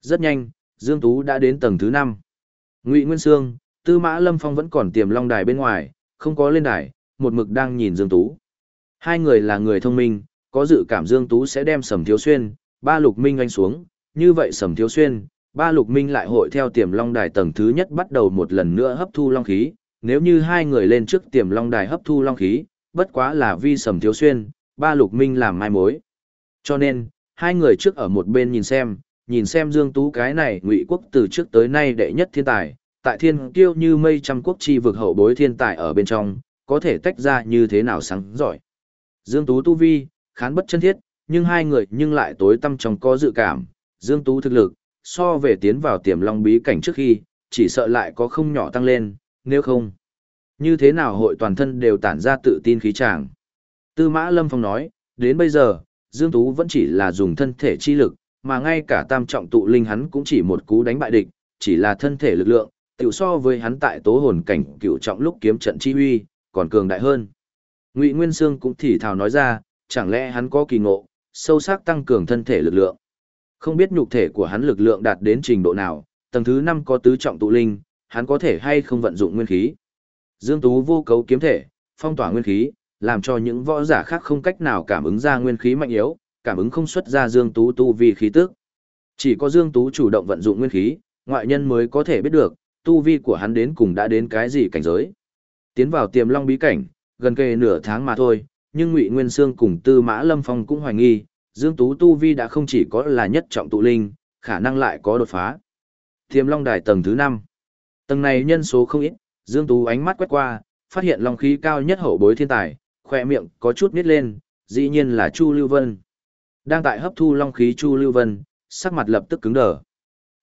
Rất nhanh, Dương Tú đã đến tầng thứ 5. Ngụy Nguyên Sương, Tư Mã Lâm Phong vẫn còn tiềm long đài bên ngoài, không có lên đài, một mực đang nhìn Dương Tú. Hai người là người thông minh, có dự cảm Dương Tú sẽ đem Sầm Thiếu Xuyên, ba lục minh anh xuống, như vậy Sầm Thiếu Xuyên, ba lục minh lại hội theo tiềm long đài tầng thứ nhất bắt đầu một lần nữa hấp thu long khí, nếu như hai người lên trước tiềm long đài hấp thu long khí, bất quá là vi Sầm Thiếu Xuyên, ba lục minh làm mai mối. Cho nên, hai người trước ở một bên nhìn xem, nhìn xem Dương Tú cái này ngụy quốc từ trước tới nay đệ nhất thiên tài, tại thiên kiêu như mây trăm quốc chi vực hậu bối thiên tài ở bên trong, có thể tách ra như thế nào sáng giỏi. Dương Tú tu vi, khán bất chân thiết, nhưng hai người nhưng lại tối tâm trong có dự cảm, Dương Tú thực lực, so về tiến vào tiềm long bí cảnh trước khi, chỉ sợ lại có không nhỏ tăng lên, nếu không. Như thế nào hội toàn thân đều tản ra tự tin khí tràng. Tư Mã Lâm Phong nói, đến bây giờ, Dương Tú vẫn chỉ là dùng thân thể chi lực, mà ngay cả tam trọng tụ linh hắn cũng chỉ một cú đánh bại địch, chỉ là thân thể lực lượng, tiểu so với hắn tại tố hồn cảnh cựu trọng lúc kiếm trận chi huy, còn cường đại hơn. Ngụy Nguyên Sương cũng thì thào nói ra, chẳng lẽ hắn có kỳ ngộ, sâu sắc tăng cường thân thể lực lượng. Không biết nhục thể của hắn lực lượng đạt đến trình độ nào, tầng thứ 5 có tứ trọng tụ linh, hắn có thể hay không vận dụng nguyên khí. Dương Tú vô cấu kiếm thể, phong tỏa nguyên khí, làm cho những võ giả khác không cách nào cảm ứng ra nguyên khí mạnh yếu, cảm ứng không xuất ra Dương Tú tu vi khí tức. Chỉ có Dương Tú chủ động vận dụng nguyên khí, ngoại nhân mới có thể biết được, tu vi của hắn đến cùng đã đến cái gì cảnh giới. Tiến vào tiềm long bí cảnh, gần kề nửa tháng mà thôi, nhưng Ngụy Nguyên Sương cùng Tư Mã Lâm Phong cũng hoài nghi, Dương Tú tu vi đã không chỉ có là nhất trọng tụ linh, khả năng lại có đột phá. Tiềm long đài tầng thứ 5. Tầng này nhân số không ít, Dương Tú ánh mắt quét qua, phát hiện long khí cao nhất hậu bối thiên tài, khỏe miệng có chút nít lên, dĩ nhiên là Chu Lưu Vân. Đang tại hấp thu long khí Chu Lưu Vân, sắc mặt lập tức cứng đờ.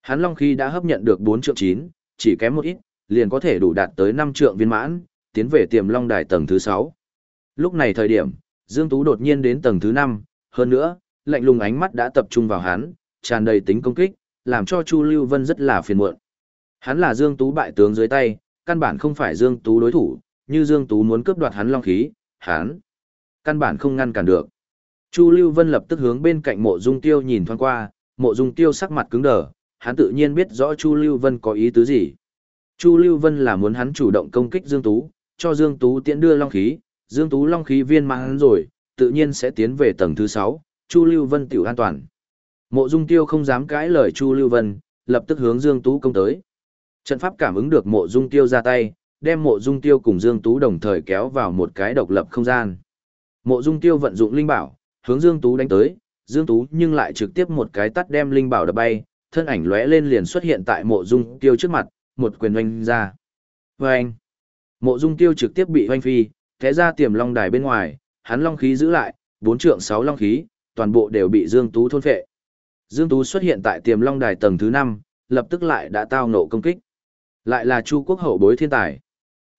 Hắn long khí đã hấp nhận được 4 trượng 9, chỉ kém một ít, liền có thể đủ đạt tới 5 trượng viên mãn, tiến về tiềm long đài tầng thứ 6. Lúc này thời điểm, Dương Tú đột nhiên đến tầng thứ 5, hơn nữa, lạnh lùng ánh mắt đã tập trung vào hắn, tràn đầy tính công kích, làm cho Chu Lưu Vân rất là phiền muộn. Hắn là Dương Tú bại tướng dưới tay, căn bản không phải Dương Tú đối thủ, như Dương Tú muốn cướp đoạt hắn long khí, hắn căn bản không ngăn cản được. Chu Lưu Vân lập tức hướng bên cạnh Mộ Dung Tiêu nhìn thoáng qua, Mộ Dung Tiêu sắc mặt cứng đờ, hắn tự nhiên biết rõ Chu Lưu Vân có ý tứ gì. Chu Lưu Vân là muốn hắn chủ động công kích Dương Tú, cho Dương Tú tiễn đưa long khí, Dương Tú long khí viên mang rồi, tự nhiên sẽ tiến về tầng thứ 6, Chu Lưu Vân tiểu an toàn. Mộ Dung Tiêu không dám cãi lời Chu Lưu Vân, lập tức hướng Dương Tú công tới. Trận pháp cảm ứng được Mộ Dung Tiêu ra tay, đem Mộ Dung Tiêu cùng Dương Tú đồng thời kéo vào một cái độc lập không gian. Mộ Dung Tiêu vận dụng linh bảo, hướng Dương Tú đánh tới, Dương Tú nhưng lại trực tiếp một cái tắt đem linh bảo đập bay, thân ảnh lóe lên liền xuất hiện tại Mộ Dung Tiêu trước mặt, một quyền oanh ra. Oanh! Mộ Dung Tiêu trực tiếp bị oanh phi, thế ra tiềm long đài bên ngoài, hắn long khí giữ lại, bốn trượng sáu long khí, toàn bộ đều bị Dương Tú thôn phệ. Dương Tú xuất hiện tại tiềm long đài tầng thứ 5, lập tức lại đã tao nộ công kích. Lại là Chu quốc hậu bối thiên tài.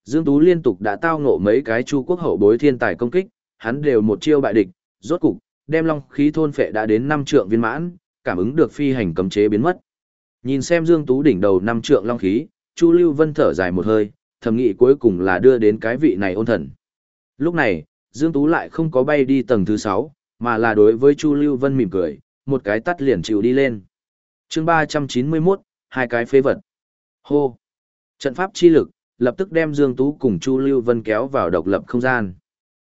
Dương Tú liên tục đã tao nộ mấy cái Chu quốc hậu bối thiên tài công kích, hắn đều một chiêu bại địch, rốt cục, đem long khí thôn phệ đã đến năm trượng viên mãn, cảm ứng được phi hành cấm chế biến mất. Nhìn xem Dương Tú đỉnh đầu năm trượng long khí, Chu Lưu Vân thở dài một hơi, thầm nghĩ cuối cùng là đưa đến cái vị này ôn thần. Lúc này, Dương Tú lại không có bay đi tầng thứ 6, mà là đối với Chu Lưu Vân mỉm cười, một cái tắt liền chịu đi lên. chương 391, hai cái phế vật. Hô! Trận pháp chi lực, lập tức đem Dương Tú cùng Chu Lưu Vân kéo vào độc lập không gian.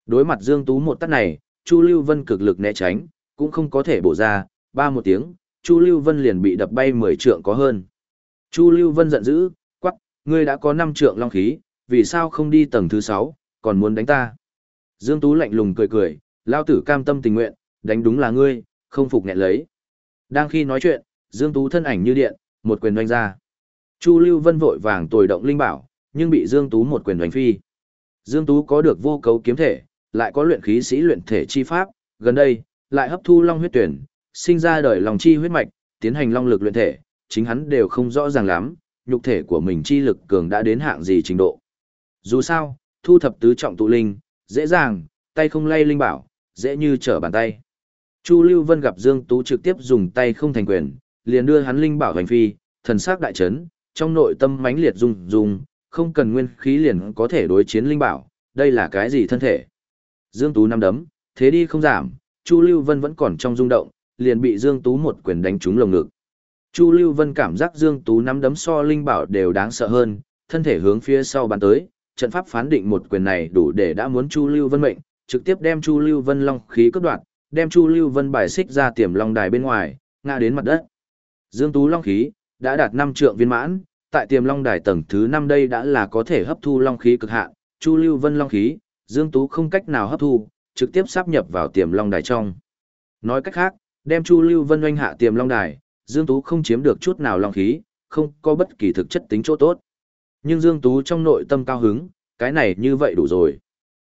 Đối mặt Dương Tú một tắt này, Chu Lưu Vân cực lực né tránh, cũng không có thể bổ ra, ba một tiếng, Chu Lưu Vân liền bị đập bay 10 trượng có hơn. Chu Lưu Vân giận dữ, quắc, ngươi đã có 5 trượng long khí, vì sao không đi tầng thứ 6, còn muốn đánh ta? Dương Tú lạnh lùng cười cười, lao tử cam tâm tình nguyện, đánh đúng là ngươi, không phục nghẹn lấy. Đang khi nói chuyện, Dương Tú thân ảnh như điện, một quyền đánh ra. Chu Lưu Vân vội vàng tồi động linh bảo, nhưng bị Dương Tú một quyền đánh phi. Dương Tú có được vô cấu kiếm thể, lại có luyện khí sĩ luyện thể chi pháp, gần đây, lại hấp thu long huyết tuyển, sinh ra đời lòng chi huyết mạch, tiến hành long lực luyện thể, chính hắn đều không rõ ràng lắm, nhục thể của mình chi lực cường đã đến hạng gì trình độ. Dù sao, thu thập tứ trọng tụ linh, dễ dàng, tay không lay linh bảo, dễ như trở bàn tay. Chu Lưu Vân gặp Dương Tú trực tiếp dùng tay không thành quyền, liền đưa hắn linh bảo hành phi, thần sắc đại chấn, trong nội tâm mãnh liệt rung rung, không cần nguyên khí liền có thể đối chiến linh bảo, đây là cái gì thân thể? Dương Tú năm đấm, thế đi không giảm, Chu Lưu Vân vẫn còn trong rung động, liền bị Dương Tú một quyền đánh trúng lồng ngực. Chu Lưu Vân cảm giác Dương Tú nắm đấm so linh bảo đều đáng sợ hơn, thân thể hướng phía sau bắn tới, trận pháp phán định một quyền này đủ để đã muốn Chu Lưu Vân mệnh, trực tiếp đem Chu Lưu Vân long khí cướp đoạt, đem Chu Lưu Vân bài xích ra tiềm long đài bên ngoài, ngã đến mặt đất. Dương Tú long khí đã đạt 5 trượng viên mãn, tại tiềm long đài tầng thứ 5 đây đã là có thể hấp thu long khí cực hạn, Chu Lưu Vân long khí, Dương Tú không cách nào hấp thu, trực tiếp sáp nhập vào tiềm long đài trong. Nói cách khác, đem Chu Lưu Vân oanh hạ tiềm long đài, Dương Tú không chiếm được chút nào long khí, không có bất kỳ thực chất tính chỗ tốt. Nhưng Dương Tú trong nội tâm cao hứng, cái này như vậy đủ rồi.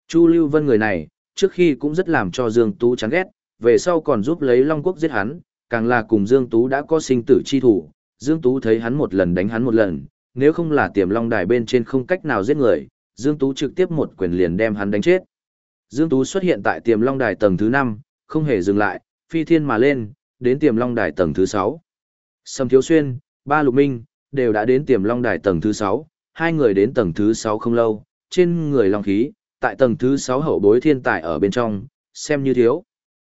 Chu Lưu Vân người này, trước khi cũng rất làm cho Dương Tú chán ghét, về sau còn giúp lấy Long Quốc giết hắn, càng là cùng Dương Tú đã có sinh tử chi thủ. Dương Tú thấy hắn một lần đánh hắn một lần, nếu không là tiềm long đài bên trên không cách nào giết người, Dương Tú trực tiếp một quyền liền đem hắn đánh chết. Dương Tú xuất hiện tại tiềm long đài tầng thứ 5, không hề dừng lại, phi thiên mà lên, đến tiềm long đài tầng thứ 6. Sầm Thiếu Xuyên, Ba Lục Minh, đều đã đến tiềm long đài tầng thứ 6, hai người đến tầng thứ 6 không lâu, trên người long khí, tại tầng thứ 6 hậu bối thiên tài ở bên trong, xem như thiếu.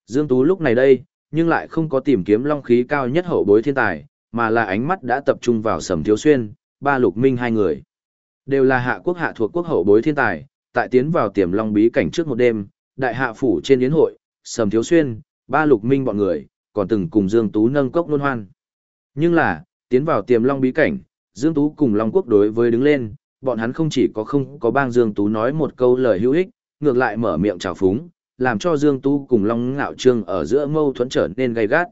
Dương Tú lúc này đây, nhưng lại không có tìm kiếm long khí cao nhất hậu bối thiên tài, mà là ánh mắt đã tập trung vào Sầm Thiếu Xuyên, Ba Lục Minh hai người. Đều là hạ quốc hạ thuộc quốc hậu bối thiên tài, tại tiến vào tiềm long bí cảnh trước một đêm, đại hạ phủ trên yến hội, Sầm Thiếu Xuyên, Ba Lục Minh bọn người, còn từng cùng Dương Tú nâng cốc nôn hoan. Nhưng là, tiến vào tiềm long bí cảnh, Dương Tú cùng Long Quốc đối với đứng lên, bọn hắn không chỉ có không có bang Dương Tú nói một câu lời hữu ích, ngược lại mở miệng chào phúng, làm cho Dương Tú cùng Long Ngạo Trương ở giữa mâu thuẫn trở nên gay gắt.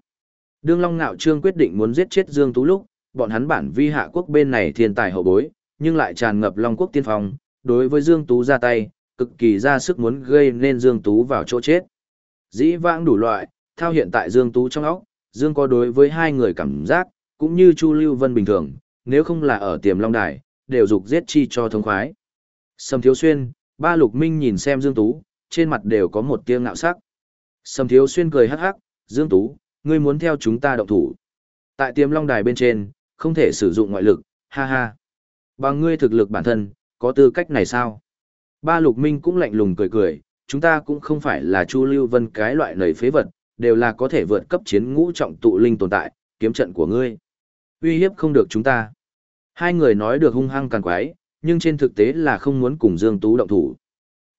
Đương Long Ngạo Trương quyết định muốn giết chết Dương Tú lúc, bọn hắn bản vi hạ quốc bên này thiên tài hậu bối, nhưng lại tràn ngập Long Quốc tiên phong, đối với Dương Tú ra tay, cực kỳ ra sức muốn gây nên Dương Tú vào chỗ chết. Dĩ vãng đủ loại, thao hiện tại Dương Tú trong óc, Dương có đối với hai người cảm giác, cũng như Chu Lưu Vân bình thường, nếu không là ở tiềm long đài, đều dục giết chi cho thông khoái. Sầm Thiếu Xuyên, ba lục minh nhìn xem Dương Tú, trên mặt đều có một tia ngạo sắc. Sầm Thiếu Xuyên cười hắc hắc, Dương Tú, ngươi muốn theo chúng ta động thủ. Tại tiềm long đài bên trên, không thể sử dụng ngoại lực, ha ha. Bằng ngươi thực lực bản thân, có tư cách này sao? Ba lục minh cũng lạnh lùng cười cười, chúng ta cũng không phải là Chu Lưu Vân cái loại nầy phế vật, đều là có thể vượt cấp chiến ngũ trọng tụ linh tồn tại, kiếm trận của ngươi. Uy hiếp không được chúng ta. Hai người nói được hung hăng càng quái, nhưng trên thực tế là không muốn cùng Dương Tú động thủ.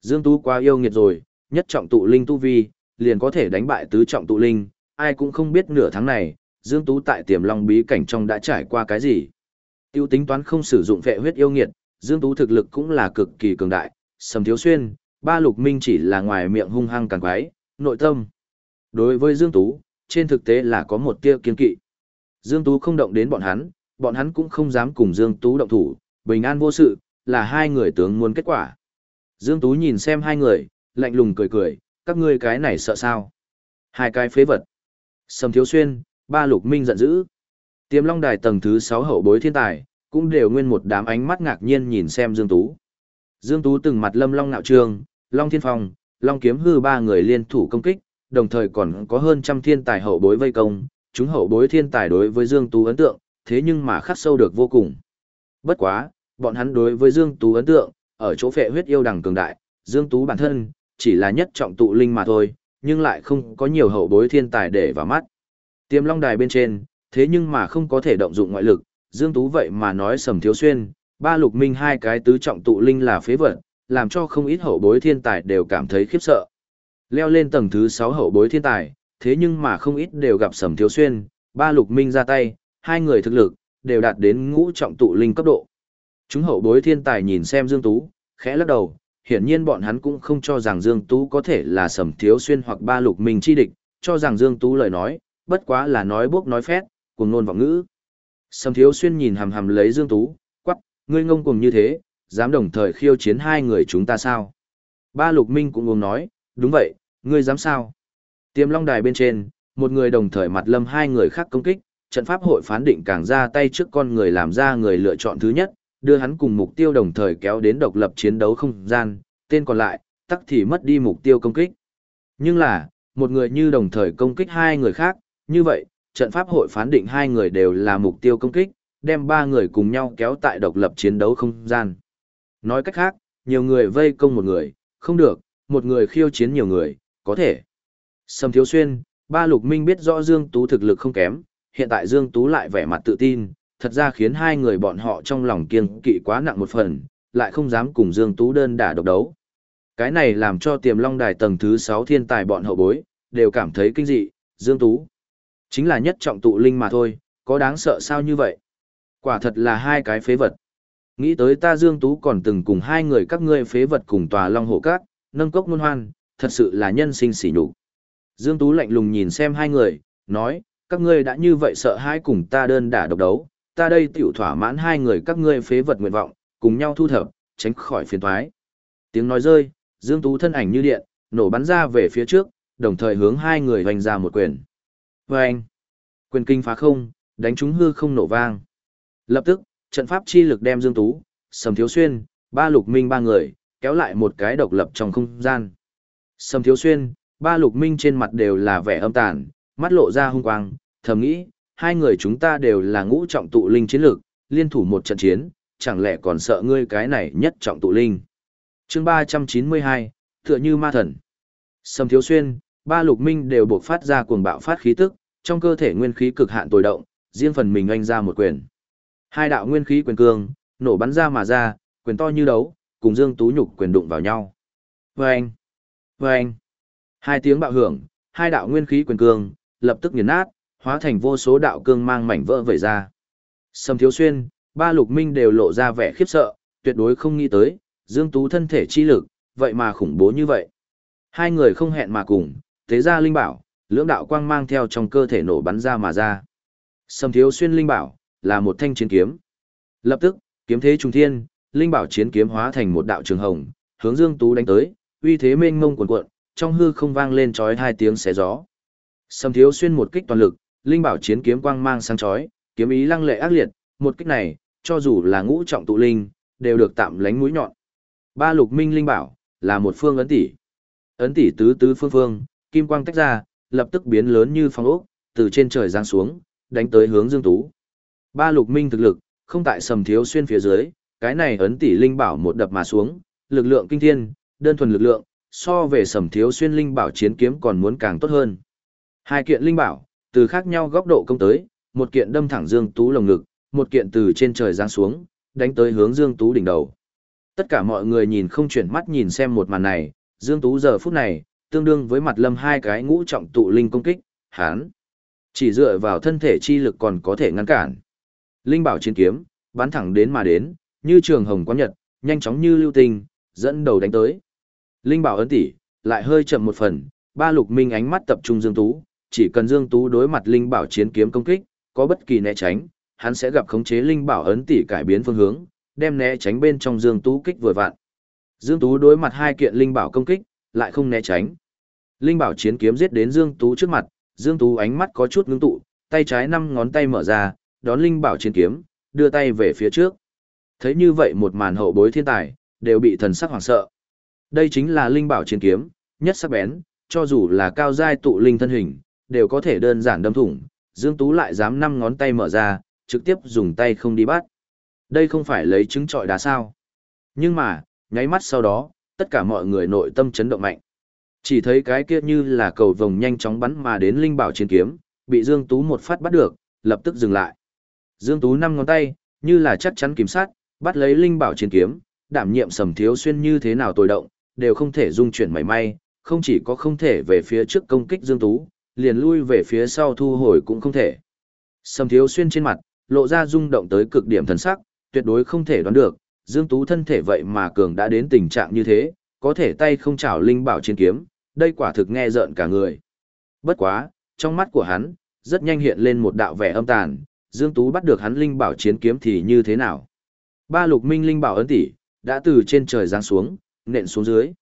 Dương Tú quá yêu nghiệt rồi, nhất trọng tụ linh tu vi, liền có thể đánh bại tứ trọng tụ linh, ai cũng không biết nửa tháng này, Dương Tú tại tiềm long bí cảnh trong đã trải qua cái gì. Tiêu tính toán không sử dụng vệ huyết yêu nghiệt, Dương Tú thực lực cũng là cực kỳ cường đại, sầm thiếu xuyên, ba lục minh chỉ là ngoài miệng hung hăng càng quái, nội tâm. Đối với Dương Tú, trên thực tế là có một tia kiên kỵ. Dương Tú không động đến bọn hắn, bọn hắn cũng không dám cùng Dương Tú động thủ, bình an vô sự, là hai người tướng muốn kết quả. Dương Tú nhìn xem hai người, lạnh lùng cười cười, các ngươi cái này sợ sao? Hai cái phế vật. Sầm Thiếu Xuyên, ba lục minh giận dữ. Tiềm Long Đài tầng thứ 6 hậu bối thiên tài, cũng đều nguyên một đám ánh mắt ngạc nhiên nhìn xem Dương Tú. Dương Tú từng mặt lâm Long Nạo Trương, Long Thiên Phong, Long Kiếm Hư ba người liên thủ công kích, đồng thời còn có hơn trăm thiên tài hậu bối vây công, chúng hậu bối thiên tài đối với Dương Tú ấn tượng, thế nhưng mà khắc sâu được vô cùng. Bất quá, bọn hắn đối với Dương Tú ấn tượng, ở chỗ phệ huyết yêu đằng cường đại, Dương Tú bản thân, chỉ là nhất trọng tụ linh mà thôi, nhưng lại không có nhiều hậu bối thiên tài để vào mắt. Tiềm long đài bên trên, thế nhưng mà không có thể động dụng ngoại lực, Dương Tú vậy mà nói sầm thiếu xuyên, ba lục minh hai cái tứ trọng tụ linh là phế vật, làm cho không ít hậu bối thiên tài đều cảm thấy khiếp sợ. Leo lên tầng thứ 6 hậu bối thiên tài, thế nhưng mà không ít đều gặp sầm thiếu xuyên, ba lục minh ra tay, hai người thực lực, đều đạt đến ngũ trọng tụ linh cấp độ. Chúng hậu bối thiên tài nhìn xem Dương Tú, khẽ lắc đầu, hiển nhiên bọn hắn cũng không cho rằng Dương Tú có thể là sầm thiếu xuyên hoặc ba lục minh chi địch, cho rằng Dương Tú lời nói, bất quá là nói bốc nói phét, cùng nôn vọng ngữ. Sầm thiếu xuyên nhìn hàm hàm lấy Dương Tú, quắc, ngươi ngông cuồng như thế, dám đồng thời khiêu chiến hai người chúng ta sao? Ba lục minh cũng ngông nói, đúng vậy, ngươi dám sao? tiêm long đài bên trên, một người đồng thời mặt lâm hai người khác công kích, trận pháp hội phán định càng ra tay trước con người làm ra người lựa chọn thứ nhất, đưa hắn cùng mục tiêu đồng thời kéo đến độc lập chiến đấu không gian, tên còn lại, tắc thì mất đi mục tiêu công kích. Nhưng là, một người như đồng thời công kích hai người khác, như vậy, trận pháp hội phán định hai người đều là mục tiêu công kích, đem ba người cùng nhau kéo tại độc lập chiến đấu không gian. Nói cách khác, nhiều người vây công một người, không được, một người khiêu chiến nhiều người, có thể. Sầm Thiếu Xuyên, ba lục minh biết rõ Dương Tú thực lực không kém, hiện tại Dương Tú lại vẻ mặt tự tin, thật ra khiến hai người bọn họ trong lòng kiêng kỵ quá nặng một phần, lại không dám cùng Dương Tú đơn đả độc đấu. Cái này làm cho tiềm long đài tầng thứ 6 thiên tài bọn hậu bối, đều cảm thấy kinh dị, Dương Tú. Chính là nhất trọng tụ linh mà thôi, có đáng sợ sao như vậy? Quả thật là hai cái phế vật. Nghĩ tới ta Dương Tú còn từng cùng hai người các ngươi phế vật cùng tòa long hổ cát, nâng cốc nôn hoan, thật sự là nhân sinh sỉ nhục. Dương Tú lạnh lùng nhìn xem hai người, nói, các ngươi đã như vậy sợ hai cùng ta đơn đả độc đấu, ta đây tiểu thỏa mãn hai người các ngươi phế vật nguyện vọng, cùng nhau thu thập, tránh khỏi phiền toái. Tiếng nói rơi, Dương Tú thân ảnh như điện, nổ bắn ra về phía trước, đồng thời hướng hai người hoành ra một quyền. Vâng! Quyền kinh phá không, đánh chúng hư không nổ vang. Lập tức, trận pháp chi lực đem Dương Tú, Sầm Thiếu Xuyên, ba lục minh ba người, kéo lại một cái độc lập trong không gian. Sầm Thiếu Xuyên, ba lục minh trên mặt đều là vẻ âm tàn, mắt lộ ra hung quang, thầm nghĩ, hai người chúng ta đều là ngũ trọng tụ linh chiến lược, liên thủ một trận chiến, chẳng lẽ còn sợ ngươi cái này nhất trọng tụ linh. chương 392, tựa như ma thần. Sầm Thiếu Xuyên, ba lục minh đều buộc phát ra cuồng bạo phát khí tức, trong cơ thể nguyên khí cực hạn tồi động, riêng phần mình anh ra một quyền. Hai đạo nguyên khí quyền cương, nổ bắn ra mà ra, quyền to như đấu, cùng Dương Tú Nhục quyền đụng vào nhau. Vâng! Vâng! Hai tiếng bạo hưởng, hai đạo nguyên khí quyền cương, lập tức nghiền nát, hóa thành vô số đạo cương mang mảnh vỡ vẩy ra. Sầm Thiếu Xuyên, ba lục minh đều lộ ra vẻ khiếp sợ, tuyệt đối không nghĩ tới, Dương Tú thân thể chi lực, vậy mà khủng bố như vậy. Hai người không hẹn mà cùng, thế ra linh bảo, lưỡng đạo quang mang theo trong cơ thể nổ bắn ra mà ra. Sầm Thiếu Xuyên linh bảo, là một thanh chiến kiếm. Lập tức, kiếm thế trung thiên, linh bảo chiến kiếm hóa thành một đạo trường hồng, hướng Dương Tú đánh tới, uy thế mênh mông cuồn cuộn, trong hư không vang lên chói hai tiếng xé gió. Sầm Thiếu Xuyên một kích toàn lực, linh bảo chiến kiếm quang mang sáng chói, kiếm ý lăng lệ ác liệt, một kích này, cho dù là ngũ trọng tụ linh, đều được tạm lánh mũi nhọn. Ba lục minh linh bảo, là một phương ấn tỷ. Ấn tỷ tứ tứ phương phương, kim quang tách ra, lập tức biến lớn như phong ốc, từ trên trời giáng xuống, đánh tới hướng Dương Tú. Ba lục minh thực lực, không tại sầm thiếu xuyên phía dưới, cái này ấn tỷ linh bảo một đập mà xuống, lực lượng kinh thiên, đơn thuần lực lượng, so về sầm thiếu xuyên linh bảo chiến kiếm còn muốn càng tốt hơn. Hai kiện linh bảo, từ khác nhau góc độ công tới, một kiện đâm thẳng Dương Tú lồng ngực, một kiện từ trên trời giáng xuống, đánh tới hướng Dương Tú đỉnh đầu. Tất cả mọi người nhìn không chuyển mắt nhìn xem một màn này, Dương Tú giờ phút này, tương đương với mặt lâm hai cái ngũ trọng tụ linh công kích, hán. Chỉ dựa vào thân thể chi lực còn có thể ngăn cản. Linh bảo chiến kiếm, bắn thẳng đến mà đến, như trường hồng quán nhật, nhanh chóng như lưu tinh, dẫn đầu đánh tới. Linh bảo ấn tỷ, lại hơi chậm một phần, ba lục minh ánh mắt tập trung Dương Tú, chỉ cần Dương Tú đối mặt linh bảo chiến kiếm công kích, có bất kỳ né tránh, hắn sẽ gặp khống chế linh bảo ấn tỷ cải biến phương hướng, đem né tránh bên trong Dương Tú kích vừa vặn. Dương Tú đối mặt hai kiện linh bảo công kích, lại không né tránh. Linh bảo chiến kiếm giết đến Dương Tú trước mặt, Dương Tú ánh mắt có chút ngưng tụ, tay trái năm ngón tay mở ra, đón linh bảo chiến kiếm, đưa tay về phía trước. Thấy như vậy một màn hậu bối thiên tài, đều bị thần sắc hoảng sợ. Đây chính là linh bảo chiến kiếm, nhất sắc bén, cho dù là cao giai tụ linh thân hình, đều có thể đơn giản đâm thủng, Dương Tú lại dám năm ngón tay mở ra, trực tiếp dùng tay không đi bắt. Đây không phải lấy trứng trọi đá sao. Nhưng mà, nháy mắt sau đó, tất cả mọi người nội tâm chấn động mạnh. Chỉ thấy cái kia như là cầu vồng nhanh chóng bắn mà đến linh bảo chiến kiếm, bị Dương Tú một phát bắt được, lập tức dừng lại. Dương Tú năm ngón tay, như là chắc chắn kiểm sát, bắt lấy linh bảo chiến kiếm, đảm nhiệm sầm thiếu xuyên như thế nào tồi động, đều không thể dung chuyển mảy may, không chỉ có không thể về phía trước công kích Dương Tú, liền lui về phía sau thu hồi cũng không thể. Sầm thiếu xuyên trên mặt, lộ ra rung động tới cực điểm thần sắc, tuyệt đối không thể đoán được, Dương Tú thân thể vậy mà cường đã đến tình trạng như thế, có thể tay không chảo linh bảo chiến kiếm, đây quả thực nghe rợn cả người. Bất quá, trong mắt của hắn, rất nhanh hiện lên một đạo vẻ âm tàn, Dương Tú bắt được hắn linh bảo chiến kiếm thì như thế nào? Ba lục minh linh bảo ấn tỷ đã từ trên trời giáng xuống, nện xuống dưới.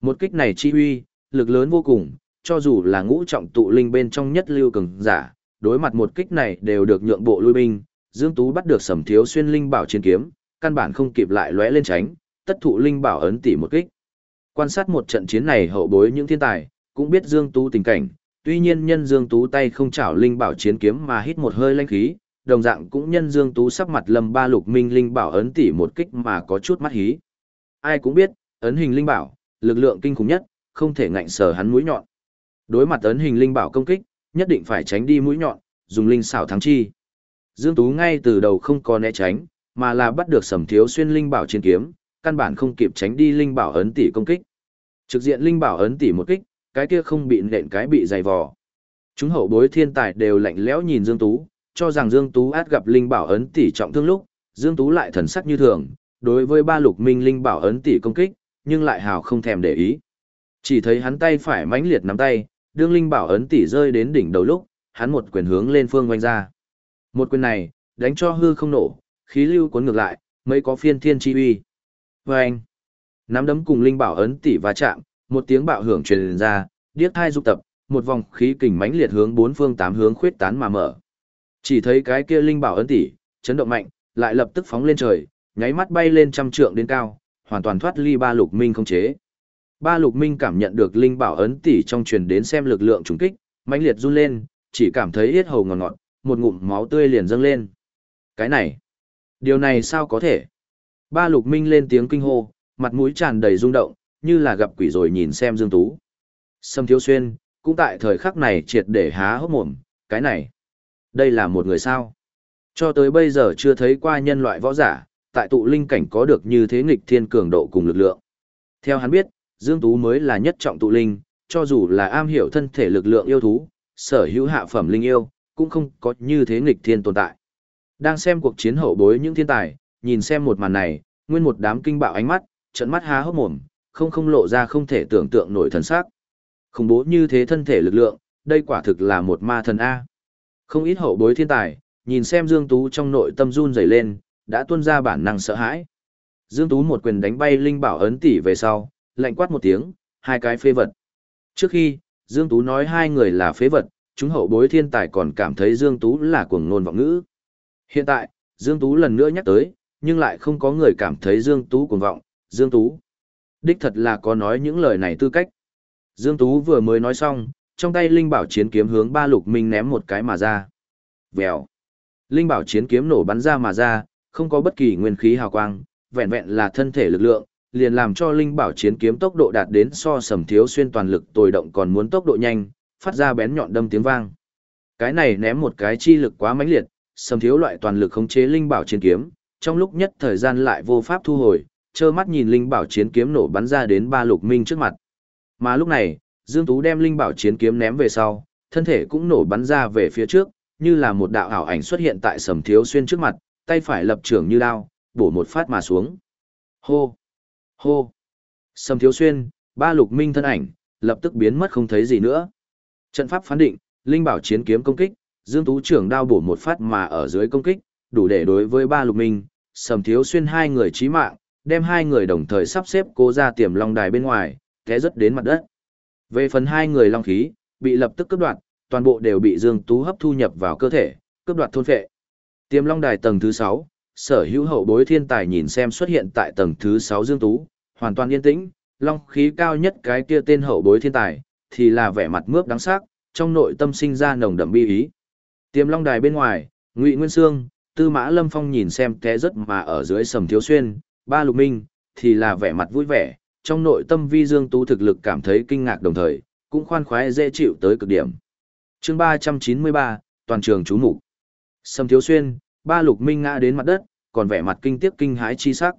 Một kích này chi huy, lực lớn vô cùng, cho dù là ngũ trọng tụ linh bên trong nhất lưu cường giả, đối mặt một kích này đều được nhượng bộ lui binh, Dương Tú bắt được sầm thiếu xuyên linh bảo chiến kiếm, căn bản không kịp lại lóe lên tránh, tất thụ linh bảo ấn tỷ một kích. Quan sát một trận chiến này hậu bối những thiên tài, cũng biết Dương Tú tình cảnh, tuy nhiên nhân Dương Tú tay không chảo linh bảo chiến kiếm mà hít một hơi lanh khí, đồng dạng cũng nhân Dương Tú sắc mặt lâm ba lục minh linh bảo ấn tỷ một kích mà có chút mắt hí. Ai cũng biết, ấn hình linh bảo, lực lượng kinh khủng nhất, không thể ngạnh sờ hắn mũi nhọn. Đối mặt ấn hình linh bảo công kích, nhất định phải tránh đi mũi nhọn, dùng linh xảo thắng chi. Dương Tú ngay từ đầu không có né tránh, mà là bắt được sầm thiếu xuyên linh bảo chiến kiếm, căn bản không kịp tránh đi linh bảo ấn tỷ công kích. Trực diện linh bảo ấn tỷ một kích, cái kia không bị nện cái bị dày vò. Chúng hậu bối thiên tài đều lạnh lẽo nhìn Dương Tú, cho rằng Dương Tú át gặp linh bảo ấn tỷ trọng thương lúc, Dương Tú lại thần sắc như thường, đối với ba lục minh linh bảo ấn tỷ công kích, nhưng lại hào không thèm để ý. Chỉ thấy hắn tay phải mãnh liệt nắm tay, đương linh bảo ấn tỷ rơi đến đỉnh đầu lúc, hắn một quyền hướng lên phương quanh ra. Một quyền này, đánh cho hư không nổ, khí lưu cuốn ngược lại, mấy có phiên thiên chi uy. Và anh, nắm đấm cùng linh bảo ấn tỷ va chạm, một tiếng bạo hưởng truyền ra, điếc thai dục tập, một vòng khí kình mãnh liệt hướng bốn phương tám hướng khuyết tán mà mở. Chỉ thấy cái kia linh bảo ấn tỷ, chấn động mạnh, lại lập tức phóng lên trời, nháy mắt bay lên trăm trượng đến cao, hoàn toàn thoát ly ba lục minh không chế. Ba lục minh cảm nhận được linh bảo ấn tỷ trong truyền đến xem lực lượng trùng kích, mãnh liệt run lên, chỉ cảm thấy yết hầu ngọt ngọt, một ngụm máu tươi liền dâng lên. Cái này, điều này sao có thể? Ba lục minh lên tiếng kinh hô, mặt mũi tràn đầy rung động, như là gặp quỷ rồi nhìn xem Dương Tú. Sâm Thiếu Xuyên, cũng tại thời khắc này triệt để há hốc mồm, cái này, đây là một người sao? Cho tới bây giờ chưa thấy qua nhân loại võ giả, tại tụ linh cảnh có được như thế nghịch thiên cường độ cùng lực lượng. Theo hắn biết, Dương Tú mới là nhất trọng tụ linh, cho dù là am hiểu thân thể lực lượng yêu thú, sở hữu hạ phẩm linh yêu, cũng không có như thế nghịch thiên tồn tại. Đang xem cuộc chiến hậu bối những thiên tài, nhìn xem một màn này, nguyên một đám kinh bạo ánh mắt, trận mắt há hốc mồm, không không lộ ra không thể tưởng tượng nổi thần sắc. Khủng bố như thế thân thể lực lượng, đây quả thực là một ma thần A. Không ít hậu bối thiên tài, nhìn xem Dương Tú trong nội tâm run rẩy lên, đã tuôn ra bản năng sợ hãi. Dương Tú một quyền đánh bay linh bảo ấn tỷ về sau, lạnh quát một tiếng, hai cái phế vật. Trước khi, Dương Tú nói hai người là phế vật, chúng hậu bối thiên tài còn cảm thấy Dương Tú là cuồng ngôn vọng ngữ. Hiện tại, Dương Tú lần nữa nhắc tới, nhưng lại không có người cảm thấy Dương Tú cuồng vọng, Dương Tú. Đích thật là có nói những lời này tư cách. Dương Tú vừa mới nói xong, trong tay Linh Bảo chiến kiếm hướng ba lục minh ném một cái mà ra. Vèo. Linh Bảo chiến kiếm nổ bắn ra mà ra, không có bất kỳ nguyên khí hào quang, vẹn vẹn là thân thể lực lượng, liền làm cho Linh Bảo chiến kiếm tốc độ đạt đến so sầm thiếu xuyên toàn lực tồi động còn muốn tốc độ nhanh, phát ra bén nhọn đâm tiếng vang. Cái này ném một cái chi lực quá mãnh liệt, sầm thiếu loại toàn lực khống chế Linh Bảo chiến kiếm, trong lúc nhất thời gian lại vô pháp thu hồi, trơ mắt nhìn Linh Bảo chiến kiếm nổ bắn ra đến ba lục minh trước mặt. Mà lúc này, Dương Tú đem Linh Bảo chiến kiếm ném về sau, thân thể cũng nổ bắn ra về phía trước, như là một đạo ảo ảnh xuất hiện tại sầm thiếu xuyên trước mặt, tay phải lập trưởng như đao, bổ một phát mà xuống. Hô! Hô! Sầm thiếu xuyên, ba lục minh thân ảnh, lập tức biến mất không thấy gì nữa. Trận pháp phán định, Linh Bảo chiến kiếm công kích, Dương Tú trưởng đao bổ một phát mà ở dưới công kích, đủ để đối với ba lục minh, sầm thiếu xuyên hai người chí mạng, đem hai người đồng thời sắp xếp cố ra tiềm long đài bên ngoài, té rất đến mặt đất. Về phần hai người long khí, bị lập tức cướp đoạt, toàn bộ đều bị Dương Tú hấp thu nhập vào cơ thể, cướp đoạt thôn phệ. Tiềm long đài tầng thứ 6, sở hữu hậu bối thiên tài nhìn xem xuất hiện tại tầng thứ 6 Dương Tú, hoàn toàn yên tĩnh, long khí cao nhất cái kia tên hậu bối thiên tài, thì là vẻ mặt mướp đáng sắc, trong nội tâm sinh ra nồng đậm bi ý. Tiềm long đài bên ngoài, Ngụy Nguyên Sương, Tư Mã Lâm Phong nhìn xem té rất mà ở dưới sầm thiếu xuyên, ba lục minh, thì là vẻ mặt vui vẻ, trong nội tâm vi dương tú thực lực cảm thấy kinh ngạc đồng thời, cũng khoan khoái dễ chịu tới cực điểm. chương 393, toàn trường chú mục Sầm thiếu xuyên, ba lục minh ngã đến mặt đất, còn vẻ mặt kinh tiếc kinh hãi chi sắc.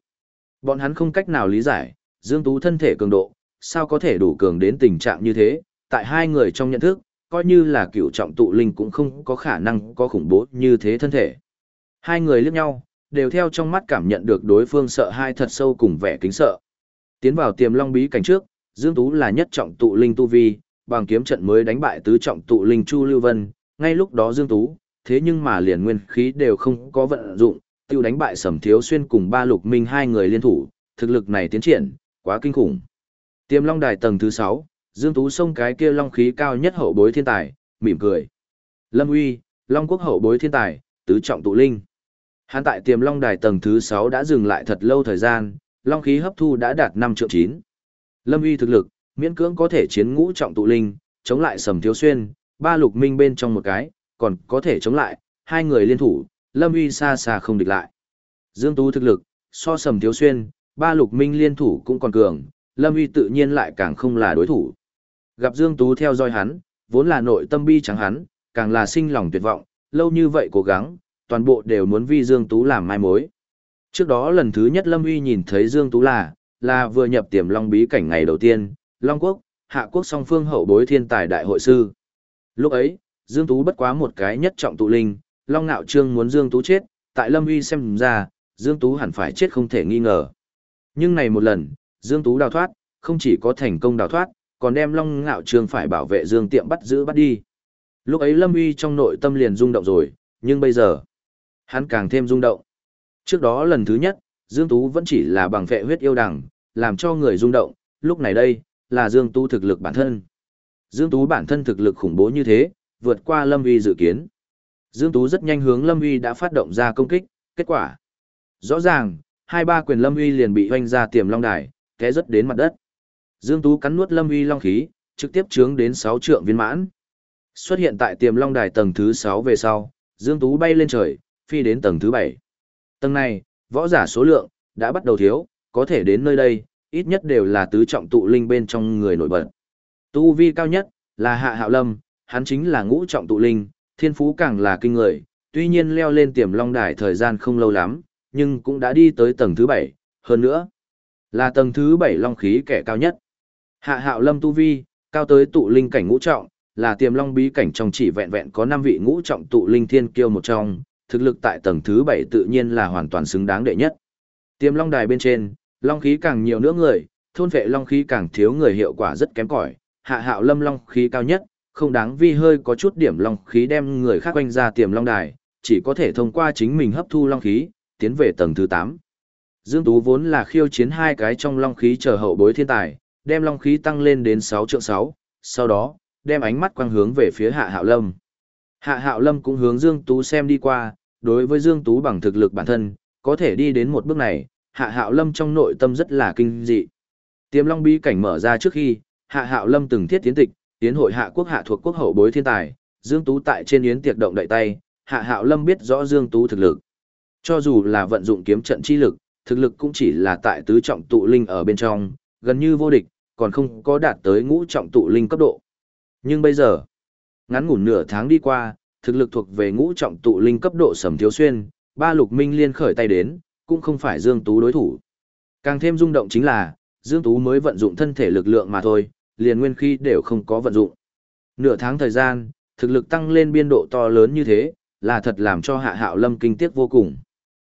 Bọn hắn không cách nào lý giải, dương tú thân thể cường độ, sao có thể đủ cường đến tình trạng như thế, tại hai người trong nhận thức, coi như là cựu trọng tụ linh cũng không có khả năng có khủng bố như thế thân thể. Hai người liếc nhau, đều theo trong mắt cảm nhận được đối phương sợ hai thật sâu cùng vẻ kính sợ. Tiến vào tiềm long bí cảnh trước, Dương Tú là nhất trọng tụ linh tu vi, bằng kiếm trận mới đánh bại tứ trọng tụ linh Chu Lưu Vân, ngay lúc đó Dương Tú, thế nhưng mà liền nguyên khí đều không có vận dụng, tiêu đánh bại Sầm Thiếu Xuyên cùng ba lục minh hai người liên thủ, thực lực này tiến triển, quá kinh khủng. Tiềm long đài tầng thứ 6, Dương Tú xông cái kia long khí cao nhất hậu bối thiên tài, mỉm cười. Lâm Uy, Long Quốc hậu bối thiên tài, tứ trọng tụ linh. Hắn tại tiềm long đài tầng thứ 6 đã dừng lại thật lâu thời gian, long khí hấp thu đã đạt 5 triệu 9. Lâm uy thực lực, miễn cưỡng có thể chiến ngũ trọng tụ linh, chống lại sầm thiếu xuyên, ba lục minh bên trong một cái, còn có thể chống lại, hai người liên thủ, lâm uy xa xa không địch lại. Dương Tú thực lực, so sầm thiếu xuyên, ba lục minh liên thủ cũng còn cường, lâm uy tự nhiên lại càng không là đối thủ. Gặp Dương Tú theo dõi hắn, vốn là nội tâm bi trắng hắn, càng là sinh lòng tuyệt vọng, lâu như vậy cố gắng, toàn bộ đều muốn vi Dương Tú làm mai mối. Trước đó lần thứ nhất Lâm Uy nhìn thấy Dương Tú là, là vừa nhập tiềm long bí cảnh ngày đầu tiên, Long Quốc, Hạ Quốc song phương hậu bối thiên tài đại hội sư. Lúc ấy, Dương Tú bất quá một cái nhất trọng tụ linh, Long Nạo Trương muốn Dương Tú chết, tại Lâm Uy xem ra, Dương Tú hẳn phải chết không thể nghi ngờ. Nhưng này một lần, Dương Tú đào thoát, không chỉ có thành công đào thoát, còn đem Long Ngạo Trương phải bảo vệ Dương Tiệm bắt giữ bắt đi. Lúc ấy Lâm Uy trong nội tâm liền rung động rồi, nhưng bây giờ, hắn càng thêm rung động. Trước đó lần thứ nhất, Dương Tú vẫn chỉ là bằng vệ huyết yêu đằng, làm cho người rung động, lúc này đây, là Dương Tú thực lực bản thân. Dương Tú bản thân thực lực khủng bố như thế, vượt qua Lâm Uy dự kiến. Dương Tú rất nhanh hướng Lâm Uy đã phát động ra công kích, kết quả. Rõ ràng, hai ba quyền Lâm Uy liền bị hoanh ra tiềm long đài, té rất đến mặt đất. Dương Tú cắn nuốt Lâm Uy long khí, trực tiếp trướng đến 6 trượng viên mãn. Xuất hiện tại tiềm long đài tầng thứ 6 về sau, Dương Tú bay lên trời, phi đến tầng thứ 7. Tầng này, võ giả số lượng, đã bắt đầu thiếu, có thể đến nơi đây, ít nhất đều là tứ trọng tụ linh bên trong người nổi bật. Tu vi cao nhất, là Hạ Hạo Lâm, hắn chính là ngũ trọng tụ linh, thiên phú càng là kinh người, tuy nhiên leo lên tiềm long đài thời gian không lâu lắm, nhưng cũng đã đi tới tầng thứ 7, hơn nữa, là tầng thứ 7 long khí kẻ cao nhất. Hạ Hạo Lâm tu vi, cao tới tụ linh cảnh ngũ trọng, là tiềm long bí cảnh trong chỉ vẹn vẹn có 5 vị ngũ trọng tụ linh thiên kiêu một trong, thực lực tại tầng thứ 7 tự nhiên là hoàn toàn xứng đáng đệ nhất. Tiềm long đài bên trên, long khí càng nhiều nữa người, thôn vệ long khí càng thiếu người hiệu quả rất kém cỏi. Hạ Hạo Lâm long khí cao nhất, không đáng vi hơi có chút điểm long khí đem người khác quanh ra tiềm long đài, chỉ có thể thông qua chính mình hấp thu long khí, tiến về tầng thứ 8. Dương Tú vốn là khiêu chiến hai cái trong long khí chờ hậu bối thiên tài, đem long khí tăng lên đến 6 trượng 6, sau đó, đem ánh mắt quang hướng về phía Hạ Hạo Lâm. Hạ Hạo Lâm cũng hướng Dương Tú xem đi qua, đối với Dương Tú bằng thực lực bản thân, có thể đi đến một bước này, Hạ Hạo Lâm trong nội tâm rất là kinh dị. Tiềm Long bí cảnh mở ra trước khi, Hạ Hạo Lâm từng thiết tiến tịch, tiến hội hạ quốc hạ thuộc quốc hậu bối thiên tài, Dương Tú tại trên yến tiệc động đậy tay, Hạ Hạo Lâm biết rõ Dương Tú thực lực. Cho dù là vận dụng kiếm trận chi lực, thực lực cũng chỉ là tại tứ trọng tụ linh ở bên trong, gần như vô địch, còn không có đạt tới ngũ trọng tụ linh cấp độ. Nhưng bây giờ, ngắn ngủn nửa tháng đi qua, thực lực thuộc về ngũ trọng tụ linh cấp độ sầm thiếu xuyên, ba lục minh liên khởi tay đến, cũng không phải Dương Tú đối thủ. Càng thêm rung động chính là, Dương Tú mới vận dụng thân thể lực lượng mà thôi, liền nguyên khí đều không có vận dụng. Nửa tháng thời gian, thực lực tăng lên biên độ to lớn như thế, là thật làm cho Hạ Hạo Lâm kinh tiếc vô cùng.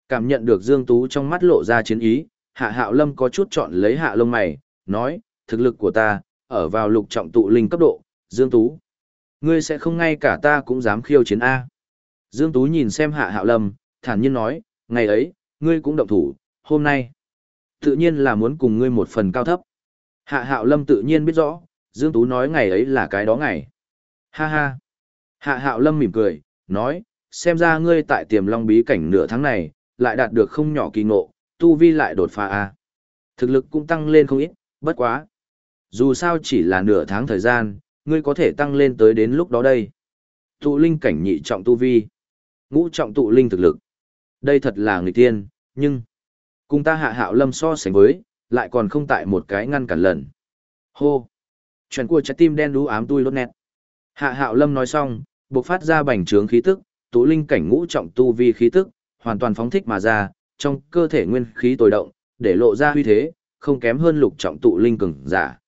Cảm nhận được Dương Tú trong mắt lộ ra chiến ý, Hạ Hạo Lâm có chút chọn lấy Hạ Lông mày, nói, thực lực của ta, ở vào lục trọng tụ linh cấp độ, Dương Tú. Ngươi sẽ không ngay cả ta cũng dám khiêu chiến A. Dương Tú nhìn xem Hạ Hạo Lâm, thản nhiên nói, ngày ấy, ngươi cũng động thủ, hôm nay. Tự nhiên là muốn cùng ngươi một phần cao thấp. Hạ Hạo Lâm tự nhiên biết rõ, Dương Tú nói ngày ấy là cái đó ngày. Ha ha. Hạ Hạo Lâm mỉm cười, nói, xem ra ngươi tại tiềm long bí cảnh nửa tháng này, lại đạt được không nhỏ kỳ ngộ, tu vi lại đột phá A. Thực lực cũng tăng lên không ít, bất quá. Dù sao chỉ là nửa tháng thời gian, ngươi có thể tăng lên tới đến lúc đó đây. Tụ linh cảnh nhị trọng tu vi. Ngũ trọng tụ linh thực lực. Đây thật là người tiên, nhưng... Cùng ta hạ hạo lâm so sánh với, lại còn không tại một cái ngăn cản lần. Hô! Chuyện của trái tim đen đú ám tui lốt nét. Hạ hạo lâm nói xong, bộc phát ra bành trướng khí tức, tụ linh cảnh ngũ trọng tu vi khí tức, hoàn toàn phóng thích mà ra, trong cơ thể nguyên khí tồi động, để lộ ra huy thế, không kém hơn lục trọng tụ linh cường giả.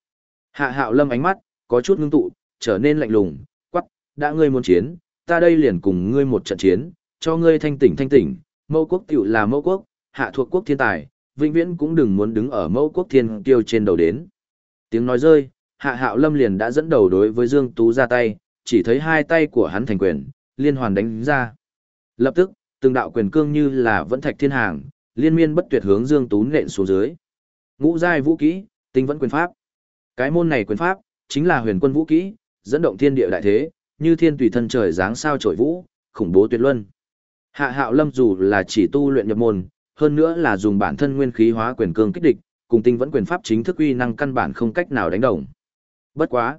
Hạ hạo lâm ánh mắt, có chút ngưng tụ, trở nên lạnh lùng, quắc, đã ngươi muốn chiến, ta đây liền cùng ngươi một trận chiến, cho ngươi thanh tỉnh thanh tỉnh, mẫu quốc tiểu là mẫu quốc, hạ thuộc quốc thiên tài, vĩnh viễn cũng đừng muốn đứng ở mẫu quốc thiên tiêu trên đầu đến. Tiếng nói rơi, hạ hạo lâm liền đã dẫn đầu đối với Dương Tú ra tay, chỉ thấy hai tay của hắn thành quyền, liên hoàn đánh ra. Lập tức, từng đạo quyền cương như là vẫn thạch thiên hàng, liên miên bất tuyệt hướng Dương Tú nện xuống dưới. Ngũ giai vũ kỹ, tinh vẫn quyền pháp. Cái môn này quyền pháp chính là huyền quân vũ kỹ, dẫn động thiên địa đại thế, như thiên tùy thân trời dáng sao trổi vũ, khủng bố tuyệt luân. Hạ Hạo Lâm dù là chỉ tu luyện nhập môn, hơn nữa là dùng bản thân nguyên khí hóa quyền cương kích địch, cùng tinh vẫn quyền pháp chính thức uy năng căn bản không cách nào đánh đồng. Bất quá,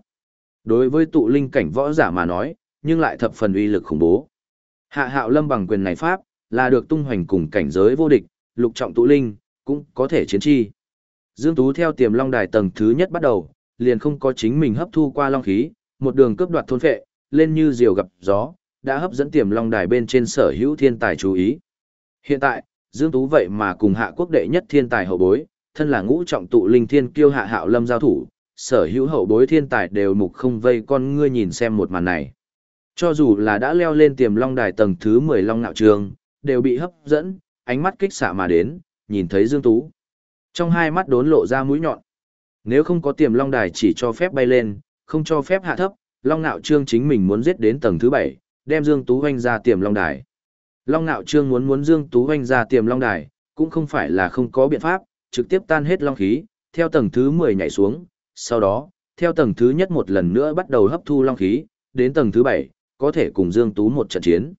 đối với tụ linh cảnh võ giả mà nói, nhưng lại thập phần uy lực khủng bố. Hạ Hạo Lâm bằng quyền này pháp, là được tung hoành cùng cảnh giới vô địch, lục trọng tụ linh, cũng có thể chiến chi. Dương Tú theo tiềm long đài tầng thứ nhất bắt đầu, liền không có chính mình hấp thu qua long khí, một đường cướp đoạt thôn phệ, lên như diều gặp gió, đã hấp dẫn tiềm long đài bên trên sở hữu thiên tài chú ý. Hiện tại, Dương Tú vậy mà cùng hạ quốc đệ nhất thiên tài hậu bối, thân là ngũ trọng tụ linh thiên kiêu hạ hạo lâm giao thủ, sở hữu hậu bối thiên tài đều mục không vây con ngươi nhìn xem một màn này. Cho dù là đã leo lên tiềm long đài tầng thứ 10 long nạo trường, đều bị hấp dẫn, ánh mắt kích xạ mà đến, nhìn thấy Dương Tú. Trong hai mắt đốn lộ ra mũi nhọn. Nếu không có tiềm long đài chỉ cho phép bay lên, không cho phép hạ thấp, long nạo trương chính mình muốn giết đến tầng thứ bảy đem Dương Tú hoanh ra tiềm long đài. Long nạo trương muốn muốn Dương Tú hoanh ra tiềm long đài, cũng không phải là không có biện pháp, trực tiếp tan hết long khí, theo tầng thứ 10 nhảy xuống, sau đó, theo tầng thứ nhất một lần nữa bắt đầu hấp thu long khí, đến tầng thứ 7, có thể cùng Dương Tú một trận chiến.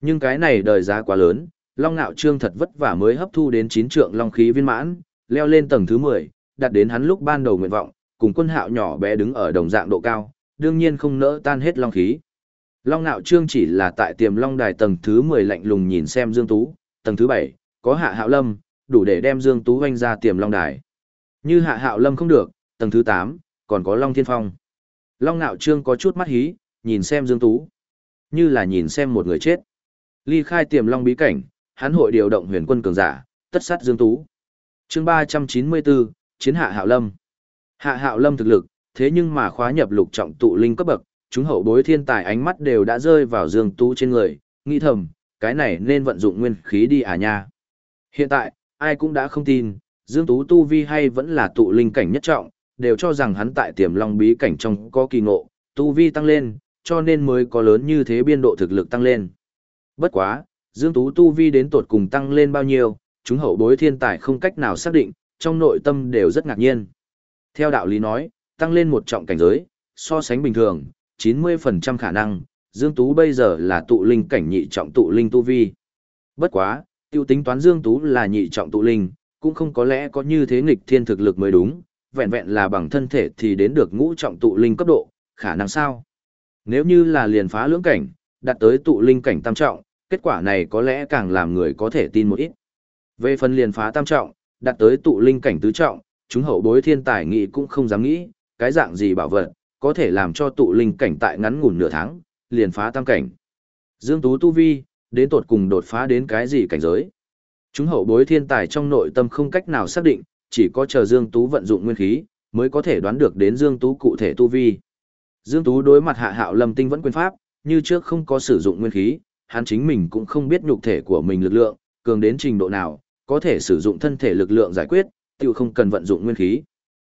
Nhưng cái này đời giá quá lớn, Long Nạo Trương thật vất vả mới hấp thu đến 9 trượng long khí viên mãn, leo lên tầng thứ 10, đạt đến hắn lúc ban đầu nguyện vọng, cùng quân hạo nhỏ bé đứng ở đồng dạng độ cao, đương nhiên không nỡ tan hết long khí. Long Nạo Trương chỉ là tại tiềm long đài tầng thứ 10 lạnh lùng nhìn xem Dương Tú, tầng thứ 7, có hạ hạo lâm, đủ để đem Dương Tú hoanh ra tiềm long đài. Như hạ hạo lâm không được, tầng thứ 8, còn có Long Thiên Phong. Long Nạo Trương có chút mắt hí, nhìn xem Dương Tú. Như là nhìn xem một người chết. Ly khai tiềm long bí cảnh, hắn hội điều động huyền quân cường giả, tất sát Dương Tú chương 394, Chiến hạ Hạo Lâm. Hạ Hạo Lâm thực lực, thế nhưng mà khóa nhập lục trọng tụ linh cấp bậc, chúng hậu bối thiên tài ánh mắt đều đã rơi vào Dương Tú trên người, nghĩ thầm, cái này nên vận dụng nguyên khí đi à nha. Hiện tại, ai cũng đã không tin, Dương Tú tu vi hay vẫn là tụ linh cảnh nhất trọng, đều cho rằng hắn tại tiềm long bí cảnh trong có kỳ ngộ, tu vi tăng lên, cho nên mới có lớn như thế biên độ thực lực tăng lên. Bất quá, Dương Tú tu vi đến tột cùng tăng lên bao nhiêu, chúng hậu bối thiên tài không cách nào xác định, trong nội tâm đều rất ngạc nhiên. Theo đạo lý nói, tăng lên một trọng cảnh giới, so sánh bình thường, 90% khả năng, Dương Tú bây giờ là tụ linh cảnh nhị trọng tụ linh tu vi. Bất quá, tiêu tính toán Dương Tú là nhị trọng tụ linh, cũng không có lẽ có như thế nghịch thiên thực lực mới đúng, vẹn vẹn là bằng thân thể thì đến được ngũ trọng tụ linh cấp độ, khả năng sao? Nếu như là liền phá lưỡng cảnh, đạt tới tụ linh cảnh tam trọng, kết quả này có lẽ càng làm người có thể tin một ít. Về phần liền phá tam trọng, đạt tới tụ linh cảnh tứ trọng, chúng hậu bối thiên tài nghị cũng không dám nghĩ, cái dạng gì bảo vật, có thể làm cho tụ linh cảnh tại ngắn ngủn nửa tháng, liền phá tam cảnh. Dương Tú Tu Vi, đến tột cùng đột phá đến cái gì cảnh giới. Chúng hậu bối thiên tài trong nội tâm không cách nào xác định, chỉ có chờ Dương Tú vận dụng nguyên khí, mới có thể đoán được đến Dương Tú cụ thể tu vi. Dương Tú đối mặt hạ hạo lâm tinh vẫn quyền pháp, như trước không có sử dụng nguyên khí, hắn chính mình cũng không biết nhục thể của mình lực lượng, cường đến trình độ nào, có thể sử dụng thân thể lực lượng giải quyết, tiểu không cần vận dụng nguyên khí.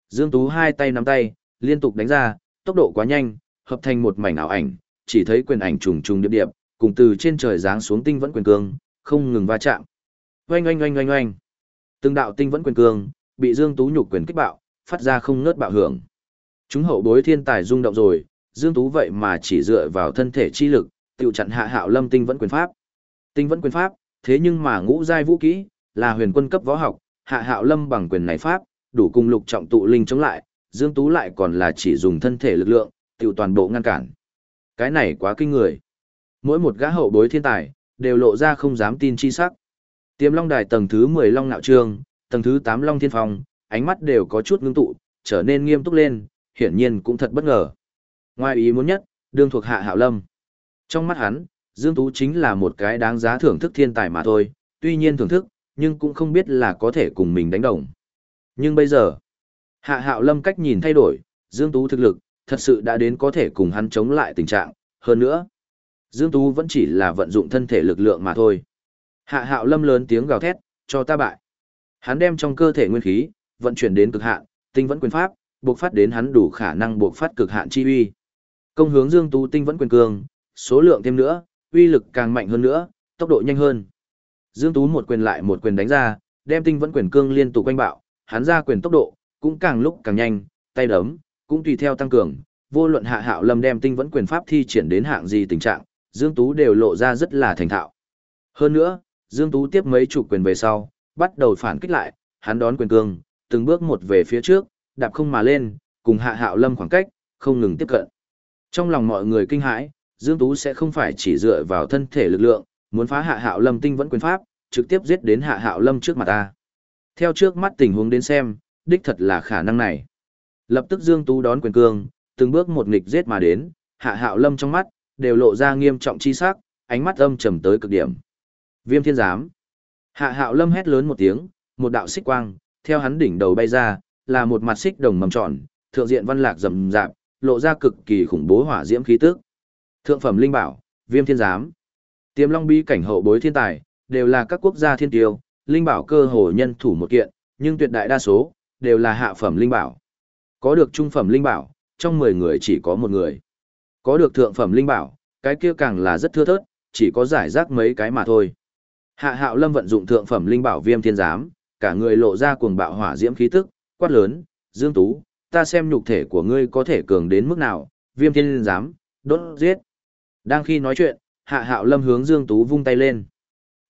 Dương Tú hai tay nắm tay, liên tục đánh ra, tốc độ quá nhanh, hợp thành một mảnh ảo ảnh, chỉ thấy quyền ảnh trùng trùng điệp điệp, cùng từ trên trời giáng xuống tinh vẫn quyền cương, không ngừng va chạm. Oanh oanh oanh oanh oanh. Từng đạo tinh vẫn quyền cương, bị Dương Tú nhục quyền kích bạo, phát ra không ngớt bạo hưởng. Chúng hậu bối thiên tài rung động rồi, Dương Tú vậy mà chỉ dựa vào thân thể chi lực, tiêu chặn hạ hạo lâm tinh vẫn quyền pháp. Tinh vẫn quyền pháp, thế nhưng mà ngũ giai vũ kỹ, là huyền quân cấp võ học, hạ hạo lâm bằng quyền này pháp, đủ cùng lục trọng tụ linh chống lại, Dương Tú lại còn là chỉ dùng thân thể lực lượng, tiêu toàn bộ ngăn cản. Cái này quá kinh người. Mỗi một gã hậu bối thiên tài, đều lộ ra không dám tin chi sắc. Tiềm Long Đài tầng thứ 10 Long Nạo Trương, tầng thứ 8 Long Thiên Phong, ánh mắt đều có chút ngưng tụ, trở nên nghiêm túc lên, hiển nhiên cũng thật bất ngờ. Ngoài ý muốn nhất, đương thuộc Hạ Hạo Lâm. Trong mắt hắn, Dương Tú chính là một cái đáng giá thưởng thức thiên tài mà thôi, tuy nhiên thưởng thức, nhưng cũng không biết là có thể cùng mình đánh đồng. Nhưng bây giờ, Hạ Hạo Lâm cách nhìn thay đổi, Dương Tú thực lực, thật sự đã đến có thể cùng hắn chống lại tình trạng, hơn nữa. Dương Tú vẫn chỉ là vận dụng thân thể lực lượng mà thôi. Hạ Hạo Lâm lớn tiếng gào thét, cho ta bại. Hắn đem trong cơ thể nguyên khí, vận chuyển đến cực hạn, tinh vẫn quyền pháp, buộc phát đến hắn đủ khả năng buộc phát cực hạn chi uy. Công hướng Dương Tú tinh vẫn quyền cường, số lượng thêm nữa, uy lực càng mạnh hơn nữa, tốc độ nhanh hơn. Dương Tú một quyền lại một quyền đánh ra, đem tinh vẫn quyền cương liên tục quanh bạo, hắn ra quyền tốc độ cũng càng lúc càng nhanh, tay đấm cũng tùy theo tăng cường, vô luận Hạ Hạo Lâm đem tinh vẫn quyền pháp thi triển đến hạng gì tình trạng, Dương Tú đều lộ ra rất là thành thạo. Hơn nữa, Dương Tú tiếp mấy chục quyền về sau, bắt đầu phản kích lại, hắn đón quyền cương, từng bước một về phía trước, đạp không mà lên, cùng Hạ Hạo Lâm khoảng cách, không ngừng tiếp cận. Trong lòng mọi người kinh hãi, Dương Tú sẽ không phải chỉ dựa vào thân thể lực lượng, muốn phá Hạ Hạo Lâm tinh vẫn quyền pháp, trực tiếp giết đến Hạ Hạo Lâm trước mặt ta. Theo trước mắt tình huống đến xem, đích thật là khả năng này. Lập tức Dương Tú đón quyền cương, từng bước một nghịch giết mà đến, Hạ Hạo Lâm trong mắt đều lộ ra nghiêm trọng chi sắc, ánh mắt âm trầm tới cực điểm. Viêm thiên giám. Hạ hạo lâm hét lớn một tiếng, một đạo xích quang, theo hắn đỉnh đầu bay ra, là một mặt xích đồng mầm tròn, thượng diện văn lạc rầm rạp, lộ ra cực kỳ khủng bố hỏa diễm khí tức. Thượng phẩm linh bảo, Viêm Thiên Giám. Tiềm Long bí cảnh hậu bối thiên tài, đều là các quốc gia thiên tiêu, linh bảo cơ hồ nhân thủ một kiện, nhưng tuyệt đại đa số đều là hạ phẩm linh bảo. Có được trung phẩm linh bảo, trong 10 người chỉ có một người. Có được thượng phẩm linh bảo, cái kia càng là rất thưa thớt, chỉ có giải rác mấy cái mà thôi. Hạ Hạo Lâm vận dụng thượng phẩm linh bảo Viêm Thiên Giám, cả người lộ ra cuồng bạo hỏa diễm khí tức, quát lớn, "Dương Tú, ta xem nhục thể của ngươi có thể cường đến mức nào, Viêm Thiên Giám, đốt giết." Đang khi nói chuyện, Hạ Hạo Lâm hướng Dương Tú vung tay lên.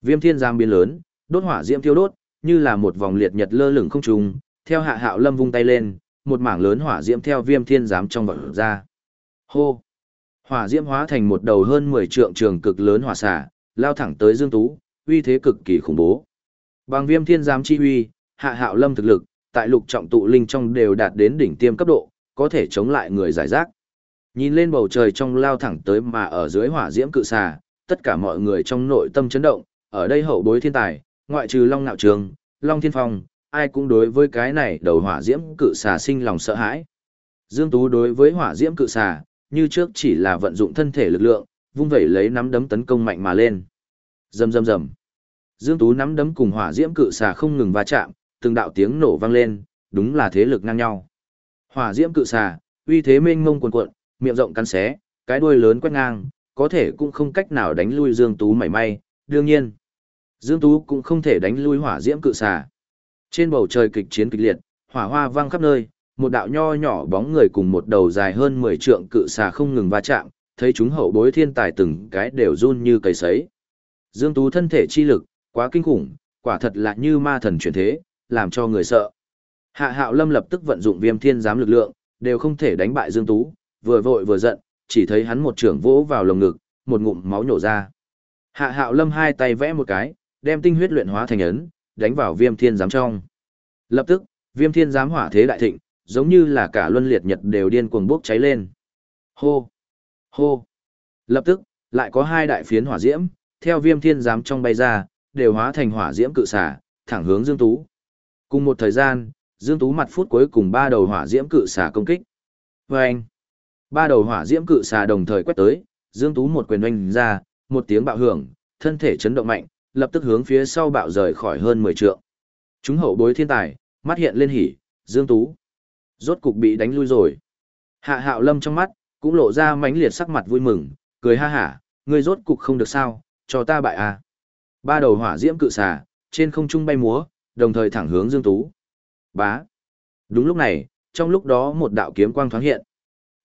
Viêm Thiên Giám biến lớn, đốt hỏa diễm thiêu đốt, như là một vòng liệt nhật lơ lửng không trùng. theo Hạ Hạo Lâm vung tay lên, một mảng lớn hỏa diễm theo Viêm Thiên Giám trong vật ra. Hô! Hỏa diễm hóa thành một đầu hơn 10 trượng trường cực lớn hỏa xả, lao thẳng tới Dương Tú, uy thế cực kỳ khủng bố. Bằng Viêm Thiên Giám chi uy, Hạ Hạo Lâm thực lực, tại lục trọng tụ linh trong đều đạt đến đỉnh tiêm cấp độ, có thể chống lại người giải rác. Nhìn lên bầu trời trong lao thẳng tới mà ở dưới hỏa diễm cự xà, tất cả mọi người trong nội tâm chấn động, ở đây hậu bối thiên tài, ngoại trừ Long Nạo Trường, Long Thiên Phong, ai cũng đối với cái này đầu hỏa diễm cự xà sinh lòng sợ hãi. Dương Tú đối với hỏa diễm cự xà, như trước chỉ là vận dụng thân thể lực lượng, vung vẩy lấy nắm đấm tấn công mạnh mà lên. Rầm rầm rầm. Dương Tú nắm đấm cùng hỏa diễm cự xà không ngừng va chạm, từng đạo tiếng nổ vang lên, đúng là thế lực ngang nhau. Hỏa diễm cự xà, uy thế mênh mông cuồn cuộn, miệng rộng cắn xé, cái đuôi lớn quét ngang, có thể cũng không cách nào đánh lui Dương Tú mảy may, đương nhiên. Dương Tú cũng không thể đánh lui hỏa diễm cự xà. Trên bầu trời kịch chiến kịch liệt, hỏa hoa vang khắp nơi, một đạo nho nhỏ bóng người cùng một đầu dài hơn 10 trượng cự xà không ngừng va chạm, thấy chúng hậu bối thiên tài từng cái đều run như cầy sấy. Dương Tú thân thể chi lực, quá kinh khủng, quả thật là như ma thần chuyển thế, làm cho người sợ. Hạ Hạo Lâm lập tức vận dụng Viêm Thiên giám lực lượng, đều không thể đánh bại Dương Tú, vừa vội vừa giận, chỉ thấy hắn một trưởng vỗ vào lồng ngực, một ngụm máu nhổ ra. Hạ Hạo Lâm hai tay vẽ một cái, đem tinh huyết luyện hóa thành ấn, đánh vào Viêm Thiên giám trong. Lập tức, Viêm Thiên giám hỏa thế đại thịnh, giống như là cả luân liệt nhật đều điên cuồng bốc cháy lên. Hô! Hô! Lập tức, lại có hai đại phiến hỏa diễm, theo Viêm Thiên giám trong bay ra, đều hóa thành hỏa diễm cự xả, thẳng hướng Dương Tú. Cùng một thời gian, Dương Tú mặt phút cuối cùng ba đầu hỏa diễm cự xà công kích. Vâng! Ba đầu hỏa diễm cự xà đồng thời quét tới, Dương Tú một quyền oanh ra, một tiếng bạo hưởng, thân thể chấn động mạnh, lập tức hướng phía sau bạo rời khỏi hơn 10 trượng. Chúng hậu bối thiên tài, mắt hiện lên hỉ, Dương Tú. Rốt cục bị đánh lui rồi. Hạ hạo lâm trong mắt, cũng lộ ra mánh liệt sắc mặt vui mừng, cười ha hả, người rốt cục không được sao, cho ta bại à. Ba đầu hỏa diễm cự xà, trên không trung bay múa, đồng thời thẳng hướng Dương Tú. Bá. Đúng lúc này, trong lúc đó một đạo kiếm quang thoáng hiện.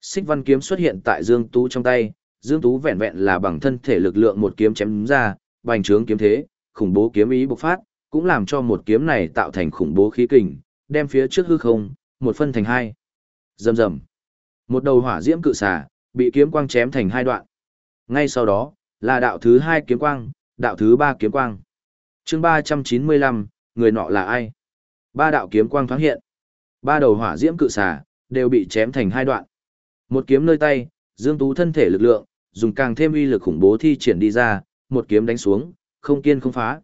Xích văn kiếm xuất hiện tại Dương Tú trong tay, Dương Tú vẹn vẹn là bằng thân thể lực lượng một kiếm chém ra, bành trướng kiếm thế, khủng bố kiếm ý bộc phát, cũng làm cho một kiếm này tạo thành khủng bố khí kình, đem phía trước hư không, một phân thành hai. Rầm rầm. Một đầu hỏa diễm cự xà, bị kiếm quang chém thành hai đoạn. Ngay sau đó, là đạo thứ hai kiếm quang, đạo thứ ba kiếm quang. chương 395, người nọ là ai? Ba đạo kiếm quang thoáng hiện. Ba đầu hỏa diễm cự xà, đều bị chém thành hai đoạn. Một kiếm nơi tay, Dương Tú thân thể lực lượng, dùng càng thêm uy lực khủng bố thi triển đi ra, một kiếm đánh xuống, không kiên không phá.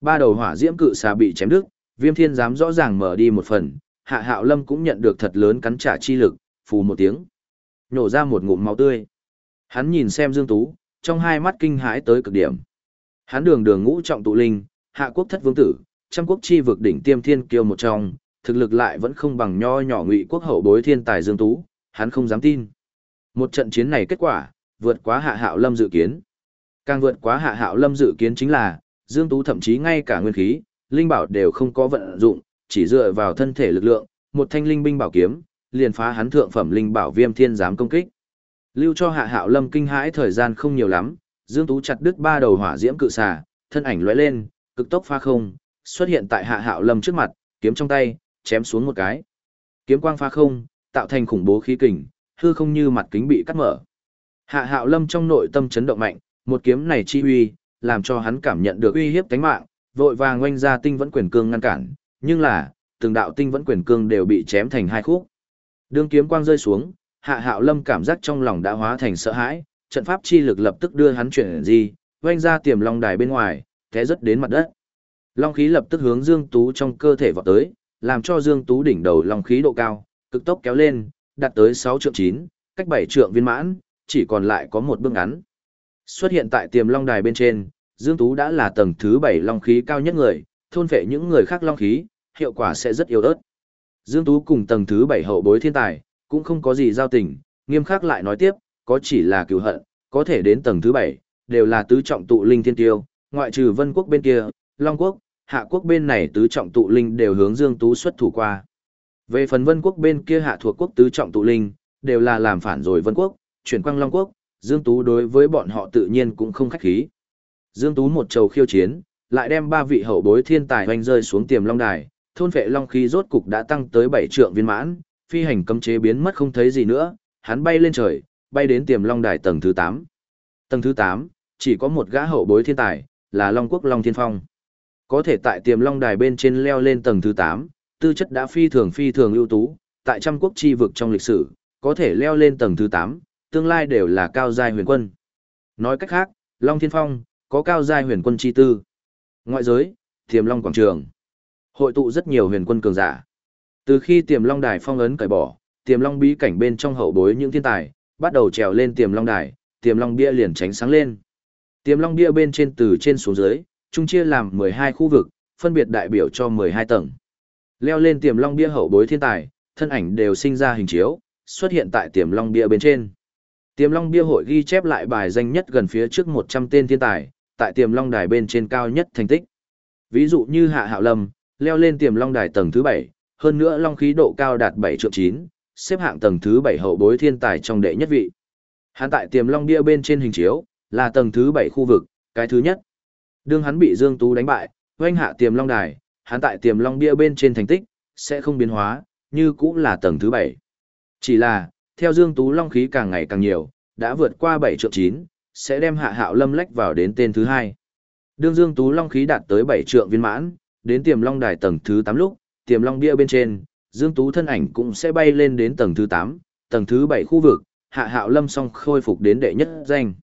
Ba đầu hỏa diễm cự xà bị chém đứt, Viêm Thiên dám rõ ràng mở đi một phần, Hạ Hạo Lâm cũng nhận được thật lớn cắn trả chi lực, phù một tiếng, nhổ ra một ngụm máu tươi. Hắn nhìn xem Dương Tú, trong hai mắt kinh hãi tới cực điểm. Hắn đường đường ngũ trọng tụ linh, hạ quốc thất vương tử, trăm quốc chi vực đỉnh tiêm thiên kiêu một trong, thực lực lại vẫn không bằng nho nhỏ ngụy quốc hậu bối thiên tài Dương Tú, hắn không dám tin. Một trận chiến này kết quả, vượt quá hạ hạo lâm dự kiến. Càng vượt quá hạ hạo lâm dự kiến chính là, Dương Tú thậm chí ngay cả nguyên khí, linh bảo đều không có vận dụng, chỉ dựa vào thân thể lực lượng, một thanh linh binh bảo kiếm, liền phá hắn thượng phẩm linh bảo viêm thiên giám công kích. Lưu cho hạ hạo lâm kinh hãi thời gian không nhiều lắm, Dương Tú chặt đứt ba đầu hỏa diễm cự xà, thân ảnh lóe lên, cực tốc pha không, xuất hiện tại Hạ Hạo Lâm trước mặt, kiếm trong tay, chém xuống một cái. Kiếm quang pha không, tạo thành khủng bố khí kình, hư không như mặt kính bị cắt mở. Hạ Hạo Lâm trong nội tâm chấn động mạnh, một kiếm này chi uy, làm cho hắn cảm nhận được uy hiếp tính mạng, vội vàng oanh ra tinh vẫn quyền cương ngăn cản, nhưng là, từng đạo tinh vẫn quyền cương đều bị chém thành hai khúc. Đường kiếm quang rơi xuống, Hạ Hạo Lâm cảm giác trong lòng đã hóa thành sợ hãi, trận pháp chi lực lập tức đưa hắn chuyển di, vanh ra tiềm long đài bên ngoài, té rất đến mặt đất. Long khí lập tức hướng Dương Tú trong cơ thể vọt tới, làm cho Dương Tú đỉnh đầu long khí độ cao, cực tốc kéo lên, đạt tới 6 trượng 9, cách 7 trượng viên mãn, chỉ còn lại có một bước ngắn. Xuất hiện tại tiềm long đài bên trên, Dương Tú đã là tầng thứ 7 long khí cao nhất người, thôn phệ những người khác long khí, hiệu quả sẽ rất yếu ớt. Dương Tú cùng tầng thứ 7 hậu bối thiên tài, cũng không có gì giao tình, nghiêm khắc lại nói tiếp, có chỉ là cứu hận, có thể đến tầng thứ 7, đều là tứ trọng tụ linh thiên tiêu, ngoại trừ vân quốc bên kia, long quốc, hạ quốc bên này tứ trọng tụ linh đều hướng Dương Tú xuất thủ qua. Về phần vân quốc bên kia hạ thuộc quốc tứ trọng tụ linh, đều là làm phản rồi vân quốc, chuyển quang long quốc, Dương Tú đối với bọn họ tự nhiên cũng không khách khí. Dương Tú một trầu khiêu chiến, lại đem ba vị hậu bối thiên tài hoành rơi xuống tiềm long đài, thôn vệ long khí rốt cục đã tăng tới 7 trượng viên mãn, phi hành cấm chế biến mất không thấy gì nữa, hắn bay lên trời, bay đến tiềm long đài tầng thứ 8. Tầng thứ 8, chỉ có một gã hậu bối thiên tài, là Long Quốc Long Thiên Phong. Có thể tại tiềm long đài bên trên leo lên tầng thứ 8, tư chất đã phi thường phi thường ưu tú, tại trăm quốc chi vực trong lịch sử, có thể leo lên tầng thứ 8, tương lai đều là cao giai huyền quân. Nói cách khác, Long Thiên Phong, có cao giai huyền quân chi tư. Ngoại giới, tiềm long quảng trường. Hội tụ rất nhiều huyền quân cường giả. Từ khi tiềm long đài phong ấn cởi bỏ, tiềm long bí cảnh bên trong hậu bối những thiên tài, bắt đầu trèo lên tiềm long đài, tiềm long bia liền tránh sáng lên. Tiềm long bia bên trên từ trên xuống dưới, chung chia làm 12 khu vực, phân biệt đại biểu cho 12 tầng. Leo lên tiềm long bia hậu bối thiên tài, thân ảnh đều sinh ra hình chiếu, xuất hiện tại tiềm long bia bên trên. Tiềm long bia hội ghi chép lại bài danh nhất gần phía trước 100 tên thiên tài, tại tiềm long đài bên trên cao nhất thành tích. Ví dụ như Hạ Hạo Lâm, leo lên tiềm long đài tầng thứ 7, hơn nữa long khí độ cao đạt 7 triệu 9, xếp hạng tầng thứ 7 hậu bối thiên tài trong đệ nhất vị. Hắn tại tiềm long bia bên trên hình chiếu, là tầng thứ 7 khu vực, cái thứ nhất. Đương hắn bị Dương Tú đánh bại, oanh hạ tiềm long đài, hắn tại tiềm long bia bên trên thành tích, sẽ không biến hóa, như cũng là tầng thứ 7. Chỉ là, theo Dương Tú long khí càng ngày càng nhiều, đã vượt qua 7 trượng 9, sẽ đem hạ hạo lâm lách vào đến tên thứ 2. Đương Dương Tú long khí đạt tới 7 trượng viên mãn, đến tiềm long đài tầng thứ 8 lúc, tiềm long bia bên trên, Dương Tú thân ảnh cũng sẽ bay lên đến tầng thứ 8, tầng thứ 7 khu vực, hạ hạo lâm song khôi phục đến đệ nhất danh.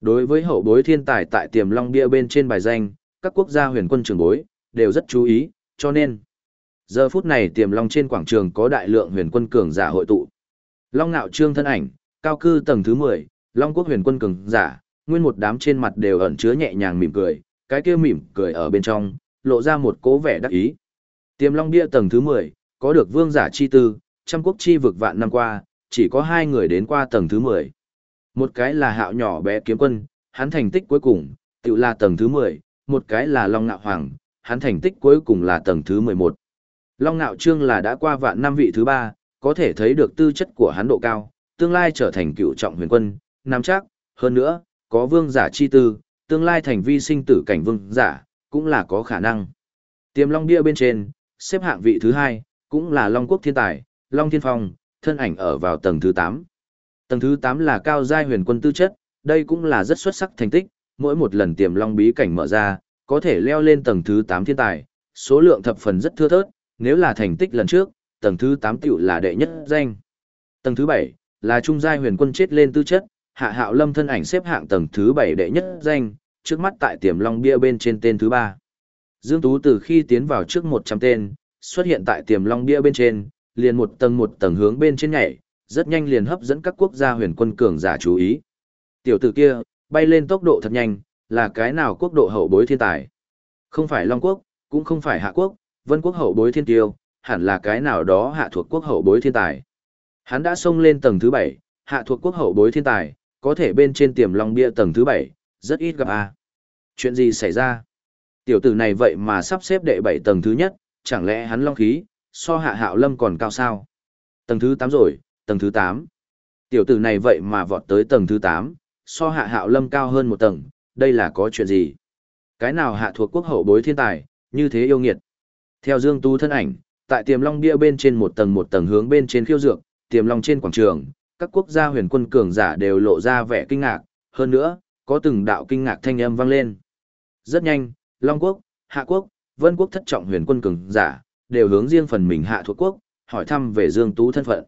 Đối với hậu bối thiên tài tại tiềm long bia bên trên bài danh, các quốc gia huyền quân trường bối, đều rất chú ý, cho nên. Giờ phút này tiềm long trên quảng trường có đại lượng huyền quân cường giả hội tụ. Long nạo trương thân ảnh, cao cư tầng thứ 10, long quốc huyền quân cường giả, nguyên một đám trên mặt đều ẩn chứa nhẹ nhàng mỉm cười, cái kia mỉm cười ở bên trong, lộ ra một cố vẻ đắc ý. Tiềm long bia tầng thứ 10, có được vương giả chi tư, trăm quốc chi vực vạn năm qua, chỉ có hai người đến qua tầng thứ 10. Một cái là hạo nhỏ bé kiếm quân, hắn thành tích cuối cùng, tự là tầng thứ 10, một cái là Long Nạo Hoàng, hắn thành tích cuối cùng là tầng thứ 11. Long Nạo Trương là đã qua vạn năm vị thứ ba, có thể thấy được tư chất của hắn độ cao, tương lai trở thành cựu trọng huyền quân, nắm chắc, hơn nữa, có vương giả chi tư, tương lai thành vi sinh tử cảnh vương giả, cũng là có khả năng. Tiềm Long Bia bên trên, xếp hạng vị thứ hai, cũng là Long Quốc Thiên Tài, Long Thiên Phong, thân ảnh ở vào tầng thứ 8. Tầng thứ 8 là cao giai huyền quân tư chất, đây cũng là rất xuất sắc thành tích, mỗi một lần tiềm long bí cảnh mở ra, có thể leo lên tầng thứ 8 thiên tài, số lượng thập phần rất thưa thớt, nếu là thành tích lần trước, tầng thứ 8 tiểu là đệ nhất danh. Tầng thứ 7 là trung giai huyền quân chết lên tư chất, Hạ Hạo Lâm thân ảnh xếp hạng tầng thứ 7 đệ nhất danh, trước mắt tại tiềm long bia bên trên tên thứ 3. Dương Tú từ khi tiến vào trước 100 tên, xuất hiện tại tiềm long bia bên trên, liền một tầng một tầng hướng bên trên nhảy, rất nhanh liền hấp dẫn các quốc gia huyền quân cường giả chú ý. Tiểu tử kia, bay lên tốc độ thật nhanh, là cái nào quốc độ hậu bối thiên tài? Không phải Long quốc, cũng không phải Hạ quốc, Vân quốc hậu bối thiên tiêu, hẳn là cái nào đó hạ thuộc quốc hậu bối thiên tài. Hắn đã xông lên tầng thứ 7, hạ thuộc quốc hậu bối thiên tài, có thể bên trên tiềm long bia tầng thứ 7, rất ít gặp a. Chuyện gì xảy ra? Tiểu tử này vậy mà sắp xếp đệ 7 tầng thứ nhất, chẳng lẽ hắn long khí, so hạ hạo lâm còn cao sao? Tầng thứ 8 rồi, tầng thứ 8. Tiểu tử này vậy mà vọt tới tầng thứ 8, so hạ hạo lâm cao hơn một tầng, đây là có chuyện gì? Cái nào hạ thuộc quốc hậu bối thiên tài, như thế yêu nghiệt. Theo Dương Tu thân ảnh, tại tiềm long bia bên trên một tầng một tầng hướng bên trên khiêu dược, tiềm long trên quảng trường, các quốc gia huyền quân cường giả đều lộ ra vẻ kinh ngạc, hơn nữa, có từng đạo kinh ngạc thanh âm vang lên. Rất nhanh, Long quốc, Hạ quốc, Vân quốc thất trọng huyền quân cường giả, đều hướng riêng phần mình hạ thuộc quốc, hỏi thăm về Dương Tú thân phận.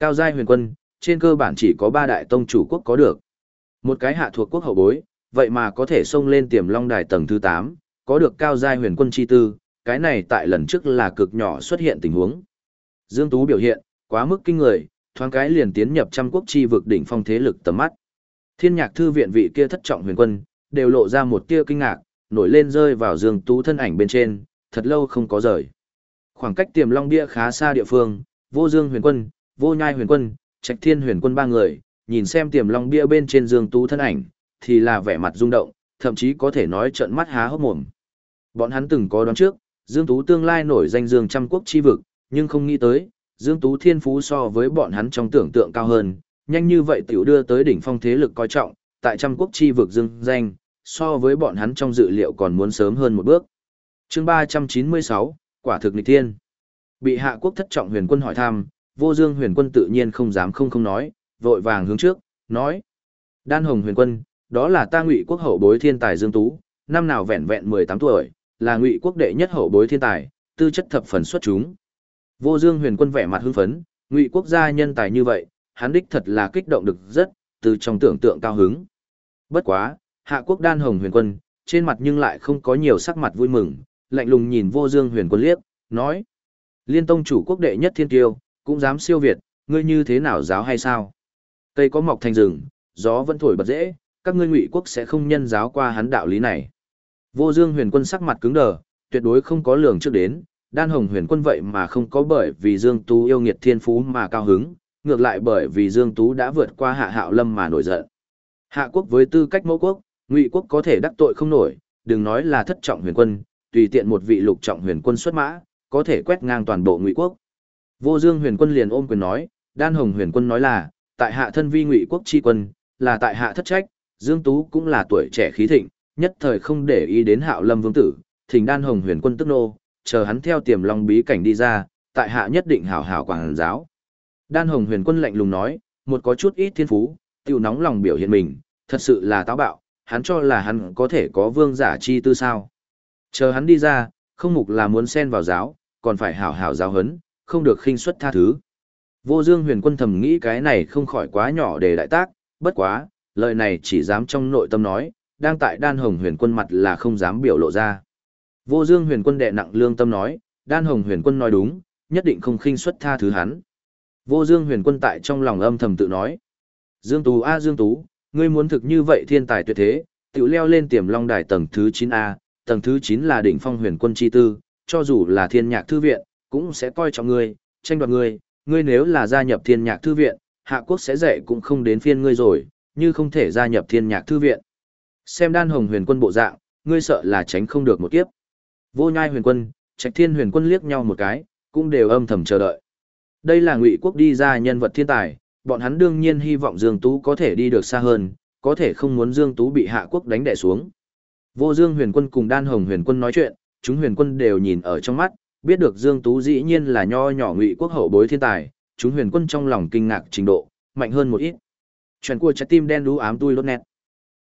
Cao giai huyền quân, trên cơ bản chỉ có ba đại tông chủ quốc có được. Một cái hạ thuộc quốc hậu bối, vậy mà có thể xông lên tiềm long đài tầng thứ 8, có được cao giai huyền quân chi tư, cái này tại lần trước là cực nhỏ xuất hiện tình huống. Dương Tú biểu hiện, quá mức kinh người, thoáng cái liền tiến nhập trăm quốc chi vực đỉnh phong thế lực tầm mắt. Thiên nhạc thư viện vị kia thất trọng huyền quân, đều lộ ra một tia kinh ngạc, nổi lên rơi vào Dương Tú thân ảnh bên trên, thật lâu không có rời. Khoảng cách tiềm long bia khá xa địa phương, vô dương huyền quân, vô nhai huyền quân, trạch thiên huyền quân ba người, nhìn xem tiềm long bia bên trên Dương Tú thân ảnh, thì là vẻ mặt rung động, thậm chí có thể nói trợn mắt há hốc mồm. Bọn hắn từng có đoán trước, Dương Tú tương lai nổi danh Dương trăm quốc chi vực, nhưng không nghĩ tới, Dương Tú thiên phú so với bọn hắn trong tưởng tượng cao hơn, nhanh như vậy tiểu đưa tới đỉnh phong thế lực coi trọng, tại trăm quốc chi vực dương danh, so với bọn hắn trong dự liệu còn muốn sớm hơn một bước. chương 396, quả thực nịch thiên. Bị hạ quốc thất trọng huyền quân hỏi thăm, vô dương huyền quân tự nhiên không dám không không nói, vội vàng hướng trước, nói. Đan hồng huyền quân, đó là ta ngụy quốc hậu bối thiên tài Dương Tú, năm nào vẹn vẹn 18 tuổi, là ngụy quốc đệ nhất hậu bối thiên tài, tư chất thập phần xuất chúng. Vô Dương huyền quân vẻ mặt hưng phấn, ngụy quốc gia nhân tài như vậy, hắn đích thật là kích động được rất, từ trong tưởng tượng cao hứng. Bất quá, hạ quốc đan hồng huyền quân, trên mặt nhưng lại không có nhiều sắc mặt vui mừng, lạnh lùng nhìn vô dương huyền quân liếc, nói. Liên tông chủ quốc đệ nhất thiên tiêu, cũng dám siêu việt, ngươi như thế nào giáo hay sao? Cây có mọc thành rừng, gió vẫn thổi bật dễ, các ngươi ngụy quốc sẽ không nhân giáo qua hắn đạo lý này. Vô dương huyền quân sắc mặt cứng đờ, tuyệt đối không có lường trước đến, đan hồng huyền quân vậy mà không có bởi vì dương tú yêu nghiệt thiên phú mà cao hứng, ngược lại bởi vì Dương Tú đã vượt qua Hạ Hạo Lâm mà nổi giận. Hạ quốc với tư cách mẫu quốc, Ngụy quốc có thể đắc tội không nổi, đừng nói là thất trọng huyền quân, tùy tiện một vị lục trọng huyền quân xuất mã, có thể quét ngang toàn bộ Ngụy quốc. Vô Dương huyền quân liền ôm quyền nói, Đan Hồng huyền quân nói là, tại hạ thân vi Ngụy quốc chi quân, là tại hạ thất trách, Dương Tú cũng là tuổi trẻ khí thịnh, nhất thời không để ý đến Hạo Lâm vương tử, thỉnh Đan Hồng huyền quân tức nô, chờ hắn theo tiềm long bí cảnh đi ra, tại hạ nhất định hảo hảo quảng giáo. Đan Hồng Huyền Quân lạnh lùng nói, một có chút ít thiên phú, tiêu nóng lòng biểu hiện mình, thật sự là táo bạo, hắn cho là hắn có thể có vương giả chi tư sao. Chờ hắn đi ra, không mục là muốn xen vào giáo, còn phải hảo hảo giáo hấn, không được khinh suất tha thứ. Vô Dương Huyền Quân thầm nghĩ cái này không khỏi quá nhỏ để đại tác, bất quá, lời này chỉ dám trong nội tâm nói, đang tại Đan Hồng Huyền Quân mặt là không dám biểu lộ ra. Vô Dương Huyền Quân đệ nặng lương tâm nói, Đan Hồng Huyền Quân nói đúng, nhất định không khinh suất tha thứ hắn. Vô Dương huyền quân tại trong lòng âm thầm tự nói. Dương Tú A Dương Tú, ngươi muốn thực như vậy thiên tài tuyệt thế, tự leo lên tiềm long đài tầng thứ 9A, tầng thứ 9 là đỉnh phong huyền quân chi tư, cho dù là thiên nhạc thư viện, cũng sẽ coi trọng ngươi, tranh đoạt ngươi, ngươi nếu là gia nhập thiên nhạc thư viện, hạ quốc sẽ dạy cũng không đến phiên ngươi rồi, như không thể gia nhập thiên nhạc thư viện. Xem đan hồng huyền quân bộ dạng, ngươi sợ là tránh không được một kiếp. Vô nhai huyền quân, trạch thiên huyền quân liếc nhau một cái, cũng đều âm thầm chờ đợi. Đây là ngụy quốc đi ra nhân vật thiên tài, bọn hắn đương nhiên hy vọng Dương Tú có thể đi được xa hơn, có thể không muốn Dương Tú bị hạ quốc đánh đẻ xuống. Vô Dương huyền quân cùng đan hồng huyền quân nói chuyện, chúng huyền quân đều nhìn ở trong mắt, biết được Dương Tú dĩ nhiên là nho nhỏ ngụy quốc hậu bối thiên tài, chúng huyền quân trong lòng kinh ngạc trình độ, mạnh hơn một ít. Chuyện của trái tim đen đú ám tui lốt nét.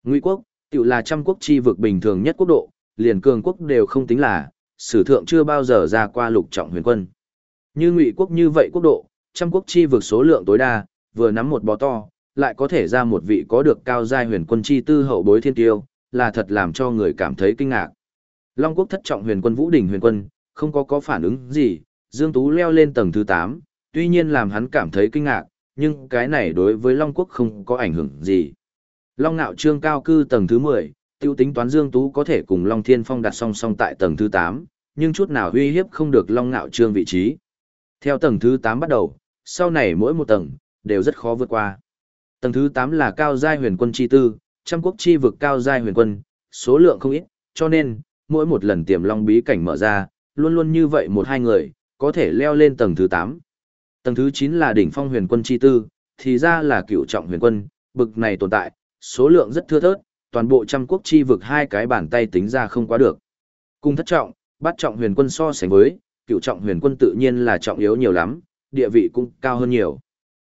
Ngụy quốc, tự là trăm quốc chi vực bình thường nhất quốc độ, liền cường quốc đều không tính là, sử thượng chưa bao giờ ra qua lục trọng huyền quân. Như ngụy quốc như vậy quốc độ, trăm quốc chi vực số lượng tối đa, vừa nắm một bó to, lại có thể ra một vị có được cao giai huyền quân chi tư hậu bối thiên tiêu, là thật làm cho người cảm thấy kinh ngạc. Long quốc thất trọng huyền quân Vũ Đình huyền quân, không có có phản ứng gì, Dương Tú leo lên tầng thứ 8, tuy nhiên làm hắn cảm thấy kinh ngạc, nhưng cái này đối với Long quốc không có ảnh hưởng gì. Long Nạo Trương cao cư tầng thứ 10, tiêu tính toán Dương Tú có thể cùng Long Thiên Phong đặt song song tại tầng thứ 8, nhưng chút nào uy hiếp không được Long Nạo Trương vị trí. Theo tầng thứ 8 bắt đầu, sau này mỗi một tầng, đều rất khó vượt qua. Tầng thứ 8 là cao giai huyền quân chi tư, trăm quốc chi vực cao giai huyền quân, số lượng không ít, cho nên, mỗi một lần tiềm long bí cảnh mở ra, luôn luôn như vậy một hai người, có thể leo lên tầng thứ 8. Tầng thứ 9 là đỉnh phong huyền quân chi tư, thì ra là cựu trọng huyền quân, bực này tồn tại, số lượng rất thưa thớt, toàn bộ trăm quốc chi vực hai cái bàn tay tính ra không quá được. Cùng thất trọng, bát trọng huyền quân so sánh với, cựu trọng huyền quân tự nhiên là trọng yếu nhiều lắm, địa vị cũng cao hơn nhiều.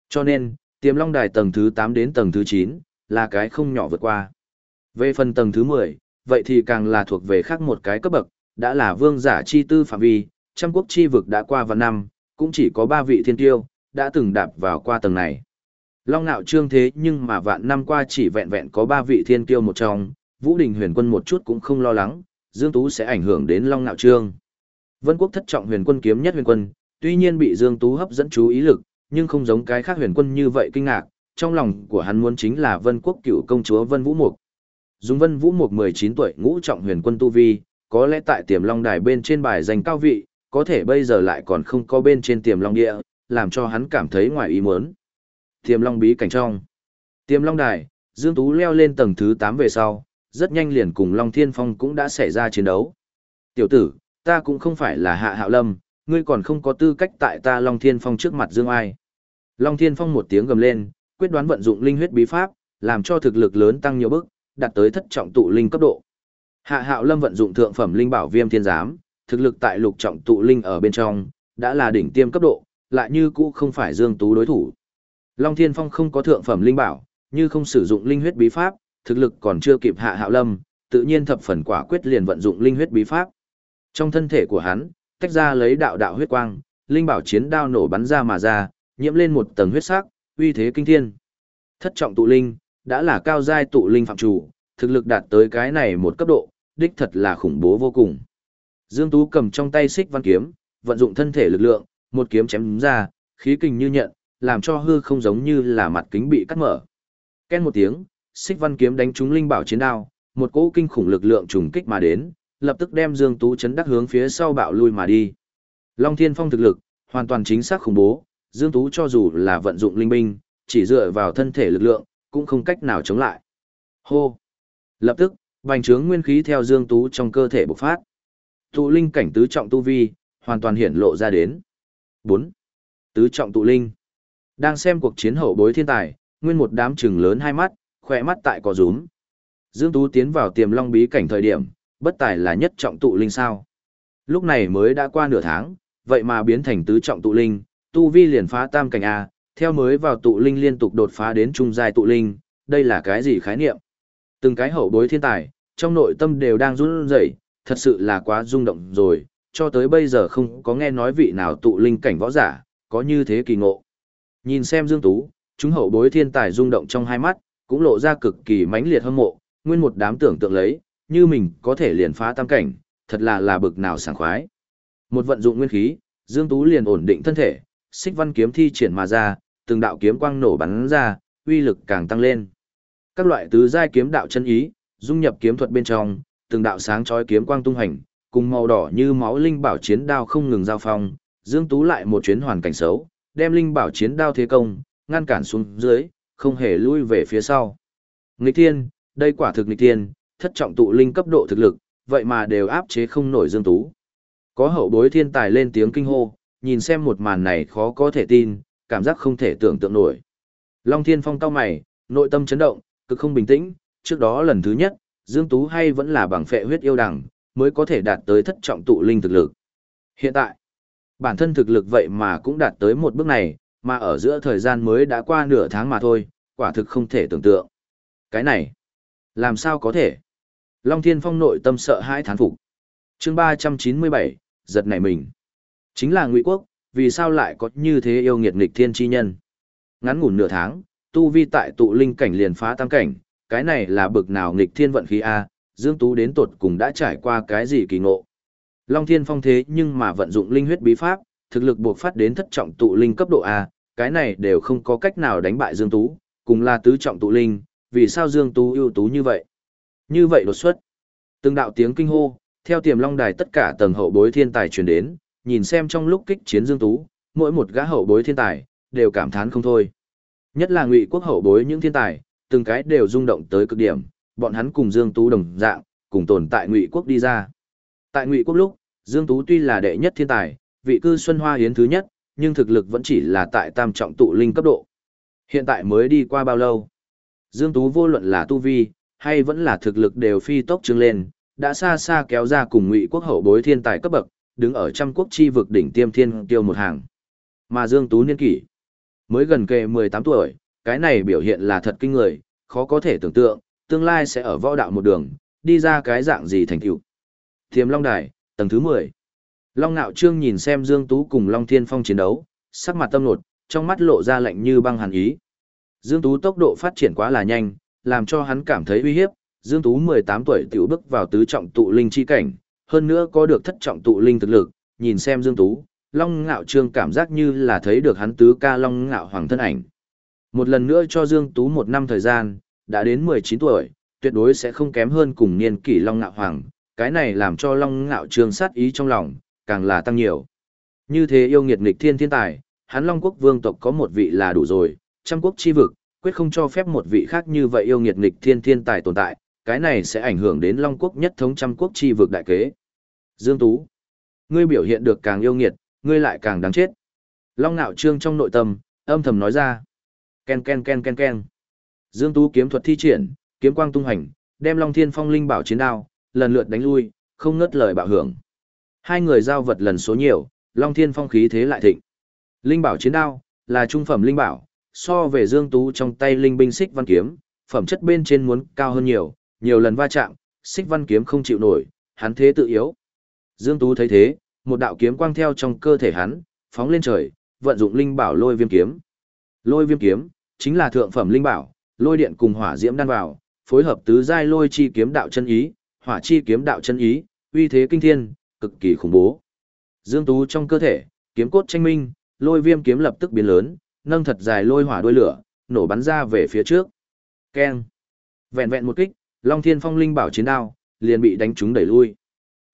Cho nên, tiềm long đài tầng thứ 8 đến tầng thứ 9, là cái không nhỏ vượt qua. Về phần tầng thứ 10, vậy thì càng là thuộc về khác một cái cấp bậc, đã là vương giả chi tư phạm vi, trăm quốc chi vực đã qua vào năm, cũng chỉ có ba vị thiên tiêu, đã từng đạp vào qua tầng này. Long Nạo Trương thế nhưng mà vạn năm qua chỉ vẹn vẹn có ba vị thiên tiêu một trong, Vũ Đình huyền quân một chút cũng không lo lắng, Dương Tú sẽ ảnh hưởng đến Long Nạo Trương. Vân Quốc thất trọng huyền quân kiếm nhất huyền quân, tuy nhiên bị Dương Tú hấp dẫn chú ý lực, nhưng không giống cái khác huyền quân như vậy kinh ngạc, trong lòng của hắn muốn chính là Vân Quốc cựu công chúa Vân Vũ Mục. Dùng Vân Vũ Mục 19 tuổi ngũ trọng huyền quân tu vi, có lẽ tại tiềm long đài bên trên bài danh cao vị, có thể bây giờ lại còn không có bên trên tiềm long địa, làm cho hắn cảm thấy ngoài ý muốn. Tiềm long bí cảnh trong. Tiềm long đài, Dương Tú leo lên tầng thứ 8 về sau, rất nhanh liền cùng Long Thiên Phong cũng đã xảy ra chiến đấu. Tiểu tử, ta cũng không phải là hạ hạo lâm, ngươi còn không có tư cách tại ta Long Thiên Phong trước mặt Dương Ai. Long Thiên Phong một tiếng gầm lên, quyết đoán vận dụng linh huyết bí pháp, làm cho thực lực lớn tăng nhiều bước, đạt tới thất trọng tụ linh cấp độ. Hạ Hạo Lâm vận dụng thượng phẩm linh bảo Viêm Thiên Giám, thực lực tại lục trọng tụ linh ở bên trong, đã là đỉnh tiêm cấp độ, lại như cũ không phải Dương Tú đối thủ. Long Thiên Phong không có thượng phẩm linh bảo, như không sử dụng linh huyết bí pháp, thực lực còn chưa kịp Hạ Hạo Lâm, tự nhiên thập phần quả quyết liền vận dụng linh huyết bí pháp. Trong thân thể của hắn, tách ra lấy đạo đạo huyết quang, linh bảo chiến đao nổ bắn ra mà ra, nhiễm lên một tầng huyết sắc, uy thế kinh thiên. Thất trọng tụ linh, đã là cao giai tụ linh phạm chủ, thực lực đạt tới cái này một cấp độ, đích thật là khủng bố vô cùng. Dương Tú cầm trong tay xích văn kiếm, vận dụng thân thể lực lượng, một kiếm chém ra, khí kình như nhận, làm cho hư không giống như là mặt kính bị cắt mở. Ken một tiếng, xích văn kiếm đánh trúng linh bảo chiến đao, một cỗ kinh khủng lực lượng trùng kích mà đến, lập tức đem Dương Tú chấn đắc hướng phía sau bạo lui mà đi. Long Thiên Phong thực lực, hoàn toàn chính xác khủng bố, Dương Tú cho dù là vận dụng linh binh, chỉ dựa vào thân thể lực lượng, cũng không cách nào chống lại. Hô! Lập tức, vành trướng nguyên khí theo Dương Tú trong cơ thể bộc phát. Tụ linh cảnh tứ trọng tu vi, hoàn toàn hiển lộ ra đến. 4. Tứ trọng tụ linh. Đang xem cuộc chiến hậu bối thiên tài, nguyên một đám trừng lớn hai mắt, khỏe mắt tại có rúm. Dương Tú tiến vào tiềm long bí cảnh thời điểm, bất tài là nhất trọng tụ linh sao. Lúc này mới đã qua nửa tháng, vậy mà biến thành tứ trọng tụ linh, tu vi liền phá tam cảnh A, theo mới vào tụ linh liên tục đột phá đến trung giai tụ linh, đây là cái gì khái niệm? Từng cái hậu bối thiên tài, trong nội tâm đều đang run rẩy, thật sự là quá rung động rồi, cho tới bây giờ không có nghe nói vị nào tụ linh cảnh võ giả, có như thế kỳ ngộ. Nhìn xem Dương Tú, chúng hậu bối thiên tài rung động trong hai mắt, cũng lộ ra cực kỳ mãnh liệt hâm mộ, nguyên một đám tưởng tượng lấy, như mình có thể liền phá tam cảnh, thật là là bực nào sảng khoái. Một vận dụng nguyên khí, Dương Tú liền ổn định thân thể, xích văn kiếm thi triển mà ra, từng đạo kiếm quang nổ bắn ra, uy lực càng tăng lên. Các loại tứ giai kiếm đạo chân ý, dung nhập kiếm thuật bên trong, từng đạo sáng chói kiếm quang tung hành, cùng màu đỏ như máu linh bảo chiến đao không ngừng giao phong, Dương Tú lại một chuyến hoàn cảnh xấu, đem linh bảo chiến đao thế công, ngăn cản xuống dưới, không hề lui về phía sau. Nghịch thiên, đây quả thực nghịch thiên, thất trọng tụ linh cấp độ thực lực, vậy mà đều áp chế không nổi Dương Tú. Có hậu bối thiên tài lên tiếng kinh hô, nhìn xem một màn này khó có thể tin, cảm giác không thể tưởng tượng nổi. Long Thiên Phong cao mày, nội tâm chấn động, cực không bình tĩnh, trước đó lần thứ nhất, Dương Tú hay vẫn là bằng phệ huyết yêu đằng, mới có thể đạt tới thất trọng tụ linh thực lực. Hiện tại, bản thân thực lực vậy mà cũng đạt tới một bước này, mà ở giữa thời gian mới đã qua nửa tháng mà thôi, quả thực không thể tưởng tượng. Cái này, làm sao có thể? Long Thiên Phong nội tâm sợ hãi thán phục. Chương 397, giật nảy mình. Chính là Ngụy Quốc, vì sao lại có như thế yêu nghiệt nghịch thiên chi nhân? Ngắn ngủn nửa tháng, tu vi tại tụ linh cảnh liền phá tam cảnh, cái này là bực nào nghịch thiên vận khí a, Dương Tú đến tột cùng đã trải qua cái gì kỳ ngộ. Long Thiên Phong thế nhưng mà vận dụng linh huyết bí pháp, thực lực buộc phát đến thất trọng tụ linh cấp độ A, cái này đều không có cách nào đánh bại Dương Tú, cùng là tứ trọng tụ linh, vì sao Dương Tú ưu tú như vậy? Như vậy đột xuất. Từng đạo tiếng kinh hô, theo tiềm long đài tất cả tầng hậu bối thiên tài truyền đến, nhìn xem trong lúc kích chiến Dương Tú, mỗi một gã hậu bối thiên tài, đều cảm thán không thôi. Nhất là ngụy quốc hậu bối những thiên tài, từng cái đều rung động tới cực điểm, bọn hắn cùng Dương Tú đồng dạng, cùng tồn tại Ngụy quốc đi ra. Tại Ngụy quốc lúc, Dương Tú tuy là đệ nhất thiên tài, vị cư Xuân Hoa Hiến thứ nhất, nhưng thực lực vẫn chỉ là tại tam trọng tụ linh cấp độ. Hiện tại mới đi qua bao lâu? Dương Tú vô luận là tu vi, hay vẫn là thực lực đều phi tốc trưng lên, đã xa xa kéo ra cùng Ngụy quốc hậu bối thiên tài cấp bậc, đứng ở trăm quốc chi vực đỉnh tiêm thiên tiêu một hàng. Mà Dương Tú niên kỷ mới gần kề 18 tuổi, cái này biểu hiện là thật kinh người, khó có thể tưởng tượng, tương lai sẽ ở võ đạo một đường, đi ra cái dạng gì thành tựu. Thiềm Long Đài, tầng thứ 10. Long Nạo Trương nhìn xem Dương Tú cùng Long Thiên Phong chiến đấu, sắc mặt tâm nột, trong mắt lộ ra lạnh như băng hàn ý. Dương Tú tốc độ phát triển quá là nhanh, làm cho hắn cảm thấy uy hiếp. Dương Tú 18 tuổi tiểu bước vào tứ trọng tụ linh chi cảnh, hơn nữa có được thất trọng tụ linh thực lực, nhìn xem Dương Tú, Long Ngạo Trương cảm giác như là thấy được hắn tứ ca Long Ngạo Hoàng thân ảnh. Một lần nữa cho Dương Tú một năm thời gian, đã đến 19 tuổi, tuyệt đối sẽ không kém hơn cùng niên kỷ Long Ngạo Hoàng, cái này làm cho Long Ngạo Trương sát ý trong lòng, càng là tăng nhiều. Như thế yêu nghiệt nghịch thiên thiên tài, hắn Long Quốc vương tộc có một vị là đủ rồi, trăm quốc chi vực, quyết không cho phép một vị khác như vậy yêu nghiệt nghịch thiên thiên tài tồn tại, cái này sẽ ảnh hưởng đến Long Quốc nhất thống trăm quốc chi vực đại kế. Dương Tú, ngươi biểu hiện được càng yêu nghiệt, ngươi lại càng đáng chết. Long Nạo Trương trong nội tâm, âm thầm nói ra. Ken ken ken ken ken. Dương Tú kiếm thuật thi triển, kiếm quang tung hành, đem Long Thiên Phong linh bảo chiến đao, lần lượt đánh lui, không ngớt lời bạo hưởng. Hai người giao vật lần số nhiều, Long Thiên Phong khí thế lại thịnh. Linh bảo chiến đao là trung phẩm linh bảo, so về Dương Tú trong tay linh binh xích văn kiếm, phẩm chất bên trên muốn cao hơn nhiều, nhiều lần va chạm, xích văn kiếm không chịu nổi, hắn thế tự yếu. Dương Tú thấy thế, một đạo kiếm quang theo trong cơ thể hắn, phóng lên trời, vận dụng linh bảo lôi viêm kiếm. Lôi viêm kiếm chính là thượng phẩm linh bảo, lôi điện cùng hỏa diễm đan vào, phối hợp tứ giai lôi chi kiếm đạo chân ý, hỏa chi kiếm đạo chân ý, uy thế kinh thiên, cực kỳ khủng bố. Dương Tú trong cơ thể, kiếm cốt tranh minh, lôi viêm kiếm lập tức biến lớn, nâng thật dài lôi hỏa đuôi lửa, nổ bắn ra về phía trước. Keng. Vẹn vẹn một kích, Long Thiên Phong linh bảo chiến đao, liền bị đánh trúng đẩy lui.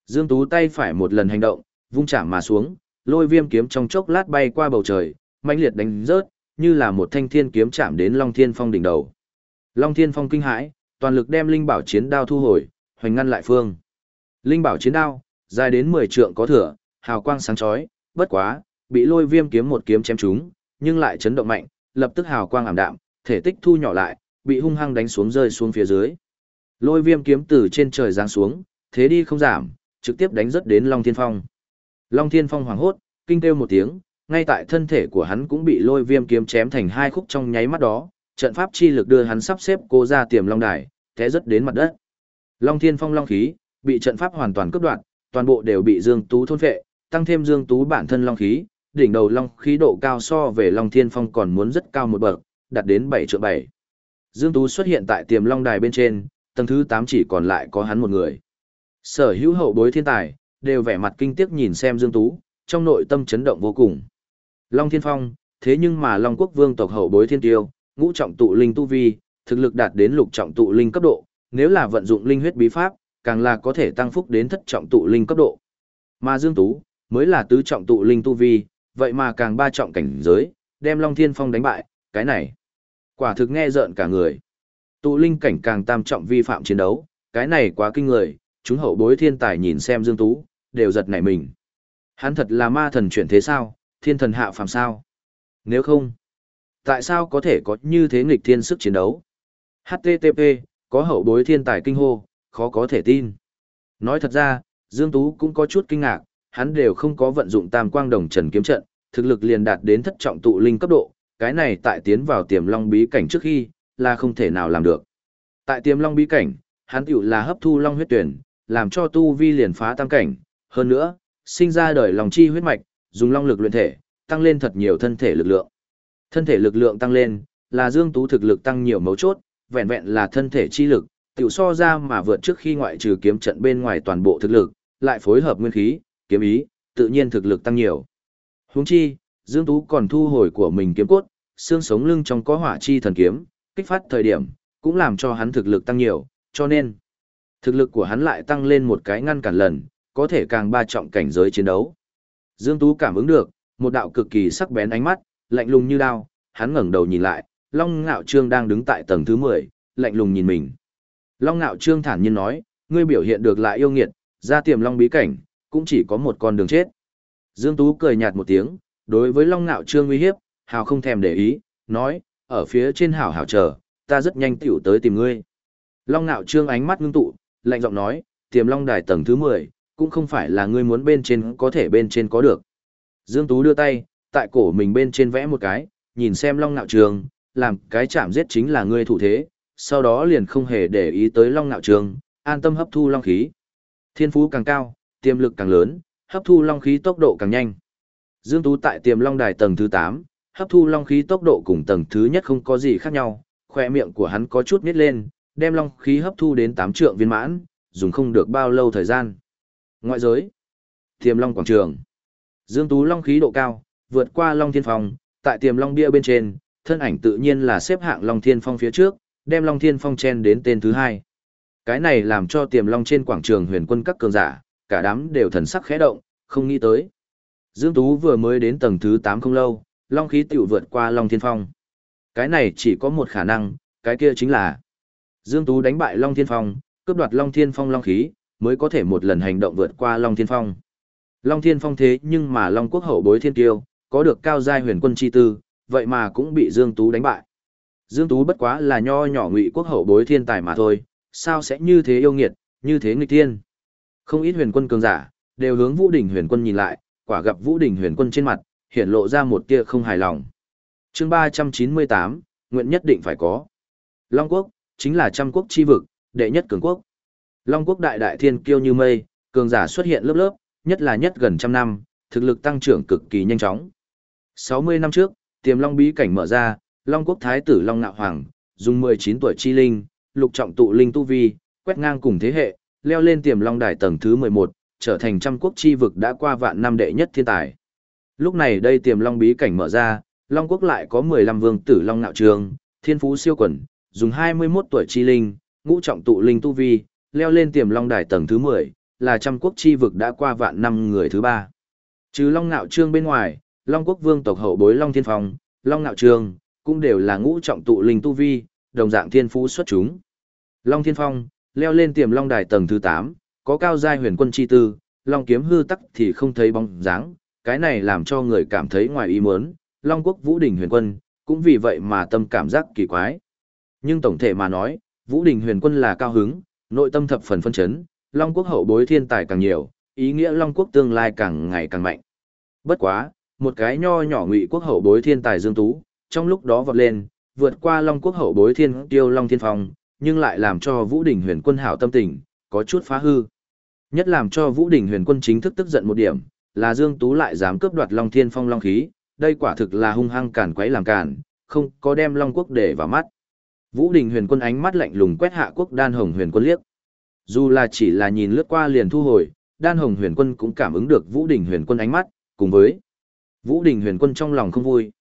Dương Tú tay phải một lần hành động, vung chạm mà xuống, lôi viêm kiếm trong chốc lát bay qua bầu trời, mãnh liệt đánh rớt, như là một thanh thiên kiếm chạm đến Long Thiên Phong đỉnh đầu. Long Thiên Phong kinh hãi, toàn lực đem linh bảo chiến đao thu hồi, hoành ngăn lại phương. Linh bảo chiến đao, dài đến 10 trượng có thừa, hào quang sáng chói, bất quá, bị lôi viêm kiếm một kiếm chém trúng, nhưng lại chấn động mạnh, lập tức hào quang ảm đạm, thể tích thu nhỏ lại, bị hung hăng đánh xuống rơi xuống phía dưới. Lôi viêm kiếm từ trên trời giáng xuống, thế đi không giảm, trực tiếp đánh rất đến Long Thiên Phong. Long Thiên Phong hoảng hốt, kinh kêu một tiếng, ngay tại thân thể của hắn cũng bị lôi viêm kiếm chém thành hai khúc trong nháy mắt đó, trận pháp chi lực đưa hắn sắp xếp cô ra tiềm long đài, té rất đến mặt đất. Long Thiên Phong long khí, bị trận pháp hoàn toàn cướp đoạt, toàn bộ đều bị Dương Tú thôn phệ, tăng thêm Dương Tú bản thân long khí, đỉnh đầu long khí độ cao so về Long Thiên Phong còn muốn rất cao một bậc, đạt đến 7 triệu 7. Dương Tú xuất hiện tại tiềm long đài bên trên, tầng thứ 8 chỉ còn lại có hắn một người. Sở hữu hậu bối thiên tài, đều vẻ mặt kinh tiếc nhìn xem Dương Tú, trong nội tâm chấn động vô cùng. Long Thiên Phong, thế nhưng mà Long Quốc Vương tộc hậu bối thiên tiêu, ngũ trọng tụ linh tu vi, thực lực đạt đến lục trọng tụ linh cấp độ, nếu là vận dụng linh huyết bí pháp, càng là có thể tăng phúc đến thất trọng tụ linh cấp độ. Mà Dương Tú, mới là tứ trọng tụ linh tu vi, vậy mà càng ba trọng cảnh giới, đem Long Thiên Phong đánh bại, cái này. Quả thực nghe rợn cả người. Tụ linh cảnh càng tam trọng vi phạm chiến đấu, cái này quá kinh người, chúng hậu bối thiên tài nhìn xem Dương Tú, đều giật nảy mình. Hắn thật là ma thần chuyển thế sao, thiên thần hạ phàm sao? Nếu không, tại sao có thể có như thế nghịch thiên sức chiến đấu? HTTP, có hậu bối thiên tài kinh hô, khó có thể tin. Nói thật ra, Dương Tú cũng có chút kinh ngạc, hắn đều không có vận dụng tam quang đồng trần kiếm trận, thực lực liền đạt đến thất trọng tụ linh cấp độ, cái này tại tiến vào tiềm long bí cảnh trước khi, là không thể nào làm được. Tại tiềm long bí cảnh, hắn tiểu là hấp thu long huyết tuyển, làm cho tu vi liền phá tam cảnh, hơn nữa, sinh ra đời lòng chi huyết mạch, dùng long lực luyện thể, tăng lên thật nhiều thân thể lực lượng. Thân thể lực lượng tăng lên, là Dương Tú thực lực tăng nhiều mấu chốt, vẹn vẹn là thân thể chi lực, tiểu so ra mà vượt trước khi ngoại trừ kiếm trận bên ngoài toàn bộ thực lực, lại phối hợp nguyên khí, kiếm ý, tự nhiên thực lực tăng nhiều. Huống chi, Dương Tú còn thu hồi của mình kiếm cốt, xương sống lưng trong có hỏa chi thần kiếm, kích phát thời điểm, cũng làm cho hắn thực lực tăng nhiều, cho nên thực lực của hắn lại tăng lên một cái ngăn cản lần, có thể càng ba trọng cảnh giới chiến đấu. Dương Tú cảm ứng được, một đạo cực kỳ sắc bén ánh mắt, lạnh lùng như đao, hắn ngẩng đầu nhìn lại, Long Ngạo Trương đang đứng tại tầng thứ 10, lạnh lùng nhìn mình. Long Ngạo Trương thản nhiên nói, ngươi biểu hiện được lại yêu nghiệt, ra tiềm long bí cảnh, cũng chỉ có một con đường chết. Dương Tú cười nhạt một tiếng, đối với Long Ngạo Trương uy hiếp, hào không thèm để ý, nói, ở phía trên hảo hảo chờ, ta rất nhanh tiểu tới tìm ngươi. Long Ngạo Trương ánh mắt ngưng tụ, lạnh giọng nói, tiềm long đài tầng thứ 10, cũng không phải là ngươi muốn bên trên có thể bên trên có được. Dương Tú đưa tay, tại cổ mình bên trên vẽ một cái, nhìn xem Long Nạo Trường, làm cái chạm giết chính là ngươi thủ thế, sau đó liền không hề để ý tới Long Nạo Trường, an tâm hấp thu long khí. Thiên phú càng cao, tiềm lực càng lớn, hấp thu long khí tốc độ càng nhanh. Dương Tú tại tiềm long đài tầng thứ 8, hấp thu long khí tốc độ cùng tầng thứ nhất không có gì khác nhau, khỏe miệng của hắn có chút nít lên, đem long khí hấp thu đến tám trượng viên mãn, dùng không được bao lâu thời gian. Ngoại giới, Tiềm Long quảng trường. Dương Tú long khí độ cao, vượt qua Long Thiên Phong, tại Tiềm Long bia bên trên, thân ảnh tự nhiên là xếp hạng Long Thiên Phong phía trước, đem Long Thiên Phong chen đến tên thứ hai. Cái này làm cho Tiềm Long trên quảng trường huyền quân các cường giả, cả đám đều thần sắc khẽ động, không nghĩ tới. Dương Tú vừa mới đến tầng thứ 8 không lâu, long khí tiểu vượt qua Long Thiên Phong. Cái này chỉ có một khả năng, cái kia chính là Dương Tú đánh bại Long Thiên Phong, cướp đoạt Long Thiên Phong long khí, mới có thể một lần hành động vượt qua Long Thiên Phong. Long Thiên Phong thế nhưng mà Long Quốc hậu bối thiên Kiêu có được cao giai huyền quân chi tư, vậy mà cũng bị Dương Tú đánh bại. Dương Tú bất quá là nho nhỏ ngụy quốc hậu bối thiên tài mà thôi, sao sẽ như thế yêu nghiệt, như thế nghịch thiên. Không ít huyền quân cường giả, đều hướng Vũ Đỉnh huyền quân nhìn lại, quả gặp Vũ Đỉnh huyền quân trên mặt, hiện lộ ra một tia không hài lòng. chương 398, nguyện nhất định phải có. Long Quốc, chính là trăm quốc chi vực, đệ nhất cường quốc. Long Quốc đại đại thiên kiêu như mây, cường giả xuất hiện lớp lớp, nhất là nhất gần trăm năm, thực lực tăng trưởng cực kỳ nhanh chóng. 60 năm trước, tiềm long bí cảnh mở ra, Long Quốc Thái tử Long Nạo Hoàng, dùng 19 tuổi chi linh, lục trọng tụ linh tu vi, quét ngang cùng thế hệ, leo lên tiềm long đài tầng thứ 11, trở thành trăm quốc chi vực đã qua vạn năm đệ nhất thiên tài. Lúc này đây tiềm long bí cảnh mở ra, Long Quốc lại có 15 vương tử Long Nạo Trường, thiên phú siêu quần, dùng 21 tuổi chi linh, ngũ trọng tụ linh tu vi, leo lên tiềm long đài tầng thứ 10, là trăm quốc chi vực đã qua vạn năm người thứ ba. Trừ Long Nạo Trương bên ngoài, Long Quốc vương tộc hậu bối Long Thiên Phong, Long Nạo Trương, cũng đều là ngũ trọng tụ linh tu vi, đồng dạng thiên phú xuất chúng. Long Thiên Phong, leo lên tiềm long đài tầng thứ 8, có cao giai huyền quân chi tư, long kiếm hư tắc thì không thấy bóng dáng, cái này làm cho người cảm thấy ngoài ý muốn, Long Quốc Vũ Đình huyền quân, cũng vì vậy mà tâm cảm giác kỳ quái. Nhưng tổng thể mà nói, Vũ Đình huyền quân là cao hứng, nội tâm thập phần phân chấn, Long Quốc hậu bối thiên tài càng nhiều, ý nghĩa Long Quốc tương lai càng ngày càng mạnh. Bất quá, một cái nho nhỏ ngụy quốc hậu bối thiên tài Dương Tú, trong lúc đó vọt lên, vượt qua Long Quốc hậu bối thiên tiêu Long Thiên Phong, nhưng lại làm cho Vũ Đình huyền quân hảo tâm tình, có chút phá hư. Nhất làm cho Vũ Đình huyền quân chính thức tức giận một điểm, là Dương Tú lại dám cướp đoạt Long Thiên Phong Long khí, đây quả thực là hung hăng cản quấy làm cản, không có đem Long Quốc để vào mắt. Vũ Đình huyền quân ánh mắt lạnh lùng quét hạ quốc đan hồng huyền quân liếc. Dù là chỉ là nhìn lướt qua liền thu hồi, đan hồng huyền quân cũng cảm ứng được Vũ Đình huyền quân ánh mắt, cùng với Vũ Đình huyền quân trong lòng không vui.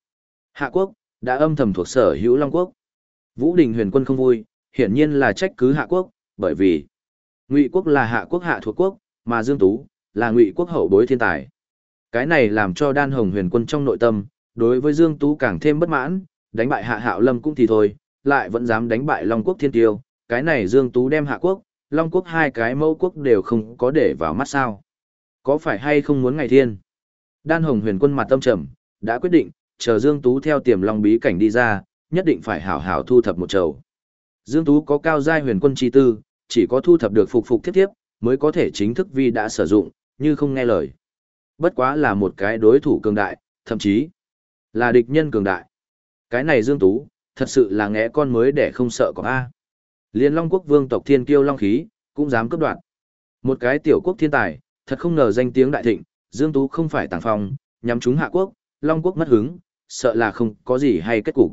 Hạ quốc, đã âm thầm thuộc sở hữu Long Quốc. Vũ Đình huyền quân không vui, hiển nhiên là trách cứ Hạ quốc, bởi vì Ngụy quốc là Hạ quốc hạ thuộc quốc, mà Dương Tú là Ngụy quốc hậu bối thiên tài. Cái này làm cho Đan Hồng huyền quân trong nội tâm, đối với Dương Tú càng thêm bất mãn, đánh bại Hạ Hạo Lâm cũng thì thôi, lại vẫn dám đánh bại Long quốc thiên tiêu, cái này Dương Tú đem Hạ quốc, Long quốc hai cái mẫu quốc đều không có để vào mắt sao. Có phải hay không muốn ngày thiên? Đan Hồng huyền quân mặt tâm trầm, đã quyết định, chờ Dương Tú theo tiềm long bí cảnh đi ra, nhất định phải hảo hảo thu thập một chầu. Dương Tú có cao giai huyền quân chi tư, chỉ có thu thập được phục phục tiếp tiếp, mới có thể chính thức vi đã sử dụng, như không nghe lời. Bất quá là một cái đối thủ cường đại, thậm chí là địch nhân cường đại. Cái này Dương Tú, thật sự là ngẽ con mới để không sợ có A. Liên Long quốc vương tộc thiên kiêu long khí, cũng dám cướp đoạt. Một cái tiểu quốc thiên tài, thật không ngờ danh tiếng đại thịnh, Dương Tú không phải tàng phong, nhắm chúng hạ quốc, Long quốc mất hứng, sợ là không có gì hay kết cục.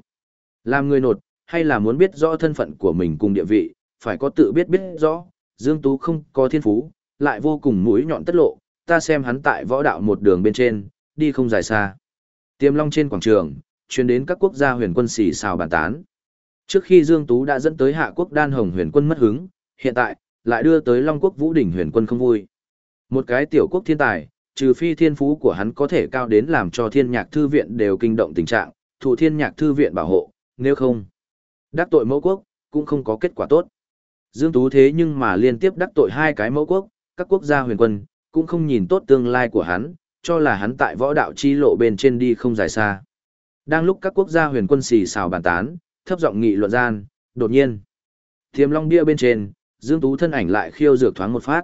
Làm người nột, hay là muốn biết rõ thân phận của mình cùng địa vị, phải có tự biết biết rõ, Dương Tú không có thiên phú, lại vô cùng mũi nhọn tất lộ, ta xem hắn tại võ đạo một đường bên trên, đi không dài xa. tiêm long trên quảng trường, chuyến đến các quốc gia huyền quân xì xào bàn tán. Trước khi Dương Tú đã dẫn tới hạ quốc đan hồng huyền quân mất hứng, hiện tại, lại đưa tới long quốc vũ đỉnh huyền quân không vui. Một cái tiểu quốc thiên tài, trừ phi thiên phú của hắn có thể cao đến làm cho thiên nhạc thư viện đều kinh động tình trạng, thủ thiên nhạc thư viện bảo hộ, nếu không, đắc tội mẫu quốc, cũng không có kết quả tốt. Dương Tú thế nhưng mà liên tiếp đắc tội hai cái mẫu quốc, các quốc gia huyền quân, cũng không nhìn tốt tương lai của hắn, cho là hắn tại võ đạo chi lộ bên trên đi không dài xa. Đang lúc các quốc gia huyền quân xì xào bàn tán, thấp giọng nghị luận gian, đột nhiên. Thiềm long bia bên trên, Dương Tú thân ảnh lại khiêu dược thoáng một phát.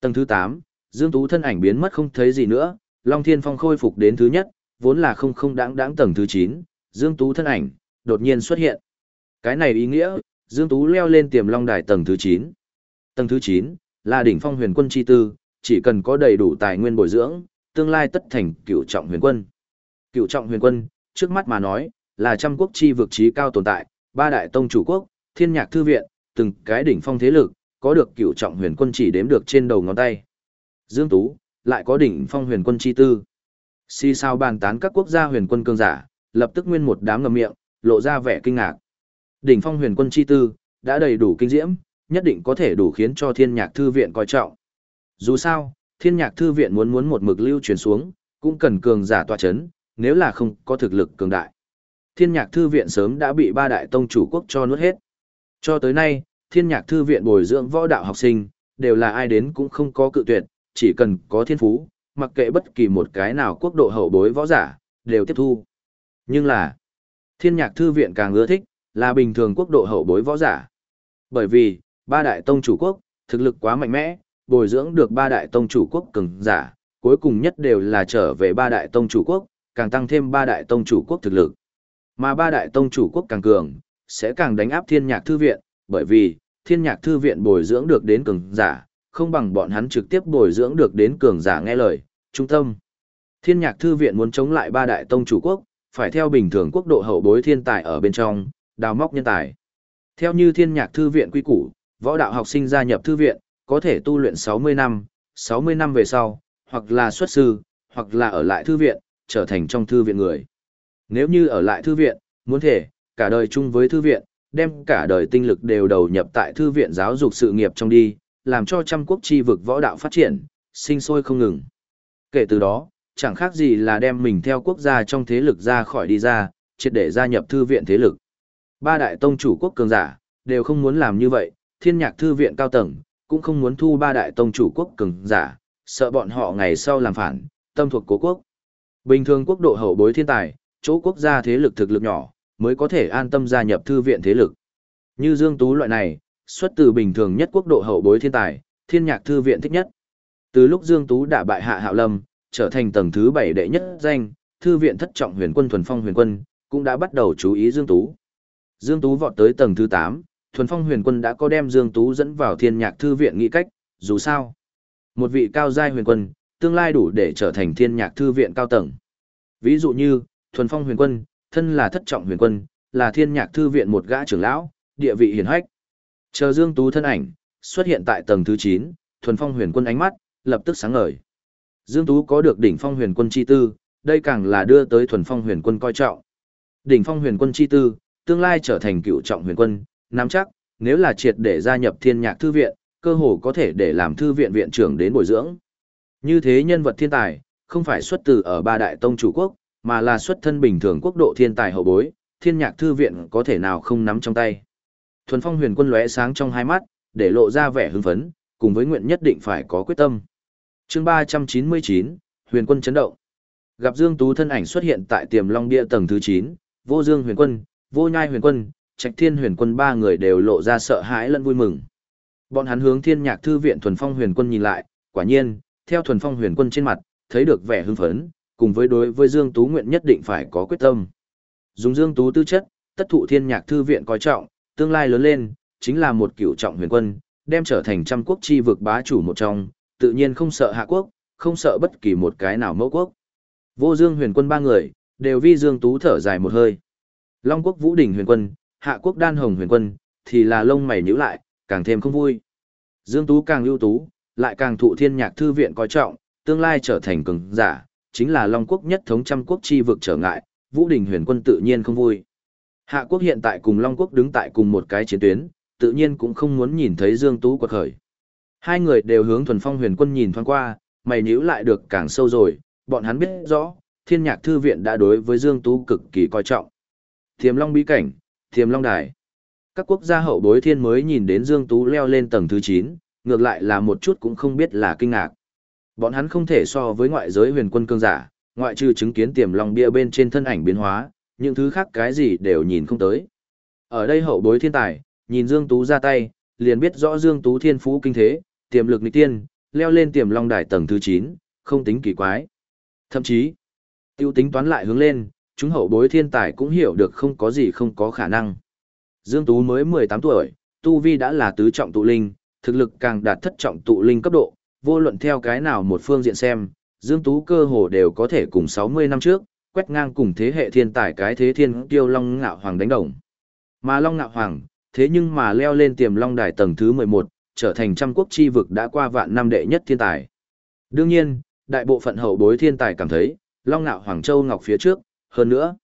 Tầng thứ 8, Dương Tú thân ảnh biến mất không thấy gì nữa, Long Thiên Phong khôi phục đến thứ nhất, vốn là không không đáng đáng tầng thứ 9, Dương Tú thân ảnh, đột nhiên xuất hiện. Cái này ý nghĩa, Dương Tú leo lên tiềm long đài tầng thứ 9. Tầng thứ 9, là đỉnh phong huyền quân chi tư, chỉ cần có đầy đủ tài nguyên bồi dưỡng, tương lai tất thành cựu trọng huyền quân. Cựu trọng huyền quân, trước mắt mà nói, là trăm quốc chi vực trí cao tồn tại, ba đại tông chủ quốc, thiên nhạc thư viện, từng cái đỉnh phong thế lực, có được cửu trọng huyền quân chỉ đếm được trên đầu ngón tay. Dương Tú, lại có đỉnh phong huyền quân chi tư. Si sao bàn tán các quốc gia huyền quân cương giả, lập tức nguyên một đám ngầm miệng, lộ ra vẻ kinh ngạc. Đỉnh phong huyền quân chi tư, đã đầy đủ kinh diễm, nhất định có thể đủ khiến cho thiên nhạc thư viện coi trọng. Dù sao, thiên nhạc thư viện muốn muốn một mực lưu truyền xuống, cũng cần cường giả tọa chấn, nếu là không có thực lực cường đại. Thiên nhạc thư viện sớm đã bị ba đại tông chủ quốc cho nuốt hết. Cho tới nay, thiên nhạc thư viện bồi dưỡng võ đạo học sinh, đều là ai đến cũng không có cự tuyệt, chỉ cần có thiên phú, mặc kệ bất kỳ một cái nào quốc độ hậu bối võ giả, đều tiếp thu. Nhưng là, thiên nhạc thư viện càng ưa thích, là bình thường quốc độ hậu bối võ giả. Bởi vì, ba đại tông chủ quốc, thực lực quá mạnh mẽ, bồi dưỡng được ba đại tông chủ quốc cường giả, cuối cùng nhất đều là trở về ba đại tông chủ quốc, càng tăng thêm ba đại tông chủ quốc thực lực. Mà ba đại tông chủ quốc càng cường, sẽ càng đánh áp thiên nhạc thư viện, bởi vì, thiên nhạc thư viện bồi dưỡng được đến cường giả, không bằng bọn hắn trực tiếp bồi dưỡng được đến cường giả nghe lời, trung tâm. Thiên nhạc thư viện muốn chống lại ba đại tông chủ quốc, phải theo bình thường quốc độ hậu bối thiên tài ở bên trong, đào móc nhân tài. Theo như thiên nhạc thư viện quy củ, võ đạo học sinh gia nhập thư viện, có thể tu luyện 60 năm, 60 năm về sau, hoặc là xuất sư, hoặc là ở lại thư viện, trở thành trong thư viện người. Nếu như ở lại thư viện, muốn thể, cả đời chung với thư viện, đem cả đời tinh lực đều đầu nhập tại thư viện giáo dục sự nghiệp trong đi, làm cho trăm quốc chi vực võ đạo phát triển, sinh sôi không ngừng. Kể từ đó, chẳng khác gì là đem mình theo quốc gia trong thế lực ra khỏi đi ra, triệt để gia nhập thư viện thế lực. Ba đại tông chủ quốc cường giả, đều không muốn làm như vậy, thiên nhạc thư viện cao tầng, cũng không muốn thu ba đại tông chủ quốc cường giả, sợ bọn họ ngày sau làm phản, tâm thuộc cố quốc. Bình thường quốc độ hậu bối thiên tài, chỗ quốc gia thế lực thực lực nhỏ, mới có thể an tâm gia nhập thư viện thế lực. Như Dương Tú loại này, xuất từ bình thường nhất quốc độ hậu bối thiên tài, thiên nhạc thư viện thích nhất. Từ lúc Dương Tú đã bại hạ hạo lâm, trở thành tầng thứ 7 đệ nhất danh, thư viện thất trọng huyền quân thuần phong huyền quân, cũng đã bắt đầu chú ý Dương Tú. Dương Tú vọt tới tầng thứ 8, thuần phong huyền quân đã có đem Dương Tú dẫn vào thiên nhạc thư viện nghĩ cách, dù sao. Một vị cao giai huyền quân, tương lai đủ để trở thành thiên nhạc thư viện cao tầng. Ví dụ như, thuần phong huyền quân, thân là thất trọng huyền quân, là thiên nhạc thư viện một gã trưởng lão, địa vị hiển hách. Chờ Dương Tú thân ảnh, xuất hiện tại tầng thứ 9, thuần phong huyền quân ánh mắt, lập tức sáng ngời. Dương Tú có được đỉnh phong huyền quân chi tư, đây càng là đưa tới thuần phong huyền quân coi trọng. Đỉnh phong huyền quân chi tư, tương lai trở thành cựu trọng huyền quân, nắm chắc, nếu là triệt để gia nhập thiên nhạc thư viện, cơ hồ có thể để làm thư viện viện trưởng đến bồi dưỡng. Như thế nhân vật thiên tài, không phải xuất từ ở ba đại tông chủ quốc, mà là xuất thân bình thường quốc độ thiên tài hậu bối, thiên nhạc thư viện có thể nào không nắm trong tay. Thuần phong huyền quân lóe sáng trong hai mắt, để lộ ra vẻ hưng phấn, cùng với nguyện nhất định phải có quyết tâm. chương 399, huyền quân chấn động. Gặp Dương Tú thân ảnh xuất hiện tại tiềm long bia tầng thứ 9, vô dương huyền quân, vô nhai huyền quân, trạch thiên huyền quân ba người đều lộ ra sợ hãi lẫn vui mừng. Bọn hắn hướng thiên nhạc thư viện thuần phong huyền quân nhìn lại, quả nhiên, theo thuần phong huyền quân trên mặt, thấy được vẻ hưng phấn, cùng với đối với Dương Tú nguyện nhất định phải có quyết tâm. Dùng Dương Tú tư chất, tất thụ thiên nhạc thư viện coi trọng, tương lai lớn lên, chính là một cựu trọng huyền quân, đem trở thành trăm quốc chi vực bá chủ một trong, tự nhiên không sợ hạ quốc, không sợ bất kỳ một cái nào mẫu quốc. Vô Dương huyền quân ba người, đều vi Dương Tú thở dài một hơi. Long quốc Vũ đình huyền quân, Hạ quốc Đan Hồng huyền quân, thì là lông mày nhíu lại, càng thêm không vui. Dương Tú càng ưu tú, lại càng thụ thiên nhạc thư viện coi trọng, tương lai trở thành cường giả, chính là Long quốc nhất thống trăm quốc chi vực trở ngại, Vũ Đình huyền quân tự nhiên không vui. Hạ quốc hiện tại cùng Long quốc đứng tại cùng một cái chiến tuyến, tự nhiên cũng không muốn nhìn thấy Dương Tú quật khởi. Hai người đều hướng thuần phong huyền quân nhìn thoáng qua, mày nhíu lại được càng sâu rồi, bọn hắn biết rõ, thiên nhạc thư viện đã đối với Dương Tú cực kỳ coi trọng. Thiềm Long bí cảnh, Thiềm Long đài. Các quốc gia hậu bối thiên mới nhìn đến Dương Tú leo lên tầng thứ 9, ngược lại là một chút cũng không biết là kinh ngạc. Bọn hắn không thể so với ngoại giới huyền quân cương giả, ngoại trừ chứng kiến tiềm long bia bên trên thân ảnh biến hóa, những thứ khác cái gì đều nhìn không tới. Ở đây hậu bối thiên tài, nhìn Dương Tú ra tay, liền biết rõ Dương Tú thiên phú kinh thế, tiềm lực nghịch tiên, leo lên tiềm long đài tầng thứ 9, không tính kỳ quái. Thậm chí, tiêu tính toán lại hướng lên, chúng hậu bối thiên tài cũng hiểu được không có gì không có khả năng. Dương Tú mới 18 tuổi, Tu Vi đã là tứ trọng tụ linh, thực lực càng đạt thất trọng tụ linh cấp độ, vô luận theo cái nào một phương diện xem, Dương Tú cơ hồ đều có thể cùng 60 năm trước, quét ngang cùng thế hệ thiên tài cái thế thiên tiêu Long Ngạo Hoàng đánh đồng. Mà Long Ngạo Hoàng, thế nhưng mà leo lên tiềm Long Đài tầng thứ 11, trở thành trăm quốc chi vực đã qua vạn năm đệ nhất thiên tài. Đương nhiên, đại bộ phận hậu bối thiên tài cảm thấy, Long Ngạo Hoàng Châu Ngọc phía trước, hơn nữa.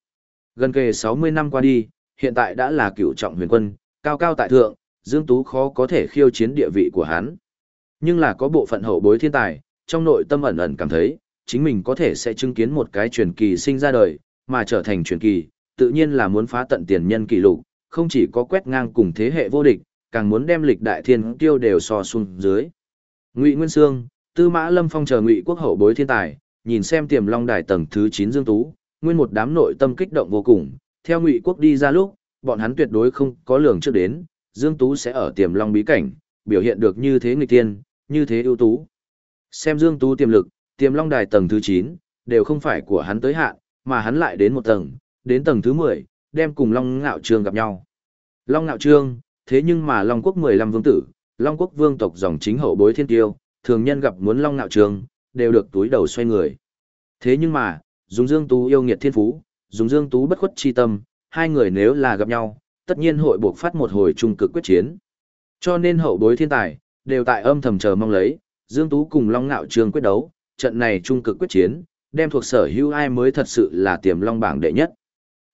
Gần kề 60 năm qua đi, hiện tại đã là cựu trọng huyền quân, cao cao tại thượng, Dương Tú khó có thể khiêu chiến địa vị của hắn. Nhưng là có bộ phận hậu bối thiên tài, trong nội tâm ẩn ẩn cảm thấy, chính mình có thể sẽ chứng kiến một cái truyền kỳ sinh ra đời, mà trở thành truyền kỳ, tự nhiên là muốn phá tận tiền nhân kỷ lục, không chỉ có quét ngang cùng thế hệ vô địch, càng muốn đem lịch đại thiên tiêu đều so xuống dưới. Ngụy Nguyên Sương, Tư Mã Lâm Phong chờ Ngụy Quốc hậu bối thiên tài, nhìn xem Tiềm Long Đài tầng thứ 9 Dương Tú, nguyên một đám nội tâm kích động vô cùng, theo Ngụy Quốc đi ra lúc, bọn hắn tuyệt đối không có lường trước đến, Dương Tú sẽ ở Tiềm Long bí cảnh, biểu hiện được như thế nghịch tiên, như thế ưu tú. Xem Dương Tú tiềm lực, Tiềm Long Đài tầng thứ 9, đều không phải của hắn tới hạn, mà hắn lại đến một tầng, đến tầng thứ 10, đem cùng Long Ngạo Trương gặp nhau. Long Ngạo Trương, thế nhưng mà Long Quốc 15 vương tử, Long Quốc vương tộc dòng chính hậu bối thiên tiêu, thường nhân gặp muốn Long Ngạo Trương, đều được túi đầu xoay người. Thế nhưng mà, dùng Dương Tú yêu nghiệt thiên phú, dùng Dương Tú bất khuất chi tâm, hai người nếu là gặp nhau, tất nhiên hội buộc phát một hồi trung cực quyết chiến. Cho nên hậu bối thiên tài, đều tại âm thầm chờ mong lấy, Dương Tú cùng Long Ngạo Trương quyết đấu, trận này trung cực quyết chiến, đem thuộc sở hữu ai mới thật sự là tiềm long bảng đệ nhất.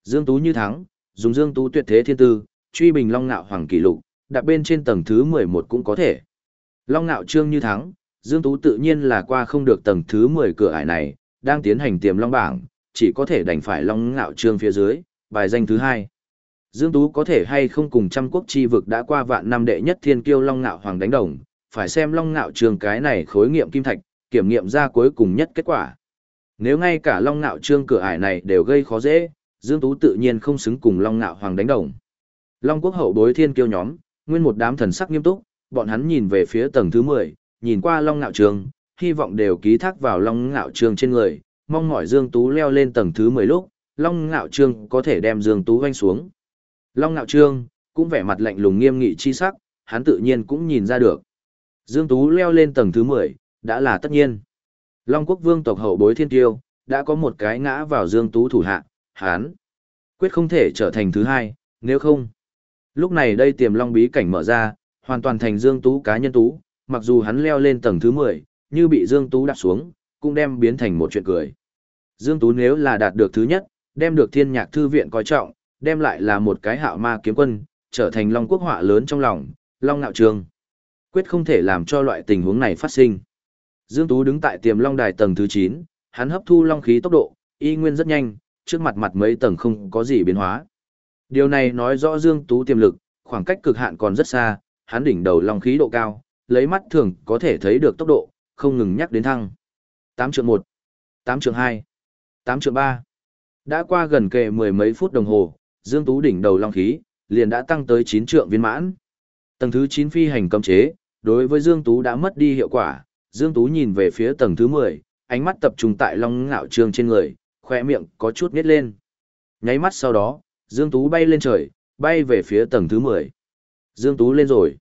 Dương Tú như thắng, dùng Dương Tú tuyệt thế thiên tư, truy bình Long Ngạo Hoàng kỷ lục, đặt bên trên tầng thứ 11 cũng có thể. Long Ngạo Trương như thắng, Dương Tú tự nhiên là qua không được tầng thứ 10 cửa ải này, đang tiến hành tiềm long bảng, chỉ có thể đành phải Long Ngạo Trương phía dưới, bài danh thứ hai. Dương Tú có thể hay không cùng trăm quốc chi vực đã qua vạn năm đệ nhất thiên kiêu Long Ngạo Hoàng đánh đồng, phải xem Long Ngạo Trương cái này khối nghiệm kim thạch, kiểm nghiệm ra cuối cùng nhất kết quả. Nếu ngay cả Long Ngạo Trương cửa ải này đều gây khó dễ, Dương Tú tự nhiên không xứng cùng Long Ngạo Hoàng đánh đồng. Long quốc hậu bối thiên kiêu nhóm, nguyên một đám thần sắc nghiêm túc, bọn hắn nhìn về phía tầng thứ 10, nhìn qua Long Ngạo Trương, hy vọng đều ký thác vào Long Ngạo Trương trên người, mong mỏi Dương Tú leo lên tầng thứ 10 lúc, Long Ngạo Trương có thể đem Dương Tú vanh xuống. Long Nạo Trương, cũng vẻ mặt lạnh lùng nghiêm nghị chi sắc, hắn tự nhiên cũng nhìn ra được. Dương Tú leo lên tầng thứ 10, đã là tất nhiên. Long quốc vương tộc hậu bối thiên tiêu, đã có một cái ngã vào Dương Tú thủ hạ, hắn quyết không thể trở thành thứ hai, nếu không. Lúc này đây tiềm long bí cảnh mở ra, hoàn toàn thành Dương Tú cá nhân Tú, mặc dù hắn leo lên tầng thứ 10, như bị Dương Tú đạp xuống, cũng đem biến thành một chuyện cười. Dương Tú nếu là đạt được thứ nhất, đem được thiên nhạc thư viện coi trọng, đem lại là một cái hạo ma kiếm quân, trở thành long quốc họa lớn trong lòng, long ngạo trường. Quyết không thể làm cho loại tình huống này phát sinh. Dương Tú đứng tại tiềm long đài tầng thứ 9, hắn hấp thu long khí tốc độ, y nguyên rất nhanh, trước mặt mặt mấy tầng không có gì biến hóa. Điều này nói rõ Dương Tú tiềm lực, khoảng cách cực hạn còn rất xa, hắn đỉnh đầu long khí độ cao, lấy mắt thường có thể thấy được tốc độ, không ngừng nhắc đến thăng. 8 trượng 1, 8 trượng 2, 8 trượng 3. Đã qua gần kề mười mấy phút đồng hồ, Dương Tú đỉnh đầu long khí, liền đã tăng tới 9 trượng viên mãn. Tầng thứ 9 phi hành cấm chế, đối với Dương Tú đã mất đi hiệu quả, Dương Tú nhìn về phía tầng thứ 10, ánh mắt tập trung tại long ngạo trường trên người, khỏe miệng có chút nhét lên. Nháy mắt sau đó, Dương Tú bay lên trời, bay về phía tầng thứ 10. Dương Tú lên rồi.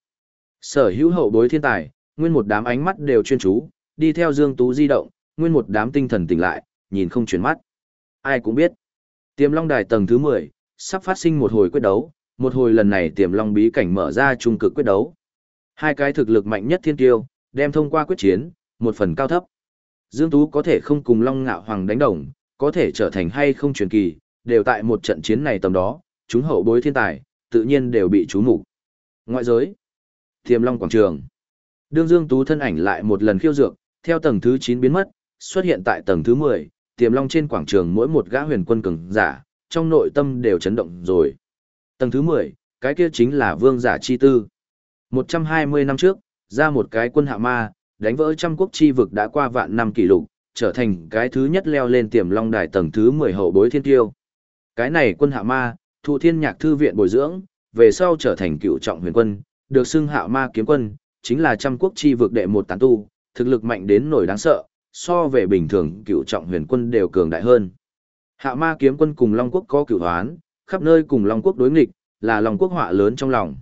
Sở hữu hậu bối thiên tài, nguyên một đám ánh mắt đều chuyên chú, đi theo Dương Tú di động, nguyên một đám tinh thần tỉnh lại, nhìn không chuyển mắt. Ai cũng biết, tiềm long đài tầng thứ 10, sắp phát sinh một hồi quyết đấu, một hồi lần này tiềm long bí cảnh mở ra trung cực quyết đấu. Hai cái thực lực mạnh nhất thiên tiêu, đem thông qua quyết chiến, một phần cao thấp. Dương Tú có thể không cùng Long Ngạo Hoàng đánh đồng, có thể trở thành hay không truyền kỳ, đều tại một trận chiến này tầm đó, chúng hậu bối thiên tài, tự nhiên đều bị chú mục Ngoại giới, Tiềm Long Quảng Trường. Đương Dương Tú thân ảnh lại một lần khiêu dược, theo tầng thứ 9 biến mất, xuất hiện tại tầng thứ 10, Tiềm Long trên quảng trường mỗi một gã huyền quân cường giả, trong nội tâm đều chấn động rồi. Tầng thứ 10, cái kia chính là vương giả chi tư. 120 năm trước, ra một cái quân hạ ma, đánh vỡ trăm quốc chi vực đã qua vạn năm kỷ lục, trở thành cái thứ nhất leo lên tiềm long đài tầng thứ 10 hậu bối thiên tiêu. Cái này quân hạ ma, thụ thiên nhạc thư viện bồi dưỡng, về sau trở thành cựu trọng huyền quân, được xưng hạ ma kiếm quân, chính là trăm quốc chi vực đệ một tán tu, thực lực mạnh đến nổi đáng sợ, so về bình thường cựu trọng huyền quân đều cường đại hơn. Hạ ma kiếm quân cùng Long quốc có cửu hoán, khắp nơi cùng Long quốc đối nghịch, là Long quốc họa lớn trong lòng.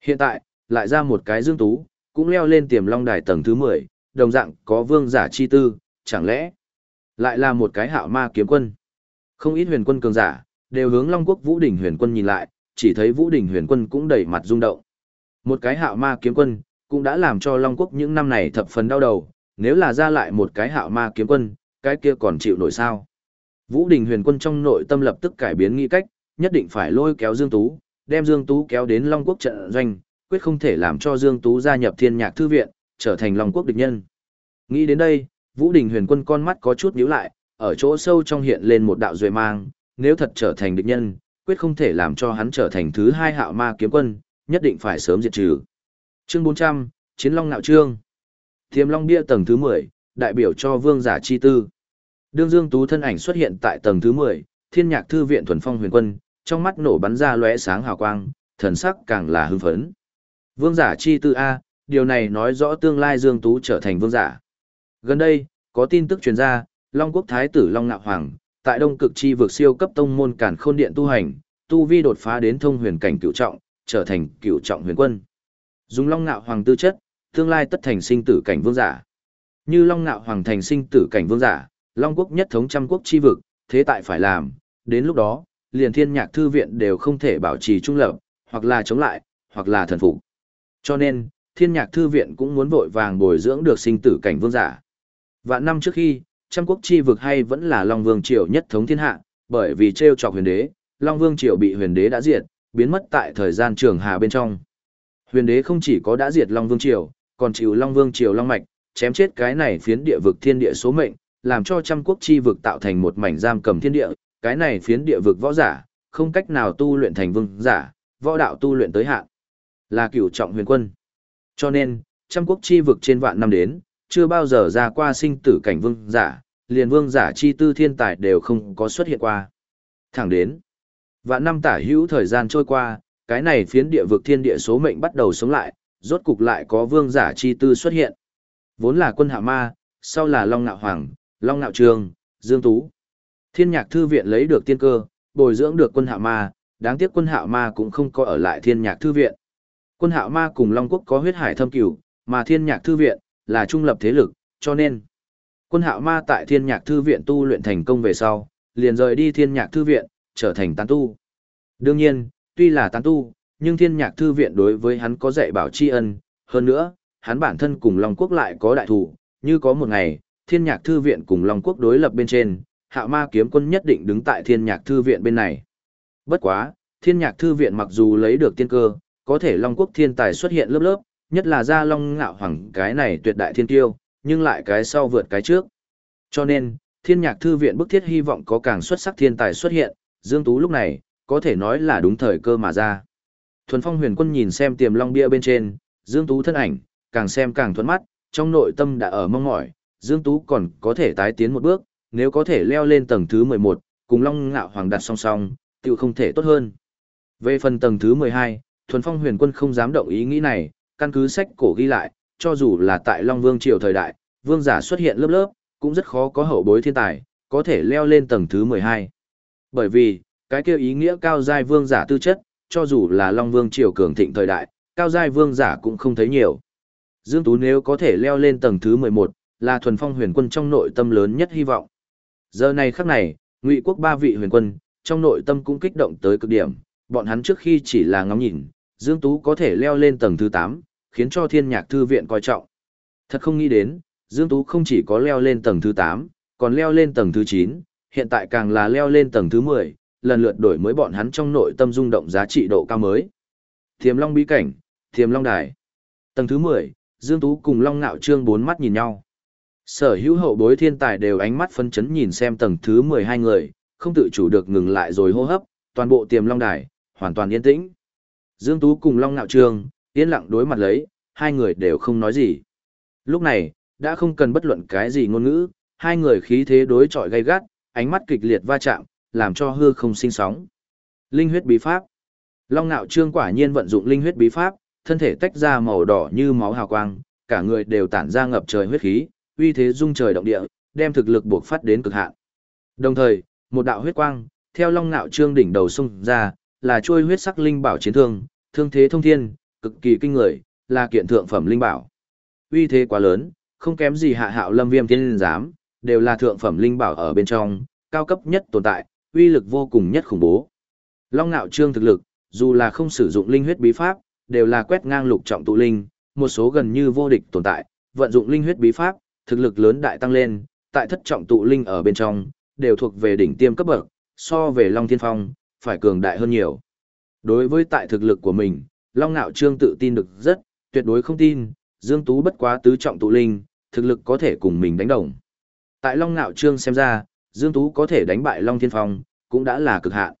Hiện tại, lại ra một cái dương tú, cũng leo lên tiềm Long đài tầng thứ 10, đồng dạng có vương giả chi tư, chẳng lẽ lại là một cái hạ ma kiếm quân. Không ít huyền quân cường giả, đều hướng Long Quốc Vũ Đỉnh huyền quân nhìn lại, chỉ thấy Vũ Đỉnh huyền quân cũng đầy mặt rung động. Một cái hạ ma kiếm quân, cũng đã làm cho Long Quốc những năm này thập phần đau đầu, nếu là ra lại một cái hạ ma kiếm quân, cái kia còn chịu nổi sao. Vũ Đình huyền quân trong nội tâm lập tức cải biến nghi cách, nhất định phải lôi kéo Dương Tú, đem Dương Tú kéo đến Long Quốc trận doanh, quyết không thể làm cho Dương Tú gia nhập thiên nhạc thư viện, trở thành Long Quốc địch nhân. Nghĩ đến đây, Vũ Đình huyền quân con mắt có chút nhíu lại, ở chỗ sâu trong hiện lên một đạo duệ mang, nếu thật trở thành địch nhân, quyết không thể làm cho hắn trở thành thứ hai hạo ma kiếm quân, nhất định phải sớm diệt trừ. Chương 400, Chiến Long Nạo Trương. Thiềm Long bia tầng thứ 10, đại biểu cho vương giả chi tư. Đương Dương Tú thân ảnh xuất hiện tại tầng thứ 10, Thiên Nhạc thư viện thuần phong huyền quân, trong mắt nổ bắn ra lóe sáng hào quang, thần sắc càng là hưng phấn. Vương giả chi tư a, điều này nói rõ tương lai Dương Tú trở thành vương giả. Gần đây, có tin tức truyền ra, Long Quốc Thái tử Long Nạo Hoàng, tại Đông Cực Chi vực siêu cấp tông môn Càn Khôn Điện tu hành, tu vi đột phá đến thông huyền cảnh cửu trọng, trở thành cửu trọng huyền quân. Dùng Long Nạo Hoàng tư chất, tương lai tất thành sinh tử cảnh vương giả. Như Long Nạo Hoàng thành sinh tử cảnh vương giả, Long Quốc nhất thống trăm quốc chi vực, thế tại phải làm, đến lúc đó, liền thiên nhạc thư viện đều không thể bảo trì trung lập, hoặc là chống lại, hoặc là thần phục. Cho nên, thiên nhạc thư viện cũng muốn vội vàng bồi dưỡng được sinh tử cảnh vương giả. Vạn năm trước khi, trăm quốc chi vực hay vẫn là Long Vương Triều nhất thống thiên hạ, bởi vì treo chọc huyền đế, Long Vương Triều bị huyền đế đã diệt, biến mất tại thời gian trường hà bên trong. Huyền đế không chỉ có đã diệt Long Vương Triều, còn chịu Long Vương Triều Long Mạch, chém chết cái này phiến địa vực thiên địa số mệnh, làm cho trăm quốc chi vực tạo thành một mảnh giam cầm thiên địa, cái này phiến địa vực võ giả, không cách nào tu luyện thành vương giả, võ đạo tu luyện tới hạn, là cửu trọng huyền quân. Cho nên, trăm quốc chi vực trên vạn năm đến, chưa bao giờ ra qua sinh tử cảnh vương giả, liền vương giả chi tư thiên tài đều không có xuất hiện qua. Thẳng đến, vạn năm tả hữu thời gian trôi qua, cái này phiến địa vực thiên địa số mệnh bắt đầu sống lại, rốt cục lại có vương giả chi tư xuất hiện. Vốn là quân hạ ma, sau là Long Nạo Hoàng, Long Nạo Trường, Dương Tú. Thiên nhạc thư viện lấy được tiên cơ, bồi dưỡng được quân hạ ma, đáng tiếc quân hạ ma cũng không có ở lại thiên nhạc thư viện. Quân hạ ma cùng Long Quốc có huyết hải thâm cửu, mà thiên nhạc thư viện, là trung lập thế lực, cho nên. Quân hạ ma tại thiên nhạc thư viện tu luyện thành công về sau, liền rời đi thiên nhạc thư viện, trở thành tán tu. Đương nhiên, tuy là tán tu, nhưng thiên nhạc thư viện đối với hắn có dạy bảo tri ân, hơn nữa, hắn bản thân cùng Long Quốc lại có đại thủ, như có một ngày, thiên nhạc thư viện cùng Long Quốc đối lập bên trên, hạ ma kiếm quân nhất định đứng tại thiên nhạc thư viện bên này. Bất quá, thiên nhạc thư viện mặc dù lấy được tiên cơ, có thể Long Quốc thiên tài xuất hiện lớp lớp, nhất là ra Long ngạo hoàng cái này tuyệt đại thiên tiêu, nhưng lại cái sau vượt cái trước. Cho nên, thiên nhạc thư viện bức thiết hy vọng có càng xuất sắc thiên tài xuất hiện, Dương Tú lúc này, có thể nói là đúng thời cơ mà ra. Thuần phong huyền quân nhìn xem tiềm long bia bên trên, Dương Tú thân ảnh, càng xem càng thuận mắt, trong nội tâm đã ở mong mỏi, Dương Tú còn có thể tái tiến một bước, nếu có thể leo lên tầng thứ 11, cùng Long Ngạo Hoàng đặt song song, Tiểu không thể tốt hơn. Về phần tầng thứ 12, Thuần Phong huyền quân không dám động ý nghĩ này, căn cứ sách cổ ghi lại, cho dù là tại Long Vương triều thời đại, vương giả xuất hiện lớp lớp, cũng rất khó có hậu bối thiên tài, có thể leo lên tầng thứ 12. Bởi vì, cái kêu ý nghĩa cao giai vương giả tư chất, cho dù là Long Vương triều cường thịnh thời đại, cao giai vương giả cũng không thấy nhiều. Dương Tú nếu có thể leo lên tầng thứ 11, là thuần phong huyền quân trong nội tâm lớn nhất hy vọng. Giờ này khắc này, Ngụy quốc ba vị huyền quân, trong nội tâm cũng kích động tới cực điểm, bọn hắn trước khi chỉ là ngắm nhìn, Dương Tú có thể leo lên tầng thứ 8, khiến cho thiên nhạc thư viện coi trọng. Thật không nghĩ đến, Dương Tú không chỉ có leo lên tầng thứ 8, còn leo lên tầng thứ 9, hiện tại càng là leo lên tầng thứ 10, lần lượt đổi mới bọn hắn trong nội tâm rung động giá trị độ cao mới. Thiềm Long bí cảnh, Thiềm Long đài. Tầng thứ 10, Dương Tú cùng Long Nạo Trương bốn mắt nhìn nhau. Sở hữu hậu bối thiên tài đều ánh mắt phân chấn nhìn xem tầng thứ 12 người, không tự chủ được ngừng lại rồi hô hấp, toàn bộ Tiềm Long đài, hoàn toàn yên tĩnh. Dương Tú cùng Long Nạo Trương, yên lặng đối mặt lấy, hai người đều không nói gì. Lúc này, đã không cần bất luận cái gì ngôn ngữ, hai người khí thế đối chọi gay gắt, ánh mắt kịch liệt va chạm, làm cho hư không sinh sóng. Linh huyết bí pháp. Long Nạo Trương quả nhiên vận dụng linh huyết bí pháp, thân thể tách ra màu đỏ như máu hào quang, cả người đều tản ra ngập trời huyết khí, uy thế rung trời động địa, đem thực lực buộc phát đến cực hạn. Đồng thời, một đạo huyết quang theo Long ngạo Trương đỉnh đầu xung ra, là trôi huyết sắc linh bảo chiến thương, thương thế thông thiên, cực kỳ kinh người, là kiện thượng phẩm linh bảo. Uy thế quá lớn, không kém gì hạ hạo lâm viêm tiên giám, đều là thượng phẩm linh bảo ở bên trong, cao cấp nhất tồn tại, uy lực vô cùng nhất khủng bố. Long ngạo Trương thực lực, dù là không sử dụng linh huyết bí pháp, đều là quét ngang lục trọng tụ linh, một số gần như vô địch tồn tại, vận dụng linh huyết bí pháp, thực lực lớn đại tăng lên, tại thất trọng tụ linh ở bên trong, đều thuộc về đỉnh tiêm cấp bậc, so về Long Thiên Phong, phải cường đại hơn nhiều. Đối với tại thực lực của mình, Long Nạo Trương tự tin được rất, tuyệt đối không tin, Dương Tú bất quá tứ trọng tụ linh, thực lực có thể cùng mình đánh đồng. Tại Long Nạo Trương xem ra, Dương Tú có thể đánh bại Long Thiên Phong, cũng đã là cực hạn.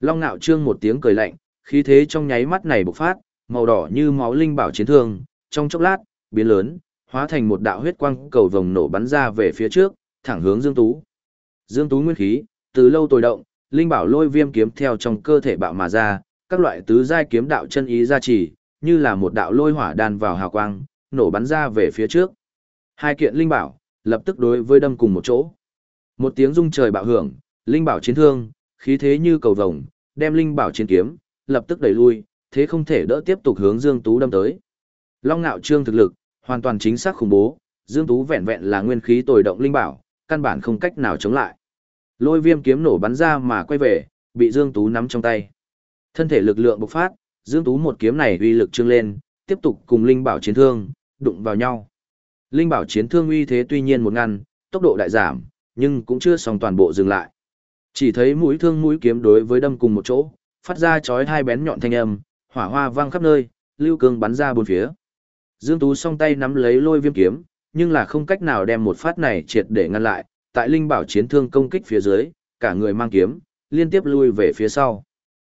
Long Nạo Trương một tiếng cười lạnh, khí thế trong nháy mắt này bộc phát, màu đỏ như máu linh bảo chiến thương, trong chốc lát, biến lớn, hóa thành một đạo huyết quang cầu vồng nổ bắn ra về phía trước, thẳng hướng Dương Tú. Dương Tú nguyên khí, từ lâu tồi động, linh bảo lôi viêm kiếm theo trong cơ thể bạo mà ra, các loại tứ giai kiếm đạo chân ý ra chỉ, như là một đạo lôi hỏa đan vào hào quang, nổ bắn ra về phía trước. Hai kiện linh bảo, lập tức đối với đâm cùng một chỗ. Một tiếng rung trời bạo hưởng, linh bảo chiến thương, khí thế như cầu vồng, đem linh bảo chiến kiếm, lập tức đẩy lui, thế không thể đỡ tiếp tục hướng Dương Tú đâm tới. Long Nạo Trương thực lực, hoàn toàn chính xác khủng bố, Dương Tú vẹn vẹn là nguyên khí tồi động linh bảo, căn bản không cách nào chống lại. Lôi viêm kiếm nổ bắn ra mà quay về, bị Dương Tú nắm trong tay. Thân thể lực lượng bộc phát, Dương Tú một kiếm này uy lực trương lên, tiếp tục cùng linh bảo chiến thương, đụng vào nhau. Linh bảo chiến thương uy thế tuy nhiên một ngăn, tốc độ đại giảm, nhưng cũng chưa xong toàn bộ dừng lại. Chỉ thấy mũi thương mũi kiếm đối với đâm cùng một chỗ, phát ra chói hai bén nhọn thanh âm, hỏa hoa vang khắp nơi, lưu cương bắn ra bốn phía. Dương Tú song tay nắm lấy lôi viêm kiếm, nhưng là không cách nào đem một phát này triệt để ngăn lại, tại linh bảo chiến thương công kích phía dưới, cả người mang kiếm, liên tiếp lui về phía sau.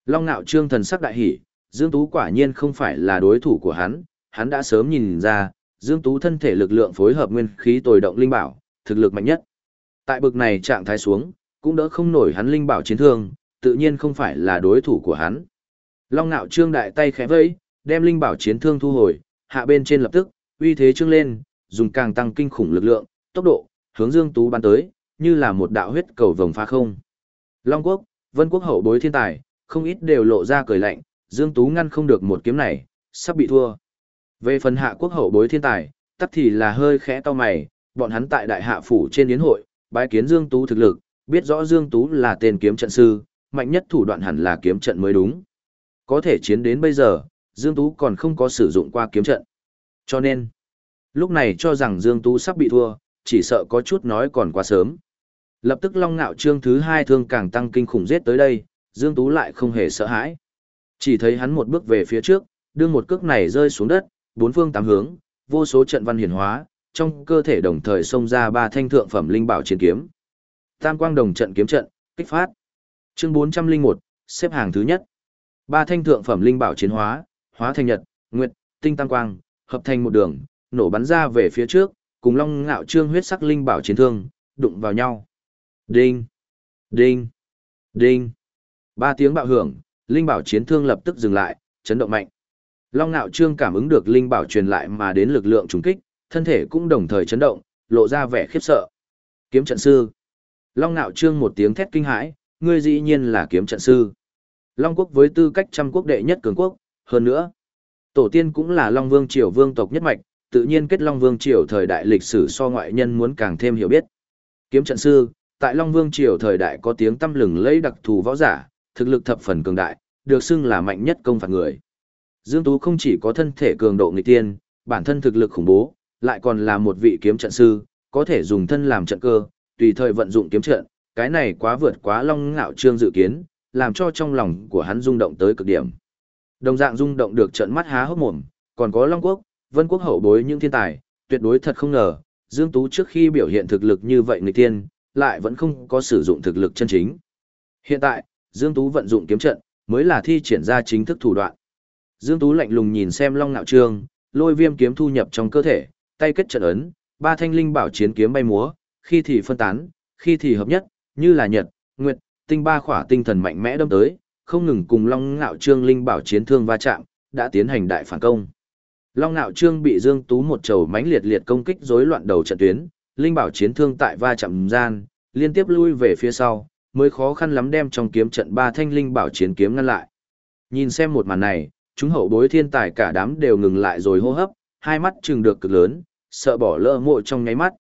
Long Nạo Trương thần sắc đại hỉ, Dương Tú quả nhiên không phải là đối thủ của hắn, hắn đã sớm nhìn ra, Dương Tú thân thể lực lượng phối hợp nguyên khí tồi động linh bảo, thực lực mạnh nhất. Tại bực này trạng thái xuống, cũng đỡ không nổi hắn linh bảo chiến thương, tự nhiên không phải là đối thủ của hắn. Long Nạo Trương đại tay khẽ vẫy, đem linh bảo chiến thương thu hồi, hạ bên trên lập tức, uy thế trương lên, dùng càng tăng kinh khủng lực lượng, tốc độ, hướng Dương Tú bắn tới, như là một đạo huyết cầu vồng phá không. Long Quốc, Vân Quốc hậu bối thiên tài, không ít đều lộ ra cười lạnh, Dương Tú ngăn không được một kiếm này, sắp bị thua. Về phần hạ quốc hậu bối thiên tài, tắc thì là hơi khẽ to mày, bọn hắn tại đại hạ phủ trên yến hội, bái kiến Dương Tú thực lực, biết rõ Dương Tú là tên kiếm trận sư, mạnh nhất thủ đoạn hẳn là kiếm trận mới đúng. Có thể chiến đến bây giờ, Dương Tú còn không có sử dụng qua kiếm trận. Cho nên, lúc này cho rằng Dương Tú sắp bị thua, chỉ sợ có chút nói còn quá sớm. Lập tức Long Ngạo Trương thứ hai thương càng tăng kinh khủng giết tới đây, Dương Tú lại không hề sợ hãi. Chỉ thấy hắn một bước về phía trước, đưa một cước này rơi xuống đất, bốn phương tám hướng, vô số trận văn hiển hóa, trong cơ thể đồng thời xông ra ba thanh thượng phẩm linh bảo chiến kiếm. Tam quang đồng trận kiếm trận, kích phát. Chương 401, xếp hàng thứ nhất. Ba thanh thượng phẩm linh bảo chiến hóa, hóa thành nhật, nguyệt, tinh tam quang, hợp thành một đường, nổ bắn ra về phía trước, cùng long ngạo trương huyết sắc linh bảo chiến thương, đụng vào nhau. Đinh, đinh, đinh. Ba tiếng bạo hưởng, linh bảo chiến thương lập tức dừng lại, chấn động mạnh. Long ngạo trương cảm ứng được linh bảo truyền lại mà đến lực lượng trùng kích, thân thể cũng đồng thời chấn động, lộ ra vẻ khiếp sợ. Kiếm trận sư. Long ngạo trương một tiếng thét kinh hãi, ngươi dĩ nhiên là kiếm trận sư. Long quốc với tư cách trăm quốc đệ nhất cường quốc, hơn nữa. Tổ tiên cũng là Long Vương Triều vương tộc nhất mạch, tự nhiên kết Long Vương Triều thời đại lịch sử so ngoại nhân muốn càng thêm hiểu biết. Kiếm trận sư, tại Long Vương Triều thời đại có tiếng tăm lừng lấy đặc thù võ giả, thực lực thập phần cường đại, được xưng là mạnh nhất công phạt người. Dương Tú không chỉ có thân thể cường độ nghịch tiên, bản thân thực lực khủng bố, lại còn là một vị kiếm trận sư, có thể dùng thân làm trận cơ, tùy thời vận dụng kiếm trận, cái này quá vượt quá Long Ngạo Trương dự kiến, làm cho trong lòng của hắn rung động tới cực điểm. Đồng dạng rung động được trận mắt há hốc mồm, còn có Long Quốc, Vân Quốc hậu bối những thiên tài, tuyệt đối thật không ngờ, Dương Tú trước khi biểu hiện thực lực như vậy người tiên, lại vẫn không có sử dụng thực lực chân chính. Hiện tại, Dương Tú vận dụng kiếm trận, mới là thi triển ra chính thức thủ đoạn. Dương Tú lạnh lùng nhìn xem Long Nạo Trương, lôi viêm kiếm thu nhập trong cơ thể, tay kết trận ấn, ba thanh linh bảo chiến kiếm bay múa, khi thì phân tán, khi thì hợp nhất, như là nhật, nguyệt, tinh ba khỏa tinh thần mạnh mẽ đâm tới, không ngừng cùng Long Nạo Trương linh bảo chiến thương va chạm, đã tiến hành đại phản công. Long Nạo Trương bị Dương Tú một trầu mãnh liệt liệt công kích rối loạn đầu trận tuyến, linh bảo chiến thương tại va chạm gian, liên tiếp lui về phía sau, mới khó khăn lắm đem trong kiếm trận ba thanh linh bảo chiến kiếm ngăn lại. Nhìn xem một màn này, chúng hậu bối thiên tài cả đám đều ngừng lại rồi hô hấp, hai mắt trừng được cực lớn, sợ bỏ lỡ mộ trong nháy mắt.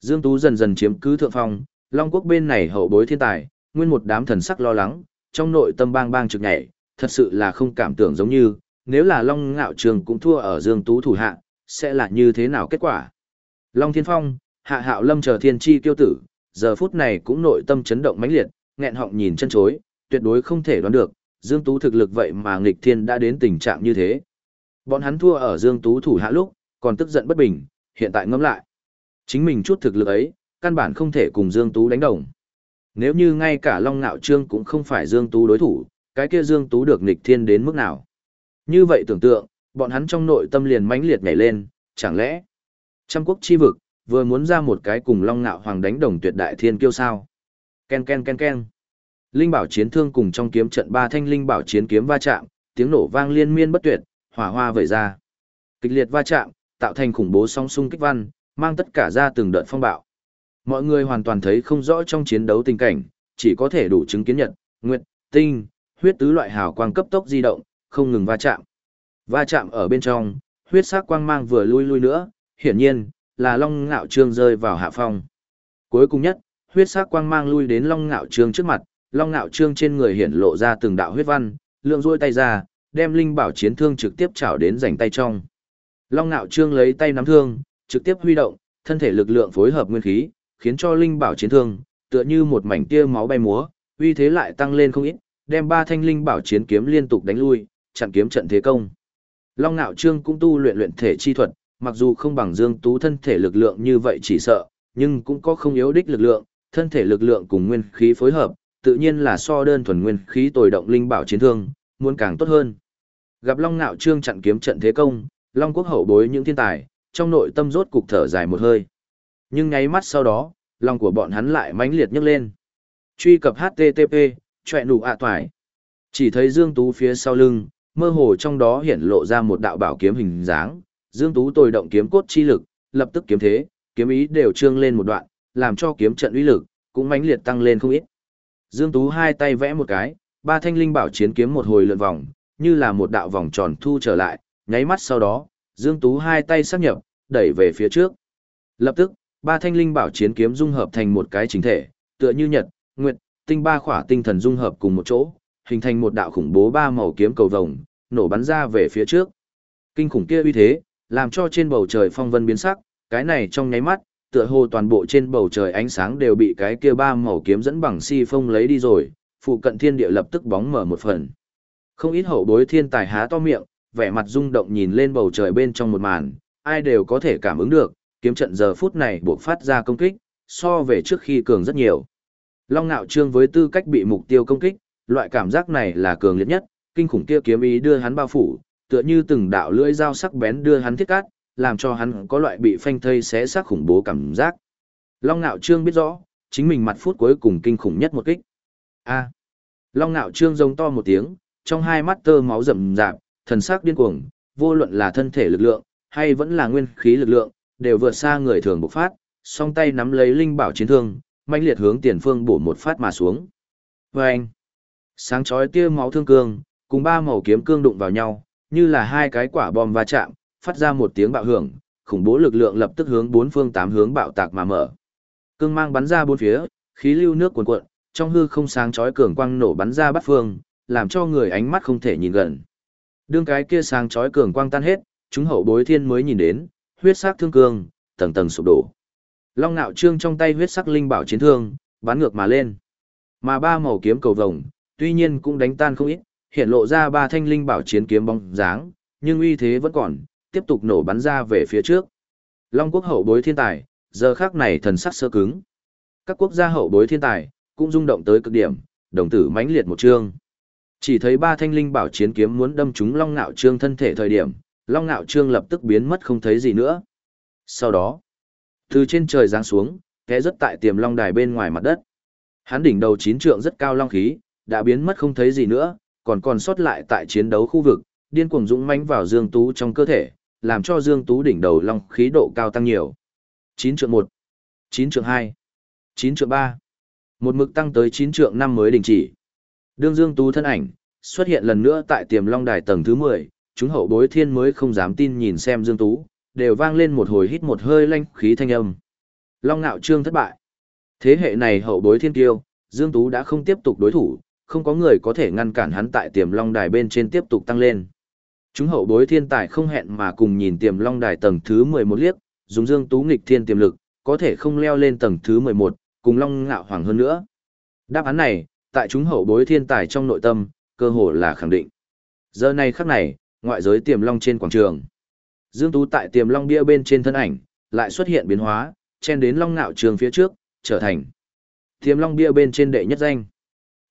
Dương Tú dần dần chiếm cứ thượng phong, Long Quốc bên này hậu bối thiên tài, nguyên một đám thần sắc lo lắng, trong nội tâm bang bang trực nhảy, thật sự là không cảm tưởng giống như, nếu là Long Ngạo Trường cũng thua ở Dương Tú thủ hạ, sẽ là như thế nào kết quả. Long Thiên Phong, Hạ Hạo Lâm chờ thiên chi tiêu tử, giờ phút này cũng nội tâm chấn động mãnh liệt, nghẹn họng nhìn chân chối, tuyệt đối không thể đoán được, Dương Tú thực lực vậy mà nghịch thiên đã đến tình trạng như thế. Bọn hắn thua ở Dương Tú thủ hạ lúc, còn tức giận bất bình, hiện tại ngẫm lại. Chính mình chút thực lực ấy, căn bản không thể cùng Dương Tú đánh đồng. Nếu như ngay cả Long Nạo Trương cũng không phải Dương Tú đối thủ, cái kia Dương Tú được nghịch thiên đến mức nào. Như vậy tưởng tượng, bọn hắn trong nội tâm liền mãnh liệt nhảy lên, chẳng lẽ trăm quốc chi vực, vừa muốn ra một cái cùng Long Nạo Hoàng đánh đồng tuyệt đại thiên kiêu sao. Ken ken ken ken. Linh bảo chiến thương cùng trong kiếm trận ba thanh linh bảo chiến kiếm va chạm, tiếng nổ vang liên miên bất tuyệt, hỏa hoa vẩy ra. Kịch liệt va chạm, tạo thành khủng bố song sung kích văn, mang tất cả ra từng đợt phong bạo. Mọi người hoàn toàn thấy không rõ trong chiến đấu tình cảnh, chỉ có thể đủ chứng kiến nhật, nguyệt, tinh, huyết tứ loại hào quang cấp tốc di động, không ngừng va chạm. Va chạm ở bên trong, huyết sắc quang mang vừa lui lui nữa, hiển nhiên là Long Ngạo Trương rơi vào hạ phong. Cuối cùng nhất, huyết sắc quang mang lui đến Long Ngạo Trương trước mặt, Long Ngạo Trương trên người hiển lộ ra từng đạo huyết văn, lượng duỗi tay ra, đem linh bảo chiến thương trực tiếp chảo đến rảnh tay trong. Long Ngạo Trương lấy tay nắm thương, trực tiếp huy động, thân thể lực lượng phối hợp nguyên khí, khiến cho linh bảo chiến thương tựa như một mảnh tia máu bay múa, uy thế lại tăng lên không ít, đem ba thanh linh bảo chiến kiếm liên tục đánh lui, chặn kiếm trận thế công. Long Nạo Trương cũng tu luyện luyện thể chi thuật, mặc dù không bằng Dương Tú thân thể lực lượng như vậy chỉ sợ, nhưng cũng có không yếu đích lực lượng, thân thể lực lượng cùng nguyên khí phối hợp, tự nhiên là so đơn thuần nguyên khí tồi động linh bảo chiến thương, muốn càng tốt hơn. Gặp Long Nạo Trương chặn kiếm trận thế công, Long Quốc hậu bối những thiên tài, trong nội tâm rốt cục thở dài một hơi. Nhưng nháy mắt sau đó, lòng của bọn hắn lại mãnh liệt nhấc lên. Truy cập HTTP, chọe nụ ạ toài. Chỉ thấy Dương Tú phía sau lưng, mơ hồ trong đó hiển lộ ra một đạo bảo kiếm hình dáng, Dương Tú tồi động kiếm cốt chi lực, lập tức kiếm thế, kiếm ý đều trương lên một đoạn, làm cho kiếm trận uy lực cũng mãnh liệt tăng lên không ít. Dương Tú hai tay vẽ một cái, ba thanh linh bảo chiến kiếm một hồi lượn vòng, như là một đạo vòng tròn thu trở lại, nháy mắt sau đó, Dương Tú hai tay xác nhập, đẩy về phía trước. Lập tức, ba thanh linh bảo chiến kiếm dung hợp thành một cái chính thể, tựa như nhật, nguyệt, tinh ba khỏa tinh thần dung hợp cùng một chỗ, hình thành một đạo khủng bố ba màu kiếm cầu vồng, nổ bắn ra về phía trước. Kinh khủng kia uy thế, làm cho trên bầu trời phong vân biến sắc, cái này trong nháy mắt, tựa hồ toàn bộ trên bầu trời ánh sáng đều bị cái kia ba màu kiếm dẫn bằng si phong lấy đi rồi, phụ cận thiên địa lập tức bóng mở một phần. Không ít hậu bối thiên tài há to miệng, vẻ mặt rung động nhìn lên bầu trời bên trong một màn, ai đều có thể cảm ứng được, kiếm trận giờ phút này buộc phát ra công kích, so về trước khi cường rất nhiều. Long Nạo Trương với tư cách bị mục tiêu công kích, loại cảm giác này là cường liệt nhất, kinh khủng kia kiếm ý đưa hắn bao phủ, tựa như từng đạo lưỡi dao sắc bén đưa hắn thiết cát, làm cho hắn có loại bị phanh thây xé xác khủng bố cảm giác. Long Nạo Trương biết rõ, chính mình mặt phút cuối cùng kinh khủng nhất một kích. A. À. Long Nạo Trương rống to một tiếng, trong hai mắt tơ máu rậm rạp, thần sắc điên cuồng, vô luận là thân thể lực lượng, hay vẫn là nguyên khí lực lượng, đều vượt xa người thường bộc phát, song tay nắm lấy linh bảo chiến thương, mãnh liệt hướng tiền phương bổ một phát mà xuống. Vâng! Sáng chói tia máu thương cương, cùng ba màu kiếm cương đụng vào nhau, như là hai cái quả bom va chạm, phát ra một tiếng bạo hưởng, khủng bố lực lượng lập tức hướng bốn phương tám hướng bạo tạc mà mở. Cương mang bắn ra bốn phía, khí lưu nước cuồn cuộn, trong hư không sáng chói cường quang nổ bắn ra bắt phương, làm cho người ánh mắt không thể nhìn gần. Đương cái kia sáng chói cường quang tan hết, chúng hậu bối thiên mới nhìn đến, huyết sắc thương cương, tầng tầng sụp đổ. Long nạo trương trong tay huyết sắc linh bảo chiến thương, bắn ngược mà lên. Mà ba màu kiếm cầu vồng, tuy nhiên cũng đánh tan không ít, hiện lộ ra ba thanh linh bảo chiến kiếm bóng dáng, nhưng uy thế vẫn còn, tiếp tục nổ bắn ra về phía trước. Long quốc hậu bối thiên tài, giờ khác này thần sắc sơ cứng. Các quốc gia hậu bối thiên tài, cũng rung động tới cực điểm, đồng tử mãnh liệt một chương. Chỉ thấy ba thanh linh bảo chiến kiếm muốn đâm trúng Long Nạo Trương thân thể thời điểm, Long Nạo Trương lập tức biến mất không thấy gì nữa. Sau đó, từ trên trời giáng xuống, kẽ rất tại tiềm long đài bên ngoài mặt đất. Hắn đỉnh đầu chín trượng rất cao long khí, đã biến mất không thấy gì nữa, còn còn sót lại tại chiến đấu khu vực, điên cuồng dũng mãnh vào Dương Tú trong cơ thể, làm cho Dương Tú đỉnh đầu long khí độ cao tăng nhiều. 9 trượng 1, 9 trượng 2, 9 trượng 3. Một mực tăng tới 9 trượng 5 mới đình chỉ. Đương Dương Tú thân ảnh, xuất hiện lần nữa tại tiềm long đài tầng thứ 10, chúng hậu bối thiên mới không dám tin nhìn xem Dương Tú, đều vang lên một hồi hít một hơi lanh khí thanh âm. Long Nạo Trương thất bại. Thế hệ này hậu bối thiên tiêu, Dương Tú đã không tiếp tục đối thủ, không có người có thể ngăn cản hắn tại tiềm long đài bên trên tiếp tục tăng lên. Chúng hậu bối thiên tài không hẹn mà cùng nhìn tiềm long đài tầng thứ 11 liếc, dùng Dương Tú nghịch thiên tiềm lực, có thể không leo lên tầng thứ 11, cùng long ngạo hoàng hơn nữa. Đáp án này, tại chúng hậu bối thiên tài trong nội tâm, cơ hồ là khẳng định. Giờ này khắc này, ngoại giới tiềm long trên quảng trường. Dương Tú tại tiềm long bia bên trên thân ảnh, lại xuất hiện biến hóa, chen đến long ngạo trường phía trước, trở thành tiềm long bia bên trên đệ nhất danh.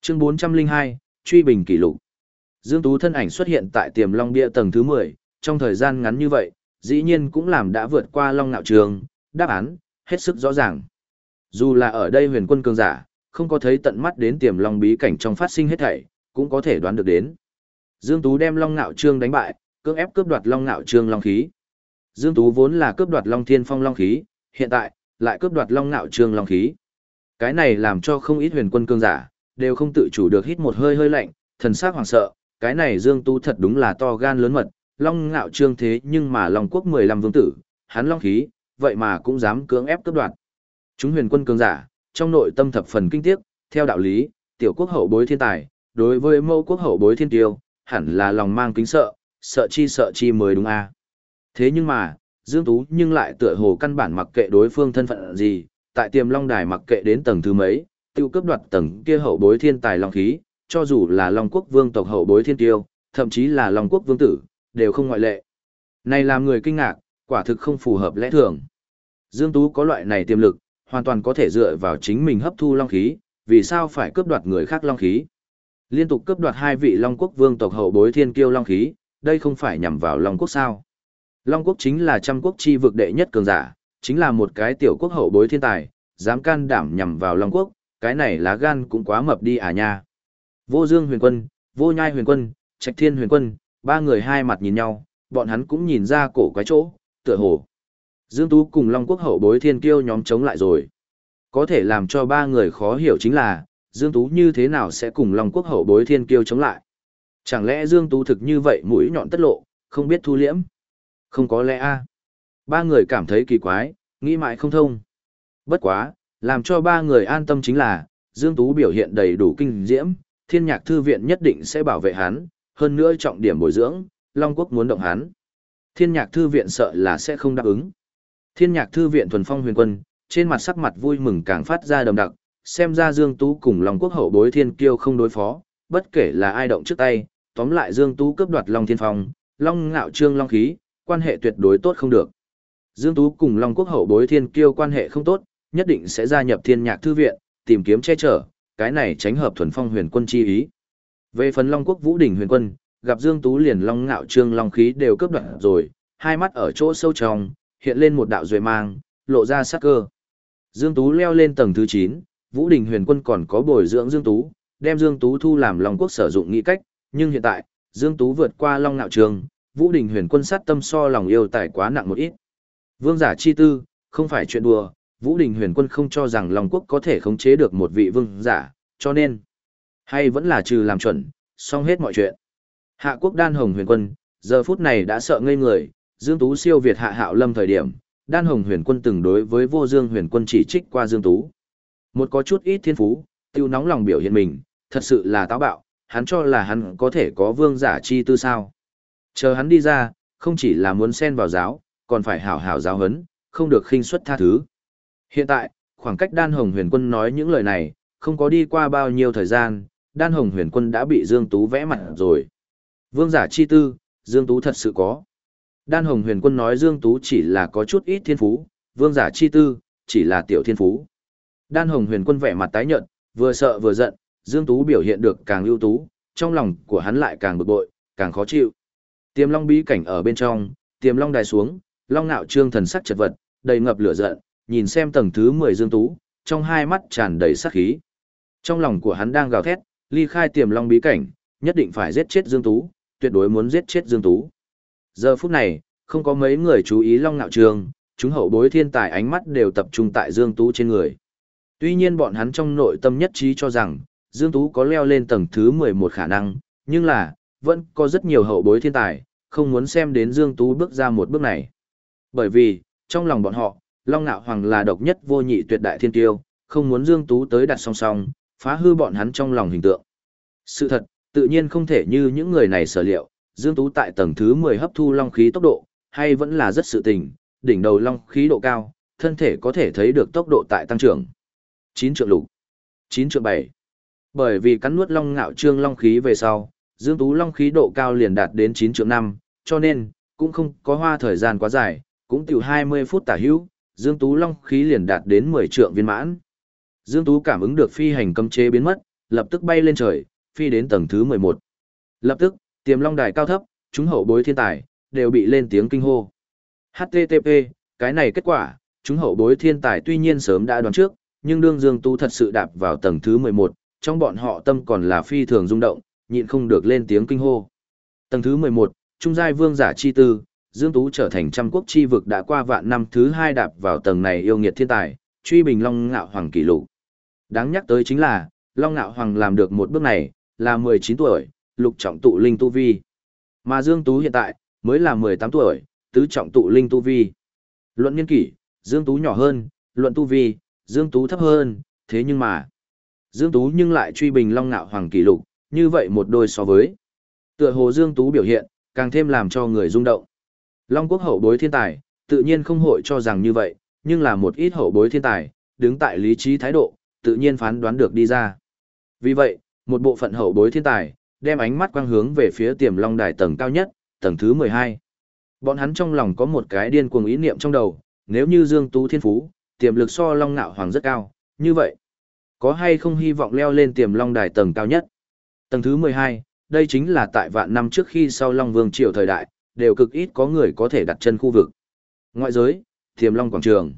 Chương 402, truy bình kỷ lục. Dương Tú thân ảnh xuất hiện tại tiềm long bia tầng thứ 10, trong thời gian ngắn như vậy, dĩ nhiên cũng làm đã vượt qua long ngạo trường, đáp án, hết sức rõ ràng. Dù là ở đây huyền quân cường giả, không có thấy tận mắt đến tiềm long bí cảnh trong phát sinh hết thảy, cũng có thể đoán được đến. Dương Tú đem long ngạo trương đánh bại, cưỡng ép cướp đoạt long ngạo trương long khí. Dương Tú vốn là cướp đoạt long thiên phong long khí, hiện tại, lại cướp đoạt long ngạo trương long khí. Cái này làm cho không ít huyền quân cường giả, đều không tự chủ được hít một hơi hơi lạnh, thần sắc hoảng sợ, cái này Dương Tú thật đúng là to gan lớn mật, long ngạo trương thế nhưng mà long quốc 15 vương tử, hắn long khí, vậy mà cũng dám cưỡng ép cướp đoạt. Chúng huyền quân cường giả, trong nội tâm thập phần kinh tiếc, theo đạo lý, tiểu quốc hậu bối thiên tài, đối với mẫu quốc hậu bối thiên tiêu, hẳn là lòng mang kính sợ, sợ chi sợ chi mới đúng a. À. Thế nhưng mà, Dương Tú nhưng lại tựa hồ căn bản mặc kệ đối phương thân phận gì, tại tiềm long đài mặc kệ đến tầng thứ mấy, tiêu cấp đoạt tầng kia hậu bối thiên tài long khí, cho dù là long quốc vương tộc hậu bối thiên tiêu, thậm chí là long quốc vương tử, đều không ngoại lệ. Này làm người kinh ngạc, quả thực không phù hợp lẽ thường. Dương Tú có loại này tiềm lực, hoàn toàn có thể dựa vào chính mình hấp thu long khí, vì sao phải cướp đoạt người khác long khí. Liên tục cướp đoạt hai vị Long Quốc vương tộc hậu bối thiên kiêu long khí, đây không phải nhằm vào Long Quốc sao. Long Quốc chính là trăm quốc chi vực đệ nhất cường giả, chính là một cái tiểu quốc hậu bối thiên tài, dám can đảm nhằm vào Long Quốc, cái này lá gan cũng quá mập đi à nha. Vô Dương huyền quân, vô nhai huyền quân, trạch thiên huyền quân, ba người hai mặt nhìn nhau, bọn hắn cũng nhìn ra cổ quái chỗ, tựa hồ. Dương Tú cùng Long Quốc hậu bối thiên kiêu nhóm chống lại rồi. Có thể làm cho ba người khó hiểu chính là, Dương Tú như thế nào sẽ cùng Long Quốc hậu bối thiên kiêu chống lại? Chẳng lẽ Dương Tú thực như vậy mũi nhọn tất lộ, không biết thu liễm? Không có lẽ a Ba người cảm thấy kỳ quái, nghĩ mãi không thông. Bất quá, làm cho ba người an tâm chính là, Dương Tú biểu hiện đầy đủ kinh diễm, thiên nhạc thư viện nhất định sẽ bảo vệ hắn, hơn nữa trọng điểm bồi dưỡng, Long Quốc muốn động hắn. Thiên nhạc thư viện sợ là sẽ không đáp ứng. Thiên nhạc thư viện thuần phong huyền quân, trên mặt sắc mặt vui mừng càng phát ra đầm đặc, xem ra Dương Tú cùng Long Quốc hậu bối thiên kiêu không đối phó, bất kể là ai động trước tay, tóm lại Dương Tú cướp đoạt Long Thiên Phong, Long Ngạo Trương Long Khí, quan hệ tuyệt đối tốt không được. Dương Tú cùng Long Quốc hậu bối thiên kiêu quan hệ không tốt, nhất định sẽ gia nhập thiên nhạc thư viện, tìm kiếm che chở, cái này tránh hợp thuần phong huyền quân chi ý. Về phần Long Quốc Vũ Đỉnh huyền quân, gặp Dương Tú liền Long Ngạo Trương Long Khí đều cướp đoạt rồi, hai mắt ở chỗ sâu trong, hiện lên một đạo duệ mang, lộ ra sắc cơ. Dương Tú leo lên tầng thứ 9, Vũ Đình Huyền Quân còn có bồi dưỡng Dương Tú, đem Dương Tú thu làm Long Quốc sử dụng nghĩ cách, nhưng hiện tại, Dương Tú vượt qua Long Nạo Trường, Vũ Đình Huyền Quân sát tâm so lòng yêu tài quá nặng một ít. Vương giả chi tư, không phải chuyện đùa, Vũ Đình Huyền Quân không cho rằng Long Quốc có thể khống chế được một vị vương giả, cho nên, hay vẫn là trừ làm chuẩn, xong hết mọi chuyện. Hạ Quốc Đan Hồng Huyền Quân, giờ phút này đã sợ ngây người, Dương Tú siêu việt Hạ Hạo Lâm thời điểm, Đan Hồng Huyền Quân từng đối với Vô Dương Huyền Quân chỉ trích qua Dương Tú. Một có chút ít thiên phú, tiêu nóng lòng biểu hiện mình, thật sự là táo bạo, hắn cho là hắn có thể có vương giả chi tư sao. Chờ hắn đi ra, không chỉ là muốn xen vào giáo, còn phải hảo hảo giáo hấn, không được khinh suất tha thứ. Hiện tại, khoảng cách đan hồng huyền quân nói những lời này, không có đi qua bao nhiêu thời gian, đan hồng huyền quân đã bị Dương Tú vẽ mặt rồi. Vương giả chi tư, Dương Tú thật sự có. Đan hồng huyền quân nói Dương Tú chỉ là có chút ít thiên phú, vương giả chi tư, chỉ là tiểu thiên phú. Đan Hồng Huyền Quân vẻ mặt tái nhợt, vừa sợ vừa giận, Dương Tú biểu hiện được càng ưu tú, trong lòng của hắn lại càng bực bội, càng khó chịu. Tiềm Long bí cảnh ở bên trong, Tiềm Long đài xuống, Long Nạo Trương thần sắc chật vật, đầy ngập lửa giận, nhìn xem tầng thứ 10 Dương Tú, trong hai mắt tràn đầy sát khí. Trong lòng của hắn đang gào thét, ly khai Tiềm Long bí cảnh, nhất định phải giết chết Dương Tú, tuyệt đối muốn giết chết Dương Tú. Giờ phút này, không có mấy người chú ý Long Nạo Trương, chúng hậu bối thiên tài ánh mắt đều tập trung tại Dương Tú trên người. Tuy nhiên bọn hắn trong nội tâm nhất trí cho rằng, Dương Tú có leo lên tầng thứ 11 khả năng, nhưng là, vẫn có rất nhiều hậu bối thiên tài, không muốn xem đến Dương Tú bước ra một bước này. Bởi vì, trong lòng bọn họ, Long Nạo Hoàng là độc nhất vô nhị tuyệt đại thiên tiêu, không muốn Dương Tú tới đặt song song, phá hư bọn hắn trong lòng hình tượng. Sự thật, tự nhiên không thể như những người này sở liệu, Dương Tú tại tầng thứ 10 hấp thu long khí tốc độ, hay vẫn là rất sự tình, đỉnh đầu long khí độ cao, thân thể có thể thấy được tốc độ tại tăng trưởng. 9 trượng lục, 9 trượng 7. Bởi vì cắn nuốt long ngạo trương long khí về sau, Dương Tú long khí độ cao liền đạt đến 9 trượng 5, cho nên, cũng không có hoa thời gian quá dài, cũng tiểu 20 phút tả hữu, Dương Tú long khí liền đạt đến 10 trượng viên mãn. Dương Tú cảm ứng được phi hành cấm chế biến mất, lập tức bay lên trời, phi đến tầng thứ 11. Lập tức, tiềm long đài cao thấp, chúng hậu bối thiên tài, đều bị lên tiếng kinh hô. HTTP, cái này kết quả, chúng hậu bối thiên tài tuy nhiên sớm đã đoán trước, nhưng đương Dương Tú thật sự đạp vào tầng thứ 11, trong bọn họ tâm còn là phi thường rung động, nhịn không được lên tiếng kinh hô. Tầng thứ 11, Trung giai vương giả chi tư, Dương Tú trở thành trăm quốc chi vực đã qua vạn năm thứ hai đạp vào tầng này yêu nghiệt thiên tài, truy bình Long Ngạo Hoàng kỷ lục. Đáng nhắc tới chính là, Long Ngạo Hoàng làm được một bước này, là 19 tuổi, lục trọng tụ linh tu vi. Mà Dương Tú hiện tại, mới là 18 tuổi, tứ trọng tụ linh tu vi. Luận nghiên kỷ, Dương Tú nhỏ hơn, luận tu vi, Dương Tú thấp hơn, thế nhưng mà, Dương Tú nhưng lại truy bình Long Ngạo Hoàng kỷ lục, như vậy một đôi so với. Tựa hồ Dương Tú biểu hiện, càng thêm làm cho người rung động. Long quốc hậu bối thiên tài, tự nhiên không hội cho rằng như vậy, nhưng là một ít hậu bối thiên tài, đứng tại lý trí thái độ, tự nhiên phán đoán được đi ra. Vì vậy, một bộ phận hậu bối thiên tài, đem ánh mắt quang hướng về phía tiềm long đài tầng cao nhất, tầng thứ 12. Bọn hắn trong lòng có một cái điên cuồng ý niệm trong đầu, nếu như Dương Tú Thiên Phú, tiềm lực so long ngạo hoàng rất cao, như vậy, có hay không hy vọng leo lên tiềm long đài tầng cao nhất? Tầng thứ 12, đây chính là tại vạn năm trước khi sau Long Vương triều thời đại, đều cực ít có người có thể đặt chân khu vực. Ngoại giới, Tiềm Long quảng trường.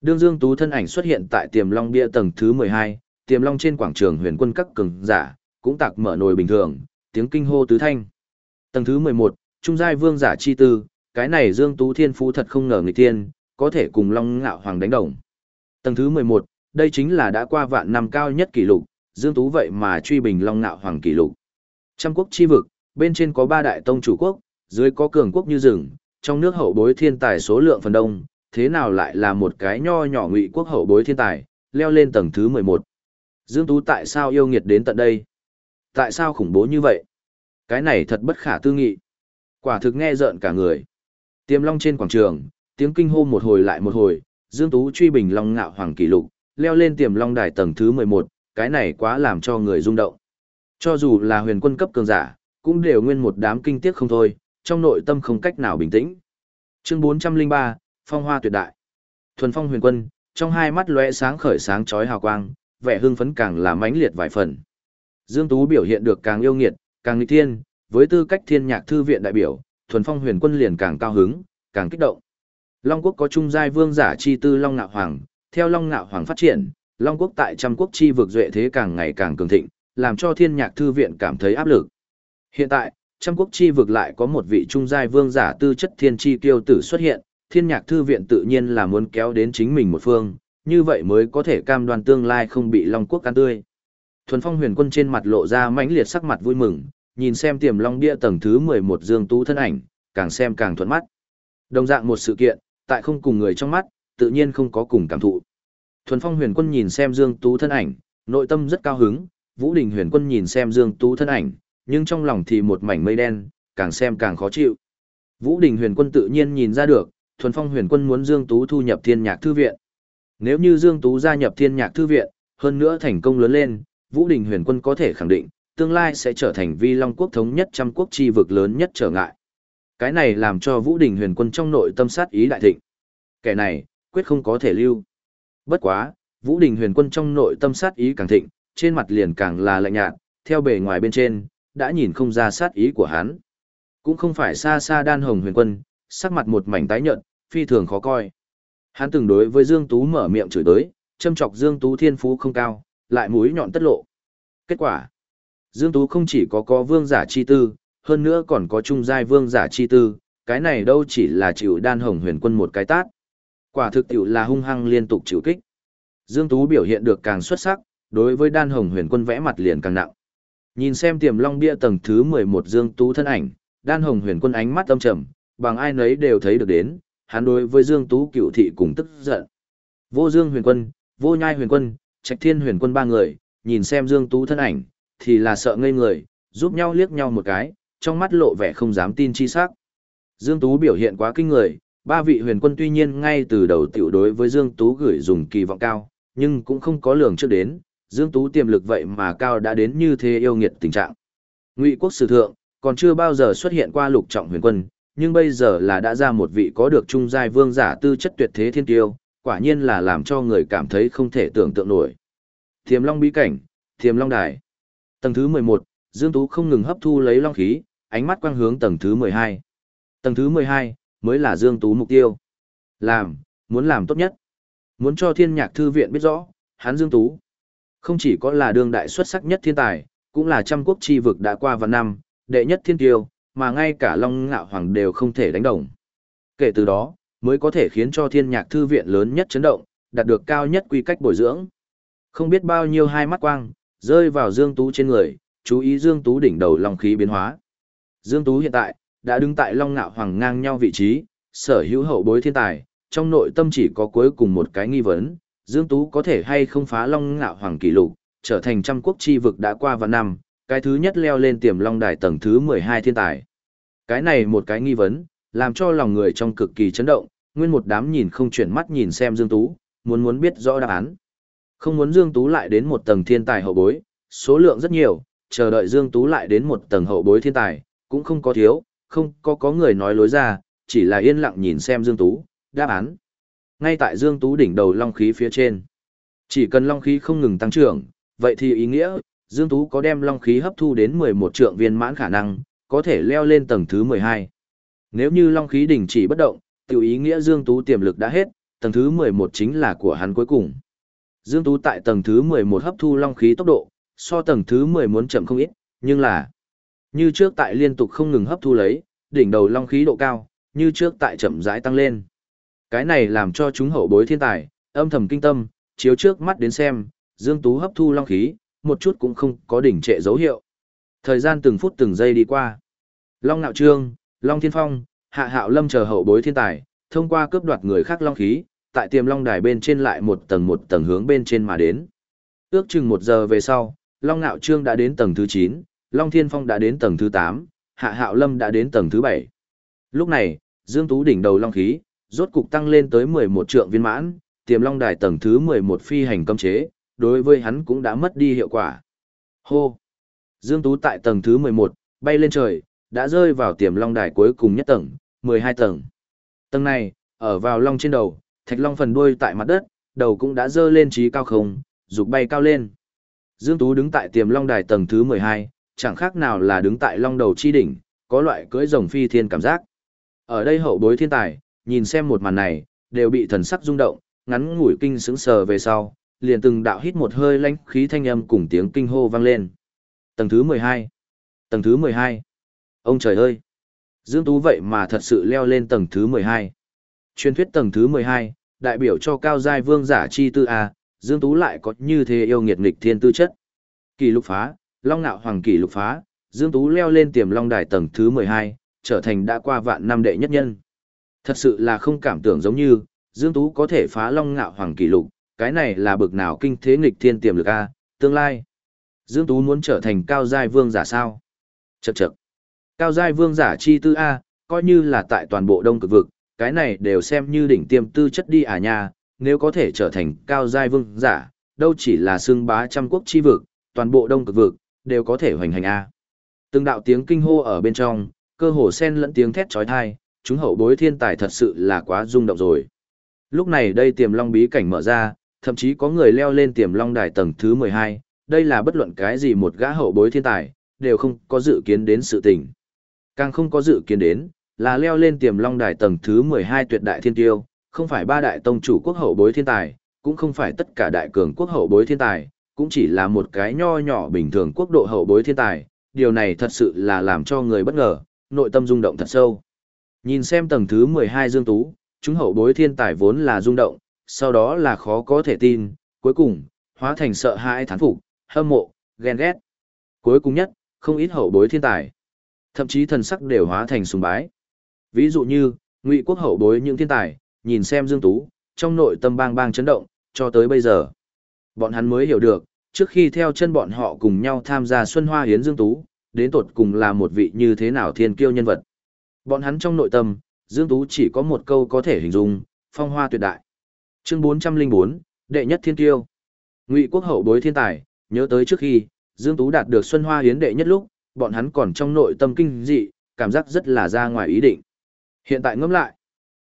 Đương Dương Tú thân ảnh xuất hiện tại Tiềm Long bia tầng thứ 12, Tiềm Long trên quảng trường huyền quân các cường giả, cũng tạc mở nồi bình thường, tiếng kinh hô tứ thanh. Tầng thứ 11, Trung giai vương giả chi tư, cái này Dương Tú thiên phú thật không ngờ người tiên, có thể cùng Long Ngạo Hoàng đánh đồng. Tầng thứ 11, đây chính là đã qua vạn năm cao nhất kỷ lục, Dương Tú vậy mà truy bình Long Ngạo Hoàng kỷ lục. Trăm quốc chi vực, bên trên có ba đại tông chủ quốc, dưới có cường quốc như rừng, trong nước hậu bối thiên tài số lượng phần đông, thế nào lại là một cái nho nhỏ ngụy quốc hậu bối thiên tài, leo lên tầng thứ 11. Dương Tú tại sao yêu nghiệt đến tận đây? Tại sao khủng bố như vậy? Cái này thật bất khả tư nghị. Quả thực nghe rợn cả người. Tiềm long trên quảng trường, tiếng kinh hô một hồi lại một hồi, Dương Tú truy bình long ngạo hoàng kỷ lục, leo lên tiềm long đài tầng thứ 11, cái này quá làm cho người rung động. Cho dù là huyền quân cấp cường giả, cũng đều nguyên một đám kinh tiếc không thôi, trong nội tâm không cách nào bình tĩnh. Chương 403, Phong Hoa tuyệt đại. Thuần Phong huyền quân, trong hai mắt lóe sáng khởi sáng chói hào quang, vẻ hưng phấn càng là mãnh liệt vài phần. Dương Tú biểu hiện được càng yêu nghiệt, càng nghịch thiên, với tư cách thiên nhạc thư viện đại biểu, Thuần Phong huyền quân liền càng cao hứng, càng kích động. Long quốc có trung giai vương giả chi tư Long Ngạo Hoàng, theo Long Ngạo Hoàng phát triển, Long quốc tại trăm quốc chi vực duệ thế càng ngày càng cường thịnh, làm cho thiên nhạc thư viện cảm thấy áp lực. Hiện tại, trăm quốc chi vực lại có một vị trung giai vương giả tư chất thiên chi tiêu tử xuất hiện, thiên nhạc thư viện tự nhiên là muốn kéo đến chính mình một phương, như vậy mới có thể cam đoan tương lai không bị Long quốc ăn tươi. Thuần phong huyền quân trên mặt lộ ra mãnh liệt sắc mặt vui mừng, nhìn xem tiềm long bia tầng thứ 11 dương tú thân ảnh, càng xem càng thuận mắt. Đồng dạng một sự kiện, tại không cùng người trong mắt, tự nhiên không có cùng cảm thụ. Thuần phong huyền quân nhìn xem dương tú thân ảnh, nội tâm rất cao hứng, Vũ Đình huyền quân nhìn xem Dương Tú thân ảnh, nhưng trong lòng thì một mảnh mây đen, càng xem càng khó chịu. Vũ Đình huyền quân tự nhiên nhìn ra được, thuần phong huyền quân muốn Dương Tú thu nhập thiên nhạc thư viện. Nếu như Dương Tú gia nhập thiên nhạc thư viện, hơn nữa thành công lớn lên, Vũ Đình huyền quân có thể khẳng định, tương lai sẽ trở thành vi long quốc thống nhất trăm quốc chi vực lớn nhất trở ngại. Cái này làm cho Vũ Đình huyền quân trong nội tâm sát ý đại thịnh. Kẻ này, quyết không có thể lưu. Bất quá, Vũ Đình huyền quân trong nội tâm sát ý càng thịnh, trên mặt liền càng là lạnh nhạt, theo bề ngoài bên trên, đã nhìn không ra sát ý của hắn. Cũng không phải xa xa đan hồng huyền quân, sắc mặt một mảnh tái nhợt, phi thường khó coi. Hắn từng đối với Dương Tú mở miệng chửi tới, châm chọc Dương Tú thiên phú không cao, lại mũi nhọn tất lộ. Kết quả, Dương Tú không chỉ có có vương giả chi tư, hơn nữa còn có trung giai vương giả chi tư, cái này đâu chỉ là chịu đan hồng huyền quân một cái tát. Quả thực tiểu là hung hăng liên tục chịu kích. Dương Tú biểu hiện được càng xuất sắc, đối với đan hồng huyền quân vẽ mặt liền càng nặng. Nhìn xem tiềm long bia tầng thứ 11 Dương Tú thân ảnh, đan hồng huyền quân ánh mắt âm trầm, bằng ai nấy đều thấy được đến, hắn đối với Dương Tú cựu thị cùng tức giận. Vô Dương huyền quân, vô nhai huyền quân, trạch thiên huyền quân ba người, nhìn xem Dương Tú thân ảnh, thì là sợ ngây người, giúp nhau liếc nhau một cái, trong mắt lộ vẻ không dám tin chi sắc. Dương Tú biểu hiện quá kinh người, ba vị huyền quân tuy nhiên ngay từ đầu tiểu đối với Dương Tú gửi dùng kỳ vọng cao, nhưng cũng không có lường trước đến, Dương Tú tiềm lực vậy mà cao đã đến như thế yêu nghiệt tình trạng. Ngụy quốc sử thượng, còn chưa bao giờ xuất hiện qua lục trọng huyền quân, nhưng bây giờ là đã ra một vị có được trung giai vương giả tư chất tuyệt thế thiên tiêu, quả nhiên là làm cho người cảm thấy không thể tưởng tượng nổi. Thiềm Long bí cảnh, Thiềm Long đài. Tầng thứ 11, Dương Tú không ngừng hấp thu lấy long khí, ánh mắt quang hướng tầng thứ 12. Tầng thứ 12 mới là Dương Tú mục tiêu. Làm, muốn làm tốt nhất. Muốn cho Thiên Nhạc thư viện biết rõ, hắn Dương Tú không chỉ có là đương đại xuất sắc nhất thiên tài, cũng là trăm quốc chi vực đã qua vạn năm, đệ nhất thiên tiêu, mà ngay cả Long Ngạo Hoàng đều không thể đánh đồng. Kể từ đó, mới có thể khiến cho thiên nhạc thư viện lớn nhất chấn động, đạt được cao nhất quy cách bồi dưỡng. Không biết bao nhiêu hai mắt quang, rơi vào Dương Tú trên người, chú ý Dương Tú đỉnh đầu long khí biến hóa. Dương Tú hiện tại, đã đứng tại Long Ngạo Hoàng ngang nhau vị trí, sở hữu hậu bối thiên tài, trong nội tâm chỉ có cuối cùng một cái nghi vấn, Dương Tú có thể hay không phá Long Ngạo Hoàng kỷ lục, trở thành trăm quốc chi vực đã qua và năm, cái thứ nhất leo lên tiềm long đài tầng thứ 12 thiên tài. Cái này một cái nghi vấn, làm cho lòng người trong cực kỳ chấn động, nguyên một đám nhìn không chuyển mắt nhìn xem Dương Tú, muốn muốn biết rõ đáp án. Không muốn Dương Tú lại đến một tầng thiên tài hậu bối, số lượng rất nhiều, chờ đợi Dương Tú lại đến một tầng hậu bối thiên tài, cũng không có thiếu, không có có người nói lối ra, chỉ là yên lặng nhìn xem Dương Tú, đáp án. Ngay tại Dương Tú đỉnh đầu long khí phía trên. Chỉ cần long khí không ngừng tăng trưởng, vậy thì ý nghĩa, Dương Tú có đem long khí hấp thu đến 11 trượng viên mãn khả năng, có thể leo lên tầng thứ 12. Nếu như long khí đỉnh chỉ bất động, tiểu ý nghĩa Dương Tú tiềm lực đã hết, tầng thứ 11 chính là của hắn cuối cùng. Dương Tú tại tầng thứ 11 hấp thu long khí tốc độ, so tầng thứ 10 muốn chậm không ít, nhưng là như trước tại liên tục không ngừng hấp thu lấy, đỉnh đầu long khí độ cao, như trước tại chậm rãi tăng lên. Cái này làm cho chúng hậu bối thiên tài, âm thầm kinh tâm, chiếu trước mắt đến xem, Dương Tú hấp thu long khí, một chút cũng không có đỉnh trệ dấu hiệu. Thời gian từng phút từng giây đi qua. Long Nạo Trương, Long Thiên Phong, Hạ Hạo Lâm chờ hậu bối thiên tài, thông qua cướp đoạt người khác long khí, tại tiềm long đài bên trên lại một tầng một tầng hướng bên trên mà đến. Ước chừng một giờ về sau, Long Nạo Trương đã đến tầng thứ 9, Long Thiên Phong đã đến tầng thứ 8, Hạ Hạo Lâm đã đến tầng thứ 7. Lúc này, Dương Tú đỉnh đầu long khí, rốt cục tăng lên tới 11 trượng viên mãn, tiềm long đài tầng thứ 11 phi hành cấm chế, đối với hắn cũng đã mất đi hiệu quả. Hô! Dương Tú tại tầng thứ 11, bay lên trời, đã rơi vào tiềm long đài cuối cùng nhất tầng, 12 tầng. Tầng này, ở vào long trên đầu, thạch long phần đuôi tại mặt đất, đầu cũng đã dơ lên trí cao không, dục bay cao lên. Dương Tú đứng tại tiềm long đài tầng thứ 12, chẳng khác nào là đứng tại long đầu chi đỉnh, có loại cưỡi rồng phi thiên cảm giác. Ở đây hậu bối thiên tài, nhìn xem một màn này, đều bị thần sắc rung động, ngắn ngủi kinh sững sờ về sau, liền từng đạo hít một hơi lãnh khí thanh âm cùng tiếng kinh hô vang lên. Tầng thứ 12. Tầng thứ 12. Ông trời ơi! Dương Tú vậy mà thật sự leo lên tầng thứ 12. Truyền thuyết tầng thứ 12, đại biểu cho cao giai vương giả chi tư A, Dương Tú lại có như thế yêu nghiệt nghịch thiên tư chất. Kỳ lục phá, Long Nạo Hoàng kỳ lục phá, Dương Tú leo lên tiềm Long Đài tầng thứ 12, trở thành đã qua vạn năm đệ nhất nhân. Thật sự là không cảm tưởng giống như, Dương Tú có thể phá Long Nạo Hoàng kỳ lục, cái này là bực nào kinh thế nghịch thiên tiềm lực A, tương lai. Dương Tú muốn trở thành cao giai vương giả sao? Chậc chậc. Cao giai vương giả chi tư A, coi như là tại toàn bộ đông cực vực, cái này đều xem như đỉnh tiêm tư chất đi à nha, nếu có thể trở thành cao giai vương giả, đâu chỉ là xương bá trăm quốc chi vực, toàn bộ đông cực vực, đều có thể hoành hành A. Từng đạo tiếng kinh hô ở bên trong, cơ hồ sen lẫn tiếng thét trói thai, chúng hậu bối thiên tài thật sự là quá rung động rồi. Lúc này đây tiềm long bí cảnh mở ra, thậm chí có người leo lên tiềm long đài tầng thứ 12, đây là bất luận cái gì một gã hậu bối thiên tài, đều không có dự kiến đến sự tình. Càng không có dự kiến đến, là leo lên tiềm long đài tầng thứ 12 tuyệt đại thiên tiêu, không phải ba đại tông chủ quốc hậu bối thiên tài, cũng không phải tất cả đại cường quốc hậu bối thiên tài, cũng chỉ là một cái nho nhỏ bình thường quốc độ hậu bối thiên tài, điều này thật sự là làm cho người bất ngờ, nội tâm rung động thật sâu. Nhìn xem tầng thứ 12 Dương Tú, chúng hậu bối thiên tài vốn là rung động, sau đó là khó có thể tin, cuối cùng, hóa thành sợ hãi thán phục, hâm mộ, ghen ghét. Cuối cùng nhất, không ít hậu bối thiên tài. Thậm chí thần sắc đều hóa thành sùng bái. Ví dụ như, ngụy quốc hậu bối những thiên tài, nhìn xem Dương Tú, trong nội tâm bang bang chấn động, cho tới bây giờ. Bọn hắn mới hiểu được, trước khi theo chân bọn họ cùng nhau tham gia Xuân Hoa Hiến Dương Tú, đến tột cùng là một vị như thế nào thiên kiêu nhân vật. Bọn hắn trong nội tâm, Dương Tú chỉ có một câu có thể hình dung, phong hoa tuyệt đại. Chương 404, đệ nhất thiên kiêu. Ngụy quốc hậu bối thiên tài, nhớ tới trước khi, Dương Tú đạt được Xuân Hoa Hiến đệ nhất lúc, bọn hắn còn trong nội tâm kinh dị, cảm giác rất là ra ngoài ý định. Hiện tại ngẫm lại,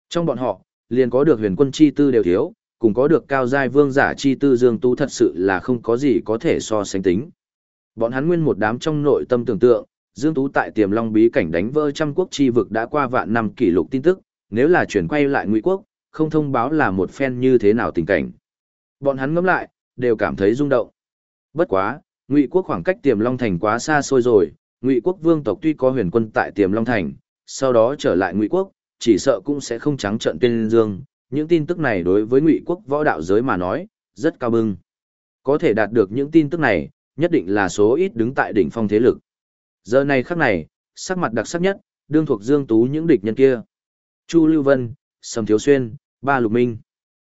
trong bọn họ, liền có được huyền quân chi tư đều thiếu, cùng có được cao giai vương giả chi tư Dương Tú thật sự là không có gì có thể so sánh tính. Bọn hắn nguyên một đám trong nội tâm tưởng tượng, Dương Tú tại Tiềm Long bí cảnh đánh vỡ trăm quốc chi vực đã qua vạn năm kỷ lục tin tức, nếu là chuyển quay lại Ngụy quốc, không thông báo là một phen như thế nào tình cảnh. Bọn hắn ngẫm lại, đều cảm thấy rung động. Bất quá, Ngụy quốc khoảng cách Tiềm Long thành quá xa xôi rồi, Ngụy quốc vương tộc tuy có huyền quân tại Tiềm Long thành, sau đó trở lại Ngụy quốc, chỉ sợ cũng sẽ không trắng trợn tên dương, những tin tức này đối với Ngụy quốc võ đạo giới mà nói, rất cao bưng. Có thể đạt được những tin tức này, nhất định là số ít đứng tại đỉnh phong thế lực. Giờ này khắc này, sắc mặt đặc sắc nhất, đương thuộc Dương Tú những địch nhân kia. Chu Lưu Vân, Sầm Thiếu Xuyên, Ba Lục Minh.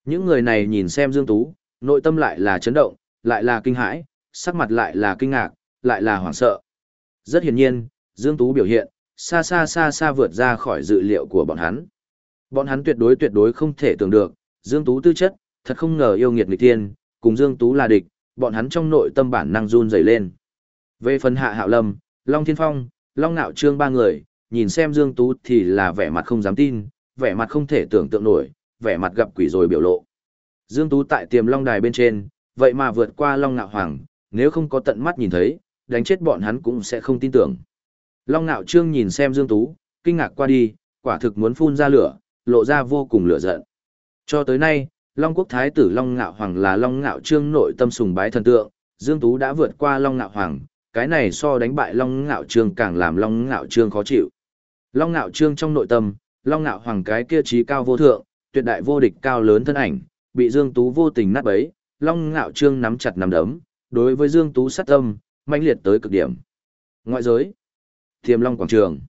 Những người này nhìn xem Dương Tú, nội tâm lại là chấn động, lại là kinh hãi, sắc mặt lại là kinh ngạc, lại là hoảng sợ. Rất hiển nhiên, Dương Tú biểu hiện, xa xa xa xa vượt ra khỏi dự liệu của bọn hắn. Bọn hắn tuyệt đối tuyệt đối không thể tưởng được, Dương Tú tư chất, thật không ngờ yêu nghiệt nghịch thiên, cùng Dương Tú là địch, bọn hắn trong nội tâm bản năng run rẩy lên. Về phần Hạ Hạo Lâm, Long Thiên Phong, Long Nạo Trương ba người, nhìn xem Dương Tú thì là vẻ mặt không dám tin, vẻ mặt không thể tưởng tượng nổi, vẻ mặt gặp quỷ rồi biểu lộ. Dương Tú tại tiềm Long Đài bên trên, vậy mà vượt qua Long Nạo Hoàng, nếu không có tận mắt nhìn thấy, đánh chết bọn hắn cũng sẽ không tin tưởng. Long Nạo Trương nhìn xem Dương Tú, kinh ngạc qua đi, quả thực muốn phun ra lửa, lộ ra vô cùng lửa giận. Cho tới nay, Long Quốc Thái tử Long Ngạo Hoàng là Long Ngạo Trương nội tâm sùng bái thần tượng, Dương Tú đã vượt qua Long Ngạo Hoàng, cái này so đánh bại Long Ngạo Trương càng làm Long Ngạo Trương khó chịu. Long Ngạo Trương trong nội tâm, Long Ngạo Hoàng cái kia trí cao vô thượng, tuyệt đại vô địch cao lớn thân ảnh, bị Dương Tú vô tình nát bấy, Long Ngạo Trương nắm chặt nắm đấm, đối với Dương Tú sát tâm, mãnh liệt tới cực điểm. Ngoại giới, Tiềm Long quảng trường.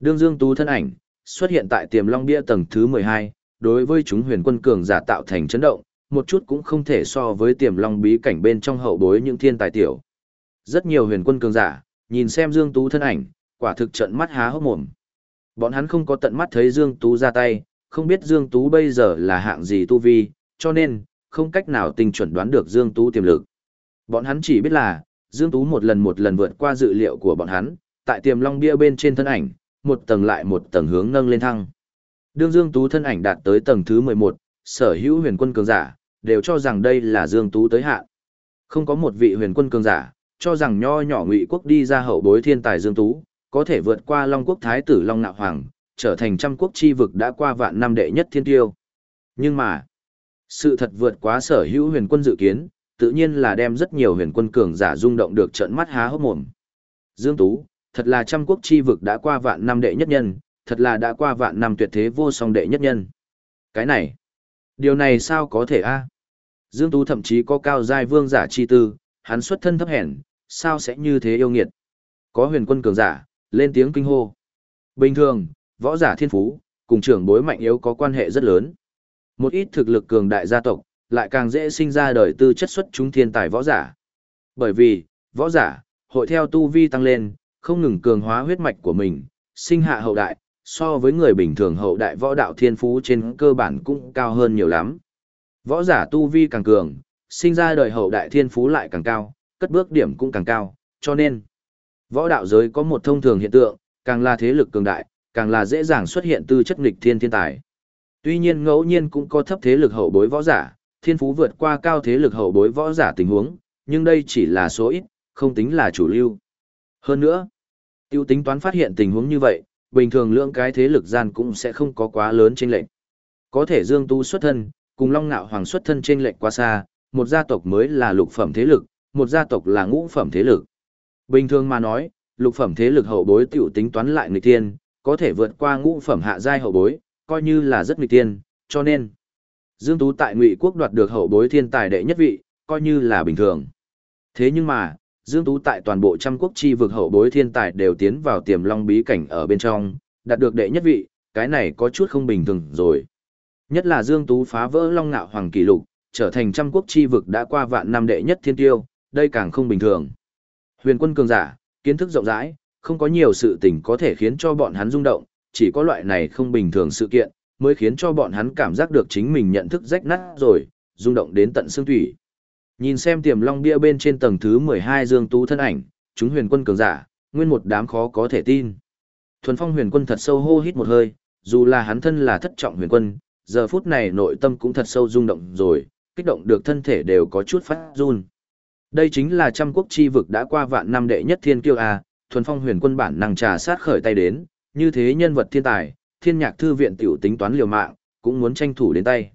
Đương Dương Tú thân ảnh xuất hiện tại Tiềm Long bia tầng thứ 12, đối với chúng huyền quân cường giả tạo thành chấn động, một chút cũng không thể so với Tiềm Long bí cảnh bên trong hậu bối những thiên tài tiểu. Rất nhiều huyền quân cường giả, nhìn xem Dương Tú thân ảnh, quả thực trận mắt há hốc mồm. Bọn hắn không có tận mắt thấy Dương Tú ra tay, không biết Dương Tú bây giờ là hạng gì tu vi, cho nên, không cách nào tình chuẩn đoán được Dương Tú tiềm lực. Bọn hắn chỉ biết là, Dương Tú một lần một lần vượt qua dự liệu của bọn hắn, tại tiềm long bia bên trên thân ảnh, một tầng lại một tầng hướng nâng lên thăng. Đương Dương Tú thân ảnh đạt tới tầng thứ 11, sở hữu huyền quân cường giả, đều cho rằng đây là Dương Tú tới hạn. Không có một vị huyền quân cường giả, cho rằng nho nhỏ ngụy quốc đi ra hậu bối thiên tài Dương Tú, có thể vượt qua Long quốc thái tử Long Nạo Hoàng, trở thành trăm quốc chi vực đã qua vạn năm đệ nhất thiên tiêu. Nhưng mà, sự thật vượt quá sở hữu huyền quân dự kiến, tự nhiên là đem rất nhiều huyền quân cường giả rung động được trận mắt há hốc mồm. Dương Tú, thật là trăm quốc chi vực đã qua vạn năm đệ nhất nhân, thật là đã qua vạn năm tuyệt thế vô song đệ nhất nhân. Cái này, điều này sao có thể a? Dương Tú thậm chí có cao giai vương giả chi tư, hắn xuất thân thấp hèn, sao sẽ như thế yêu nghiệt? Có huyền quân cường giả, lên tiếng kinh hô. Bình thường, võ giả thiên phú, cùng trưởng bối mạnh yếu có quan hệ rất lớn. Một ít thực lực cường đại gia tộc, lại càng dễ sinh ra đời tư chất xuất chúng thiên tài võ giả. Bởi vì, võ giả, hội theo tu vi tăng lên, không ngừng cường hóa huyết mạch của mình, sinh hạ hậu đại, so với người bình thường hậu đại võ đạo thiên phú trên cơ bản cũng cao hơn nhiều lắm. Võ giả tu vi càng cường, sinh ra đời hậu đại thiên phú lại càng cao, cất bước điểm cũng càng cao, cho nên võ đạo giới có một thông thường hiện tượng, càng là thế lực cường đại, càng là dễ dàng xuất hiện tư chất nghịch thiên thiên tài. Tuy nhiên ngẫu nhiên cũng có thấp thế lực hậu bối võ giả, thiên phú vượt qua cao thế lực hậu bối võ giả tình huống, nhưng đây chỉ là số ít, không tính là chủ lưu. Hơn nữa, tiêu tính toán phát hiện tình huống như vậy, bình thường lượng cái thế lực gian cũng sẽ không có quá lớn chênh lệch. Có thể Dương Tu xuất thân, cùng Long Nạo Hoàng xuất thân chênh lệch quá xa, một gia tộc mới là lục phẩm thế lực, một gia tộc là ngũ phẩm thế lực. Bình thường mà nói, lục phẩm thế lực hậu bối tiểu tính toán lại người tiên, có thể vượt qua ngũ phẩm hạ giai hậu bối, coi như là rất người tiên, cho nên Dương Tú tại Ngụy quốc đoạt được hậu bối thiên tài đệ nhất vị, coi như là bình thường. Thế nhưng mà, Dương Tú tại toàn bộ trăm quốc chi vực hậu bối thiên tài đều tiến vào tiềm long bí cảnh ở bên trong, đạt được đệ nhất vị, cái này có chút không bình thường rồi. Nhất là Dương Tú phá vỡ long ngạo hoàng kỷ lục, trở thành trăm quốc chi vực đã qua vạn năm đệ nhất thiên tiêu, đây càng không bình thường. Huyền quân cường giả, kiến thức rộng rãi, không có nhiều sự tình có thể khiến cho bọn hắn rung động, chỉ có loại này không bình thường sự kiện, mới khiến cho bọn hắn cảm giác được chính mình nhận thức rách nát rồi, rung động đến tận xương thủy. Nhìn xem tiềm long bia bên trên tầng thứ 12 dương tú thân ảnh, chúng huyền quân cường giả, nguyên một đám khó có thể tin. Thuần phong huyền quân thật sâu hô hít một hơi, dù là hắn thân là thất trọng huyền quân, giờ phút này nội tâm cũng thật sâu rung động rồi, kích động được thân thể đều có chút phát run. Đây chính là trăm quốc chi vực đã qua vạn năm đệ nhất thiên kiêu a, thuần phong huyền quân bản năng trà sát khởi tay đến, như thế nhân vật thiên tài, thiên nhạc thư viện tiểu tính toán liều mạng, cũng muốn tranh thủ đến tay.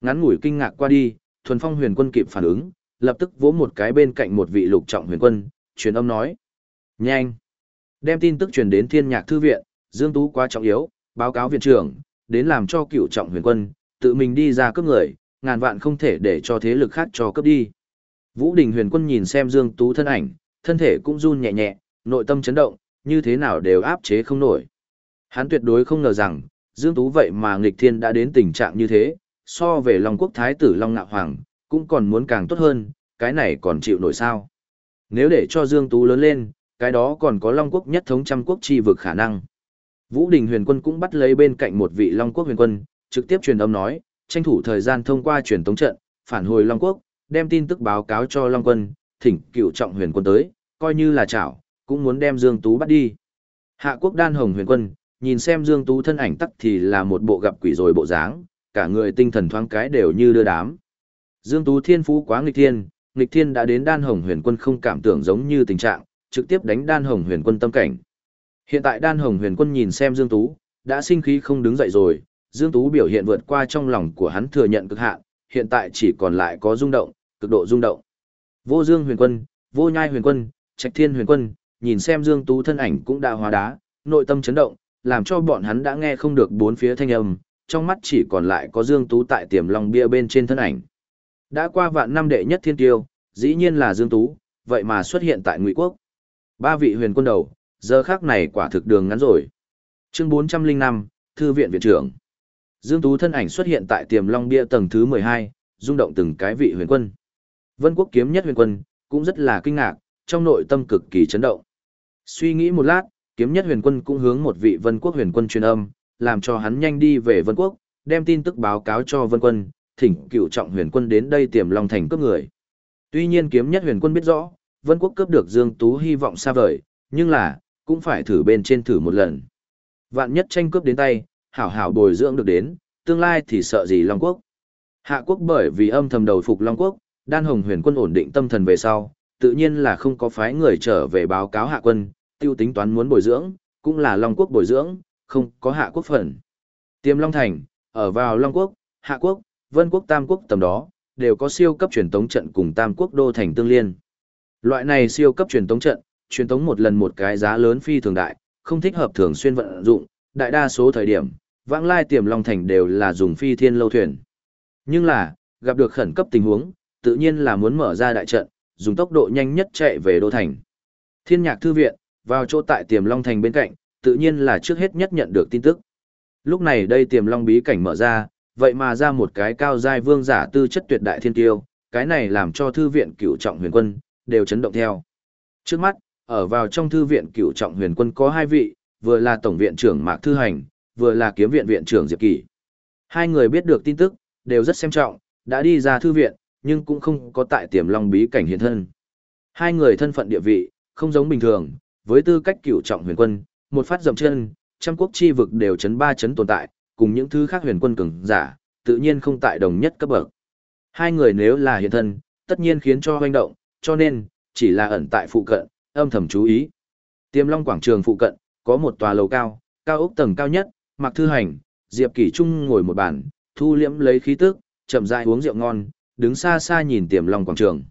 Ngắn ngủi kinh ngạc qua đi, thuần phong huyền quân kịp phản ứng, lập tức vỗ một cái bên cạnh một vị lục trọng huyền quân, truyền âm nói. Nhanh! Đem tin tức truyền đến thiên nhạc thư viện, Dương Tú quá trọng yếu, báo cáo viện trưởng, đến làm cho cựu trọng huyền quân, tự mình đi ra cướp người, ngàn vạn không thể để cho thế lực khác cho cướp đi. Vũ Đình huyền quân nhìn xem Dương Tú thân ảnh, thân thể cũng run nhẹ nhẹ, nội tâm chấn động, như thế nào đều áp chế không nổi. Hắn tuyệt đối không ngờ rằng, Dương Tú vậy mà nghịch thiên đã đến tình trạng như thế, so về Long Quốc Thái tử Long Ngạo Hoàng, cũng còn muốn càng tốt hơn, cái này còn chịu nổi sao. Nếu để cho Dương Tú lớn lên, cái đó còn có Long Quốc nhất thống trăm quốc chi vực khả năng. Vũ Đình huyền quân cũng bắt lấy bên cạnh một vị Long Quốc huyền quân, trực tiếp truyền âm nói, tranh thủ thời gian thông qua truyền tống trận, phản hồi Long Quốc, đem tin tức báo cáo cho Long quân, thỉnh cựu trọng huyền quân tới, coi như là chảo, cũng muốn đem Dương Tú bắt đi. Hạ quốc đan hồng huyền quân, nhìn xem Dương Tú thân ảnh tắc thì là một bộ gặp quỷ rồi bộ dáng, cả người tinh thần thoáng cái đều như đưa đám. Dương Tú thiên phú quá nghịch thiên, nghịch thiên đã đến đan hồng huyền quân không cảm tưởng giống như tình trạng, trực tiếp đánh đan hồng huyền quân tâm cảnh. Hiện tại đan hồng huyền quân nhìn xem Dương Tú, đã sinh khí không đứng dậy rồi, Dương Tú biểu hiện vượt qua trong lòng của hắn thừa nhận cực hạn, hiện tại chỉ còn lại có rung động, cực độ rung động. Vô Dương huyền quân, vô nhai huyền quân, trạch thiên huyền quân, nhìn xem Dương Tú thân ảnh cũng đã hóa đá, nội tâm chấn động, làm cho bọn hắn đã nghe không được bốn phía thanh âm, trong mắt chỉ còn lại có Dương Tú tại tiềm long bia bên trên thân ảnh. Đã qua vạn năm đệ nhất thiên tiêu, dĩ nhiên là Dương Tú, vậy mà xuất hiện tại Ngụy Quốc. Ba vị huyền quân đầu, giờ khác này quả thực đường ngắn rồi. Chương 405, Thư viện viện trưởng. Dương Tú thân ảnh xuất hiện tại tiềm long bia tầng thứ 12, rung động từng cái vị huyền quân. Vân quốc kiếm nhất huyền quân, cũng rất là kinh ngạc, trong nội tâm cực kỳ chấn động. Suy nghĩ một lát, kiếm nhất huyền quân cũng hướng một vị vân quốc huyền quân truyền âm, làm cho hắn nhanh đi về vân quốc, đem tin tức báo cáo cho vân quân, thỉnh cựu trọng huyền quân đến đây tiềm long thành cướp người. Tuy nhiên kiếm nhất huyền quân biết rõ, vân quốc cướp được Dương Tú hy vọng xa vời, nhưng là, cũng phải thử bên trên thử một lần. Vạn nhất tranh cướp đến tay, hảo hảo bồi dưỡng được đến, tương lai thì sợ gì Long Quốc. Hạ quốc bởi vì âm thầm đầu phục Long Quốc, đan hồng huyền quân ổn định tâm thần về sau, tự nhiên là không có phái người trở về báo cáo hạ quân, tiêu tính toán muốn bồi dưỡng, cũng là Long Quốc bồi dưỡng, không có hạ quốc phần. Tiềm Long Thành, ở vào Long Quốc, Hạ Quốc, Vân Quốc Tam Quốc tầm đó, đều có siêu cấp truyền tống trận cùng Tam Quốc đô thành tương liên. Loại này siêu cấp truyền tống trận, truyền tống một lần một cái giá lớn phi thường đại, không thích hợp thường xuyên vận dụng, đại đa số thời điểm, vãng lai tiềm long thành đều là dùng phi thiên lâu thuyền. Nhưng là, gặp được khẩn cấp tình huống, tự nhiên là muốn mở ra đại trận, dùng tốc độ nhanh nhất chạy về đô thành. Thiên nhạc thư viện, vào chỗ tại tiềm long thành bên cạnh, tự nhiên là trước hết nhất nhận được tin tức. Lúc này đây tiềm long bí cảnh mở ra, vậy mà ra một cái cao giai vương giả tư chất tuyệt đại thiên tiêu, cái này làm cho thư viện cửu trọng huyền quân, đều chấn động theo. Trước mắt, ở vào trong thư viện cửu trọng huyền quân có hai vị, vừa là tổng viện trưởng Mạc Thư Hành, vừa là kiếm viện viện trưởng Diệp Kỳ. Hai người biết được tin tức, đều rất xem trọng, đã đi ra thư viện, nhưng cũng không có tại tiềm long bí cảnh hiện thân. Hai người thân phận địa vị, không giống bình thường, với tư cách cửu trọng huyền quân, một phát dậm chân, trăm quốc chi vực đều chấn ba chấn tồn tại, cùng những thứ khác huyền quân cường giả, tự nhiên không tại đồng nhất cấp bậc. Hai người nếu là hiện thân, tất nhiên khiến cho hoành động, cho nên, chỉ là ẩn tại phụ cận, âm thầm chú ý. tiêm Long quảng trường phụ cận, có một tòa lầu cao, cao ốc tầng cao nhất, mặc Thư Hành, Diệp Kỷ Trung ngồi một bàn, thu liễm lấy khí tức, chậm rãi uống rượu ngon, đứng xa xa nhìn Tiềm Long quảng trường.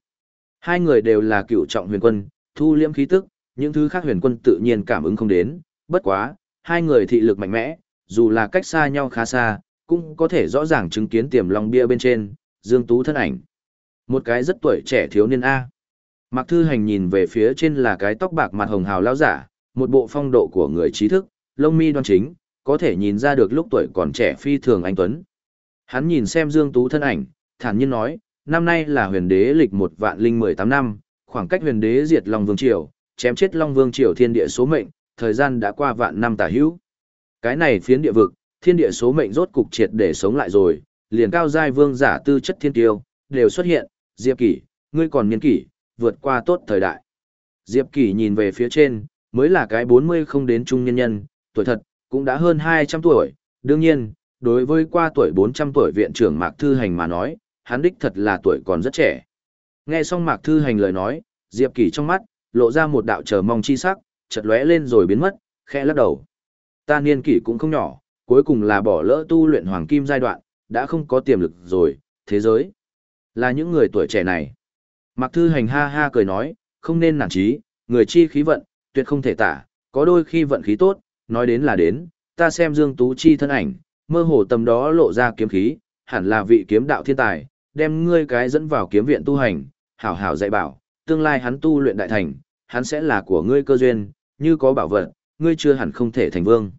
Hai người đều là cựu trọng huyền quân, thu liễm khí tức, những thứ khác huyền quân tự nhiên cảm ứng không đến, bất quá, hai người thị lực mạnh mẽ, dù là cách xa nhau khá xa, cũng có thể rõ ràng chứng kiến Tiềm Long bia bên trên, Dương Tú thân ảnh. Một cái rất tuổi trẻ thiếu niên A. Mạc Thư Hành nhìn về phía trên là cái tóc bạc mặt hồng hào lão giả, một bộ phong độ của người trí thức, lông mi đoan chính, có thể nhìn ra được lúc tuổi còn trẻ phi thường anh tuấn. Hắn nhìn xem Dương Tú thân ảnh, thản nhiên nói, năm nay là huyền đế lịch một vạn linh mười tám năm, Khoảng cách huyền đế diệt Long Vương Triều, chém chết Long Vương Triều thiên địa số mệnh, thời gian đã qua vạn năm tả hữu. Cái này phiến địa vực, thiên địa số mệnh rốt cục triệt để sống lại rồi, liền cao giai vương giả tư chất thiên tiêu, đều xuất hiện, Diệp Kỷ, ngươi còn niên kỷ, vượt qua tốt thời đại. Diệp Kỷ nhìn về phía trên, mới là cái 40 không đến trung nhân nhân, tuổi thật, cũng đã hơn 200 tuổi, đương nhiên, đối với qua tuổi 400 tuổi viện trưởng Mạc Thư Hành mà nói, hắn đích thật là tuổi còn rất trẻ. Nghe xong Mạc Thư Hành lời nói, Diệp Kỷ trong mắt, lộ ra một đạo chờ mong chi sắc, chợt lóe lên rồi biến mất, khẽ lắc đầu. Ta niên kỷ cũng không nhỏ, cuối cùng là bỏ lỡ tu luyện hoàng kim giai đoạn, đã không có tiềm lực rồi, thế giới. Là những người tuổi trẻ này. Mạc Thư Hành ha ha cười nói, không nên nản chí, người chi khí vận, tuyệt không thể tả, có đôi khi vận khí tốt, nói đến là đến, ta xem Dương Tú Chi thân ảnh, mơ hồ tầm đó lộ ra kiếm khí, hẳn là vị kiếm đạo thiên tài, đem ngươi cái dẫn vào kiếm viện tu hành, hảo hảo dạy bảo, tương lai hắn tu luyện đại thành, hắn sẽ là của ngươi cơ duyên, như có bảo vật, ngươi chưa hẳn không thể thành vương.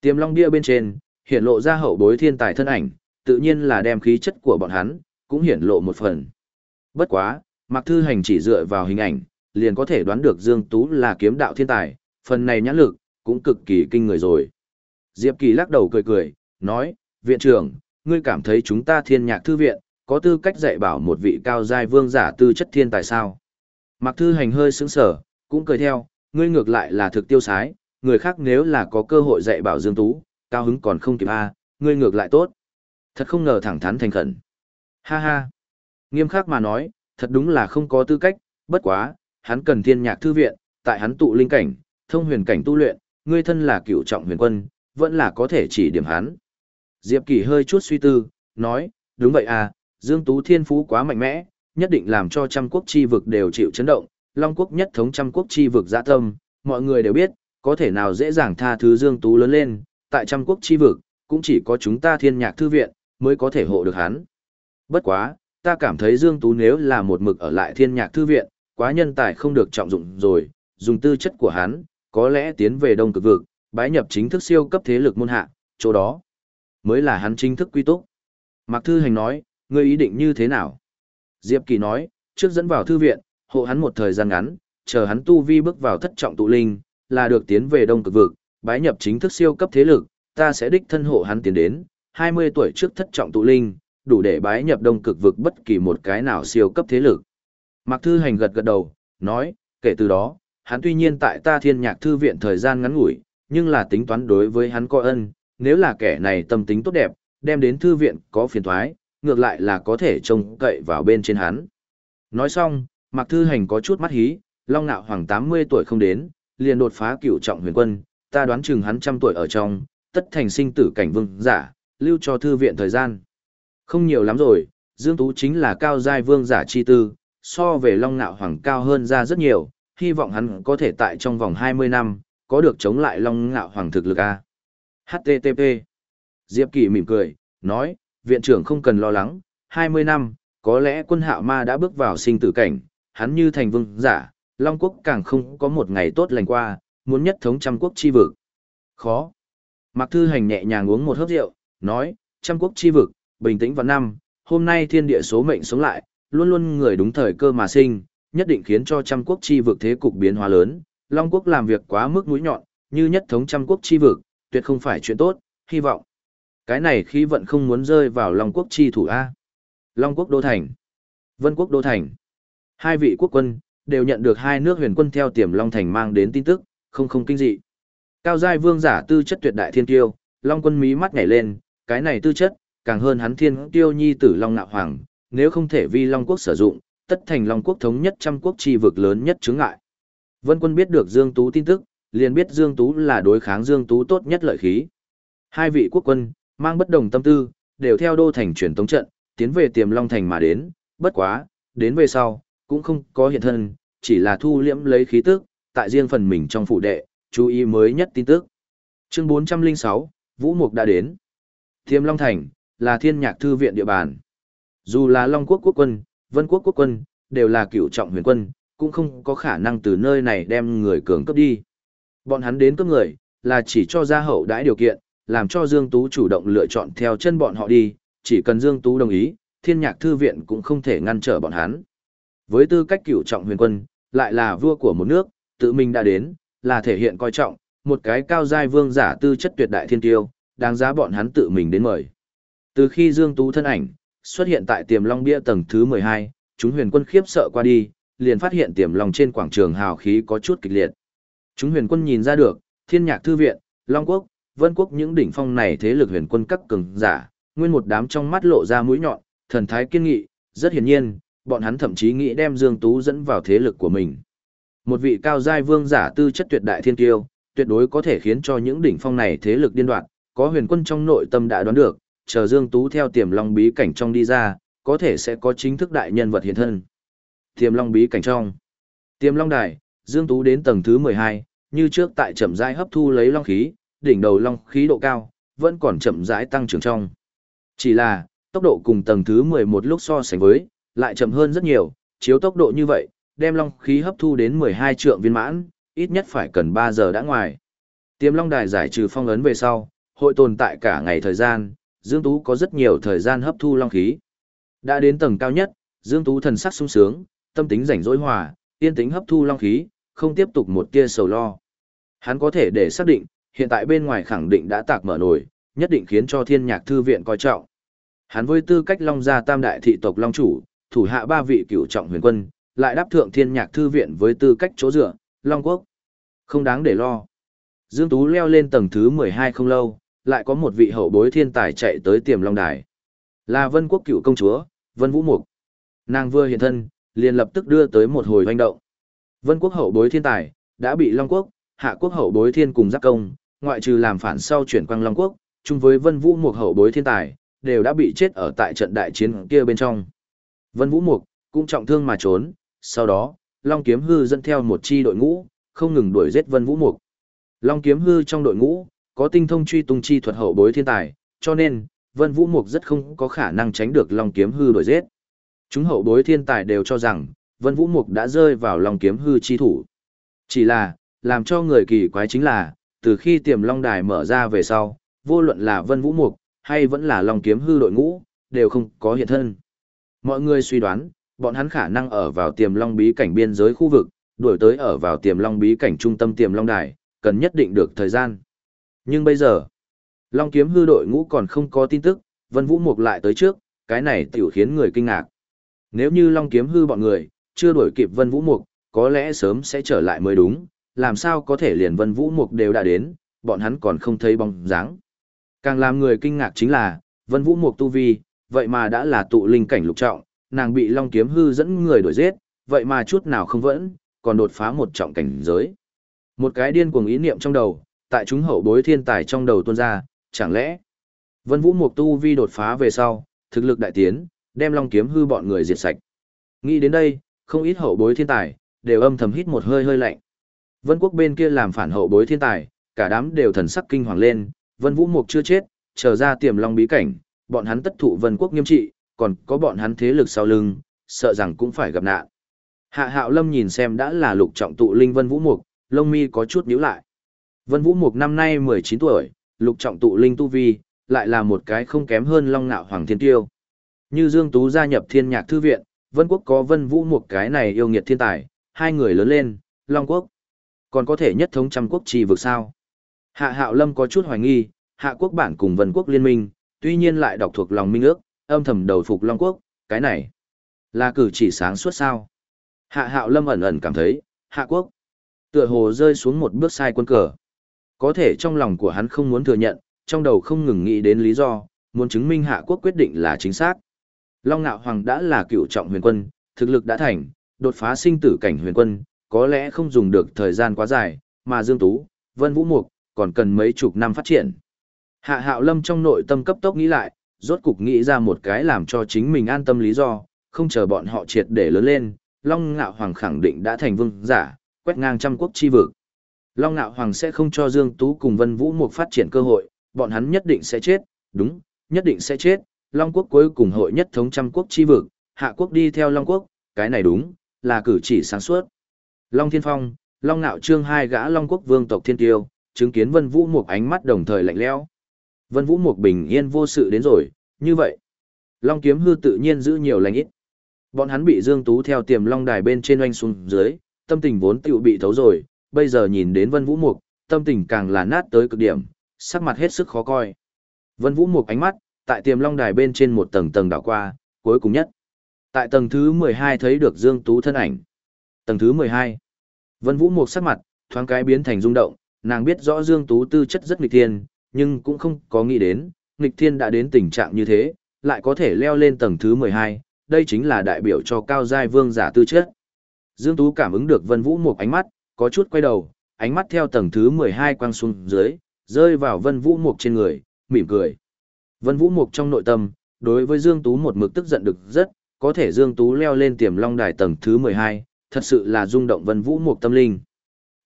Tiềm long bia bên trên, hiện lộ ra hậu bối thiên tài thân ảnh, tự nhiên là đem khí chất của bọn hắn, cũng hiển lộ một phần. Bất quá, Mạc Thư Hành chỉ dựa vào hình ảnh, liền có thể đoán được Dương Tú là kiếm đạo thiên tài, phần này nhãn lực, cũng cực kỳ kinh người rồi. Diệp Kỳ lắc đầu cười cười, nói, viện trưởng, ngươi cảm thấy chúng ta thiên nhạc thư viện, có tư cách dạy bảo một vị cao giai vương giả tư chất thiên tài sao? Mạc Thư Hành hơi sững sở, cũng cười theo, ngươi ngược lại là thực tiêu sái, người khác nếu là có cơ hội dạy bảo Dương Tú, cao hứng còn không kịp a, ngươi ngược lại tốt. Thật không ngờ thẳng thắn thành khẩn. Ha ha. Nghiêm khắc mà nói, thật đúng là không có tư cách, bất quá, hắn cần thiên nhạc thư viện, tại hắn tụ linh cảnh, thông huyền cảnh tu luyện, ngươi thân là cựu trọng huyền quân, vẫn là có thể chỉ điểm hắn. Diệp Kỳ hơi chút suy tư, nói, đúng vậy à, Dương Tú thiên phú quá mạnh mẽ, nhất định làm cho trăm quốc chi vực đều chịu chấn động, Long quốc nhất thống trăm quốc chi vực dã tâm, mọi người đều biết, có thể nào dễ dàng tha thứ Dương Tú lớn lên, tại trăm quốc chi vực, cũng chỉ có chúng ta thiên nhạc thư viện, mới có thể hộ được hắn. Bất quá, ta cảm thấy Dương Tú nếu là một mực ở lại thiên nhạc thư viện, quá nhân tài không được trọng dụng rồi, dùng tư chất của hắn, có lẽ tiến về đông cực vực, bái nhập chính thức siêu cấp thế lực môn hạ, chỗ đó mới là hắn chính thức quy túc. Mạc Thư Hành nói, ngươi ý định như thế nào? Diệp Kỳ nói, trước dẫn vào thư viện, hộ hắn một thời gian ngắn, chờ hắn tu vi bước vào thất trọng tụ linh, là được tiến về đông cực vực, bái nhập chính thức siêu cấp thế lực, ta sẽ đích thân hộ hắn tiến đến, 20 tuổi trước thất trọng tụ linh, đủ để bái nhập đông cực vực bất kỳ một cái nào siêu cấp thế lực. Mạc Thư Hành gật gật đầu, nói, kể từ đó, hắn tuy nhiên tại ta thiên nhạc thư viện thời gian ngắn ngủi, nhưng là tính toán đối với hắn có ân, nếu là kẻ này tâm tính tốt đẹp, đem đến thư viện có phiền thoái, ngược lại là có thể trông cậy vào bên trên hắn. Nói xong, Mạc Thư Hành có chút mắt hí, Long Nạo Hoàng 80 tuổi không đến, liền đột phá cửu trọng huyền quân, ta đoán chừng hắn trăm tuổi ở trong, tất thành sinh tử cảnh vương giả, lưu cho thư viện thời gian. Không nhiều lắm rồi, Dương Tú chính là cao giai vương giả chi tư, so về Long Nạo Hoàng cao hơn ra rất nhiều, hy vọng hắn có thể tại trong vòng 20 năm, có được chống lại Long nạo Hoàng thực lực A. HTTP. Diệp Kỳ mỉm cười, nói, viện trưởng không cần lo lắng, 20 năm, có lẽ quân hạo ma đã bước vào sinh tử cảnh, hắn như thành vương giả, Long Quốc càng không có một ngày tốt lành qua, muốn nhất thống trăm quốc chi vực. Khó. Mạc Thư Hành nhẹ nhàng uống một hớp rượu, nói, trăm quốc chi vực, bình tĩnh vào năm, hôm nay thiên địa số mệnh sống lại, luôn luôn người đúng thời cơ mà sinh, nhất định khiến cho trăm quốc chi vực thế cục biến hóa lớn, Long quốc làm việc quá mức mũi nhọn, như nhất thống trăm quốc chi vực, tuyệt không phải chuyện tốt, hy vọng. Cái này khi vận không muốn rơi vào Long quốc chi thủ A. Long quốc đô thành. Vân quốc đô thành. Hai vị quốc quân, đều nhận được hai nước huyền quân theo tiềm Long thành mang đến tin tức, không không kinh dị. Cao giai vương giả tư chất tuyệt đại thiên tiêu, Long quân mí mắt nhảy lên, cái này tư chất, càng hơn hắn thiên tiêu nhi tử Long nạo hoàng, nếu không thể vi Long quốc sử dụng, tất thành Long quốc thống nhất trăm quốc chi vực lớn nhất chướng ngại. Vân quân biết được Dương Tú tin tức, liền biết Dương Tú là đối kháng Dương Tú tốt nhất lợi khí. Hai vị quốc quân, mang bất đồng tâm tư, đều theo đô thành chuyển tống trận, tiến về tiềm Long Thành mà đến, bất quá, đến về sau, cũng không có hiện thân, chỉ là thu liễm lấy khí tức, tại riêng phần mình trong phủ đệ, chú ý mới nhất tin tức. Chương 406, Vũ Mục đã đến. thiêm Long Thành, là thiên nhạc thư viện địa bàn. Dù là Long Quốc quốc quân, Vân Quốc quốc quân, đều là cựu trọng huyền quân, cũng không có khả năng từ nơi này đem người cường cấp đi. Bọn hắn đến cấp người, là chỉ cho gia hậu đãi điều kiện, làm cho Dương Tú chủ động lựa chọn theo chân bọn họ đi, chỉ cần Dương Tú đồng ý, thiên nhạc thư viện cũng không thể ngăn trở bọn hắn. Với tư cách cựu trọng huyền quân, lại là vua của một nước, tự mình đã đến, là thể hiện coi trọng, một cái cao giai vương giả tư chất tuyệt đại thiên tiêu, đáng giá bọn hắn tự mình đến mời. Từ khi Dương Tú thân ảnh xuất hiện tại Tiềm Long bia tầng thứ 12, chúng huyền quân khiếp sợ qua đi, liền phát hiện Tiềm Long trên quảng trường hào khí có chút kịch liệt. Chúng huyền quân nhìn ra được, Thiên Nhạc thư viện, Long quốc, Vân quốc những đỉnh phong này thế lực huyền quân các cường giả, nguyên một đám trong mắt lộ ra mũi nhọn, thần thái kiên nghị, rất hiển nhiên, bọn hắn thậm chí nghĩ đem Dương Tú dẫn vào thế lực của mình. Một vị cao giai vương giả tư chất tuyệt đại thiên kiêu, tuyệt đối có thể khiến cho những đỉnh phong này thế lực điên đoạn, có huyền quân trong nội tâm đã đoán được, chờ Dương Tú theo tiềm long bí cảnh trong đi ra, có thể sẽ có chính thức đại nhân vật hiện thân. Tiềm long bí cảnh trong. Tiềm long đài, Dương Tú đến tầng thứ 12, như trước tại chậm rãi hấp thu lấy long khí, đỉnh đầu long khí độ cao, vẫn còn chậm rãi tăng trưởng trong. Chỉ là, tốc độ cùng tầng thứ 11 lúc so sánh với, lại chậm hơn rất nhiều, chiếu tốc độ như vậy, đem long khí hấp thu đến 12 trượng viên mãn, ít nhất phải cần 3 giờ đã ngoài. Tiềm long đài giải trừ phong ấn về sau, hội tồn tại cả ngày thời gian, Dương Tú có rất nhiều thời gian hấp thu long khí. Đã đến tầng cao nhất, Dương Tú thần sắc sung sướng, tâm tính rảnh rỗi hòa, yên tĩnh hấp thu long khí, không tiếp tục một tia sầu lo. Hắn có thể để xác định, hiện tại bên ngoài khẳng định đã tạc mở nổi, nhất định khiến cho thiên nhạc thư viện coi trọng. Hắn với tư cách long gia tam đại thị tộc long chủ, thủ hạ ba vị cựu trọng huyền quân, lại đáp thượng thiên nhạc thư viện với tư cách chỗ dựa, long quốc. Không đáng để lo. Dương Tú leo lên tầng thứ 12 không lâu, lại có một vị hậu bối thiên tài chạy tới tiềm long đài. Là vân quốc cựu công chúa, vân vũ mục. Nàng vừa hiện thân, liền lập tức đưa tới một hồi hoành động. Vân quốc hậu bối thiên tài, đã bị long quốc, hạ quốc hậu bối thiên cùng giáp công, ngoại trừ làm phản sau chuyển quang long quốc, chung với vân vũ mục hậu bối thiên tài, đều đã bị chết ở tại trận đại chiến kia bên trong. Vân vũ mục, cũng trọng thương mà trốn, sau đó, Long Kiếm Hư dẫn theo một chi đội ngũ, không ngừng đuổi giết Vân Vũ Mục. Long Kiếm Hư trong đội ngũ, có tinh thông truy tung chi thuật hậu bối thiên tài, cho nên, Vân Vũ Mục rất không có khả năng tránh được Long Kiếm Hư đuổi giết. Chúng hậu bối thiên tài đều cho rằng, Vân Vũ Mục đã rơi vào Long Kiếm Hư chi thủ. Chỉ là, làm cho người kỳ quái chính là, từ khi tiềm Long Đài mở ra về sau, vô luận là Vân Vũ Mục, hay vẫn là Long Kiếm Hư đội ngũ, đều không có hiện thân. Mọi người suy đoán, bọn hắn khả năng ở vào tiềm long bí cảnh biên giới khu vực, đuổi tới ở vào tiềm long bí cảnh trung tâm tiềm long đài, cần nhất định được thời gian. Nhưng bây giờ, long kiếm hư đội ngũ còn không có tin tức, vân vũ mục lại tới trước, cái này tiểu khiến người kinh ngạc. Nếu như long kiếm hư bọn người, chưa đuổi kịp vân vũ mục, có lẽ sớm sẽ trở lại mới đúng, làm sao có thể liền vân vũ mục đều đã đến, bọn hắn còn không thấy bóng dáng. Càng làm người kinh ngạc chính là, vân vũ mục tu vi, vậy mà đã là tụ linh cảnh lục trọng, nàng bị Long Kiếm Hư dẫn người đuổi giết, vậy mà chút nào không vẫn, còn đột phá một trọng cảnh giới. Một cái điên cuồng ý niệm trong đầu, tại chúng hậu bối thiên tài trong đầu tuôn ra, chẳng lẽ Vân Vũ Mục tu vi đột phá về sau, thực lực đại tiến, đem Long Kiếm Hư bọn người diệt sạch. Nghĩ đến đây, không ít hậu bối thiên tài đều âm thầm hít một hơi hơi lạnh. Vân Quốc bên kia làm phản hậu bối thiên tài, cả đám đều thần sắc kinh hoàng lên, Vân Vũ Mục chưa chết, chờ ra tiềm long bí cảnh, bọn hắn tất thụ Vân Quốc nghiêm trị, còn có bọn hắn thế lực sau lưng, sợ rằng cũng phải gặp nạn. Hạ Hạo Lâm nhìn xem đã là lục trọng tụ linh Vân Vũ Mục, lông mi có chút nhíu lại. Vân Vũ Mục năm nay 19 tuổi, lục trọng tụ linh tu vi, lại là một cái không kém hơn Long Nạo Hoàng Thiên Tiêu. Như Dương Tú gia nhập Thiên Nhạc thư viện, Vân Quốc có Vân Vũ Mục cái này yêu nghiệt thiên tài, hai người lớn lên, Long Quốc còn có thể nhất thống trăm quốc trì vực sao? Hạ Hạo Lâm có chút hoài nghi, Hạ Quốc bản cùng Vân Quốc liên minh, tuy nhiên lại đọc thuộc lòng minh ước, âm thầm đầu phục Long Quốc, cái này là cử chỉ sáng suốt sao. Hạ hạo lâm ẩn ẩn cảm thấy, Hạ Quốc tựa hồ rơi xuống một bước sai quân cờ. Có thể trong lòng của hắn không muốn thừa nhận, trong đầu không ngừng nghĩ đến lý do, muốn chứng minh Hạ Quốc quyết định là chính xác. Long Nạo Hoàng đã là cựu trọng huyền quân, thực lực đã thành, đột phá sinh tử cảnh huyền quân, có lẽ không dùng được thời gian quá dài, mà Dương Tú, Vân Vũ Mục, còn cần mấy chục năm phát triển. Hạ Hạo Lâm trong nội tâm cấp tốc nghĩ lại, rốt cục nghĩ ra một cái làm cho chính mình an tâm lý do, không chờ bọn họ triệt để lớn lên, Long Ngạo Hoàng khẳng định đã thành vương giả, quét ngang trăm quốc chi vực. Long Ngạo Hoàng sẽ không cho Dương Tú cùng Vân Vũ một phát triển cơ hội, bọn hắn nhất định sẽ chết, đúng, nhất định sẽ chết, Long quốc cuối cùng hội nhất thống trăm quốc chi vực, hạ quốc đi theo Long quốc, cái này đúng, là cử chỉ sáng suốt. Long Thiên Phong, Long Ngạo Trương hai gã Long quốc vương tộc thiên tiêu, chứng kiến Vân Vũ một ánh mắt đồng thời lạnh lẽo. Vân Vũ Mục bình yên vô sự đến rồi, như vậy. Long kiếm hư tự nhiên giữ nhiều lành ít. Bọn hắn bị Dương Tú theo tiềm long đài bên trên oanh xuống dưới, tâm tình vốn tiểu bị thấu rồi, bây giờ nhìn đến Vân Vũ Mục, tâm tình càng là nát tới cực điểm, sắc mặt hết sức khó coi. Vân Vũ Mục ánh mắt, tại tiềm long đài bên trên một tầng tầng đảo qua, cuối cùng nhất. Tại tầng thứ 12 thấy được Dương Tú thân ảnh. Tầng thứ 12. Vân Vũ Mục sắc mặt, thoáng cái biến thành rung động, nàng biết rõ Dương Tú tư chất rất nghịch thiên, nhưng cũng không có nghĩ đến, nghịch thiên đã đến tình trạng như thế, lại có thể leo lên tầng thứ 12, đây chính là đại biểu cho cao giai vương giả tư chất. Dương Tú cảm ứng được Vân Vũ Mục ánh mắt, có chút quay đầu, ánh mắt theo tầng thứ 12 quang xuống dưới, rơi vào Vân Vũ Mục trên người, mỉm cười. Vân Vũ Mục trong nội tâm, đối với Dương Tú một mực tức giận được rất, có thể Dương Tú leo lên tiềm long đài tầng thứ 12, thật sự là rung động Vân Vũ Mục tâm linh.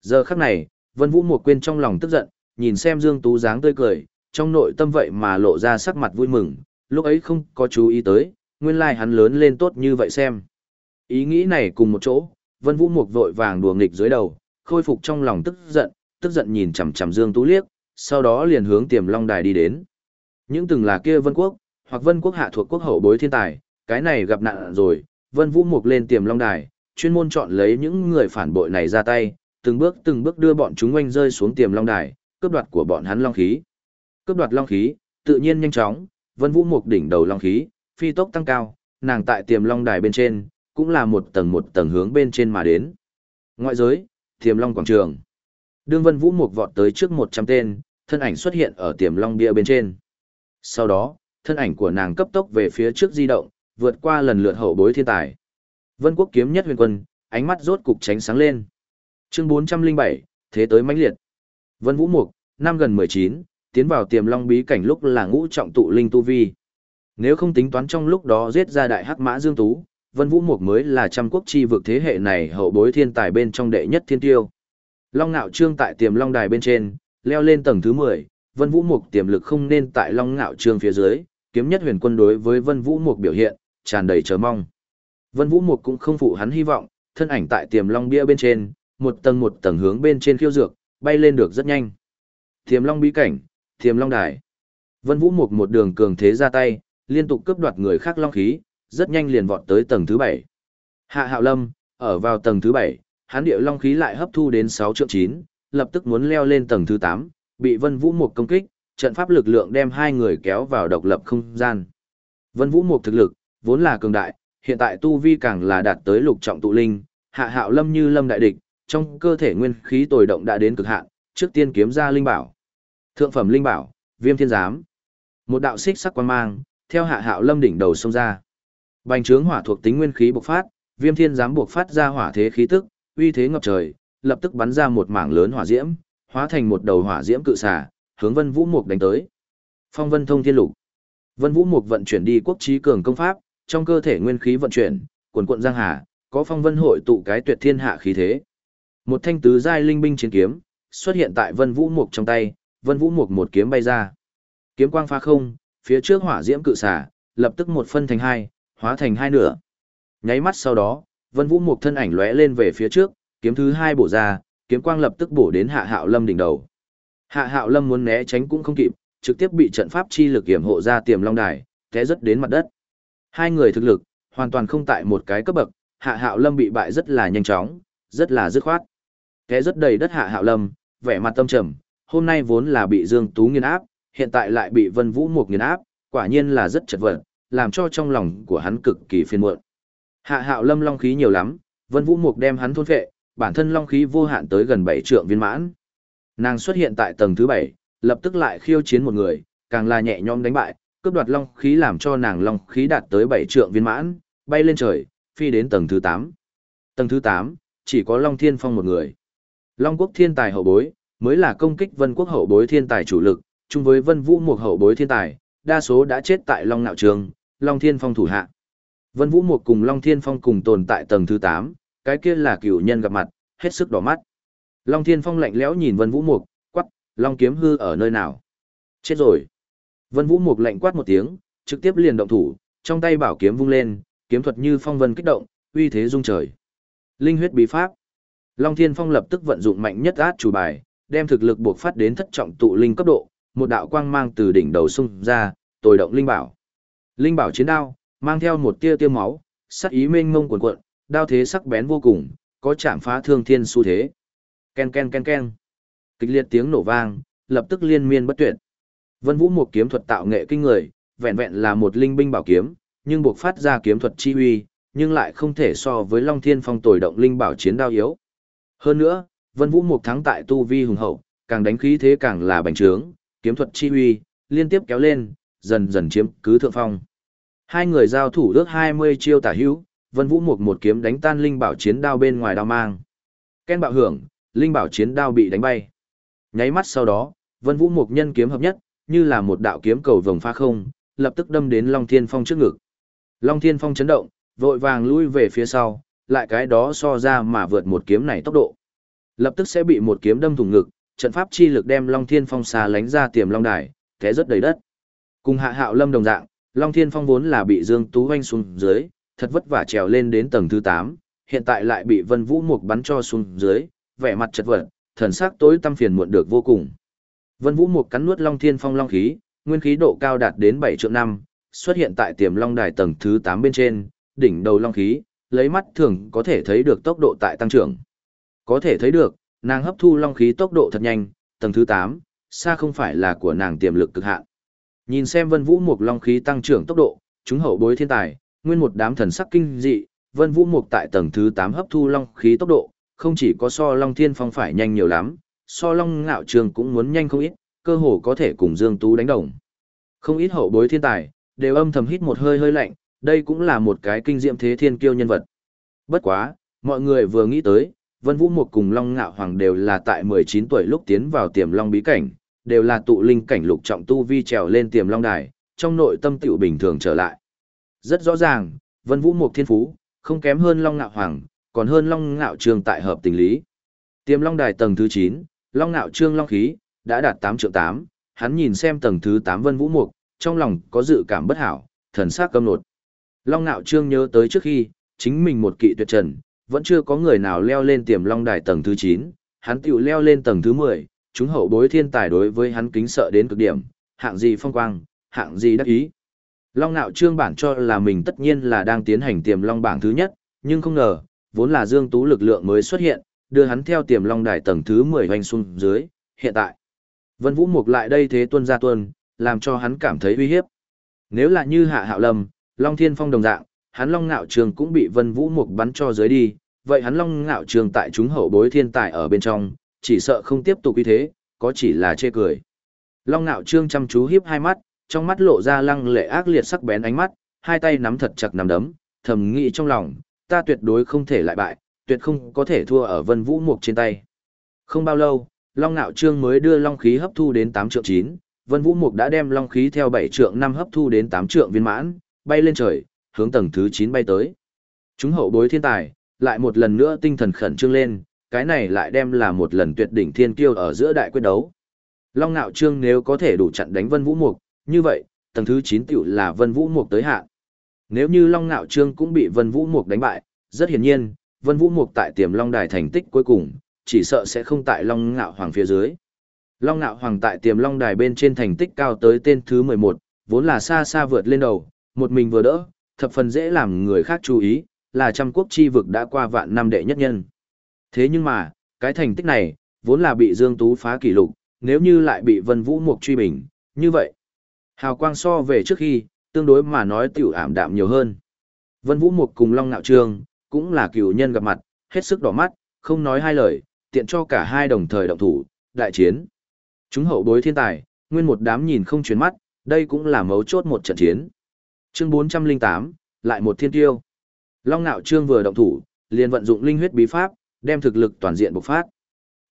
Giờ khắc này, Vân Vũ Mục quên trong lòng tức giận, nhìn xem Dương Tú dáng tươi cười, trong nội tâm vậy mà lộ ra sắc mặt vui mừng, lúc ấy không có chú ý tới, nguyên lai like hắn lớn lên tốt như vậy xem. Ý nghĩ này cùng một chỗ, Vân Vũ Mục vội vàng đùa nghịch dưới đầu, khôi phục trong lòng tức giận, tức giận nhìn chằm chằm Dương Tú liếc, sau đó liền hướng Tiềm Long Đài đi đến. Những từng là kia Vân Quốc, hoặc Vân Quốc hạ thuộc quốc hậu bối thiên tài, cái này gặp nạn rồi, Vân Vũ Mục lên Tiềm Long Đài, chuyên môn chọn lấy những người phản bội này ra tay, từng bước từng bước đưa bọn chúng oanh rơi xuống Tiềm Long Đài, cướp đoạt của bọn hắn long khí. Cướp đoạt long khí, tự nhiên nhanh chóng, Vân Vũ Mục đỉnh đầu long khí, phi tốc tăng cao, nàng tại Tiềm Long Đài bên trên, cũng là một tầng một tầng hướng bên trên mà đến. Ngoại giới, Tiềm Long quảng trường. Đương Vân Vũ Mục vọt tới trước 100 tên, thân ảnh xuất hiện ở Tiềm Long bia bên trên. Sau đó, thân ảnh của nàng cấp tốc về phía trước di động, vượt qua lần lượt hậu bối thiên tài. Vân Quốc kiếm nhất huyền quân, ánh mắt rốt cục tránh sáng lên. Chương 407, thế tới mãnh liệt. Vân Vũ Mục, năm gần 19, tiến vào Tiềm Long bí cảnh lúc là ngũ trọng tụ linh tu vi. Nếu không tính toán trong lúc đó giết ra đại hắc mã Dương Tú, Vân Vũ Mục mới là trăm quốc chi vực thế hệ này hậu bối thiên tài bên trong đệ nhất thiên tiêu. Long Nạo Trương tại tiềm Long Đài bên trên, leo lên tầng thứ 10, Vân Vũ Mục tiềm lực không nên tại Long Nạo Trương phía dưới, kiếm nhất huyền quân đối với Vân Vũ Mục biểu hiện, tràn đầy chờ mong. Vân Vũ Mục cũng không phụ hắn hy vọng, thân ảnh tại tiềm Long bia bên trên, một tầng một tầng hướng bên trên khiêu dược, bay lên được rất nhanh. Thiềm Long bí cảnh, Thiềm Long Đài. Vân Vũ Mục một đường cường thế ra tay, liên tục cướp đoạt người khác long khí, rất nhanh liền vọt tới tầng thứ 7. Hạ Hạo Lâm, ở vào tầng thứ 7, hắn địa long khí lại hấp thu đến 6 triệu 9, lập tức muốn leo lên tầng thứ 8, bị Vân Vũ Mục công kích, trận pháp lực lượng đem hai người kéo vào độc lập không gian. Vân Vũ Mục thực lực, vốn là cường đại, hiện tại tu vi càng là đạt tới lục trọng tụ linh, Hạ Hạo Lâm như lâm đại địch, trong cơ thể nguyên khí tồi động đã đến cực hạn, trước tiên kiếm ra linh bảo. Thượng phẩm linh bảo, Viêm Thiên Giám. Một đạo xích sắc quang mang, theo Hạ Hạo Lâm đỉnh đầu xông ra. Bành trướng hỏa thuộc tính nguyên khí bộc phát, Viêm Thiên Giám bộc phát ra hỏa thế khí tức, uy thế ngập trời, lập tức bắn ra một mảng lớn hỏa diễm, hóa thành một đầu hỏa diễm cự xà, hướng Vân Vũ Mục đánh tới. Phong Vân Thông Thiên Lục. Vân Vũ Mục vận chuyển đi quốc trí cường công pháp, trong cơ thể nguyên khí vận chuyển, quần quận giang hà, có phong vân hội tụ cái tuyệt thiên hạ khí thế. Một thanh tứ giai linh binh chiến kiếm xuất hiện tại Vân Vũ Mục trong tay, Vân Vũ Mục một kiếm bay ra. Kiếm quang phá không, phía trước hỏa diễm cự xả, lập tức một phân thành hai, hóa thành hai nửa. Nháy mắt sau đó, Vân Vũ Mục thân ảnh lóe lên về phía trước, kiếm thứ hai bổ ra, kiếm quang lập tức bổ đến Hạ Hạo Lâm đỉnh đầu. Hạ Hạo Lâm muốn né tránh cũng không kịp, trực tiếp bị trận pháp chi lực yểm hộ ra tiềm long đài, té rất đến mặt đất. Hai người thực lực hoàn toàn không tại một cái cấp bậc, Hạ Hạo Lâm bị bại rất là nhanh chóng, rất là dứt khoát. Té rất đầy đất Hạ Hạo Lâm, vẻ mặt tâm trầm, hôm nay vốn là bị Dương Tú nghiền áp, hiện tại lại bị Vân Vũ Mục nghiền áp, quả nhiên là rất chật vật, làm cho trong lòng của hắn cực kỳ phiền muộn. Hạ Hạo Lâm long khí nhiều lắm, Vân Vũ Mục đem hắn thôn phệ, bản thân long khí vô hạn tới gần 7 trượng viên mãn. Nàng xuất hiện tại tầng thứ 7, lập tức lại khiêu chiến một người, càng là nhẹ nhõm đánh bại, cướp đoạt long khí làm cho nàng long khí đạt tới 7 trượng viên mãn, bay lên trời, phi đến tầng thứ 8. Tầng thứ 8, chỉ có Long Thiên Phong một người. Long Quốc thiên tài hậu bối, mới là công kích Vân Quốc hậu bối thiên tài chủ lực, chung với Vân Vũ một hậu bối thiên tài, đa số đã chết tại Long Nạo Trường, Long Thiên Phong thủ hạ. Vân Vũ một cùng Long Thiên Phong cùng tồn tại tầng thứ 8, cái kia là cửu nhân gặp mặt, hết sức đỏ mắt. Long Thiên Phong lạnh lẽo nhìn Vân Vũ Mục, quắc, Long kiếm hư ở nơi nào? Chết rồi. Vân Vũ Mục lạnh quát một tiếng, trực tiếp liền động thủ, trong tay bảo kiếm vung lên, kiếm thuật như phong vân kích động, uy thế rung trời. Linh huyết bí pháp. Long Thiên Phong lập tức vận dụng mạnh nhất át chủ bài, đem thực lực buộc phát đến thất trọng tụ linh cấp độ, một đạo quang mang từ đỉnh đầu xung ra, tồi động linh bảo. Linh bảo chiến đao, mang theo một tia tiêu máu, sắc ý mênh mông cuồn cuộn, đao thế sắc bén vô cùng, có chạm phá thương thiên xu thế. Ken ken ken ken. Kịch liệt tiếng nổ vang, lập tức liên miên bất tuyệt. Vân Vũ một kiếm thuật tạo nghệ kinh người, vẹn vẹn là một linh binh bảo kiếm, nhưng buộc phát ra kiếm thuật chi uy, nhưng lại không thể so với Long Thiên Phong tồi động linh bảo chiến đao yếu. Hơn nữa, Vân Vũ Mục thắng tại tu vi hùng hậu, càng đánh khí thế càng là bành trướng, kiếm thuật chi huy liên tiếp kéo lên, dần dần chiếm cứ thượng phong. Hai người giao thủ ước 20 chiêu tả hữu, Vân Vũ Mục một kiếm đánh tan linh bảo chiến đao bên ngoài đao mang. Ken bạo hưởng, linh bảo chiến đao bị đánh bay. Nháy mắt sau đó, Vân Vũ Mục nhân kiếm hợp nhất, như là một đạo kiếm cầu vồng pha không, lập tức đâm đến Long Thiên Phong trước ngực. Long Thiên Phong chấn động, vội vàng lui về phía sau, lại cái đó so ra mà vượt một kiếm này tốc độ. Lập tức sẽ bị một kiếm đâm thủng ngực, trận pháp chi lực đem Long Thiên Phong xa lánh ra tiềm long đài, té rất đầy đất. Cùng Hạ Hạo Lâm đồng dạng, Long Thiên Phong vốn là bị Dương Tú hoanh xuống dưới, thật vất vả trèo lên đến tầng thứ 8, hiện tại lại bị Vân Vũ Mục bắn cho xuống dưới, vẻ mặt chật vật, thần sắc tối tâm phiền muộn được vô cùng. Vân Vũ Mục cắn nuốt Long Thiên Phong long khí, nguyên khí độ cao đạt đến 7 triệu năm, xuất hiện tại tiềm long đài tầng thứ 8 bên trên, đỉnh đầu long khí, lấy mắt thường có thể thấy được tốc độ tại tăng trưởng. Có thể thấy được, nàng hấp thu long khí tốc độ thật nhanh, tầng thứ 8, xa không phải là của nàng tiềm lực cực hạn. Nhìn xem Vân Vũ Mục long khí tăng trưởng tốc độ, chúng hậu bối thiên tài, nguyên một đám thần sắc kinh dị, Vân Vũ Mục tại tầng thứ 8 hấp thu long khí tốc độ, không chỉ có so Long Thiên Phong phải nhanh nhiều lắm, so Long Ngạo Trường cũng muốn nhanh không ít, cơ hồ có thể cùng Dương Tú đánh đồng. Không ít hậu bối thiên tài, đều âm thầm hít một hơi hơi lạnh, đây cũng là một cái kinh diệm thế thiên kiêu nhân vật. Bất quá, mọi người vừa nghĩ tới, Vân Vũ Mục cùng Long Ngạo Hoàng đều là tại 19 tuổi lúc tiến vào tiềm long bí cảnh, đều là tụ linh cảnh lục trọng tu vi trèo lên tiềm long đài, trong nội tâm tiểu bình thường trở lại. Rất rõ ràng, Vân Vũ Mục thiên phú, không kém hơn Long Ngạo Hoàng, còn hơn Long Ngạo Trương tại hợp tình lý. Tiềm long đài tầng thứ 9, Long Ngạo Trương long khí, đã đạt 8 triệu 8, hắn nhìn xem tầng thứ 8 Vân Vũ Mục, trong lòng có dự cảm bất hảo, thần sắc căm nột. Long Nạo Trương nhớ tới trước khi, chính mình một kỵ tuyệt trần, vẫn chưa có người nào leo lên tiềm long đài tầng thứ 9, hắn tiểu leo lên tầng thứ 10, chúng hậu bối thiên tài đối với hắn kính sợ đến cực điểm, hạng gì phong quang, hạng gì đắc ý. Long Nạo Trương bản cho là mình tất nhiên là đang tiến hành tiềm long bảng thứ nhất, nhưng không ngờ, vốn là Dương Tú lực lượng mới xuất hiện, đưa hắn theo tiềm long đài tầng thứ 10 hoành xuống dưới, hiện tại. Vân Vũ Mục lại đây thế tuân ra tuân, làm cho hắn cảm thấy uy hiếp. Nếu là như Hạ Hạo Lâm, Long Thiên Phong đồng dạng, hắn Long Nạo Trường cũng bị Vân Vũ Mục bắn cho dưới đi, vậy hắn Long Nạo Trường tại chúng hậu bối thiên tài ở bên trong, chỉ sợ không tiếp tục như thế, có chỉ là chê cười. Long Nạo Trương chăm chú hiếp hai mắt, trong mắt lộ ra lăng lệ ác liệt sắc bén ánh mắt, hai tay nắm thật chặt nắm đấm, thầm nghĩ trong lòng, ta tuyệt đối không thể lại bại, tuyệt không có thể thua ở Vân Vũ Mục trên tay. Không bao lâu, Long Nạo Trương mới đưa long khí hấp thu đến 8 trượng 9, Vân Vũ Mục đã đem long khí theo 7 trượng 5 hấp thu đến 8 trượng viên mãn, bay lên trời, hướng tầng thứ 9 bay tới. Chúng hậu bối thiên tài, lại một lần nữa tinh thần khẩn trương lên, cái này lại đem là một lần tuyệt đỉnh thiên kiêu ở giữa đại quyết đấu. Long Nạo Trương nếu có thể đủ chặn đánh Vân Vũ Mục, như vậy, tầng thứ 9 tiểu là Vân Vũ Mục tới hạn. Nếu như Long Nạo Trương cũng bị Vân Vũ Mục đánh bại, rất hiển nhiên, Vân Vũ Mục tại tiềm Long Đài thành tích cuối cùng, chỉ sợ sẽ không tại Long Ngạo Hoàng phía dưới. Long Ngạo Hoàng tại tiềm Long Đài bên trên thành tích cao tới tên thứ 11, vốn là xa xa vượt lên đầu, một mình vừa đỡ, thập phần dễ làm người khác chú ý, là trăm quốc chi vực đã qua vạn năm đệ nhất nhân. Thế nhưng mà, cái thành tích này, vốn là bị Dương Tú phá kỷ lục, nếu như lại bị Vân Vũ Mục truy bình, như vậy. Hào quang so về trước khi, tương đối mà nói tiểu ảm đạm nhiều hơn. Vân Vũ Mục cùng Long Nạo Trương, cũng là cựu nhân gặp mặt, hết sức đỏ mắt, không nói hai lời, tiện cho cả hai đồng thời động thủ, đại chiến. Chúng hậu bối thiên tài, nguyên một đám nhìn không chuyển mắt, đây cũng là mấu chốt một trận chiến. Chương 408, lại một thiên tiêu. Long Nạo Trương vừa động thủ, liền vận dụng linh huyết bí pháp, đem thực lực toàn diện bộc phát.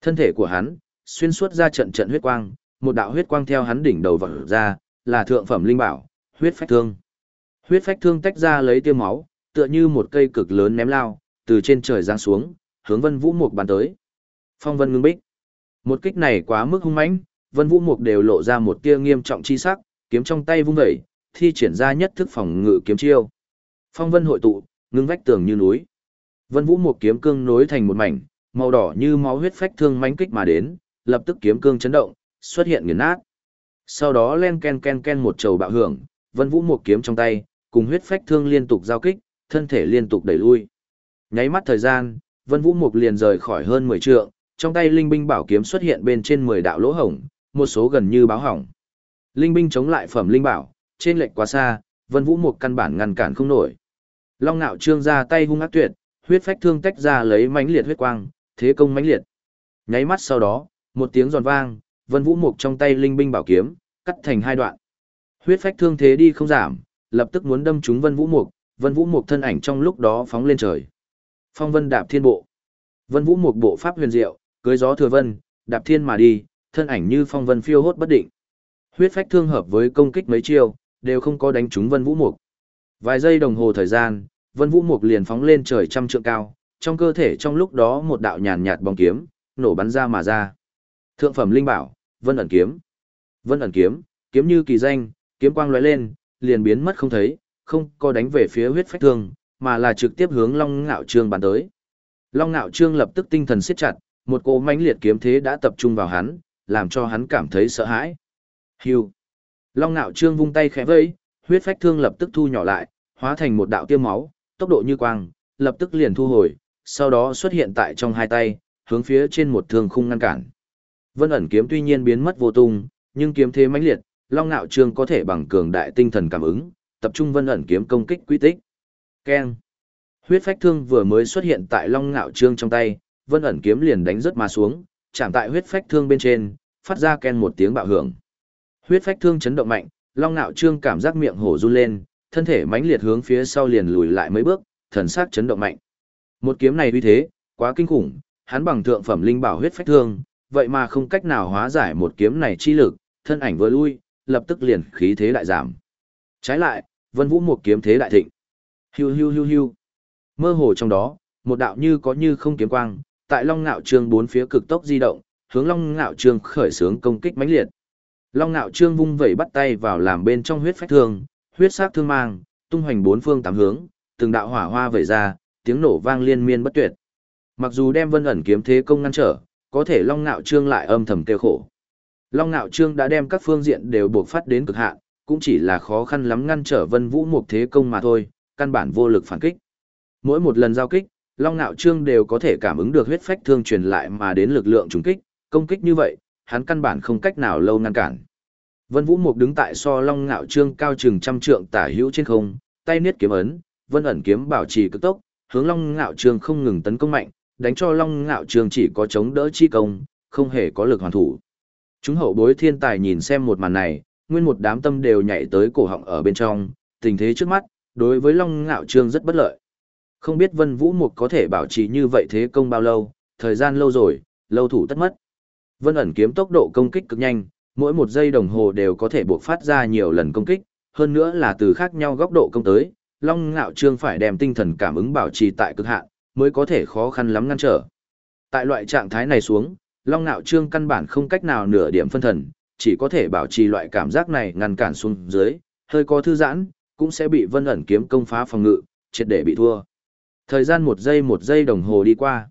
Thân thể của hắn, xuyên suốt ra trận trận huyết quang, một đạo huyết quang theo hắn đỉnh đầu vọt ra, là thượng phẩm linh bảo, huyết phách thương. Huyết phách thương tách ra lấy tiêu máu, tựa như một cây cực lớn ném lao, từ trên trời giáng xuống, hướng Vân Vũ Mục bàn tới. Phong Vân ngưng bích. Một kích này quá mức hung mãnh, Vân Vũ Mục đều lộ ra một tia nghiêm trọng chi sắc, kiếm trong tay vung dậy, thi triển ra nhất thức phòng ngự kiếm chiêu. Phong Vân hội tụ, ngưng vách tường như núi. Vân Vũ một kiếm cương nối thành một mảnh, màu đỏ như máu huyết phách thương mãnh kích mà đến, lập tức kiếm cương chấn động, xuất hiện nghiền nát. Sau đó len ken ken ken một trầu bạo hưởng, Vân Vũ một kiếm trong tay, cùng huyết phách thương liên tục giao kích, thân thể liên tục đẩy lui. Nháy mắt thời gian, Vân Vũ Mục liền rời khỏi hơn 10 trượng, trong tay linh binh bảo kiếm xuất hiện bên trên 10 đạo lỗ hổng, một số gần như báo hỏng. Linh binh chống lại phẩm linh bảo, trên lệch quá xa, Vân Vũ Mục căn bản ngăn cản không nổi. Long Nạo Trương ra tay hung ác tuyệt, huyết phách thương tách ra lấy mãnh liệt huyết quang, thế công mãnh liệt. Nháy mắt sau đó, một tiếng giòn vang, Vân Vũ Mục trong tay linh binh bảo kiếm, cắt thành hai đoạn. Huyết phách thương thế đi không giảm, lập tức muốn đâm trúng Vân Vũ Mục, Vân Vũ Mục thân ảnh trong lúc đó phóng lên trời. Phong Vân đạp thiên bộ. Vân Vũ Mục bộ pháp huyền diệu, cưới gió thừa vân, đạp thiên mà đi, thân ảnh như phong vân phiêu hốt bất định. Huyết phách thương hợp với công kích mấy chiêu, đều không có đánh trúng Vân Vũ Mục. Vài giây đồng hồ thời gian, Vân Vũ Mục liền phóng lên trời trăm trượng cao, trong cơ thể trong lúc đó một đạo nhàn nhạt bóng kiếm, nổ bắn ra mà ra. Thượng phẩm linh bảo, Vân ẩn kiếm. Vân ẩn kiếm, kiếm như kỳ danh, kiếm quang lóe lên, liền biến mất không thấy, không có đánh về phía huyết phách thương, mà là trực tiếp hướng Long Ngạo Trương bắn tới. Long Ngạo Trương lập tức tinh thần siết chặt, một cỗ mãnh liệt kiếm thế đã tập trung vào hắn, làm cho hắn cảm thấy sợ hãi. Hưu. Long Nạo Trương vung tay khẽ vẫy, huyết phách thương lập tức thu nhỏ lại, hóa thành một đạo tiêm máu, tốc độ như quang, lập tức liền thu hồi, sau đó xuất hiện tại trong hai tay, hướng phía trên một thương khung ngăn cản. Vân ẩn kiếm tuy nhiên biến mất vô tung, nhưng kiếm thế mãnh liệt, Long Nạo Trương có thể bằng cường đại tinh thần cảm ứng, tập trung Vân ẩn kiếm công kích quy tích. Keng. Huyết phách thương vừa mới xuất hiện tại Long Nạo Trương trong tay, Vân ẩn kiếm liền đánh rất mà xuống, chạm tại huyết phách thương bên trên, phát ra ken một tiếng bạo hưởng. Huyết phách thương chấn động mạnh, Long Nạo Trương cảm giác miệng hổ run lên, thân thể mãnh liệt hướng phía sau liền lùi lại mấy bước, thần sắc chấn động mạnh. Một kiếm này uy thế, quá kinh khủng, hắn bằng thượng phẩm linh bảo huyết phách thương, vậy mà không cách nào hóa giải một kiếm này chi lực, thân ảnh vừa lui, lập tức liền khí thế đại giảm. Trái lại, Vân Vũ một kiếm thế đại thịnh. Hiu hiu hiu hiu. Mơ hồ trong đó, một đạo như có như không kiếm quang, tại Long Ngạo Trương bốn phía cực tốc di động, hướng Long Ngạo Trương khởi xướng công kích mãnh liệt. Long Nạo Trương vung vẩy bắt tay vào làm bên trong huyết phách thương, huyết sắc thương mang, tung hoành bốn phương tám hướng, từng đạo hỏa hoa vẩy ra, tiếng nổ vang liên miên bất tuyệt. Mặc dù đem Vân ẩn kiếm thế công ngăn trở, có thể Long Nạo Trương lại âm thầm kêu khổ. Long Nạo Trương đã đem các phương diện đều buộc phát đến cực hạn, cũng chỉ là khó khăn lắm ngăn trở Vân Vũ một thế công mà thôi, căn bản vô lực phản kích. Mỗi một lần giao kích, Long Nạo Trương đều có thể cảm ứng được huyết phách thương truyền lại mà đến lực lượng trùng kích, công kích như vậy, hắn căn bản không cách nào lâu ngăn cản. Vân Vũ Mục đứng tại so Long ngạo Trương cao chừng trăm trượng tả hữu trên không, tay niết kiếm ấn, Vân ẩn kiếm bảo trì cực tốc, hướng Long ngạo Trương không ngừng tấn công mạnh, đánh cho Long ngạo Trương chỉ có chống đỡ chi công, không hề có lực hoàn thủ. Chúng hậu bối thiên tài nhìn xem một màn này, nguyên một đám tâm đều nhảy tới cổ họng ở bên trong, tình thế trước mắt, đối với Long ngạo Trương rất bất lợi. Không biết Vân Vũ Mục có thể bảo trì như vậy thế công bao lâu, thời gian lâu rồi, lâu thủ tất mất. Vân ẩn kiếm tốc độ công kích cực nhanh, mỗi một giây đồng hồ đều có thể buộc phát ra nhiều lần công kích, hơn nữa là từ khác nhau góc độ công tới, Long Ngạo Trương phải đem tinh thần cảm ứng bảo trì tại cực hạn, mới có thể khó khăn lắm ngăn trở. Tại loại trạng thái này xuống, Long Ngạo Trương căn bản không cách nào nửa điểm phân thần, chỉ có thể bảo trì loại cảm giác này ngăn cản xuống dưới, hơi có thư giãn, cũng sẽ bị Vân ẩn kiếm công phá phòng ngự, triệt để bị thua. Thời gian một giây một giây đồng hồ đi qua.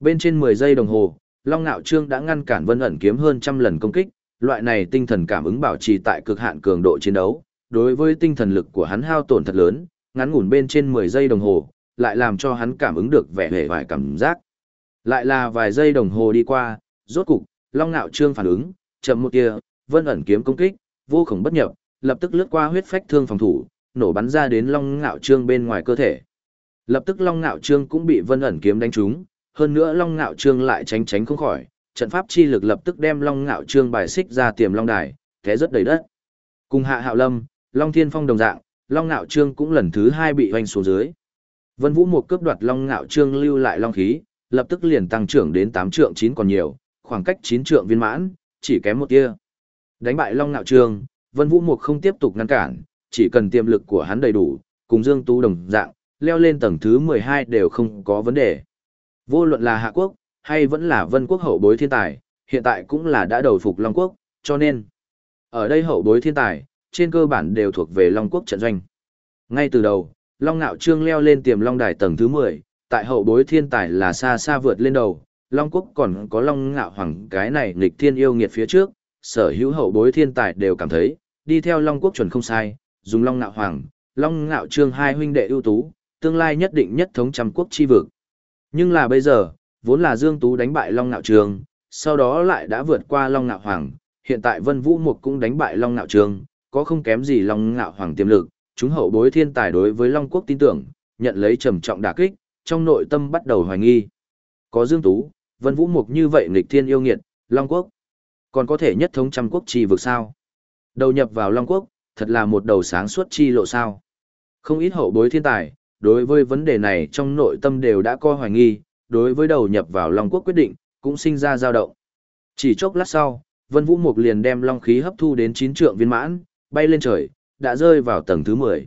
Bên trên 10 giây đồng hồ, Long Nạo Trương đã ngăn cản Vân ẩn kiếm hơn trăm lần công kích, loại này tinh thần cảm ứng bảo trì tại cực hạn cường độ chiến đấu, đối với tinh thần lực của hắn hao tổn thật lớn, ngắn ngủn bên trên 10 giây đồng hồ, lại làm cho hắn cảm ứng được vẻ hề vài cảm giác. Lại là vài giây đồng hồ đi qua, rốt cục, Long Nạo Trương phản ứng, chậm một tia, Vân ẩn kiếm công kích, vô cùng bất nhập, lập tức lướt qua huyết phách thương phòng thủ, nổ bắn ra đến Long Nạo Trương bên ngoài cơ thể. Lập tức Long Nạo Trương cũng bị Vân ẩn kiếm đánh trúng, hơn nữa Long ngạo Trương lại tránh tránh không khỏi, trận pháp chi lực lập tức đem Long ngạo Trương bài xích ra tiềm long đài, té rất đầy đất. Cùng Hạ Hạo Lâm, Long Thiên Phong đồng dạng, Long ngạo Trương cũng lần thứ hai bị hoành xuống dưới. Vân Vũ một cướp đoạt Long ngạo Trương lưu lại long khí, lập tức liền tăng trưởng đến 8 trượng 9 còn nhiều, khoảng cách 9 trượng viên mãn, chỉ kém một tia. Đánh bại Long ngạo Trương, Vân Vũ Mục không tiếp tục ngăn cản, chỉ cần tiềm lực của hắn đầy đủ, cùng Dương Tú đồng dạng, leo lên tầng thứ 12 đều không có vấn đề. Vô luận là Hạ Quốc, hay vẫn là Vân Quốc hậu bối thiên tài, hiện tại cũng là đã đầu phục Long Quốc, cho nên, ở đây hậu bối thiên tài, trên cơ bản đều thuộc về Long Quốc trận doanh. Ngay từ đầu, Long Nạo Trương leo lên tiềm Long Đài tầng thứ 10, tại hậu bối thiên tài là xa xa vượt lên đầu, Long Quốc còn có Long Ngạo Hoàng cái này nghịch thiên yêu nghiệt phía trước, sở hữu hậu bối thiên tài đều cảm thấy, đi theo Long Quốc chuẩn không sai, dùng Long Ngạo Hoàng, Long Ngạo Trương hai huynh đệ ưu tú, tương lai nhất định nhất thống trăm quốc chi vực. Nhưng là bây giờ, vốn là Dương Tú đánh bại Long Nạo Trường, sau đó lại đã vượt qua Long Nạo Hoàng, hiện tại Vân Vũ Mục cũng đánh bại Long Nạo Trường, có không kém gì Long Nạo Hoàng tiềm lực, chúng hậu bối thiên tài đối với Long Quốc tin tưởng, nhận lấy trầm trọng đả kích, trong nội tâm bắt đầu hoài nghi. Có Dương Tú, Vân Vũ Mục như vậy nghịch thiên yêu nghiệt, Long Quốc, còn có thể nhất thống trăm quốc chi vực sao? Đầu nhập vào Long Quốc, thật là một đầu sáng suốt chi lộ sao? Không ít hậu bối thiên tài, đối với vấn đề này trong nội tâm đều đã coi hoài nghi, đối với đầu nhập vào Long Quốc quyết định, cũng sinh ra dao động. Chỉ chốc lát sau, Vân Vũ Mục liền đem long khí hấp thu đến chín trượng viên mãn, bay lên trời, đã rơi vào tầng thứ 10.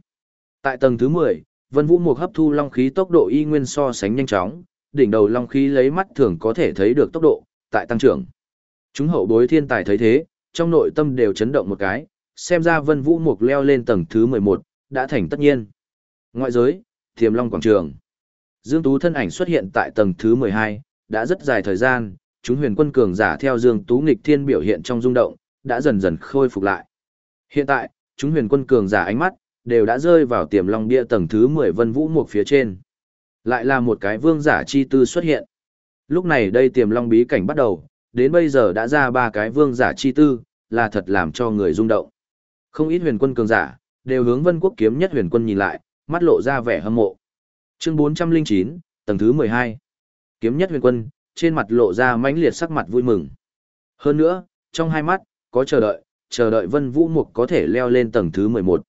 Tại tầng thứ 10, Vân Vũ Mục hấp thu long khí tốc độ y nguyên so sánh nhanh chóng, đỉnh đầu long khí lấy mắt thường có thể thấy được tốc độ tại tăng trưởng. Chúng hậu bối thiên tài thấy thế, trong nội tâm đều chấn động một cái, xem ra Vân Vũ Mục leo lên tầng thứ 11, đã thành tất nhiên. Ngoại giới, Thiềm Long quảng trường. Dương Tú thân ảnh xuất hiện tại tầng thứ 12, đã rất dài thời gian, chúng huyền quân cường giả theo Dương Tú nghịch thiên biểu hiện trong rung động, đã dần dần khôi phục lại. Hiện tại, chúng huyền quân cường giả ánh mắt, đều đã rơi vào tiềm long bia tầng thứ 10 vân vũ một phía trên. Lại là một cái vương giả chi tư xuất hiện. Lúc này đây tiềm long bí cảnh bắt đầu, đến bây giờ đã ra ba cái vương giả chi tư, là thật làm cho người rung động. Không ít huyền quân cường giả, đều hướng vân quốc kiếm nhất huyền quân nhìn lại, mắt lộ ra vẻ hâm mộ. Chương 409, tầng thứ 12. Kiếm nhất huyền quân, trên mặt lộ ra mãnh liệt sắc mặt vui mừng. Hơn nữa, trong hai mắt, có chờ đợi, chờ đợi vân vũ mục có thể leo lên tầng thứ 11.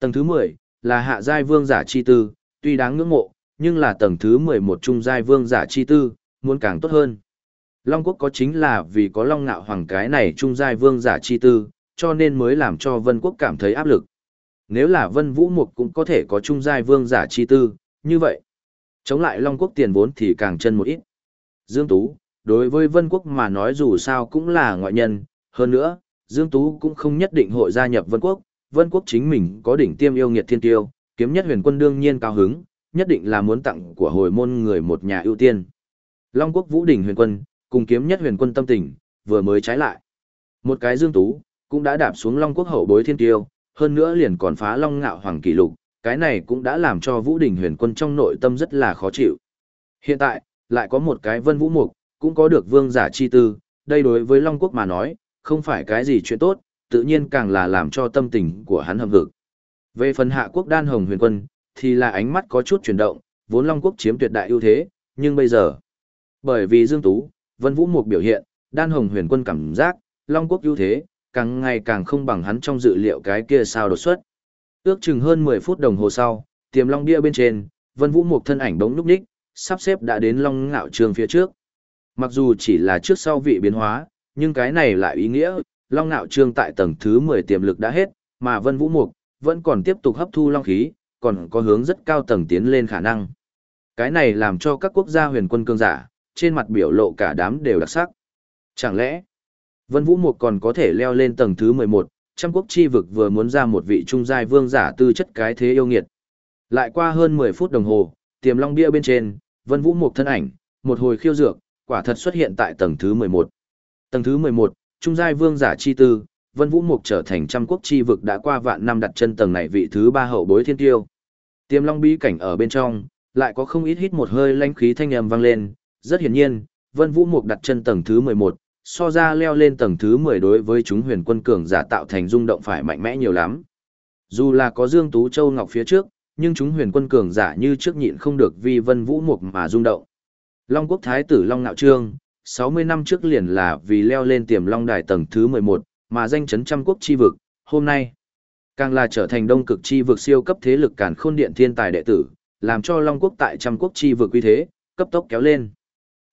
Tầng thứ 10, là hạ giai vương giả chi tư, tuy đáng ngưỡng mộ, nhưng là tầng thứ 11 trung giai vương giả chi tư, muốn càng tốt hơn. Long quốc có chính là vì có long ngạo hoàng cái này trung giai vương giả chi tư, cho nên mới làm cho vân quốc cảm thấy áp lực. Nếu là vân vũ mục cũng có thể có trung giai vương giả chi tư, như vậy, chống lại long quốc tiền vốn thì càng chân một ít. Dương Tú, đối với vân quốc mà nói dù sao cũng là ngoại nhân, hơn nữa, Dương Tú cũng không nhất định hội gia nhập vân quốc, vân quốc chính mình có đỉnh tiêm yêu nghiệt thiên tiêu, kiếm nhất huyền quân đương nhiên cao hứng, nhất định là muốn tặng của hồi môn người một nhà ưu tiên. Long quốc vũ đỉnh huyền quân, cùng kiếm nhất huyền quân tâm tình, vừa mới trái lại. Một cái dương tú, cũng đã đạp xuống long quốc hậu bối thiên tiêu, hơn nữa liền còn phá long ngạo hoàng kỷ lục, cái này cũng đã làm cho vũ Đình huyền quân trong nội tâm rất là khó chịu. Hiện tại, lại có một cái vân vũ mục, cũng có được vương giả chi tư, đây đối với long quốc mà nói, không phải cái gì chuyện tốt, tự nhiên càng là làm cho tâm tình của hắn hầm hực. Về phần hạ quốc đan hồng huyền quân, thì là ánh mắt có chút chuyển động, vốn Long quốc chiếm tuyệt đại ưu thế, nhưng bây giờ, bởi vì Dương Tú, Vân Vũ Mục biểu hiện, đan hồng huyền quân cảm giác, Long quốc ưu thế, càng ngày càng không bằng hắn trong dự liệu cái kia sao đột xuất. Ước chừng hơn 10 phút đồng hồ sau, tiềm long bia bên trên, Vân Vũ Mục thân ảnh bỗng lúc đích, sắp xếp đã đến long ngạo trường phía trước. Mặc dù chỉ là trước sau vị biến hóa, nhưng cái này lại ý nghĩa, Long ngạo Trương tại tầng thứ 10 tiềm lực đã hết, mà Vân Vũ Mục vẫn còn tiếp tục hấp thu long khí, còn có hướng rất cao tầng tiến lên khả năng. Cái này làm cho các quốc gia huyền quân cương giả, trên mặt biểu lộ cả đám đều đặc sắc. Chẳng lẽ, Vân Vũ Mục còn có thể leo lên tầng thứ 11, trăm quốc chi vực vừa muốn ra một vị trung giai vương giả tư chất cái thế yêu nghiệt. Lại qua hơn 10 phút đồng hồ, tiềm long bia bên trên, Vân Vũ Mục thân ảnh, một hồi khiêu dược, quả thật xuất hiện tại tầng thứ 11. Tầng thứ 11, trung giai vương giả chi tư, Vân Vũ Mục trở thành trăm quốc chi vực đã qua vạn năm đặt chân tầng này vị thứ ba hậu bối thiên tiêu. Tiềm Long bí cảnh ở bên trong, lại có không ít hít một hơi lãnh khí thanh âm vang lên, rất hiển nhiên, Vân Vũ Mục đặt chân tầng thứ 11, so ra leo lên tầng thứ 10 đối với chúng huyền quân cường giả tạo thành rung động phải mạnh mẽ nhiều lắm. Dù là có Dương Tú Châu Ngọc phía trước, nhưng chúng huyền quân cường giả như trước nhịn không được vì Vân Vũ Mục mà rung động. Long Quốc Thái tử Long Nạo Trương, 60 năm trước liền là vì leo lên tiềm long đài tầng thứ 11, mà danh chấn trăm quốc chi vực, hôm nay, càng là trở thành đông cực chi vực siêu cấp thế lực cản khôn điện thiên tài đệ tử, làm cho Long quốc tại trăm quốc chi vực uy thế, cấp tốc kéo lên.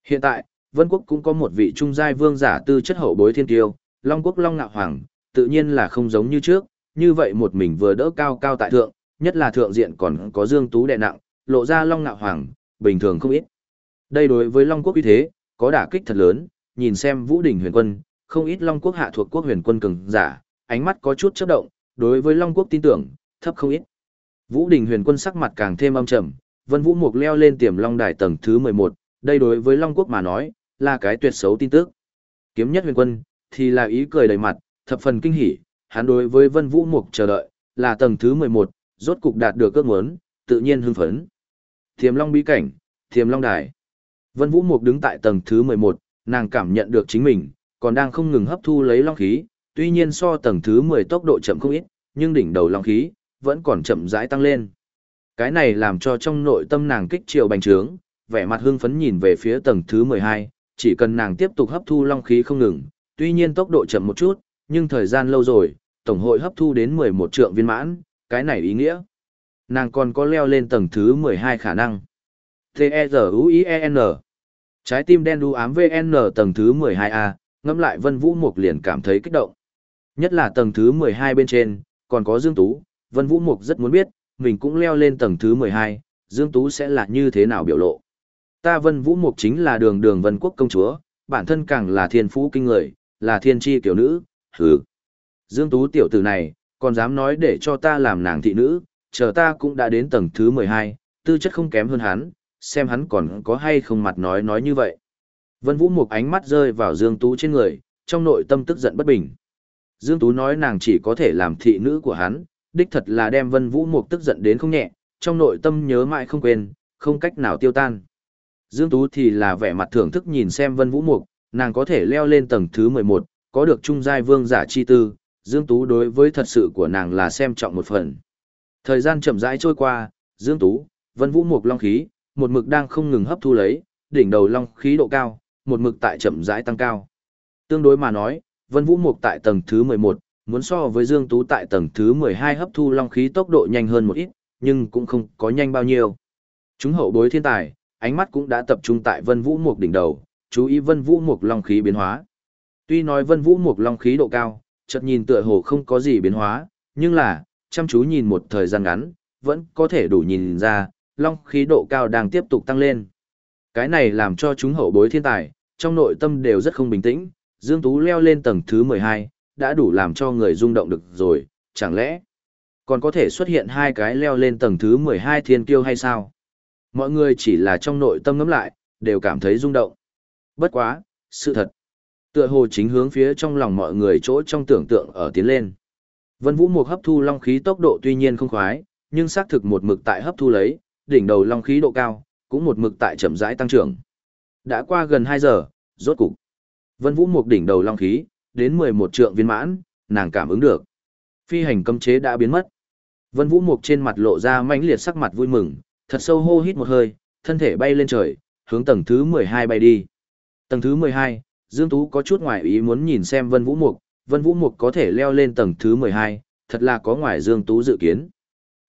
Hiện tại, Vân quốc cũng có một vị trung giai vương giả tư chất hậu bối thiên tiêu, Long quốc Long Ngạo Hoàng, tự nhiên là không giống như trước, như vậy một mình vừa đỡ cao cao tại thượng, nhất là thượng diện còn có Dương Tú đệ nặng, lộ ra Long Ngạo Hoàng, bình thường không ít. Đây đối với Long quốc uy thế, có đả kích thật lớn, nhìn xem Vũ Đình huyền quân, không ít Long quốc hạ thuộc quốc huyền quân cường giả, ánh mắt có chút chớp động, đối với Long quốc tin tưởng, thấp không ít. Vũ Đình huyền quân sắc mặt càng thêm âm trầm, Vân Vũ Mục leo lên tiềm Long đài tầng thứ 11, đây đối với Long quốc mà nói, là cái tuyệt xấu tin tức. Kiếm nhất huyền quân, thì là ý cười đầy mặt, thập phần kinh hỉ, hắn đối với Vân Vũ Mục chờ đợi, là tầng thứ 11, rốt cục đạt được ước muốn, tự nhiên hưng phấn. Thiềm Long bí cảnh, Thiềm Long đài. Vân Vũ Mục đứng tại tầng thứ 11, nàng cảm nhận được chính mình, còn đang không ngừng hấp thu lấy long khí, tuy nhiên so tầng thứ 10 tốc độ chậm không ít, nhưng đỉnh đầu long khí vẫn còn chậm rãi tăng lên. Cái này làm cho trong nội tâm nàng kích triệu bành trướng, vẻ mặt hưng phấn nhìn về phía tầng thứ 12, chỉ cần nàng tiếp tục hấp thu long khí không ngừng, tuy nhiên tốc độ chậm một chút, nhưng thời gian lâu rồi, tổng hội hấp thu đến 11 trượng viên mãn, cái này ý nghĩa. Nàng còn có leo lên tầng thứ 12 khả năng. T-E-Z-U-I-E-N Trái tim đen đu ám VN tầng thứ 12A, ngâm lại Vân Vũ Mục liền cảm thấy kích động. Nhất là tầng thứ 12 bên trên, còn có Dương Tú, Vân Vũ Mục rất muốn biết, mình cũng leo lên tầng thứ 12, Dương Tú sẽ là như thế nào biểu lộ. Ta Vân Vũ Mục chính là đường đường Vân Quốc công chúa, bản thân càng là thiên phú kinh người, là thiên tri kiểu nữ, hừ. Dương Tú tiểu tử này, còn dám nói để cho ta làm nàng thị nữ, chờ ta cũng đã đến tầng thứ 12, tư chất không kém hơn hắn, xem hắn còn có hay không mặt nói nói như vậy. Vân Vũ Mục ánh mắt rơi vào Dương Tú trên người, trong nội tâm tức giận bất bình. Dương Tú nói nàng chỉ có thể làm thị nữ của hắn, đích thật là đem Vân Vũ Mục tức giận đến không nhẹ, trong nội tâm nhớ mãi không quên, không cách nào tiêu tan. Dương Tú thì là vẻ mặt thưởng thức nhìn xem Vân Vũ Mục, nàng có thể leo lên tầng thứ 11, có được trung giai vương giả chi tư, Dương Tú đối với thật sự của nàng là xem trọng một phần. Thời gian chậm rãi trôi qua, Dương Tú, Vân Vũ Mục long khí, một mực đang không ngừng hấp thu lấy, đỉnh đầu long khí độ cao, một mực tại chậm rãi tăng cao. Tương đối mà nói, Vân Vũ Mục tại tầng thứ 11, muốn so với Dương Tú tại tầng thứ 12 hấp thu long khí tốc độ nhanh hơn một ít, nhưng cũng không có nhanh bao nhiêu. Chúng hậu bối thiên tài, ánh mắt cũng đã tập trung tại Vân Vũ Mục đỉnh đầu, chú ý Vân Vũ Mục long khí biến hóa. Tuy nói Vân Vũ Mục long khí độ cao, chợt nhìn tựa hồ không có gì biến hóa, nhưng là, chăm chú nhìn một thời gian ngắn, vẫn có thể đủ nhìn ra, long khí độ cao đang tiếp tục tăng lên. Cái này làm cho chúng hậu bối thiên tài, trong nội tâm đều rất không bình tĩnh, Dương Tú leo lên tầng thứ 12, đã đủ làm cho người rung động được rồi, chẳng lẽ còn có thể xuất hiện hai cái leo lên tầng thứ 12 thiên kiêu hay sao? Mọi người chỉ là trong nội tâm ngấm lại, đều cảm thấy rung động. Bất quá, sự thật. Tựa hồ chính hướng phía trong lòng mọi người chỗ trong tưởng tượng ở tiến lên. Vân Vũ Mục hấp thu long khí tốc độ tuy nhiên không khoái, nhưng xác thực một mực tại hấp thu lấy, đỉnh đầu long khí độ cao, cũng một mực tại chậm rãi tăng trưởng. Đã qua gần 2 giờ, rốt cục. Vân Vũ Mục đỉnh đầu long khí, đến 11 trượng viên mãn, nàng cảm ứng được. Phi hành cấm chế đã biến mất. Vân Vũ Mục trên mặt lộ ra mãnh liệt sắc mặt vui mừng, thật sâu hô hít một hơi, thân thể bay lên trời, hướng tầng thứ 12 bay đi. Tầng thứ 12, Dương Tú có chút ngoài ý muốn nhìn xem Vân Vũ Mục, Vân Vũ Mục có thể leo lên tầng thứ 12, thật là có ngoài Dương Tú dự kiến.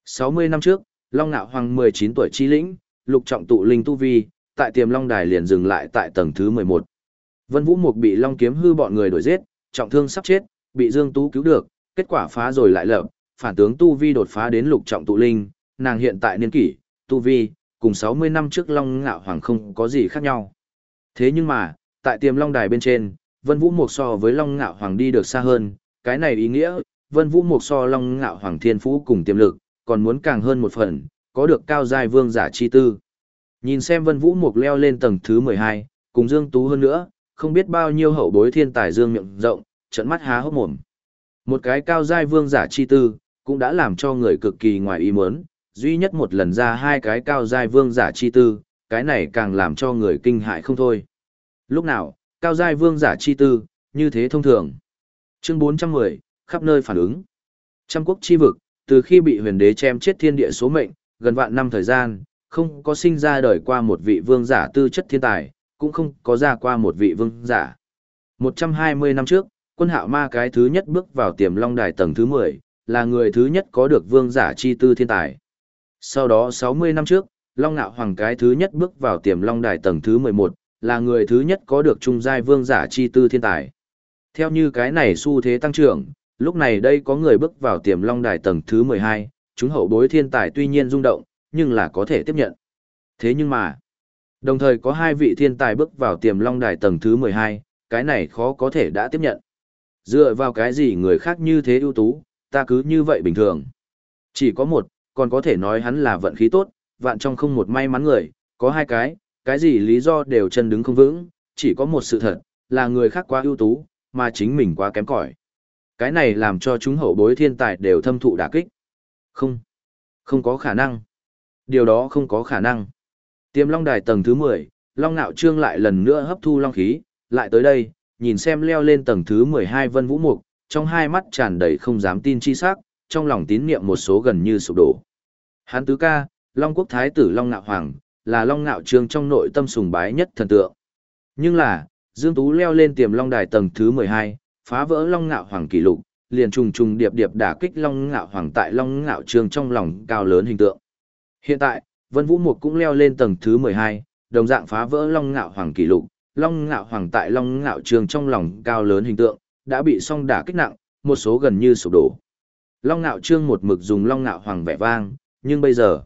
60 năm trước, Long Nạo Hoàng 19 tuổi chi lĩnh, lục trọng tụ linh tu vi, tại tiềm Long Đài liền dừng lại tại tầng thứ 11. Vân Vũ Mục bị Long Kiếm hư bọn người đuổi giết, trọng thương sắp chết, bị Dương Tú cứu được, kết quả phá rồi lại lập, phản tướng tu vi đột phá đến lục trọng tụ linh, nàng hiện tại niên kỷ, tu vi, cùng 60 năm trước Long Ngạo Hoàng không có gì khác nhau. Thế nhưng mà, tại tiềm Long Đài bên trên, Vân Vũ Mục so với Long Ngạo Hoàng đi được xa hơn, cái này ý nghĩa, Vân Vũ Mục so Long Ngạo Hoàng thiên phú cùng tiềm lực, còn muốn càng hơn một phần, có được cao giai vương giả chi tư. Nhìn xem Vân Vũ Mục leo lên tầng thứ 12, cùng Dương Tú hơn nữa, không biết bao nhiêu hậu bối thiên tài dương miệng rộng, trận mắt há hốc mồm. Một cái cao giai vương giả chi tư, cũng đã làm cho người cực kỳ ngoài ý muốn, duy nhất một lần ra hai cái cao giai vương giả chi tư, cái này càng làm cho người kinh hại không thôi. Lúc nào, cao giai vương giả chi tư, như thế thông thường. Chương 410, khắp nơi phản ứng. Trăm quốc chi vực, từ khi bị huyền đế chém chết thiên địa số mệnh, gần vạn năm thời gian, không có sinh ra đời qua một vị vương giả tư chất thiên tài, cũng không có ra qua một vị vương giả. 120 năm trước, quân hạo ma cái thứ nhất bước vào tiềm long đài tầng thứ 10, là người thứ nhất có được vương giả chi tư thiên tài. Sau đó 60 năm trước, Long Nạo Hoàng cái thứ nhất bước vào tiềm long đài tầng thứ 11, là người thứ nhất có được trung giai vương giả chi tư thiên tài. Theo như cái này xu thế tăng trưởng, lúc này đây có người bước vào tiềm long đài tầng thứ 12, chúng hậu bối thiên tài tuy nhiên rung động, nhưng là có thể tiếp nhận. Thế nhưng mà, đồng thời có hai vị thiên tài bước vào tiềm long đài tầng thứ 12, cái này khó có thể đã tiếp nhận. Dựa vào cái gì người khác như thế ưu tú, ta cứ như vậy bình thường. Chỉ có một, còn có thể nói hắn là vận khí tốt, vạn trong không một may mắn người, có hai cái, cái gì lý do đều chân đứng không vững, chỉ có một sự thật, là người khác quá ưu tú, mà chính mình quá kém cỏi. Cái này làm cho chúng hậu bối thiên tài đều thâm thụ đả kích. Không, không có khả năng. Điều đó không có khả năng. Tiềm long đài tầng thứ 10, long nạo trương lại lần nữa hấp thu long khí, lại tới đây, nhìn xem leo lên tầng thứ 12 vân vũ mục, trong hai mắt tràn đầy không dám tin chi sắc, trong lòng tín niệm một số gần như sụp đổ. Hán tứ ca, Long Quốc Thái tử Long Nạo Hoàng, là Long Nạo Trương trong nội tâm sùng bái nhất thần tượng. Nhưng là, Dương Tú leo lên tiềm Long Đài tầng thứ 12, phá vỡ Long Nạo Hoàng kỷ lục, liền trùng trùng điệp điệp đả kích Long Nạo Hoàng tại Long Nạo Trương trong lòng cao lớn hình tượng. Hiện tại, Vân Vũ Mục cũng leo lên tầng thứ 12, đồng dạng phá vỡ Long Nạo Hoàng kỷ lục, Long Nạo Hoàng tại Long Nạo Trương trong lòng cao lớn hình tượng, đã bị song đả kích nặng, một số gần như sụp đổ. Long Nạo Trương một mực dùng Long Nạo Hoàng vẻ vang, nhưng bây giờ,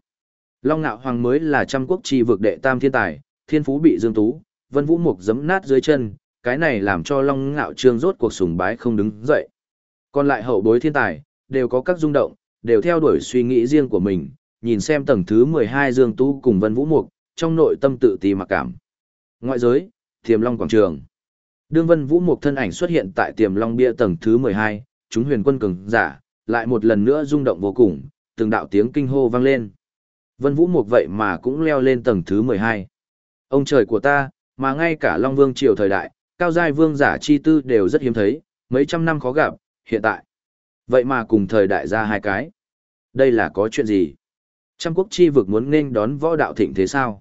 Long Nạo Hoàng mới là trăm quốc chi vực đệ tam thiên tài, thiên phú bị Dương Tú, Vân Vũ Mục giấm nát dưới chân, cái này làm cho Long Nạo Trương rốt cuộc sùng bái không đứng dậy. Còn lại hậu bối thiên tài, đều có các rung động, đều theo đuổi suy nghĩ riêng của mình, nhìn xem tầng thứ 12 Dương Tú cùng Vân Vũ Mục, trong nội tâm tự ti mặc cảm. Ngoại giới, Tiềm Long Quảng Trường. Đương Vân Vũ Mục thân ảnh xuất hiện tại Tiềm Long Bia tầng thứ 12, chúng huyền quân cường giả, lại một lần nữa rung động vô cùng, từng đạo tiếng kinh hô vang lên. Vân Vũ Mục vậy mà cũng leo lên tầng thứ 12. Ông trời của ta, mà ngay cả Long Vương triều thời đại, cao giai vương giả chi tư đều rất hiếm thấy, mấy trăm năm khó gặp, hiện tại. Vậy mà cùng thời đại ra hai cái. Đây là có chuyện gì? Trăm quốc chi vực muốn nên đón võ đạo thịnh thế sao?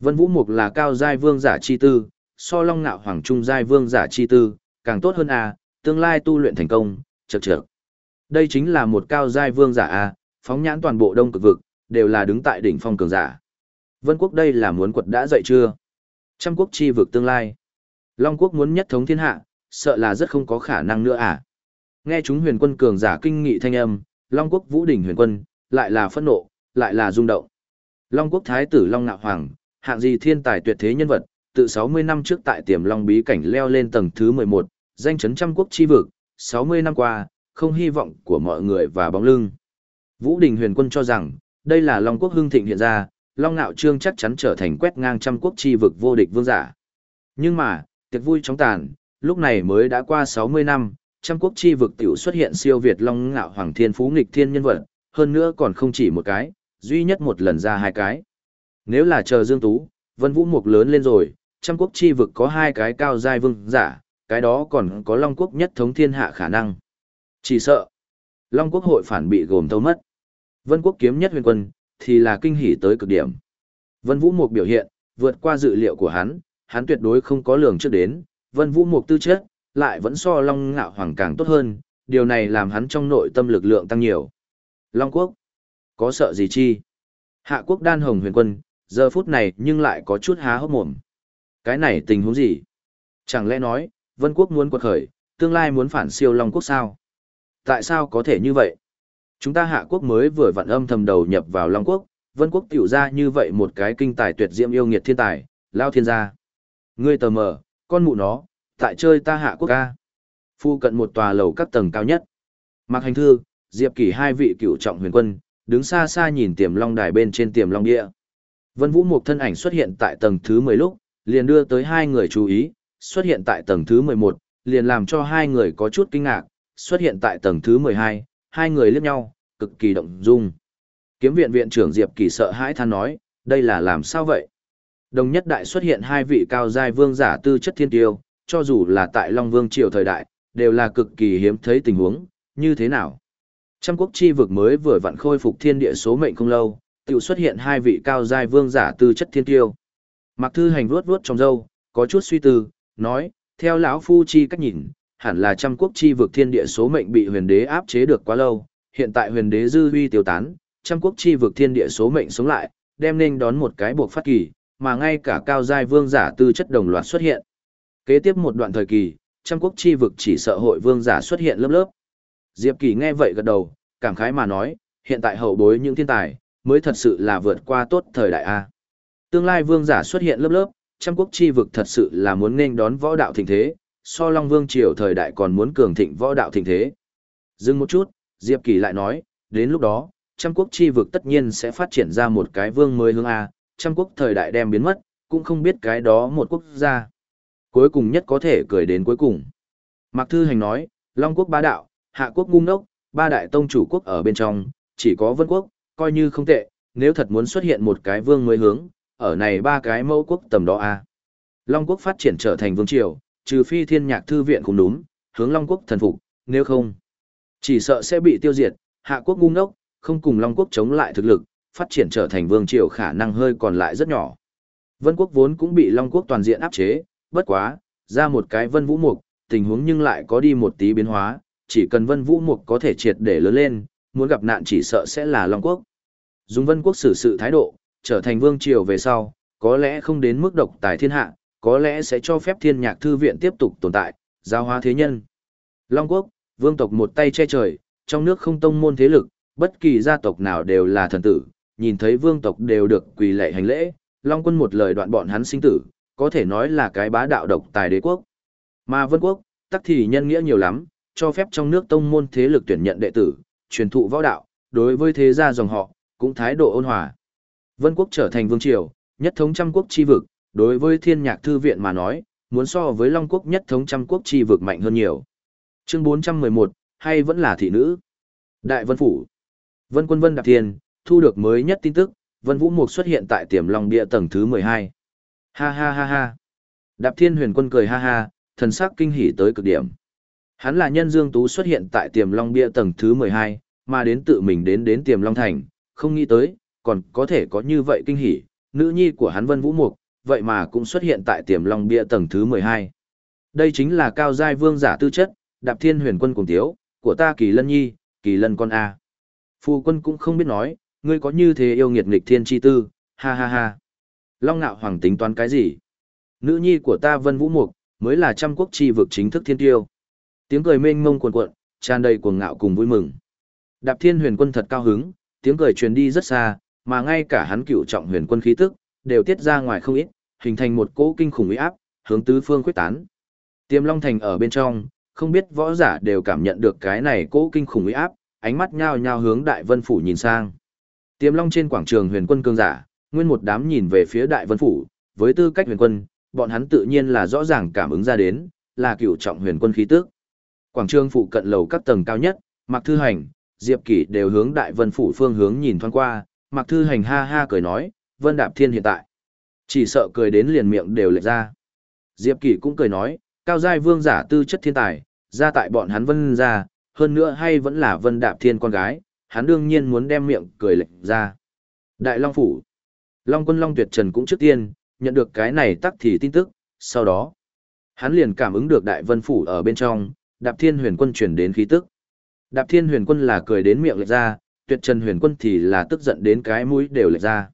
Vân Vũ Mục là cao giai vương giả chi tư, so Long Nạo Hoàng Trung giai vương giả chi tư, càng tốt hơn à, tương lai tu luyện thành công, chậc chậc. Đây chính là một cao giai vương giả a, phóng nhãn toàn bộ đông cực vực, đều là đứng tại đỉnh phong cường giả. Vân quốc đây là muốn quật đã dậy chưa? Trăm quốc chi vực tương lai. Long quốc muốn nhất thống thiên hạ, sợ là rất không có khả năng nữa à? Nghe chúng huyền quân cường giả kinh nghị thanh âm, Long quốc vũ đỉnh huyền quân, lại là phẫn nộ, lại là rung động. Long quốc thái tử Long Nạo Hoàng, hạng gì thiên tài tuyệt thế nhân vật, tự 60 năm trước tại tiềm Long bí cảnh leo lên tầng thứ 11, danh chấn trăm quốc chi vực, 60 năm qua, không hy vọng của mọi người và bóng lưng. Vũ Đình huyền quân cho rằng, đây là Long quốc hưng thịnh hiện ra, Long Nạo Trương chắc chắn trở thành quét ngang trăm quốc chi vực vô địch vương giả. Nhưng mà, tiệc vui chóng tàn, lúc này mới đã qua 60 năm, trăm quốc chi vực tiểu xuất hiện siêu Việt Long Ngạo Hoàng Thiên Phú nghịch thiên nhân vật, hơn nữa còn không chỉ một cái, duy nhất một lần ra hai cái. Nếu là chờ Dương Tú, Vân Vũ Mục lớn lên rồi, trăm quốc chi vực có hai cái cao giai vương giả, cái đó còn có Long quốc nhất thống thiên hạ khả năng. Chỉ sợ, Long quốc hội phản bị gồm thâu mất. Vân quốc kiếm nhất huyền quân, thì là kinh hỉ tới cực điểm. Vân Vũ Mục biểu hiện, vượt qua dự liệu của hắn, hắn tuyệt đối không có lường trước đến, Vân Vũ Mục tư chất, lại vẫn so Long Ngạo Hoàng càng tốt hơn, điều này làm hắn trong nội tâm lực lượng tăng nhiều. Long quốc, có sợ gì chi? Hạ quốc đan hồng huyền quân, giờ phút này nhưng lại có chút há hốc mồm. Cái này tình huống gì? Chẳng lẽ nói, Vân quốc muốn quật khởi, tương lai muốn phản siêu Long quốc sao? Tại sao có thể như vậy? Chúng ta hạ quốc mới vừa vặn âm thầm đầu nhập vào Long quốc, Vân quốc tiểu ra như vậy một cái kinh tài tuyệt diễm yêu nghiệt thiên tài, lao thiên gia. Ngươi tờ mờ, con mụ nó, tại chơi ta hạ quốc ca. Phu cận một tòa lầu các tầng cao nhất. Mạc Hành Thư, Diệp Kỳ hai vị cựu trọng huyền quân, đứng xa xa nhìn tiềm long đài bên trên tiềm long địa. Vân Vũ một thân ảnh xuất hiện tại tầng thứ 10 lúc, liền đưa tới hai người chú ý, xuất hiện tại tầng thứ 11, liền làm cho hai người có chút kinh ngạc, xuất hiện tại tầng thứ 12, hai người liếc nhau, cực kỳ động dung. Kiếm viện viện trưởng Diệp Kỳ sợ hãi than nói, đây là làm sao vậy? Đồng nhất đại xuất hiện hai vị cao giai vương giả tư chất thiên tiêu, cho dù là tại Long Vương triều thời đại, đều là cực kỳ hiếm thấy tình huống, như thế nào? Trăm quốc chi vực mới vừa vặn khôi phục thiên địa số mệnh không lâu, tự xuất hiện hai vị cao giai vương giả tư chất thiên tiêu. Mặc thư hành vuốt vuốt trong râu, có chút suy tư, nói, theo lão phu chi cách nhìn, hẳn là trăm quốc chi vực thiên địa số mệnh bị huyền đế áp chế được quá lâu, hiện tại huyền đế dư huy tiêu tán, trăm quốc chi vực thiên địa số mệnh sống lại, đem nên đón một cái buộc phát kỳ, mà ngay cả cao giai vương giả tư chất đồng loạt xuất hiện. Kế tiếp một đoạn thời kỳ, trăm quốc chi vực chỉ sợ hội vương giả xuất hiện lớp lớp. Diệp Kỳ nghe vậy gật đầu, cảm khái mà nói, hiện tại hậu bối những thiên tài, mới thật sự là vượt qua tốt thời đại A. Tương lai vương giả xuất hiện lớp lớp, trăm quốc chi vực thật sự là muốn nên đón võ đạo thịnh thế, so Long Vương triều thời đại còn muốn cường thịnh võ đạo thịnh thế. Dừng một chút, Diệp Kỳ lại nói, đến lúc đó, trăm quốc chi vực tất nhiên sẽ phát triển ra một cái vương mới hướng A, trăm quốc thời đại đem biến mất, cũng không biết cái đó một quốc gia. Cuối cùng nhất có thể cười đến cuối cùng. Mạc Thư Hành nói, Long quốc bá đạo, Hạ quốc ngu ngốc, ba đại tông chủ quốc ở bên trong, chỉ có Vân quốc, coi như không tệ, nếu thật muốn xuất hiện một cái vương mới hướng, ở này ba cái mẫu quốc tầm đó a. Long quốc phát triển trở thành vương triều, trừ phi thiên nhạc thư viện cũng đúng, hướng Long quốc thần phục, nếu không, chỉ sợ sẽ bị tiêu diệt, hạ quốc ngu ngốc, không cùng Long quốc chống lại thực lực, phát triển trở thành vương triều khả năng hơi còn lại rất nhỏ. Vân quốc vốn cũng bị Long quốc toàn diện áp chế, bất quá, ra một cái vân vũ mục, tình huống nhưng lại có đi một tí biến hóa, chỉ cần vân vũ mục có thể triệt để lớn lên, muốn gặp nạn chỉ sợ sẽ là Long quốc. Dùng vân quốc xử sự thái độ, trở thành vương triều về sau, có lẽ không đến mức độc tài thiên hạ, có lẽ sẽ cho phép thiên nhạc thư viện tiếp tục tồn tại, giáo hóa thế nhân. Long quốc, vương tộc một tay che trời, trong nước không tông môn thế lực, bất kỳ gia tộc nào đều là thần tử, nhìn thấy vương tộc đều được quỳ lệ hành lễ, Long quân một lời đoạn bọn hắn sinh tử, có thể nói là cái bá đạo độc tài đế quốc. Mà vân quốc, tắc thì nhân nghĩa nhiều lắm, cho phép trong nước tông môn thế lực tuyển nhận đệ tử, truyền thụ võ đạo, đối với thế gia dòng họ, cũng thái độ ôn hòa. Vân quốc trở thành vương triều, nhất thống trăm quốc chi vực, đối với thiên nhạc thư viện mà nói, muốn so với Long quốc nhất thống trăm quốc chi vực mạnh hơn nhiều. Chương 411, hay vẫn là thị nữ? Đại Vân Phủ. Vân quân Vân Đạp Thiên, thu được mới nhất tin tức, Vân Vũ Mục xuất hiện tại tiềm long bia tầng thứ 12. Ha ha ha ha. Đạp Thiên huyền quân cười ha ha, thần sắc kinh hỉ tới cực điểm. Hắn là nhân dương tú xuất hiện tại tiềm long bia tầng thứ 12, mà đến tự mình đến đến tiềm long thành, không nghĩ tới, còn có thể có như vậy kinh hỉ, nữ nhi của hắn Vân Vũ Mục, vậy mà cũng xuất hiện tại tiềm long bia tầng thứ 12. Đây chính là cao giai vương giả tư chất, đạp thiên huyền quân cùng tiếu, của ta kỳ lân nhi, kỳ lân con A. Phu quân cũng không biết nói, ngươi có như thế yêu nghiệt nghịch thiên chi tư, ha ha ha. Long nạo hoàng tính toán cái gì? Nữ nhi của ta vân vũ mục, mới là trăm quốc chi vực chính thức thiên tiêu. Tiếng cười mênh mông cuồn cuộn, tràn đầy cuồng ngạo cùng vui mừng. Đạp thiên huyền quân thật cao hứng, tiếng cười truyền đi rất xa, mà ngay cả hắn cựu trọng huyền quân khí tức, đều tiết ra ngoài không ít, hình thành một cỗ kinh khủng uy áp, hướng tứ phương quyết tán. Tiềm Long Thành ở bên trong, không biết võ giả đều cảm nhận được cái này cỗ kinh khủng uy áp, ánh mắt nhao nhao hướng Đại Vân phủ nhìn sang. Tiềm Long trên quảng trường huyền quân cương giả, nguyên một đám nhìn về phía Đại Vân phủ, với tư cách huyền quân, bọn hắn tự nhiên là rõ ràng cảm ứng ra đến, là cựu trọng huyền quân khí tức. Quảng trường phụ cận lầu các tầng cao nhất, Mạc Thư Hành, Diệp Kỷ đều hướng Đại Vân phủ phương hướng nhìn thoáng qua, Mạc Thư Hành ha ha cười nói, Vân Đạp Thiên hiện tại. Chỉ sợ cười đến liền miệng đều lệch ra. Diệp Kỳ cũng cười nói, cao giai vương giả tư chất thiên tài, ra tại bọn hắn Vân ra, hơn nữa hay vẫn là Vân Đạp Thiên con gái, hắn đương nhiên muốn đem miệng cười lệch ra. Đại Long Phủ. Long quân Long Tuyệt Trần cũng trước tiên, nhận được cái này tắc thì tin tức, sau đó, hắn liền cảm ứng được Đại Vân Phủ ở bên trong, Đạp Thiên huyền quân chuyển đến khí tức. Đạp Thiên huyền quân là cười đến miệng lệch ra, Tuyệt Trần huyền quân thì là tức giận đến cái mũi đều lệch ra.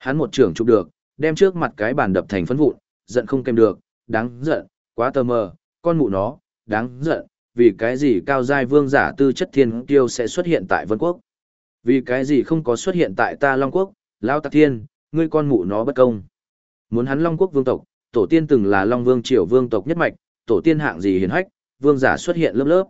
Hắn một trưởng chụp được, đem trước mặt cái bàn đập thành phấn vụn, giận không kèm được, đáng giận, quá tờ mờ, con mụ nó, đáng giận, vì cái gì cao giai vương giả tư chất thiên tiêu sẽ xuất hiện tại vân quốc. Vì cái gì không có xuất hiện tại ta Long Quốc, Lao Tạc Thiên, ngươi con mụ nó bất công. Muốn hắn Long Quốc vương tộc, tổ tiên từng là Long Vương triều vương tộc nhất mạch, tổ tiên hạng gì hiền hách, vương giả xuất hiện lớp lớp.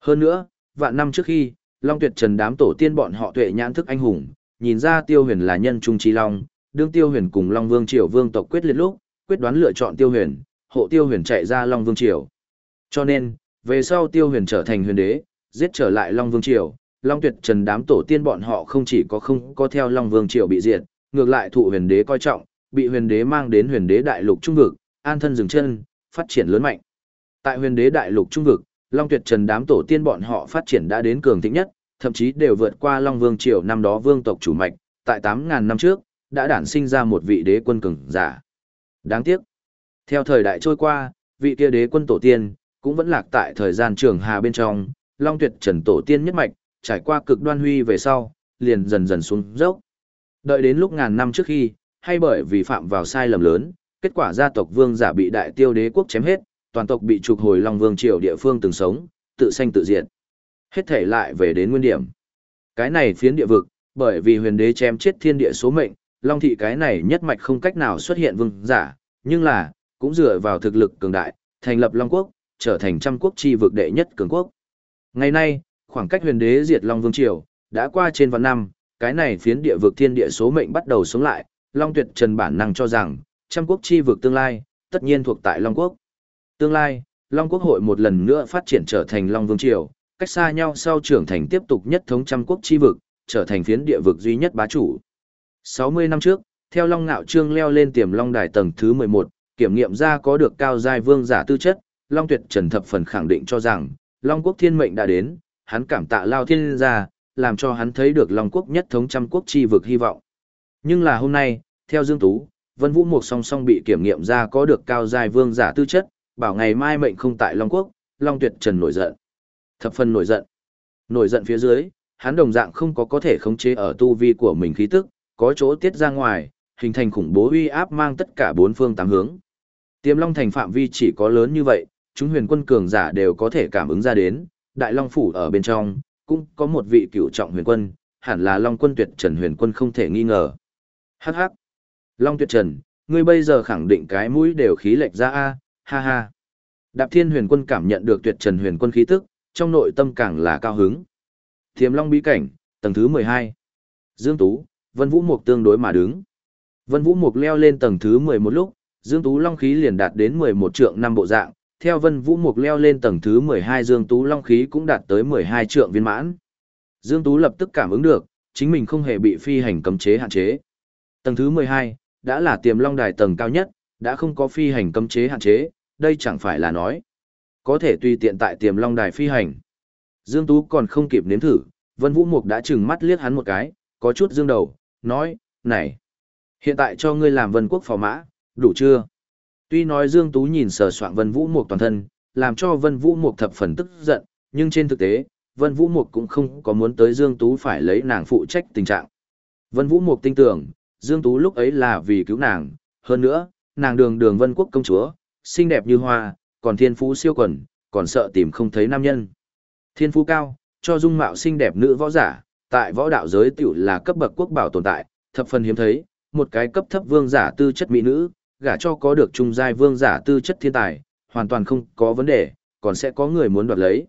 Hơn nữa, vạn năm trước khi, Long Tuyệt Trần đám tổ tiên bọn họ tuệ nhãn thức anh hùng, nhìn ra Tiêu Huyền là nhân trung trí long, đương Tiêu Huyền cùng Long Vương triều vương tộc quyết liệt lúc, quyết đoán lựa chọn Tiêu Huyền, hộ Tiêu Huyền chạy ra Long Vương triều. Cho nên, về sau Tiêu Huyền trở thành huyền đế, giết trở lại Long Vương triều, Long Tuyệt Trần đám tổ tiên bọn họ không chỉ có không có theo Long Vương triều bị diệt, ngược lại thụ huyền đế coi trọng, bị huyền đế mang đến huyền đế đại lục trung vực, an thân dừng chân, phát triển lớn mạnh. Tại huyền đế đại lục trung vực, Long Tuyệt Trần đám tổ tiên bọn họ phát triển đã đến cường thịnh nhất, thậm chí đều vượt qua Long Vương triều năm đó vương tộc chủ mạch, tại 8000 năm trước, đã đản sinh ra một vị đế quân cường giả. Đáng tiếc, theo thời đại trôi qua, vị kia đế quân tổ tiên cũng vẫn lạc tại thời gian trường hà bên trong, Long Tuyệt Trần tổ tiên nhất mạch, trải qua cực đoan huy về sau, liền dần dần xuống dốc. Đợi đến lúc ngàn năm trước khi, hay bởi vì phạm vào sai lầm lớn, kết quả gia tộc vương giả bị đại tiêu đế quốc chém hết, toàn tộc bị trục hồi Long Vương triều địa phương từng sống, tự sanh tự diệt. Hết thể lại về đến nguyên điểm. Cái này phiến địa vực, bởi vì huyền đế chém chết thiên địa số mệnh, Long thị cái này nhất mạch không cách nào xuất hiện vương giả, nhưng là, cũng dựa vào thực lực cường đại, thành lập Long quốc, trở thành trăm quốc chi vực đệ nhất cường quốc. Ngày nay, khoảng cách huyền đế diệt Long Vương Triều, đã qua trên vạn năm, cái này phiến địa vực thiên địa số mệnh bắt đầu sống lại, Long Tuyệt Trần bản năng cho rằng, trăm quốc chi vực tương lai, tất nhiên thuộc tại Long Quốc. Tương lai, Long Quốc hội một lần nữa phát triển trở thành Long Vương Triều, cách xa nhau sau trưởng thành tiếp tục nhất thống trăm quốc chi vực, trở thành phiến địa vực duy nhất bá chủ. 60 năm trước, theo Long ngạo Trương leo lên tiềm long đài tầng thứ 11, kiểm nghiệm ra có được cao giai vương giả tư chất, Long Tuyệt Trần thập phần khẳng định cho rằng, Long Quốc thiên mệnh đã đến, hắn cảm tạ Lao Thiên gia, làm cho hắn thấy được Long Quốc nhất thống trăm quốc chi vực hy vọng. Nhưng là hôm nay, theo Dương Tú, Vân Vũ Mục song song bị kiểm nghiệm ra có được cao giai vương giả tư chất, bảo ngày mai mệnh không tại Long Quốc, Long Tuyệt Trần nổi giận. Thập phần nổi giận. Nổi giận phía dưới, hắn đồng dạng không có có thể khống chế ở tu vi của mình khí tức, có chỗ tiết ra ngoài, hình thành khủng bố uy áp mang tất cả bốn phương tám hướng. Tiềm Long thành phạm vi chỉ có lớn như vậy, chúng huyền quân cường giả đều có thể cảm ứng ra đến, Đại Long phủ ở bên trong, cũng có một vị cựu trọng huyền quân, hẳn là Long quân tuyệt trần huyền quân không thể nghi ngờ. Hắc hắc. Long tuyệt trần, ngươi bây giờ khẳng định cái mũi đều khí lệch ra a, ha ha. Đạp Thiên huyền quân cảm nhận được tuyệt trần huyền quân khí tức, trong nội tâm càng là cao hứng. Thiềm Long bí cảnh, tầng thứ 12. Dương Tú, Vân Vũ Mục tương đối mà đứng. Vân Vũ Mục leo lên tầng thứ 11 lúc, Dương Tú Long khí liền đạt đến 11 trượng năm bộ dạng, theo Vân Vũ Mục leo lên tầng thứ 12 Dương Tú Long khí cũng đạt tới 12 trượng viên mãn. Dương Tú lập tức cảm ứng được, chính mình không hề bị phi hành cấm chế hạn chế. Tầng thứ 12 đã là tiềm long đài tầng cao nhất, đã không có phi hành cấm chế hạn chế, đây chẳng phải là nói có thể tùy tiện tại tiềm long đài phi hành. Dương Tú còn không kịp nếm thử, Vân Vũ Mục đã chừng mắt liếc hắn một cái, có chút dương đầu, nói, này, hiện tại cho ngươi làm vân quốc phò mã, đủ chưa? Tuy nói Dương Tú nhìn sờ soạn Vân Vũ Mục toàn thân, làm cho Vân Vũ Mục thập phần tức giận, nhưng trên thực tế, Vân Vũ Mục cũng không có muốn tới Dương Tú phải lấy nàng phụ trách tình trạng. Vân Vũ Mục tin tưởng, Dương Tú lúc ấy là vì cứu nàng, hơn nữa, nàng đường đường Vân Quốc công chúa, xinh đẹp như hoa, còn thiên phú siêu quần, còn sợ tìm không thấy nam nhân. Thiên phú cao, cho dung mạo xinh đẹp nữ võ giả, tại võ đạo giới tiểu là cấp bậc quốc bảo tồn tại, thập phần hiếm thấy, một cái cấp thấp vương giả tư chất mỹ nữ, gả cho có được trung giai vương giả tư chất thiên tài, hoàn toàn không có vấn đề, còn sẽ có người muốn đoạt lấy.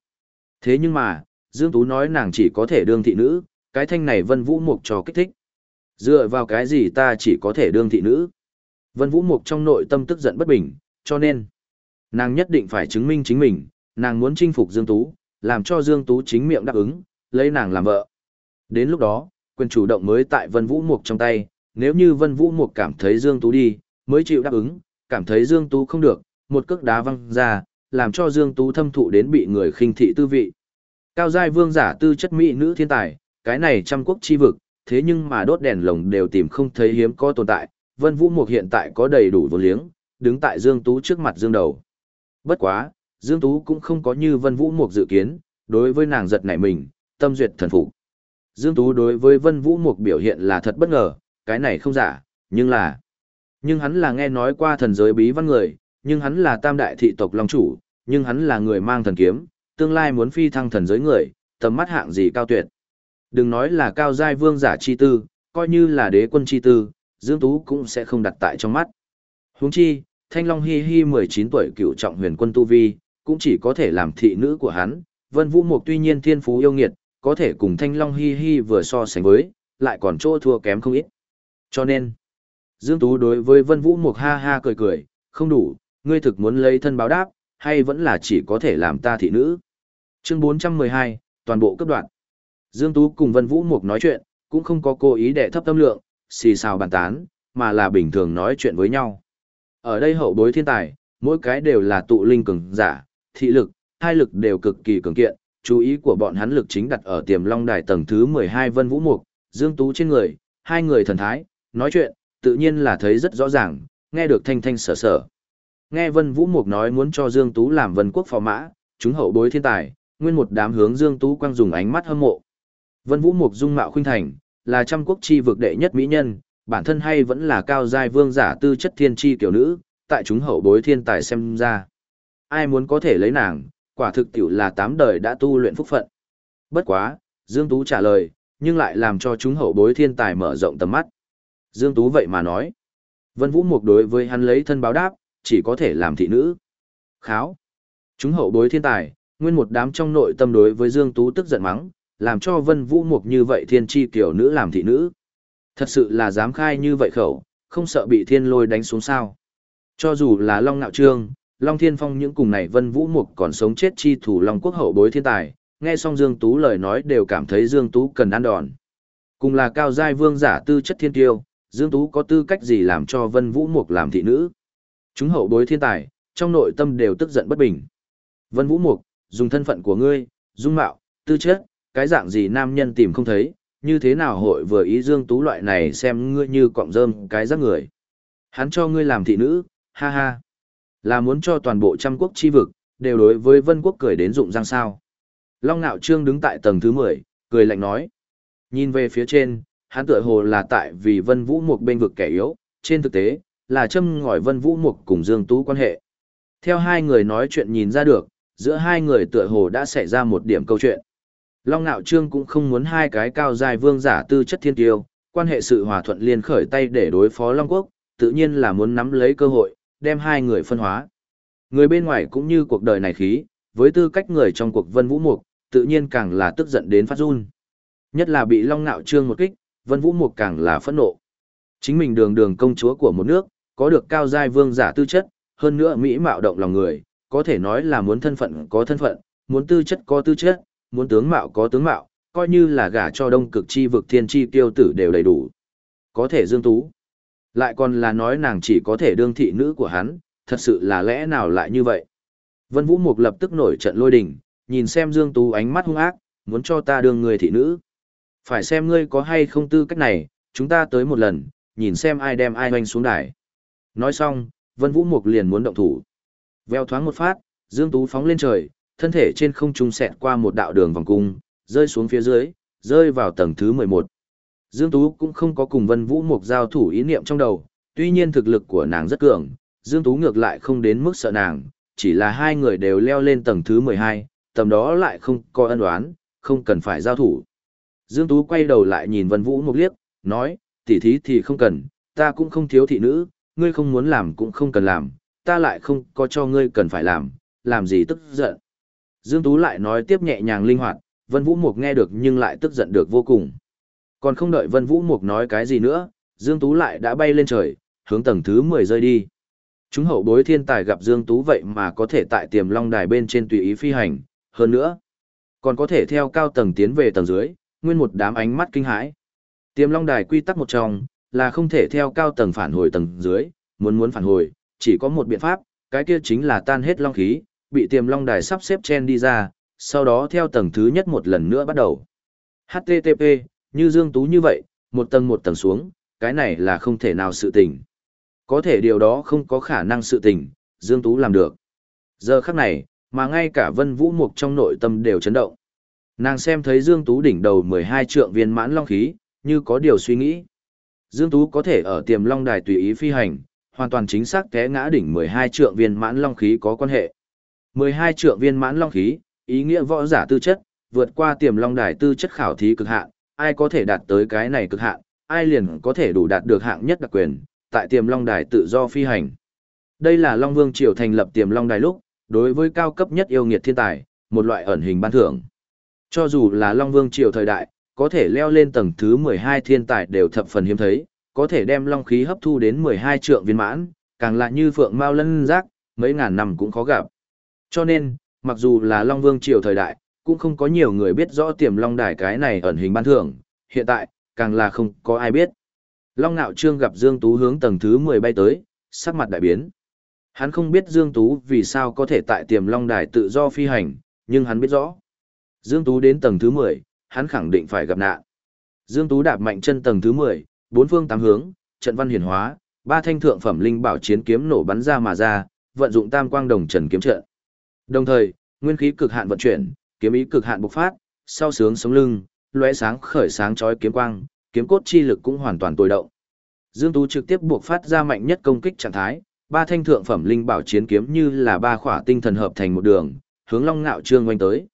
Thế nhưng mà, Dương Tú nói nàng chỉ có thể đương thị nữ, cái thanh này Vân Vũ Mục cho kích thích. Dựa vào cái gì ta chỉ có thể đương thị nữ? Vân Vũ Mục trong nội tâm tức giận bất bình, cho nên, nàng nhất định phải chứng minh chính mình, nàng muốn chinh phục Dương Tú, làm cho Dương Tú chính miệng đáp ứng, lấy nàng làm vợ. Đến lúc đó, quyền chủ động mới tại Vân Vũ Mục trong tay, nếu như Vân Vũ Mục cảm thấy Dương Tú đi, mới chịu đáp ứng, cảm thấy Dương Tú không được, một cước đá văng ra, làm cho Dương Tú thâm thụ đến bị người khinh thị tư vị. Cao giai vương giả tư chất mỹ nữ thiên tài, cái này trăm quốc chi vực, thế nhưng mà đốt đèn lồng đều tìm không thấy hiếm có tồn tại, Vân Vũ Mục hiện tại có đầy đủ vô liếng, đứng tại Dương Tú trước mặt Dương Đầu. Bất quá, Dương Tú cũng không có như Vân Vũ Mục dự kiến, đối với nàng giật nảy mình, tâm duyệt thần phục. Dương Tú đối với Vân Vũ Mục biểu hiện là thật bất ngờ, cái này không giả, nhưng là... Nhưng hắn là nghe nói qua thần giới bí văn người, nhưng hắn là tam đại thị tộc long chủ, nhưng hắn là người mang thần kiếm, tương lai muốn phi thăng thần giới người, tầm mắt hạng gì cao tuyệt. Đừng nói là cao giai vương giả chi tư, coi như là đế quân chi tư, Dương Tú cũng sẽ không đặt tại trong mắt. Huống chi, Thanh Long Hi Hi 19 tuổi cựu trọng huyền quân tu vi, cũng chỉ có thể làm thị nữ của hắn. Vân Vũ Mục tuy nhiên thiên phú yêu nghiệt, có thể cùng Thanh Long Hi Hi vừa so sánh với, lại còn chỗ thua kém không ít. Cho nên, Dương Tú đối với Vân Vũ Mục ha ha cười cười, không đủ, ngươi thực muốn lấy thân báo đáp, hay vẫn là chỉ có thể làm ta thị nữ. Chương 412, toàn bộ cấp đoạn. Dương Tú cùng Vân Vũ Mục nói chuyện, cũng không có cố ý để thấp tâm lượng, xì xào bàn tán, mà là bình thường nói chuyện với nhau. Ở đây hậu bối thiên tài, mỗi cái đều là tụ linh cường giả, thị lực, hai lực đều cực kỳ cường kiện, chú ý của bọn hắn lực chính đặt ở tiềm long đài tầng thứ 12 Vân Vũ Mục, Dương Tú trên người, hai người thần thái, nói chuyện, tự nhiên là thấy rất rõ ràng, nghe được thanh thanh sở sở. Nghe Vân Vũ Mục nói muốn cho Dương Tú làm vân quốc phò mã, chúng hậu bối thiên tài, nguyên một đám hướng Dương Tú quang dùng ánh mắt hâm mộ. Vân Vũ Mục dung mạo khuynh thành, là trăm quốc chi vực đệ nhất mỹ nhân, bản thân hay vẫn là cao giai vương giả tư chất thiên chi kiểu nữ, tại chúng hậu bối thiên tài xem ra. Ai muốn có thể lấy nàng, quả thực tiểu là tám đời đã tu luyện phúc phận. Bất quá, Dương Tú trả lời, nhưng lại làm cho chúng hậu bối thiên tài mở rộng tầm mắt. Dương Tú vậy mà nói. Vân Vũ Mục đối với hắn lấy thân báo đáp, chỉ có thể làm thị nữ. Kháo. Chúng hậu bối thiên tài, nguyên một đám trong nội tâm đối với Dương Tú tức giận mắng, làm cho Vân Vũ Mục như vậy thiên chi kiểu nữ làm thị nữ. Thật sự là dám khai như vậy khẩu, không sợ bị thiên lôi đánh xuống sao. Cho dù là Long Nạo Trương, Long Thiên Phong những cùng này Vân Vũ Mục còn sống chết chi thủ Long Quốc hậu bối thiên tài, nghe xong Dương Tú lời nói đều cảm thấy Dương Tú cần ăn đòn. Cùng là cao giai vương giả tư chất thiên tiêu, Dương Tú có tư cách gì làm cho Vân Vũ Mục làm thị nữ? Chúng hậu bối thiên tài, trong nội tâm đều tức giận bất bình. Vân Vũ Mục, dùng thân phận của ngươi, dung mạo, tư chất, cái dạng gì nam nhân tìm không thấy, như thế nào hội vừa ý Dương Tú loại này xem ngươi như cọng rơm cái rác người. Hắn cho ngươi làm thị nữ, ha ha. Là muốn cho toàn bộ trăm quốc chi vực, đều đối với vân quốc cười đến dụng răng sao. Long Nạo Trương đứng tại tầng thứ 10, cười lạnh nói. Nhìn về phía trên, hắn tựa hồ là tại vì vân vũ Mục bên vực kẻ yếu, trên thực tế, là châm ngòi vân vũ mục cùng Dương Tú quan hệ. Theo hai người nói chuyện nhìn ra được, giữa hai người tựa hồ đã xảy ra một điểm câu chuyện. Long Nạo Trương cũng không muốn hai cái cao dài vương giả tư chất thiên tiêu, quan hệ sự hòa thuận liên khởi tay để đối phó Long Quốc, tự nhiên là muốn nắm lấy cơ hội, đem hai người phân hóa. Người bên ngoài cũng như cuộc đời này khí, với tư cách người trong cuộc Vân Vũ Mục, tự nhiên càng là tức giận đến phát run. Nhất là bị Long Nạo Trương một kích, Vân Vũ Mục càng là phẫn nộ. Chính mình đường đường công chúa của một nước, có được cao giai vương giả tư chất, hơn nữa mỹ mạo động lòng người, có thể nói là muốn thân phận có thân phận, muốn tư chất có tư chất, muốn tướng mạo có tướng mạo, coi như là gả cho đông cực chi vực thiên chi tiêu tử đều đầy đủ. Có thể dương tú. Lại còn là nói nàng chỉ có thể đương thị nữ của hắn, thật sự là lẽ nào lại như vậy. Vân Vũ Mục lập tức nổi trận lôi đình, nhìn xem Dương Tú ánh mắt hung ác, muốn cho ta đương người thị nữ. Phải xem ngươi có hay không tư cách này, chúng ta tới một lần, nhìn xem ai đem ai hoanh xuống đài. Nói xong, Vân Vũ Mục liền muốn động thủ. Veo thoáng một phát, Dương Tú phóng lên trời, thân thể trên không trung xẹt qua một đạo đường vòng cung, rơi xuống phía dưới, rơi vào tầng thứ 11. Dương Tú cũng không có cùng Vân Vũ Mục giao thủ ý niệm trong đầu, tuy nhiên thực lực của nàng rất cường, Dương Tú ngược lại không đến mức sợ nàng, chỉ là hai người đều leo lên tầng thứ 12, tầm đó lại không có ân oán, không cần phải giao thủ. Dương Tú quay đầu lại nhìn Vân Vũ Mục liếc, nói, tỉ thí thì không cần, ta cũng không thiếu thị nữ, ngươi không muốn làm cũng không cần làm, ta lại không có cho ngươi cần phải làm, làm gì tức giận. Dương Tú lại nói tiếp nhẹ nhàng linh hoạt, Vân Vũ Mục nghe được nhưng lại tức giận được vô cùng. Còn không đợi Vân Vũ Mục nói cái gì nữa, Dương Tú lại đã bay lên trời, hướng tầng thứ 10 rơi đi. Chúng hậu bối thiên tài gặp Dương Tú vậy mà có thể tại tiềm long đài bên trên tùy ý phi hành, hơn nữa, còn có thể theo cao tầng tiến về tầng dưới, nguyên một đám ánh mắt kinh hãi. Tiềm long đài quy tắc một trong, là không thể theo cao tầng phản hồi tầng dưới, muốn muốn phản hồi, chỉ có một biện pháp, cái kia chính là tan hết long khí, bị tiềm long đài sắp xếp chen đi ra, sau đó theo tầng thứ nhất một lần nữa bắt đầu. HTTP, như Dương Tú như vậy, một tầng một tầng xuống, cái này là không thể nào sự tình. Có thể điều đó không có khả năng sự tình, Dương Tú làm được. Giờ khắc này, mà ngay cả Vân Vũ Mục trong nội tâm đều chấn động. Nàng xem thấy Dương Tú đỉnh đầu 12 trượng viên mãn long khí, như có điều suy nghĩ. Dương Tú có thể ở tiềm long đài tùy ý phi hành, hoàn toàn chính xác té ngã đỉnh 12 trượng viên mãn long khí có quan hệ. 12 trượng viên mãn long khí, ý nghĩa võ giả tư chất, vượt qua tiềm long đài tư chất khảo thí cực hạn, ai có thể đạt tới cái này cực hạn, ai liền có thể đủ đạt được hạng nhất đặc quyền, tại tiềm long đài tự do phi hành. Đây là Long Vương Triều thành lập tiềm long đài lúc, đối với cao cấp nhất yêu nghiệt thiên tài, một loại ẩn hình ban thưởng. Cho dù là Long Vương Triều thời đại, có thể leo lên tầng thứ 12 thiên tài đều thập phần hiếm thấy, có thể đem long khí hấp thu đến 12 trượng viên mãn, càng là như phượng mau lân giác, mấy ngàn năm cũng khó gặp. Cho nên, mặc dù là Long Vương Triều thời đại, cũng không có nhiều người biết rõ tiềm long đài cái này ẩn hình ban thưởng, hiện tại, càng là không có ai biết. Long Nạo Trương gặp Dương Tú hướng tầng thứ 10 bay tới, sắc mặt đại biến. Hắn không biết Dương Tú vì sao có thể tại tiềm long đài tự do phi hành, nhưng hắn biết rõ. Dương Tú đến tầng thứ 10, hắn khẳng định phải gặp nạn. Dương Tú đạp mạnh chân tầng thứ 10, bốn phương tám hướng, trận văn hiển hóa, ba thanh thượng phẩm linh bảo chiến kiếm nổ bắn ra mà ra, vận dụng tam quang đồng trần kiếm trận. Đồng thời, nguyên khí cực hạn vận chuyển, kiếm ý cực hạn bộc phát, sau sướng sống lưng, lóe sáng khởi sáng chói kiếm quang, kiếm cốt chi lực cũng hoàn toàn tối động. Dương Tú trực tiếp buộc phát ra mạnh nhất công kích trạng thái, ba thanh thượng phẩm linh bảo chiến kiếm như là ba khỏa tinh thần hợp thành một đường, hướng Long Ngạo Trương quanh tới.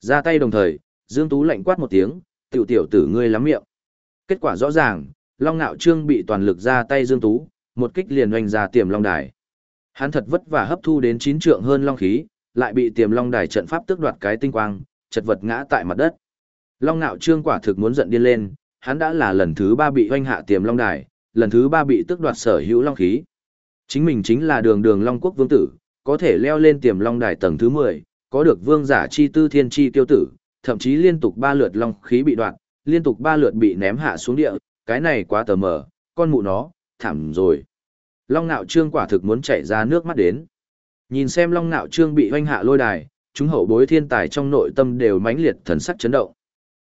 Ra tay đồng thời, Dương Tú lạnh quát một tiếng, tiểu tiểu tử ngươi lắm miệng. Kết quả rõ ràng, Long Ngạo Trương bị toàn lực ra tay Dương Tú, một kích liền oanh ra tiềm long đài. Hắn thật vất vả hấp thu đến chín trượng hơn long khí, lại bị tiềm long đài trận pháp tước đoạt cái tinh quang, chật vật ngã tại mặt đất. Long Ngạo Trương quả thực muốn giận điên lên, hắn đã là lần thứ ba bị oanh hạ tiềm long đài, lần thứ ba bị tước đoạt sở hữu long khí. Chính mình chính là đường đường long quốc vương tử, có thể leo lên tiềm long đài tầng thứ 10, có được vương giả chi tư thiên chi tiêu tử, thậm chí liên tục ba lượt long khí bị đoạn, liên tục ba lượt bị ném hạ xuống địa, cái này quá tờ mờ, con mụ nó, thảm rồi. Long Nạo Trương quả thực muốn chảy ra nước mắt đến. Nhìn xem Long Nạo Trương bị hoanh hạ lôi đài, chúng hậu bối thiên tài trong nội tâm đều mãnh liệt thần sắc chấn động.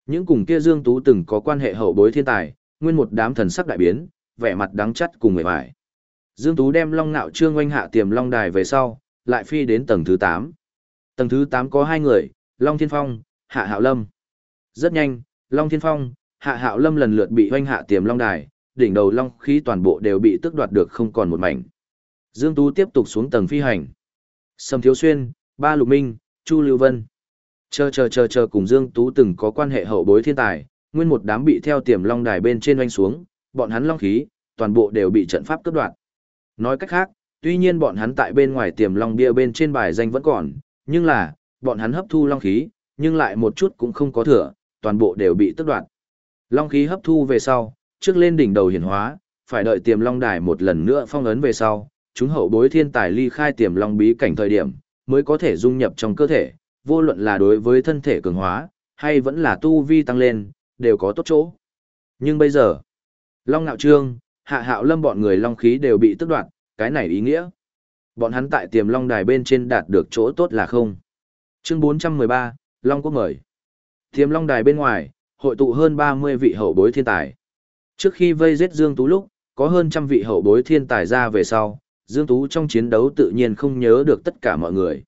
Những cùng kia Dương Tú từng có quan hệ hậu bối thiên tài, nguyên một đám thần sắc đại biến, vẻ mặt đáng chắt cùng người vải. Dương Tú đem Long Nạo Trương oanh hạ tiềm Long Đài về sau, lại phi đến tầng thứ 8. Tầng thứ 8 có hai người, Long Thiên Phong, Hạ Hạo Lâm. Rất nhanh, Long Thiên Phong, Hạ Hạo Lâm lần lượt bị oanh hạ tiềm Long Đài, đỉnh đầu Long khí toàn bộ đều bị tước đoạt được không còn một mảnh. Dương Tú tiếp tục xuống tầng phi hành. Sầm Thiếu Xuyên, Ba Lục Minh, Chu Lưu Vân. Chờ chờ chờ chờ cùng Dương Tú từng có quan hệ hậu bối thiên tài, nguyên một đám bị theo tiềm long đài bên trên oanh xuống, bọn hắn long khí, toàn bộ đều bị trận pháp cướp đoạt. Nói cách khác, tuy nhiên bọn hắn tại bên ngoài tiềm long bia bên trên bài danh vẫn còn, nhưng là, bọn hắn hấp thu long khí, nhưng lại một chút cũng không có thừa, toàn bộ đều bị tước đoạt. Long khí hấp thu về sau, trước lên đỉnh đầu hiển hóa, phải đợi tiềm long đài một lần nữa phong ấn về sau, chúng hậu bối thiên tài ly khai tiềm long bí cảnh thời điểm, mới có thể dung nhập trong cơ thể, vô luận là đối với thân thể cường hóa, hay vẫn là tu vi tăng lên, đều có tốt chỗ. Nhưng bây giờ, Long Nạo Trương, Hạ Hạo Lâm bọn người long khí đều bị tức đoạt, cái này ý nghĩa. Bọn hắn tại tiềm long đài bên trên đạt được chỗ tốt là không. Chương 413, Long Quốc mời. Tiềm long đài bên ngoài, hội tụ hơn 30 vị hậu bối thiên tài. Trước khi vây giết Dương Tú lúc, có hơn trăm vị hậu bối thiên tài ra về sau, Dương Tú trong chiến đấu tự nhiên không nhớ được tất cả mọi người.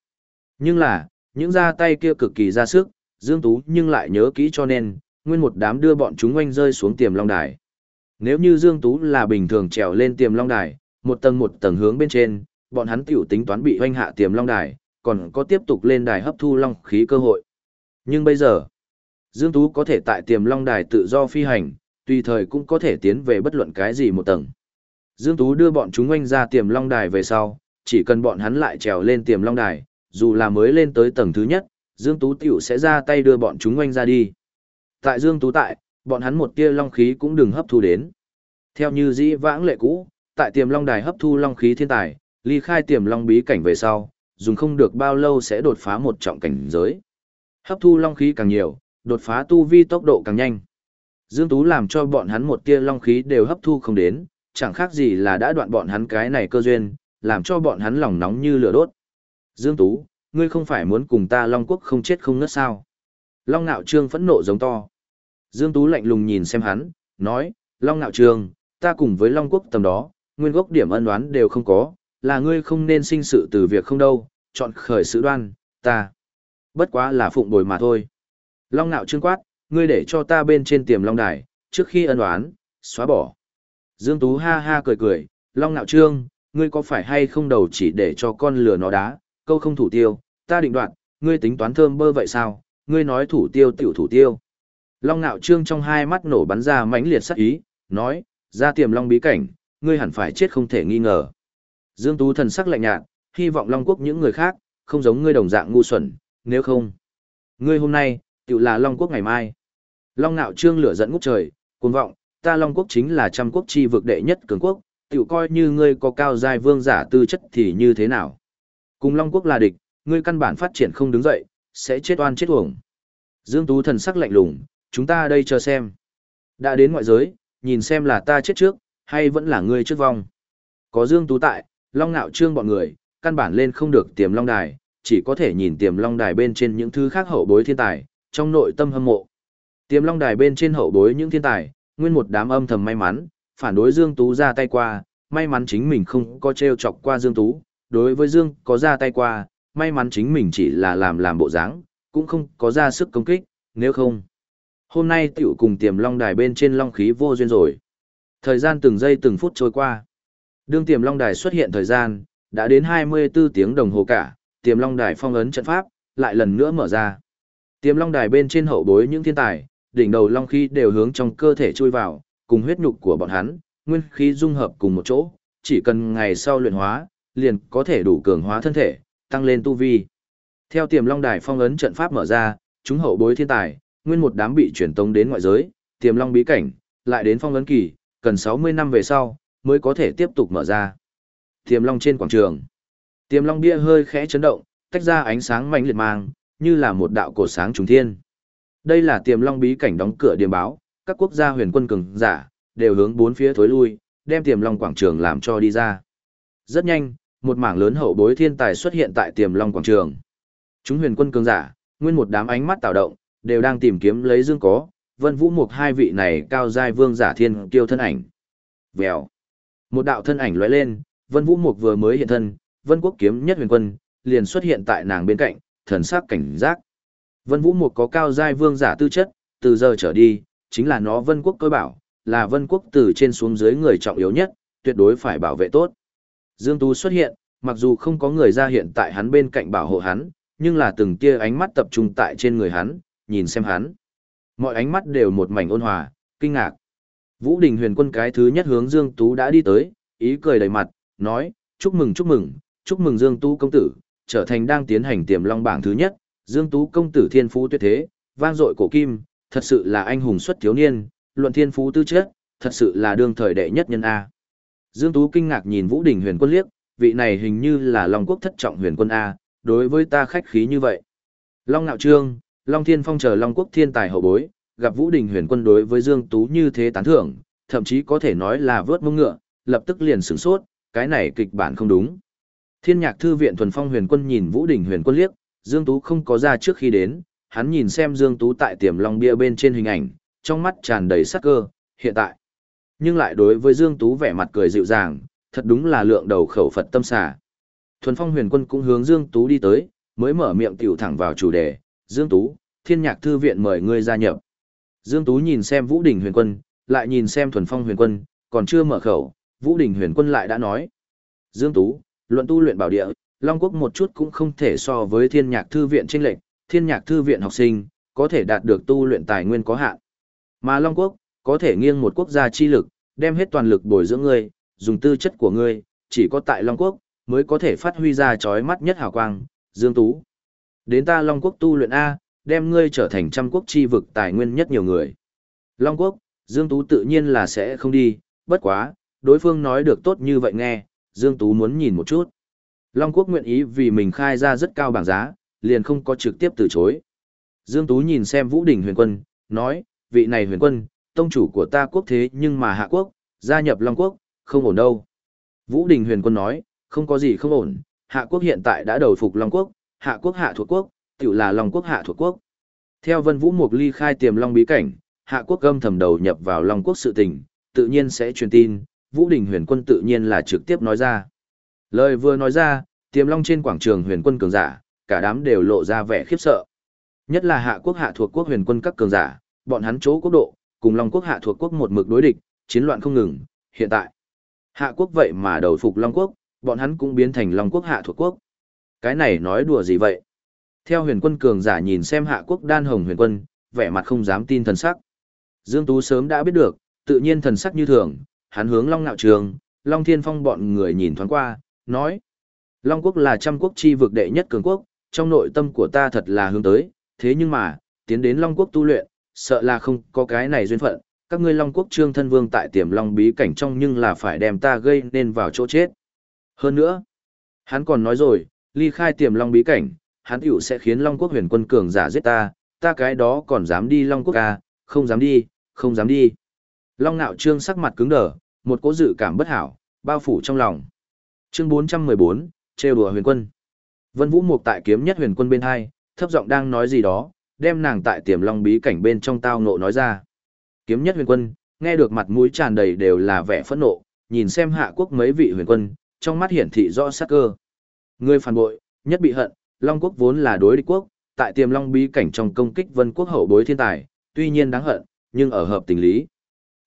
Nhưng là, những ra tay kia cực kỳ ra sức, Dương Tú nhưng lại nhớ kỹ cho nên, nguyên một đám đưa bọn chúng oanh rơi xuống tiềm long đài. Nếu như Dương Tú là bình thường trèo lên tiềm long đài, một tầng một tầng hướng bên trên, bọn hắn tiểu tính toán bị oanh hạ tiềm long đài, còn có tiếp tục lên đài hấp thu long khí cơ hội. Nhưng bây giờ, Dương Tú có thể tại tiềm long đài tự do phi hành, tùy thời cũng có thể tiến về bất luận cái gì một tầng. Dương Tú đưa bọn chúng oanh ra tiềm long đài về sau, chỉ cần bọn hắn lại trèo lên tiềm long đài, dù là mới lên tới tầng thứ nhất, Dương Tú tiểu sẽ ra tay đưa bọn chúng oanh ra đi. Tại Dương Tú tại, bọn hắn một tia long khí cũng đừng hấp thu đến. Theo như dĩ vãng lệ cũ, tại tiềm long đài hấp thu long khí thiên tài, ly khai tiềm long bí cảnh về sau, dùng không được bao lâu sẽ đột phá một trọng cảnh giới. Hấp thu long khí càng nhiều, đột phá tu vi tốc độ càng nhanh. Dương Tú làm cho bọn hắn một tia long khí đều hấp thu không đến, chẳng khác gì là đã đoạn bọn hắn cái này cơ duyên, làm cho bọn hắn lòng nóng như lửa đốt. Dương Tú, ngươi không phải muốn cùng ta Long Quốc không chết không ngất sao? Long Nạo Trương phẫn nộ giống to. Dương Tú lạnh lùng nhìn xem hắn, nói, Long Nạo Trương, ta cùng với Long Quốc tầm đó, nguyên gốc điểm ân đoán đều không có, là ngươi không nên sinh sự từ việc không đâu, chọn khởi sự đoan, ta. Bất quá là phụng bồi mà thôi. Long Nạo Trương quát, ngươi để cho ta bên trên tiềm Long Đài, trước khi ân đoán, xóa bỏ. Dương Tú ha ha cười cười, Long Nạo Trương, ngươi có phải hay không đầu chỉ để cho con lừa nó đá, câu không thủ tiêu, ta định đoạt, ngươi tính toán thơm bơ vậy sao, ngươi nói thủ tiêu tiểu thủ tiêu. Long Nạo Trương trong hai mắt nổ bắn ra mãnh liệt sắc ý, nói, ra tiềm long bí cảnh, ngươi hẳn phải chết không thể nghi ngờ. Dương Tú thần sắc lạnh nhạt, hy vọng Long Quốc những người khác, không giống ngươi đồng dạng ngu xuẩn, nếu không. Ngươi hôm nay, tiểu là Long Quốc ngày mai. Long Nạo Trương lửa giận ngút trời, cuồng vọng, ta Long Quốc chính là trăm quốc chi vực đệ nhất cường quốc, tiểu coi như ngươi có cao giai vương giả tư chất thì như thế nào. Cùng Long Quốc là địch, ngươi căn bản phát triển không đứng dậy, sẽ chết oan chết uổng. Dương Tú thần sắc lạnh lùng, chúng ta đây chờ xem. Đã đến ngoại giới, nhìn xem là ta chết trước, hay vẫn là ngươi trước vong. Có Dương Tú tại, Long Nạo Trương bọn người, căn bản lên không được tiềm Long Đài, chỉ có thể nhìn tiềm Long Đài bên trên những thứ khác hậu bối thiên tài, trong nội tâm hâm mộ. Tiềm Long Đài bên trên hậu bối những thiên tài, nguyên một đám âm thầm may mắn, phản đối Dương Tú ra tay qua, may mắn chính mình không có treo chọc qua Dương Tú, đối với Dương có ra tay qua, may mắn chính mình chỉ là làm làm bộ dáng, cũng không có ra sức công kích, nếu không. Hôm nay tiểu cùng tiềm long đài bên trên long khí vô duyên rồi. Thời gian từng giây từng phút trôi qua. Đương tiềm long đài xuất hiện thời gian, đã đến 24 tiếng đồng hồ cả, tiềm long đài phong ấn trận pháp, lại lần nữa mở ra. Tiềm long đài bên trên hậu bối những thiên tài, đỉnh đầu long khí đều hướng trong cơ thể chui vào, cùng huyết nhục của bọn hắn, nguyên khí dung hợp cùng một chỗ, chỉ cần ngày sau luyện hóa, liền có thể đủ cường hóa thân thể, tăng lên tu vi. Theo tiềm long đài phong ấn trận pháp mở ra, chúng hậu bối thiên tài, nguyên một đám bị chuyển tống đến ngoại giới, tiềm long bí cảnh, lại đến phong ấn kỳ, cần 60 năm về sau, mới có thể tiếp tục mở ra. Tiềm long trên quảng trường. Tiềm long bia hơi khẽ chấn động, tách ra ánh sáng mạnh liệt mang, như là một đạo cổ sáng trùng thiên. Đây là tiềm long bí cảnh đóng cửa điểm báo, các quốc gia huyền quân cường giả, đều hướng bốn phía thối lui, đem tiềm long quảng trường làm cho đi ra. Rất nhanh, một mảng lớn hậu bối thiên tài xuất hiện tại tiềm long quảng trường. Chúng huyền quân cường giả, nguyên một đám ánh mắt tạo động, đều đang tìm kiếm lấy dương có, vân vũ mục hai vị này cao giai vương giả thiên kiêu thân ảnh. Vèo. Một đạo thân ảnh lóe lên, vân vũ mục vừa mới hiện thân, vân quốc kiếm nhất huyền quân, liền xuất hiện tại nàng bên cạnh, thần sắc cảnh giác. Vân vũ mục có cao giai vương giả tư chất, từ giờ trở đi, chính là nó vân quốc cơ bảo, là vân quốc từ trên xuống dưới người trọng yếu nhất, tuyệt đối phải bảo vệ tốt. Dương Tú xuất hiện, mặc dù không có người ra hiện tại hắn bên cạnh bảo hộ hắn, nhưng là từng tia ánh mắt tập trung tại trên người hắn, nhìn xem hắn. Mọi ánh mắt đều một mảnh ôn hòa, kinh ngạc. Vũ Đình huyền quân cái thứ nhất hướng Dương Tú đã đi tới, ý cười đầy mặt, nói, chúc mừng chúc mừng, chúc mừng Dương Tú công tử, trở thành đang tiến hành tiềm long bảng thứ nhất, Dương Tú công tử thiên phú tuyệt thế, vang dội cổ kim, thật sự là anh hùng xuất thiếu niên, luận thiên phú tư chất, thật sự là đương thời đệ nhất nhân A. Dương Tú kinh ngạc nhìn Vũ Đình huyền quân liếc, vị này hình như là Long Quốc thất trọng huyền quân A, đối với ta khách khí như vậy. Long Nạo Trương, Long Thiên Phong chờ Long Quốc thiên tài hậu bối, gặp Vũ Đình huyền quân đối với Dương Tú như thế tán thưởng, thậm chí có thể nói là vớt mông ngựa, lập tức liền sửng sốt, cái này kịch bản không đúng. Thiên nhạc thư viện thuần phong huyền quân nhìn Vũ Đình huyền quân liếc, Dương Tú không có ra trước khi đến, hắn nhìn xem Dương Tú tại tiềm long bia bên trên hình ảnh, trong mắt tràn đầy sắc cơ, hiện tại. Nhưng lại đối với Dương Tú vẻ mặt cười dịu dàng, thật đúng là lượng đầu khẩu Phật tâm xà. Thuần phong huyền quân cũng hướng Dương Tú đi tới, mới mở miệng tiểu thẳng vào chủ đề, Dương Tú, thiên nhạc thư viện mời ngươi gia nhập. Dương Tú nhìn xem Vũ Đình huyền quân, lại nhìn xem thuần phong huyền quân, còn chưa mở khẩu, Vũ Đình huyền quân lại đã nói. Dương Tú, luận tu luyện bảo địa, Long Quốc một chút cũng không thể so với thiên nhạc thư viện tranh lệnh, thiên nhạc thư viện học sinh, có thể đạt được tu luyện tài nguyên có hạn. Mà Long Quốc, có thể nghiêng một quốc gia chi lực, đem hết toàn lực bồi dưỡng ngươi, dùng tư chất của ngươi, chỉ có tại Long Quốc, mới có thể phát huy ra chói mắt nhất hào quang, Dương Tú. Đến ta Long Quốc tu luyện A, đem ngươi trở thành trăm quốc chi vực tài nguyên nhất nhiều người. Long Quốc, Dương Tú tự nhiên là sẽ không đi, bất quá, đối phương nói được tốt như vậy nghe, Dương Tú muốn nhìn một chút. Long Quốc nguyện ý vì mình khai ra rất cao bảng giá, liền không có trực tiếp từ chối. Dương Tú nhìn xem Vũ Đình huyền quân, nói, vị này huyền quân, tông chủ của ta quốc thế nhưng mà hạ quốc, gia nhập Long Quốc, không ổn đâu. Vũ Đình huyền quân nói, không có gì không ổn, hạ quốc hiện tại đã đầu phục Long Quốc, hạ quốc hạ thuộc quốc, tiểu là Long Quốc hạ thuộc quốc. Theo Vân Vũ Mục ly khai tiềm Long bí cảnh, hạ quốc gâm thầm đầu nhập vào Long Quốc sự tình, tự nhiên sẽ truyền tin, Vũ Đình huyền quân tự nhiên là trực tiếp nói ra. Lời vừa nói ra, tiềm Long trên quảng trường huyền quân cường giả, cả đám đều lộ ra vẻ khiếp sợ. Nhất là hạ quốc hạ thuộc quốc huyền quân các cường giả, bọn hắn chỗ quốc độ, cùng Long quốc hạ thuộc quốc một mực đối địch, chiến loạn không ngừng, hiện tại. Hạ quốc vậy mà đầu phục Long quốc, bọn hắn cũng biến thành Long quốc hạ thuộc quốc. Cái này nói đùa gì vậy? Theo huyền quân cường giả nhìn xem hạ quốc đan hồng huyền quân, vẻ mặt không dám tin thần sắc. Dương Tú sớm đã biết được, tự nhiên thần sắc như thường, hắn hướng Long Nạo Trường, Long Thiên Phong bọn người nhìn thoáng qua, nói. Long quốc là trăm quốc chi vực đệ nhất cường quốc, trong nội tâm của ta thật là hướng tới, thế nhưng mà, tiến đến Long quốc tu luyện, sợ là không có cái này duyên phận, các ngươi Long Quốc Trương Thân Vương tại tiềm Long bí cảnh trong nhưng là phải đem ta gây nên vào chỗ chết. Hơn nữa, hắn còn nói rồi, ly khai tiềm Long bí cảnh, hắn tiểu sẽ khiến Long Quốc huyền quân cường giả giết ta, ta cái đó còn dám đi Long Quốc à, không dám đi, không dám đi. Long Nạo Trương sắc mặt cứng đờ, một cỗ dự cảm bất hảo, bao phủ trong lòng. Chương 414, trêu đùa huyền quân. Vân Vũ Mục tại kiếm nhất huyền quân bên hai, thấp giọng đang nói gì đó, đem nàng tại tiềm long bí cảnh bên trong tao nộ nói ra. Kiếm nhất huyền quân, nghe được mặt mũi tràn đầy đều là vẻ phẫn nộ, nhìn xem hạ quốc mấy vị huyền quân, trong mắt hiển thị rõ sắc cơ. Người phản bội, nhất bị hận, long quốc vốn là đối địch quốc, tại tiềm long bí cảnh trong công kích vân quốc hậu bối thiên tài, tuy nhiên đáng hận, nhưng ở hợp tình lý.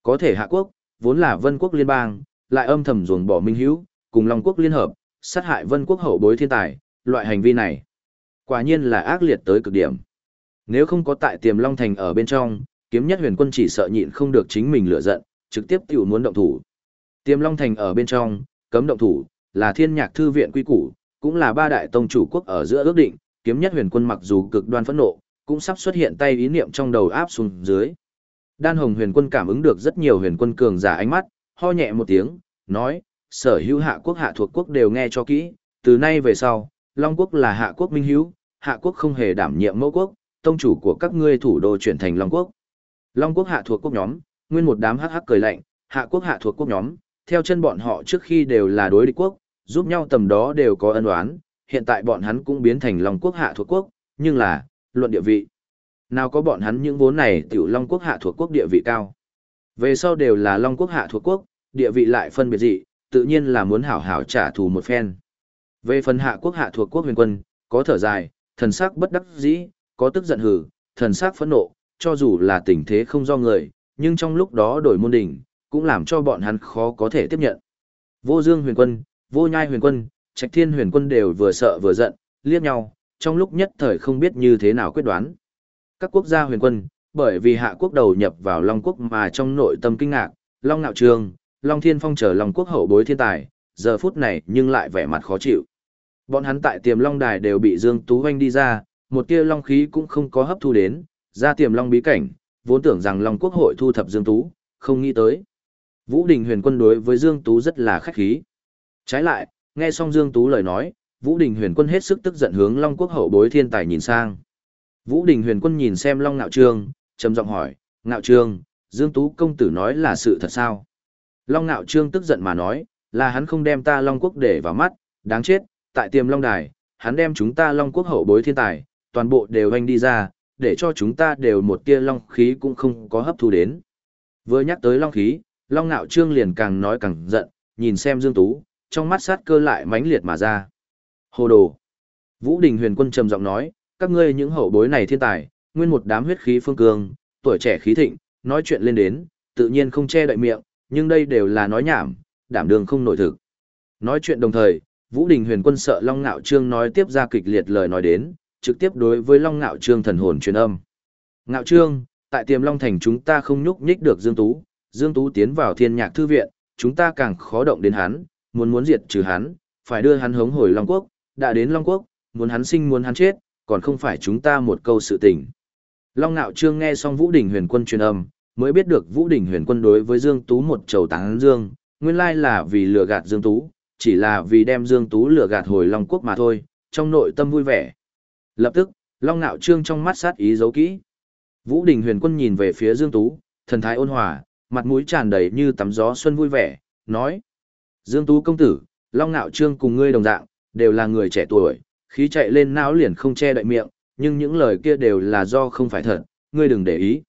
Có thể hạ quốc, vốn là vân quốc liên bang, lại âm thầm ruồng bỏ minh hữu, cùng long quốc liên hợp, sát hại vân quốc hậu bối thiên tài, loại hành vi này. Quả nhiên là ác liệt tới cực điểm. Nếu không có tại tiềm long thành ở bên trong, kiếm nhất huyền quân chỉ sợ nhịn không được chính mình lửa giận, trực tiếp tiểu muốn động thủ. Tiềm long thành ở bên trong, cấm động thủ, là thiên nhạc thư viện quy củ, cũng là ba đại tông chủ quốc ở giữa ước định, kiếm nhất huyền quân mặc dù cực đoan phẫn nộ, cũng sắp xuất hiện tay ý niệm trong đầu áp xuống dưới. Đan hồng huyền quân cảm ứng được rất nhiều huyền quân cường giả ánh mắt, ho nhẹ một tiếng, nói, sở hữu hạ quốc hạ thuộc quốc đều nghe cho kỹ, từ nay về sau, Long quốc là hạ quốc minh hữu, hạ quốc không hề đảm nhiệm mẫu quốc, tông chủ của các ngươi thủ đô chuyển thành Long quốc. Long quốc hạ thuộc quốc nhóm, nguyên một đám hắc hắc cười lạnh, hạ quốc hạ thuộc quốc nhóm, theo chân bọn họ trước khi đều là đối địch quốc, giúp nhau tầm đó đều có ân oán, hiện tại bọn hắn cũng biến thành Long quốc hạ thuộc quốc, nhưng là, luận địa vị. Nào có bọn hắn những vốn này tiểu Long quốc hạ thuộc quốc địa vị cao. Về sau đều là Long quốc hạ thuộc quốc, địa vị lại phân biệt dị, tự nhiên là muốn hảo hảo trả thù một phen. Về phần hạ quốc hạ thuộc quốc huyền quân, có thở dài, thần sắc bất đắc dĩ, có tức giận hử, thần sắc phẫn nộ, cho dù là tình thế không do người, nhưng trong lúc đó đổi môn đỉnh, cũng làm cho bọn hắn khó có thể tiếp nhận. Vô Dương huyền quân, vô nhai huyền quân, trạch thiên huyền quân đều vừa sợ vừa giận, liếc nhau, trong lúc nhất thời không biết như thế nào quyết đoán. Các quốc gia huyền quân, bởi vì hạ quốc đầu nhập vào Long quốc mà trong nội tâm kinh ngạc, Long Nạo Trường, Long Thiên Phong chờ Long quốc hậu bối thiên tài, giờ phút này nhưng lại vẻ mặt khó chịu. Bọn hắn tại tiềm Long Đài đều bị Dương Tú hoanh đi ra, một tia Long khí cũng không có hấp thu đến, ra tiềm Long bí cảnh, vốn tưởng rằng Long quốc hội thu thập Dương Tú, không nghĩ tới. Vũ Đình huyền quân đối với Dương Tú rất là khách khí. Trái lại, nghe xong Dương Tú lời nói, Vũ Đình huyền quân hết sức tức giận hướng Long quốc hậu bối thiên tài nhìn sang. Vũ Đình huyền quân nhìn xem Long Nạo Trương, trầm giọng hỏi, Nạo Trương, Dương Tú công tử nói là sự thật sao? Long Nạo Trương tức giận mà nói, là hắn không đem ta Long quốc để vào mắt, đáng chết, tại tiềm Long Đài, hắn đem chúng ta Long quốc hậu bối thiên tài, toàn bộ đều anh đi ra, để cho chúng ta đều một tia Long khí cũng không có hấp thu đến. Vừa nhắc tới Long khí, Long Nạo Trương liền càng nói càng giận, nhìn xem Dương Tú, trong mắt sát cơ lại mãnh liệt mà ra. Hồ đồ! Vũ Đình huyền quân trầm giọng nói, các ngươi những hậu bối này thiên tài, nguyên một đám huyết khí phương cường, tuổi trẻ khí thịnh, nói chuyện lên đến, tự nhiên không che đậy miệng, nhưng đây đều là nói nhảm, đảm đường không nổi thực. Nói chuyện đồng thời, Vũ Đình huyền quân sợ Long Ngạo Trương nói tiếp ra kịch liệt lời nói đến, trực tiếp đối với Long Ngạo Trương thần hồn truyền âm. Ngạo Trương, tại tiềm Long Thành chúng ta không nhúc nhích được Dương Tú, Dương Tú tiến vào thiên nhạc thư viện, chúng ta càng khó động đến hắn, muốn muốn diệt trừ hắn, phải đưa hắn hống hồi Long Quốc, đã đến Long Quốc, muốn hắn sinh muốn hắn chết, còn không phải chúng ta một câu sự tình. Long Nạo Trương nghe xong Vũ Đình Huyền Quân truyền âm, mới biết được Vũ Đình Huyền Quân đối với Dương Tú một trầu tán Dương, nguyên lai là vì lừa gạt Dương Tú, chỉ là vì đem Dương Tú lừa gạt hồi Long Quốc mà thôi, trong nội tâm vui vẻ. Lập tức, Long Nạo Trương trong mắt sát ý giấu kỹ. Vũ Đình Huyền Quân nhìn về phía Dương Tú, thần thái ôn hòa, mặt mũi tràn đầy như tắm gió xuân vui vẻ, nói: "Dương Tú công tử, Long Nạo Trương cùng ngươi đồng dạng, đều là người trẻ tuổi, khí chạy lên não liền không che đậy miệng, nhưng những lời kia đều là do không phải thật, ngươi đừng để ý.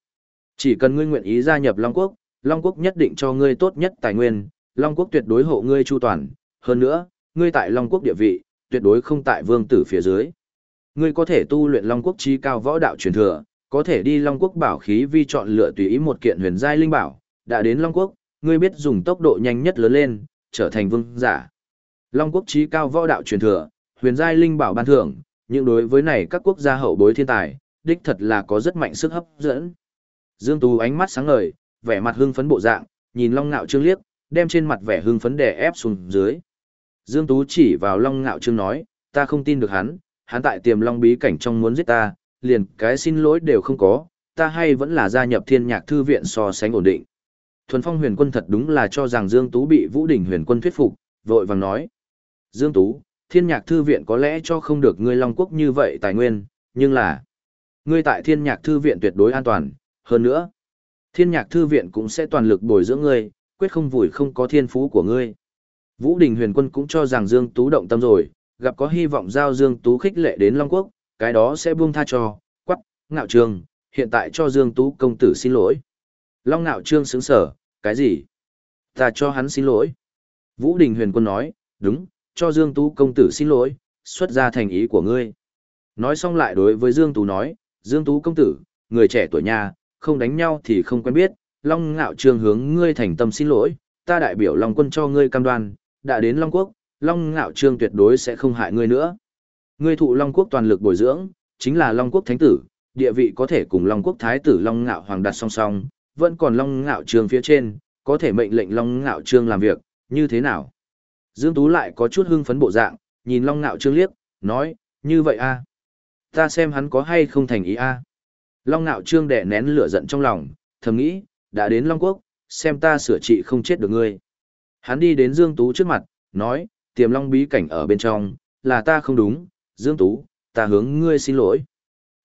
Chỉ cần ngươi nguyện ý gia nhập Long Quốc, Long Quốc nhất định cho ngươi tốt nhất tài nguyên, Long Quốc tuyệt đối hộ ngươi chu toàn, hơn nữa, ngươi tại Long Quốc địa vị, tuyệt đối không tại vương tử phía dưới. Ngươi có thể tu luyện Long Quốc trí cao võ đạo truyền thừa, có thể đi Long Quốc bảo khí vi chọn lựa tùy ý một kiện huyền giai linh bảo, đã đến Long Quốc, ngươi biết dùng tốc độ nhanh nhất lớn lên, trở thành vương giả. Long Quốc trí cao võ đạo truyền thừa, huyền giai linh bảo ban thưởng, nhưng đối với này các quốc gia hậu bối thiên tài, đích thật là có rất mạnh sức hấp dẫn. Dương Tú ánh mắt sáng ngời, vẻ mặt hưng phấn bộ dạng, nhìn Long Ngạo Trương liếc, đem trên mặt vẻ hưng phấn đè ép xuống dưới. Dương Tú chỉ vào Long Ngạo Trương nói, ta không tin được hắn, hắn tại tiềm Long bí cảnh trong muốn giết ta, liền cái xin lỗi đều không có, ta hay vẫn là gia nhập thiên nhạc thư viện so sánh ổn định. Thuần Phong huyền quân thật đúng là cho rằng Dương Tú bị Vũ đình huyền quân thuyết phục, vội vàng nói. Dương Tú, thiên nhạc thư viện có lẽ cho không được ngươi Long Quốc như vậy tài nguyên, nhưng là ngươi tại thiên nhạc thư viện tuyệt đối an toàn, hơn nữa, thiên nhạc thư viện cũng sẽ toàn lực bồi dưỡng ngươi, quyết không vùi không có thiên phú của ngươi. Vũ Đình huyền quân cũng cho rằng Dương Tú động tâm rồi, gặp có hy vọng giao Dương Tú khích lệ đến Long Quốc, cái đó sẽ buông tha cho, quắc, ngạo trương, hiện tại cho Dương Tú công tử xin lỗi. Long ngạo trương sướng sở, cái gì? Ta cho hắn xin lỗi. Vũ Đình huyền quân nói, đúng, cho Dương Tú công tử xin lỗi, xuất ra thành ý của ngươi. Nói xong lại đối với Dương Tú nói, Dương Tú công tử, người trẻ tuổi nhà, không đánh nhau thì không quen biết, Long ngạo Trương hướng ngươi thành tâm xin lỗi, ta đại biểu Long quân cho ngươi cam đoan, đã đến Long quốc, Long ngạo Trương tuyệt đối sẽ không hại ngươi nữa. Ngươi thụ Long quốc toàn lực bồi dưỡng, chính là Long quốc thánh tử, địa vị có thể cùng Long quốc thái tử Long ngạo hoàng đặt song song, vẫn còn Long ngạo Trương phía trên, có thể mệnh lệnh Long ngạo Trương làm việc, như thế nào? Dương Tú lại có chút hưng phấn bộ dạng, nhìn Long Nạo Trương liếc, nói, như vậy a Ta xem hắn có hay không thành ý a Long Nạo Trương đè nén lửa giận trong lòng, thầm nghĩ, đã đến Long Quốc, xem ta sửa trị không chết được ngươi. Hắn đi đến Dương Tú trước mặt, nói, tiềm Long bí cảnh ở bên trong, là ta không đúng, Dương Tú, ta hướng ngươi xin lỗi.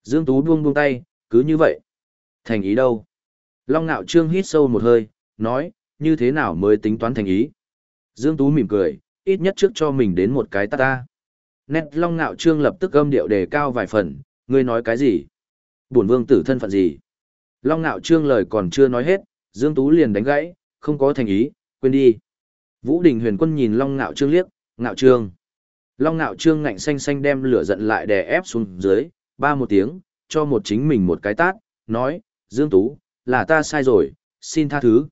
Dương Tú buông buông tay, cứ như vậy. Thành ý đâu? Long Nạo Trương hít sâu một hơi, nói, như thế nào mới tính toán thành ý, Dương Tú mỉm cười, ít nhất trước cho mình đến một cái ta ta. Nét long Nạo trương lập tức âm điệu đề cao vài phần, ngươi nói cái gì? Bổn vương tử thân phận gì? Long ngạo trương lời còn chưa nói hết, Dương Tú liền đánh gãy, không có thành ý, quên đi. Vũ Đình huyền quân nhìn Long ngạo trương liếc, ngạo trương. Long ngạo trương ngạnh xanh xanh đem lửa giận lại đè ép xuống dưới, ba một tiếng, cho một chính mình một cái tát, nói, Dương Tú, là ta sai rồi, xin tha thứ.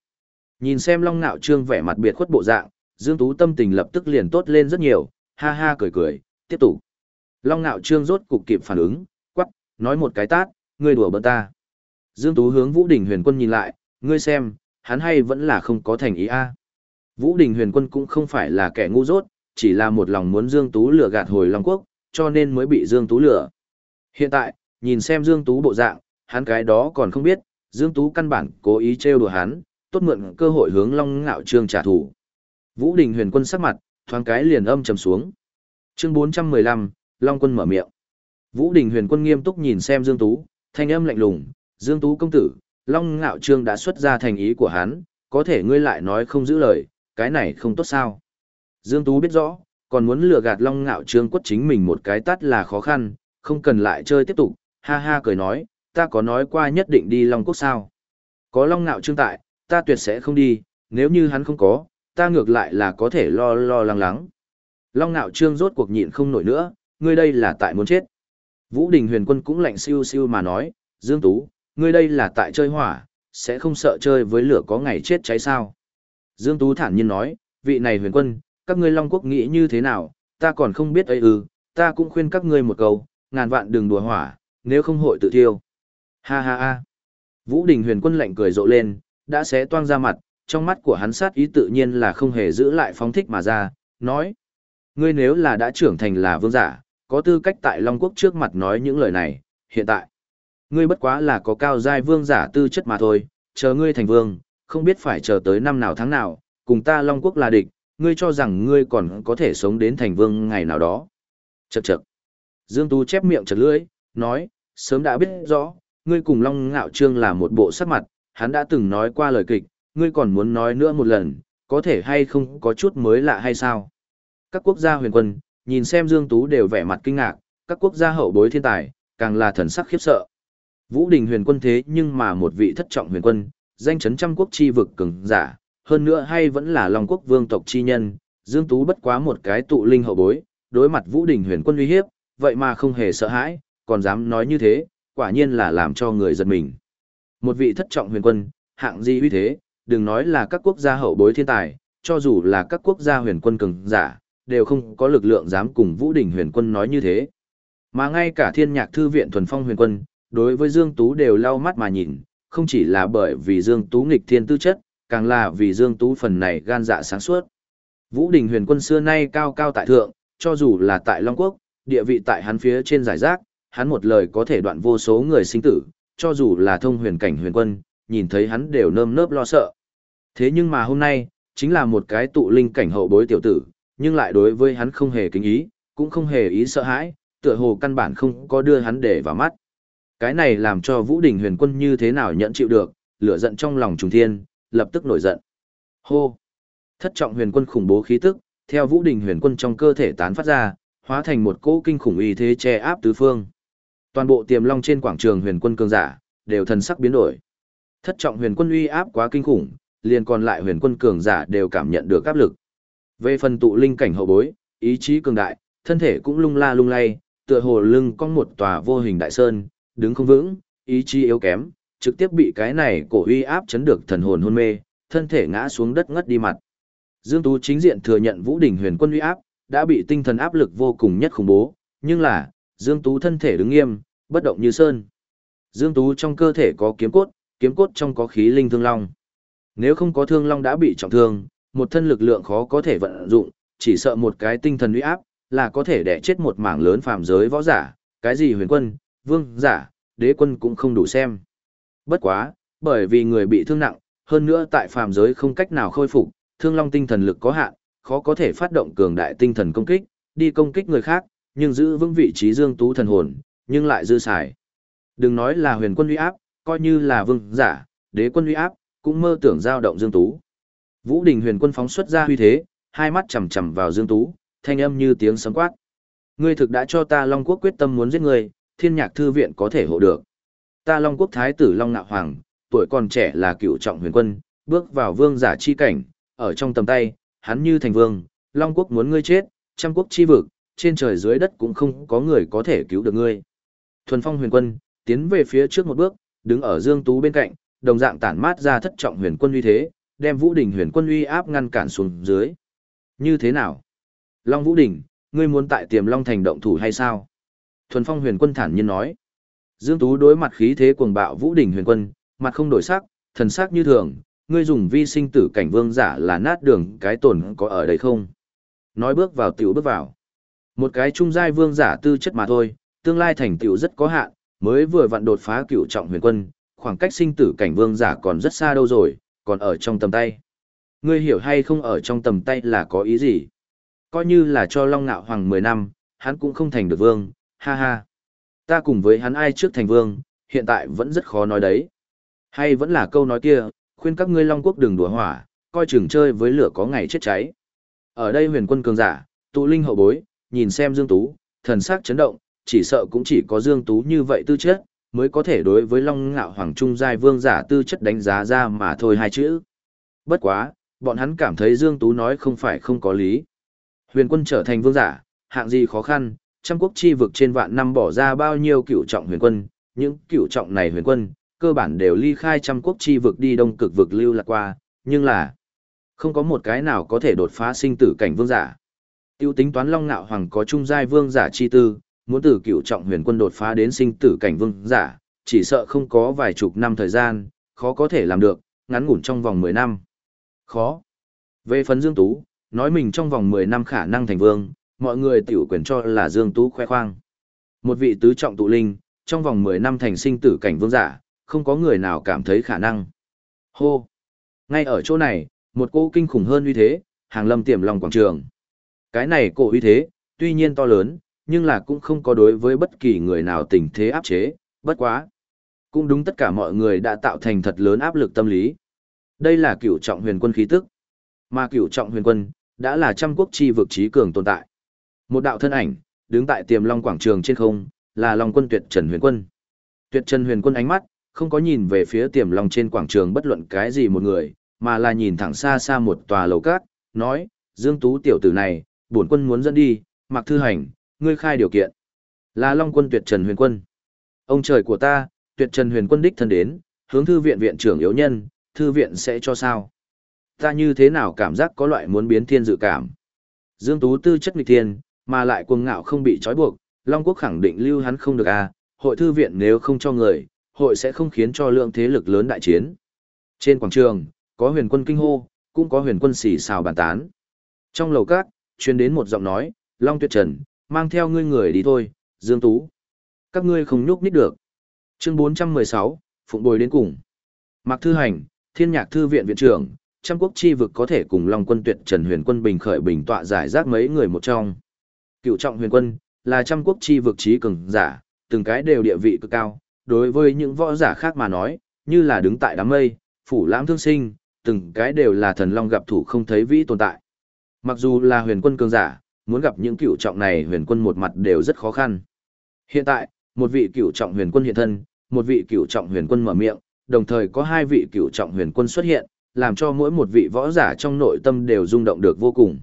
Nhìn xem Long ngạo trương vẻ mặt biệt khuất bộ dạng, Dương Tú tâm tình lập tức liền tốt lên rất nhiều, ha ha cười cười, tiếp tục. Long Nạo Trương rốt cục kịp phản ứng, quắc, nói một cái tát, ngươi đùa bỡn ta. Dương Tú hướng Vũ Đình Huyền Quân nhìn lại, ngươi xem, hắn hay vẫn là không có thành ý a. Vũ Đình Huyền Quân cũng không phải là kẻ ngu dốt, chỉ là một lòng muốn Dương Tú lừa gạt hồi Long Quốc, cho nên mới bị Dương Tú lừa. Hiện tại, nhìn xem Dương Tú bộ dạng, hắn cái đó còn không biết, Dương Tú căn bản cố ý trêu đùa hắn, tốt mượn cơ hội hướng Long Ngạo Trương trả thù. Vũ Đình Huyền Quân sắc mặt, thoáng cái liền âm trầm xuống. Chương 415, Long Quân mở miệng. Vũ Đình Huyền Quân nghiêm túc nhìn xem Dương Tú, thanh âm lạnh lùng, "Dương Tú công tử, Long Ngạo Trương đã xuất ra thành ý của hắn, có thể ngươi lại nói không giữ lời, cái này không tốt sao?" Dương Tú biết rõ, còn muốn lừa gạt Long Ngạo Trương quất chính mình một cái tắt là khó khăn, không cần lại chơi tiếp tục, ha ha cười nói, "Ta có nói qua nhất định đi Long Quốc sao? Có Long Ngạo Trương tại, ta tuyệt sẽ không đi, nếu như hắn không có, ta ngược lại là có thể lo lo lắng lắng." Long Nạo Trương rốt cuộc nhịn không nổi nữa, ngươi đây là tại muốn chết. Vũ Đình Huyền Quân cũng lạnh siêu siêu mà nói, Dương Tú, ngươi đây là tại chơi hỏa, sẽ không sợ chơi với lửa có ngày chết cháy sao. Dương Tú thản nhiên nói, vị này huyền quân, các ngươi Long Quốc nghĩ như thế nào, ta còn không biết ấy ư, ta cũng khuyên các ngươi một câu, ngàn vạn đừng đùa hỏa, nếu không hội tự thiêu. Ha ha ha. Vũ Đình huyền quân lạnh cười rộ lên, đã xé toang ra mặt, trong mắt của hắn sát ý tự nhiên là không hề giữ lại phóng thích mà ra, nói. Ngươi nếu là đã trưởng thành là vương giả, có tư cách tại Long Quốc trước mặt nói những lời này, hiện tại. Ngươi bất quá là có cao giai vương giả tư chất mà thôi, chờ ngươi thành vương, không biết phải chờ tới năm nào tháng nào, cùng ta Long Quốc là địch, ngươi cho rằng ngươi còn có thể sống đến thành vương ngày nào đó. Chậc chậc. Dương Tú chép miệng chật lưỡi, nói, sớm đã biết rõ, ngươi cùng Long Ngạo Trương là một bộ sắc mặt, hắn đã từng nói qua lời kịch, ngươi còn muốn nói nữa một lần, có thể hay không có chút mới lạ hay sao? Các quốc gia huyền quân, nhìn xem Dương Tú đều vẻ mặt kinh ngạc, các quốc gia hậu bối thiên tài, càng là thần sắc khiếp sợ. Vũ Đình huyền quân thế nhưng mà một vị thất trọng huyền quân, danh chấn trăm quốc chi vực cường giả, hơn nữa hay vẫn là Long quốc vương tộc chi nhân, Dương Tú bất quá một cái tụ linh hậu bối, đối mặt Vũ Đình huyền quân uy hiếp, vậy mà không hề sợ hãi, còn dám nói như thế, quả nhiên là làm cho người giật mình. Một vị thất trọng huyền quân, hạng gì uy thế, đừng nói là các quốc gia hậu bối thiên tài, cho dù là các quốc gia huyền quân cường giả, đều không có lực lượng dám cùng Vũ Đình huyền quân nói như thế. Mà ngay cả thiên nhạc thư viện thuần phong huyền quân, đối với Dương Tú đều lau mắt mà nhìn, không chỉ là bởi vì Dương Tú nghịch thiên tư chất, càng là vì Dương Tú phần này gan dạ sáng suốt. Vũ Đình huyền quân xưa nay cao cao tại thượng, cho dù là tại Long Quốc, địa vị tại hắn phía trên giải rác, hắn một lời có thể đoạn vô số người sinh tử, cho dù là thông huyền cảnh huyền quân, nhìn thấy hắn đều nơm nớp lo sợ. Thế nhưng mà hôm nay, chính là một cái tụ linh cảnh hậu bối tiểu tử, nhưng lại đối với hắn không hề kính ý, cũng không hề ý sợ hãi, tựa hồ căn bản không có đưa hắn để vào mắt. Cái này làm cho Vũ Đình huyền quân như thế nào nhận chịu được, lửa giận trong lòng trùng thiên, lập tức nổi giận. Hô! Thất trọng huyền quân khủng bố khí tức, theo Vũ Đình huyền quân trong cơ thể tán phát ra, hóa thành một cỗ kinh khủng uy thế che áp tứ phương. Toàn bộ tiềm long trên quảng trường huyền quân cường giả, đều thần sắc biến đổi. Thất trọng huyền quân uy áp quá kinh khủng, liền còn lại huyền quân cường giả đều cảm nhận được áp lực. Về phần tụ linh cảnh hậu bối, ý chí cường đại, thân thể cũng lung la lung lay, tựa hồ lưng cong một tòa vô hình đại sơn, đứng không vững, ý chí yếu kém, trực tiếp bị cái này cổ uy áp chấn được thần hồn hôn mê, thân thể ngã xuống đất ngất đi mặt. Dương Tú chính diện thừa nhận Vũ đình Huyền Quân uy áp, đã bị tinh thần áp lực vô cùng nhất khủng bố, nhưng là, Dương Tú thân thể đứng nghiêm, bất động như sơn. Dương Tú trong cơ thể có kiếm cốt, kiếm cốt trong có khí linh thương long. Nếu không có thương long đã bị trọng thương, một thân lực lượng khó có thể vận dụng, chỉ sợ một cái tinh thần uy áp, là có thể đẻ chết một mảng lớn phàm giới võ giả, cái gì huyền quân, vương giả, đế quân cũng không đủ xem. Bất quá, bởi vì người bị thương nặng, hơn nữa tại phàm giới không cách nào khôi phục, thương long tinh thần lực có hạn, khó có thể phát động cường đại tinh thần công kích, đi công kích người khác, nhưng giữ vững vị trí dương tú thần hồn, nhưng lại dư xài. Đừng nói là huyền quân uy áp, coi như là vương giả, đế quân uy áp, cũng mơ tưởng giao động dương tú. Vũ Đình huyền quân phóng xuất ra huy thế, hai mắt chằm chằm vào Dương Tú, thanh âm như tiếng sấm quát. Ngươi thực đã cho ta Long Quốc quyết tâm muốn giết ngươi, thiên nhạc thư viện có thể hộ được. Ta Long Quốc Thái tử Long Nạo Hoàng, tuổi còn trẻ là cựu trọng huyền quân, bước vào vương giả chi cảnh, ở trong tầm tay, hắn như thành vương, Long Quốc muốn ngươi chết, trăm quốc chi vực, trên trời dưới đất cũng không có người có thể cứu được ngươi. Thuần Phong huyền quân, tiến về phía trước một bước, đứng ở Dương Tú bên cạnh, đồng dạng tản mát ra thất trọng huyền quân uy thế, đem Vũ Đình huyền quân uy áp ngăn cản xuống dưới. Như thế nào? Long Vũ Đình, ngươi muốn tại tiềm Long Thành động thủ hay sao? Thuần Phong huyền quân thản nhiên nói. Dương Tú đối mặt khí thế cuồng bạo Vũ Đình huyền quân, mặt không đổi sắc, thần sắc như thường, ngươi dùng vi sinh tử cảnh vương giả là nát đường cái tổn có ở đây không? Nói bước vào tiểu bước vào. Một cái trung giai vương giả tư chất mà thôi, tương lai thành tựu rất có hạn, mới vừa vặn đột phá cựu trọng huyền quân, khoảng cách sinh tử cảnh vương giả còn rất xa đâu rồi, còn ở trong tầm tay. Ngươi hiểu hay không ở trong tầm tay là có ý gì? Coi như là cho Long Nạo Hoàng 10 năm, hắn cũng không thành được vương, ha ha. Ta cùng với hắn ai trước thành vương, hiện tại vẫn rất khó nói đấy. Hay vẫn là câu nói kia, khuyên các ngươi Long Quốc đừng đùa hỏa, coi chừng chơi với lửa có ngày chết cháy. Ở đây huyền quân cường giả, tụ linh hậu bối, nhìn xem Dương Tú, thần sắc chấn động, chỉ sợ cũng chỉ có Dương Tú như vậy tư chất, mới có thể đối với Long Ngạo Hoàng Trung Giai Vương giả tư chất đánh giá ra mà thôi hai chữ. Bất quá, bọn hắn cảm thấy Dương Tú nói không phải không có lý. Huyền quân trở thành vương giả, hạng gì khó khăn, trăm quốc chi vực trên vạn năm bỏ ra bao nhiêu cựu trọng huyền quân, những cựu trọng này huyền quân, cơ bản đều ly khai trăm quốc chi vực đi đông cực vực lưu lạc qua, nhưng là không có một cái nào có thể đột phá sinh tử cảnh vương giả. Tiêu tính toán Long Nạo Hoàng có trung giai vương giả chi tư, muốn từ cựu trọng huyền quân đột phá đến sinh tử cảnh vương giả, chỉ sợ không có vài chục năm thời gian, khó có thể làm được, ngắn ngủn trong vòng 10 năm. Khó. Về phần Dương Tú, nói mình trong vòng 10 năm khả năng thành vương, mọi người tiểu quyền cho là Dương Tú khoe khoang. Một vị tứ trọng tụ linh, trong vòng 10 năm thành sinh tử cảnh vương giả, không có người nào cảm thấy khả năng. Hô! Ngay ở chỗ này, một cô kinh khủng hơn uy thế, hàng lâm tiềm lòng quảng trường. Cái này cổ uy thế, tuy nhiên to lớn, nhưng là cũng không có đối với bất kỳ người nào tình thế áp chế, bất quá. Cũng đúng tất cả mọi người đã tạo thành thật lớn áp lực tâm lý. Đây là cựu trọng huyền quân khí tức. Mà cựu trọng huyền quân, đã là trăm quốc chi vực trí cường tồn tại. Một đạo thân ảnh, đứng tại tiềm long quảng trường trên không, là Long quân tuyệt trần huyền quân. Tuyệt trần huyền quân ánh mắt, không có nhìn về phía tiềm long trên quảng trường bất luận cái gì một người, mà là nhìn thẳng xa xa một tòa lầu cát, nói, Dương Tú tiểu tử này, bổn quân muốn dẫn đi, mặc thư hành, ngươi khai điều kiện. Là Long quân tuyệt trần huyền quân. Ông trời của ta, tuyệt trần huyền quân đích thân đến, hướng thư viện viện trưởng yếu nhân, thư viện sẽ cho sao. Ta như thế nào cảm giác có loại muốn biến thiên dự cảm. Dương Tú tư chất nghịch thiên, mà lại cuồng ngạo không bị trói buộc, Long Quốc khẳng định lưu hắn không được à, hội thư viện nếu không cho người, hội sẽ không khiến cho lượng thế lực lớn đại chiến. Trên quảng trường, có huyền quân kinh hô, cũng có huyền quân xì xào bàn tán. Trong lầu các, truyền đến một giọng nói, Long Tuyệt Trần, mang theo ngươi người đi thôi, Dương Tú. Các ngươi không nhúc nít được. Chương 416, Phụng Bồi đến cùng. Mạc Thư Hành, Thiên Nhạc Thư viện viện trưởng, trăm quốc chi vực có thể cùng Long Quân Tuyệt Trần Huyền Quân bình khởi bình tọa giải rác mấy người một trong. Cựu trọng Huyền Quân là trăm quốc chi vực trí cường giả, từng cái đều địa vị cực cao, đối với những võ giả khác mà nói, như là đứng tại đám mây, phủ lãm thương sinh, từng cái đều là thần long gặp thủ không thấy vĩ tồn tại. Mặc dù là huyền quân cường giả, muốn gặp những cựu trọng này huyền quân một mặt đều rất khó khăn. Hiện tại, một vị cựu trọng huyền quân hiện thân, một vị cựu trọng huyền quân mở miệng, đồng thời có hai vị cựu trọng huyền quân xuất hiện, làm cho mỗi một vị võ giả trong nội tâm đều rung động được vô cùng.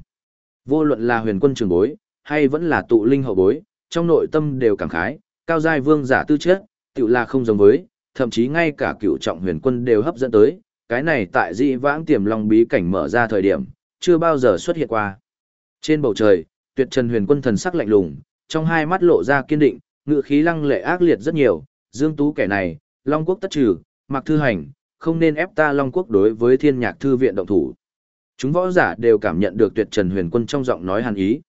Vô luận là huyền quân trường bối, hay vẫn là tụ linh hậu bối, trong nội tâm đều cảm khái, cao giai vương giả tư chất, tựu là không giống với, thậm chí ngay cả cựu trọng huyền quân đều hấp dẫn tới, cái này tại dị vãng tiềm long bí cảnh mở ra thời điểm, chưa bao giờ xuất hiện qua. Trên bầu trời, tuyệt trần huyền quân thần sắc lạnh lùng, trong hai mắt lộ ra kiên định, ngựa khí lăng lệ ác liệt rất nhiều, dương tú kẻ này, long quốc tất trừ, mặc thư hành, không nên ép ta long quốc đối với thiên nhạc thư viện động thủ. Chúng võ giả đều cảm nhận được tuyệt trần huyền quân trong giọng nói hàn ý.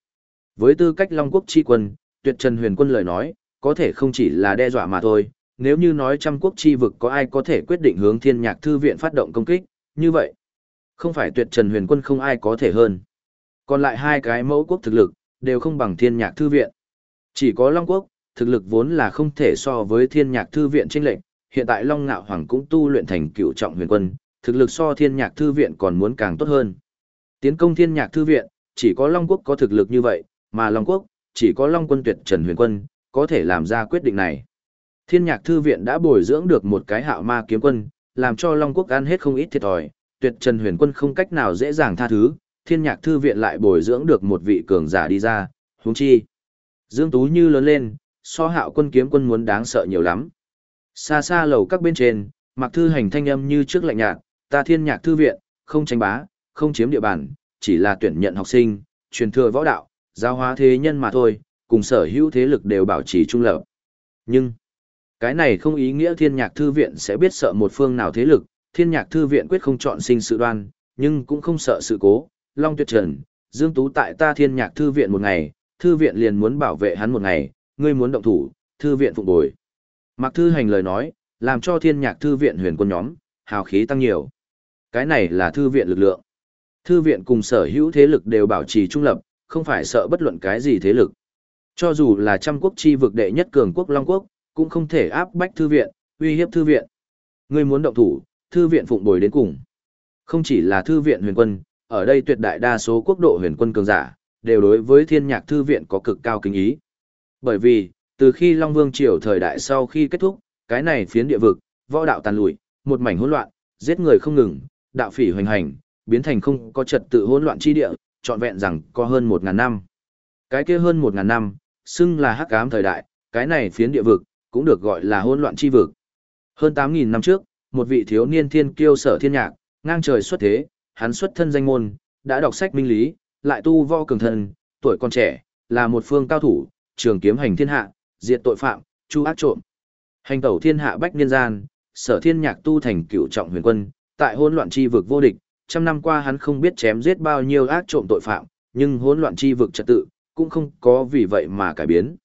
Với tư cách long quốc chi quân, tuyệt trần huyền quân lời nói, có thể không chỉ là đe dọa mà thôi, nếu như nói trăm quốc chi vực có ai có thể quyết định hướng thiên nhạc thư viện phát động công kích, như vậy, không phải tuyệt trần huyền quân không ai có thể hơn. Còn lại hai cái mẫu quốc thực lực, đều không bằng thiên nhạc thư viện. Chỉ có Long quốc, thực lực vốn là không thể so với thiên nhạc thư viện trên lệnh, hiện tại Long Ngạo Hoàng cũng tu luyện thành cựu trọng huyền quân, thực lực so thiên nhạc thư viện còn muốn càng tốt hơn. Tiến công thiên nhạc thư viện, chỉ có Long Quốc có thực lực như vậy, mà Long Quốc, chỉ có Long quân tuyệt Trần Huyền Quân, có thể làm ra quyết định này. Thiên nhạc thư viện đã bồi dưỡng được một cái hạo ma kiếm quân, làm cho Long Quốc ăn hết không ít thiệt thòi, tuyệt Trần Huyền Quân không cách nào dễ dàng tha thứ, thiên nhạc thư viện lại bồi dưỡng được một vị cường giả đi ra, huống chi. Dương Tú như lớn lên, so hạo quân kiếm quân muốn đáng sợ nhiều lắm. Xa xa lầu các bên trên, mặc thư hành thanh âm như trước lạnh nhạt, ta thiên nhạc thư viện, không tranh bá, không chiếm địa bàn, chỉ là tuyển nhận học sinh, truyền thừa võ đạo, giáo hóa thế nhân mà thôi, cùng sở hữu thế lực đều bảo trì trung lập. Nhưng, cái này không ý nghĩa thiên nhạc thư viện sẽ biết sợ một phương nào thế lực, thiên nhạc thư viện quyết không chọn sinh sự đoan, nhưng cũng không sợ sự cố. Long tuyệt trần, Dương Tú tại ta thiên nhạc thư viện một ngày, thư viện liền muốn bảo vệ hắn một ngày, ngươi muốn động thủ, thư viện phụng bồi. Mặc thư hành lời nói, làm cho thiên nhạc thư viện huyền quân nhóm, hào khí tăng nhiều. Cái này là thư viện lực lượng. Thư viện cùng sở hữu thế lực đều bảo trì trung lập, không phải sợ bất luận cái gì thế lực. Cho dù là trăm quốc chi vực đệ nhất cường quốc Long Quốc, cũng không thể áp bách thư viện, uy hiếp thư viện. Ngươi muốn động thủ, thư viện phụng bồi đến cùng. Không chỉ là thư viện huyền quân, ở đây tuyệt đại đa số quốc độ huyền quân cường giả, đều đối với thiên nhạc thư viện có cực cao kính ý. Bởi vì, từ khi Long Vương Triều thời đại sau khi kết thúc, cái này phiến địa vực, võ đạo tàn lụi, một mảnh hỗn loạn, giết người không ngừng, đạo phỉ hoành hành, biến thành không có trật tự hỗn loạn chi địa, trọn vẹn rằng có hơn một ngàn năm. Cái kia hơn một ngàn năm, xưng là hắc ám thời đại, cái này phiến địa vực, cũng được gọi là hỗn loạn chi vực. Hơn 8.000 năm trước, một vị thiếu niên thiên kiêu sở thiên nhạc, ngang trời xuất thế, hắn xuất thân danh môn, đã đọc sách minh lý, lại tu võ cường thân, tuổi còn trẻ, là một phương cao thủ, trường kiếm hành thiên hạ, diệt tội phạm, chu ác trộm. Hành tẩu thiên hạ bách niên gian, sở thiên nhạc tu thành cựu trọng huyền quân, tại hỗn loạn chi vực vô địch, trăm năm qua hắn không biết chém giết bao nhiêu ác trộm tội phạm, nhưng hỗn loạn chi vực trật tự, cũng không có vì vậy mà cải biến.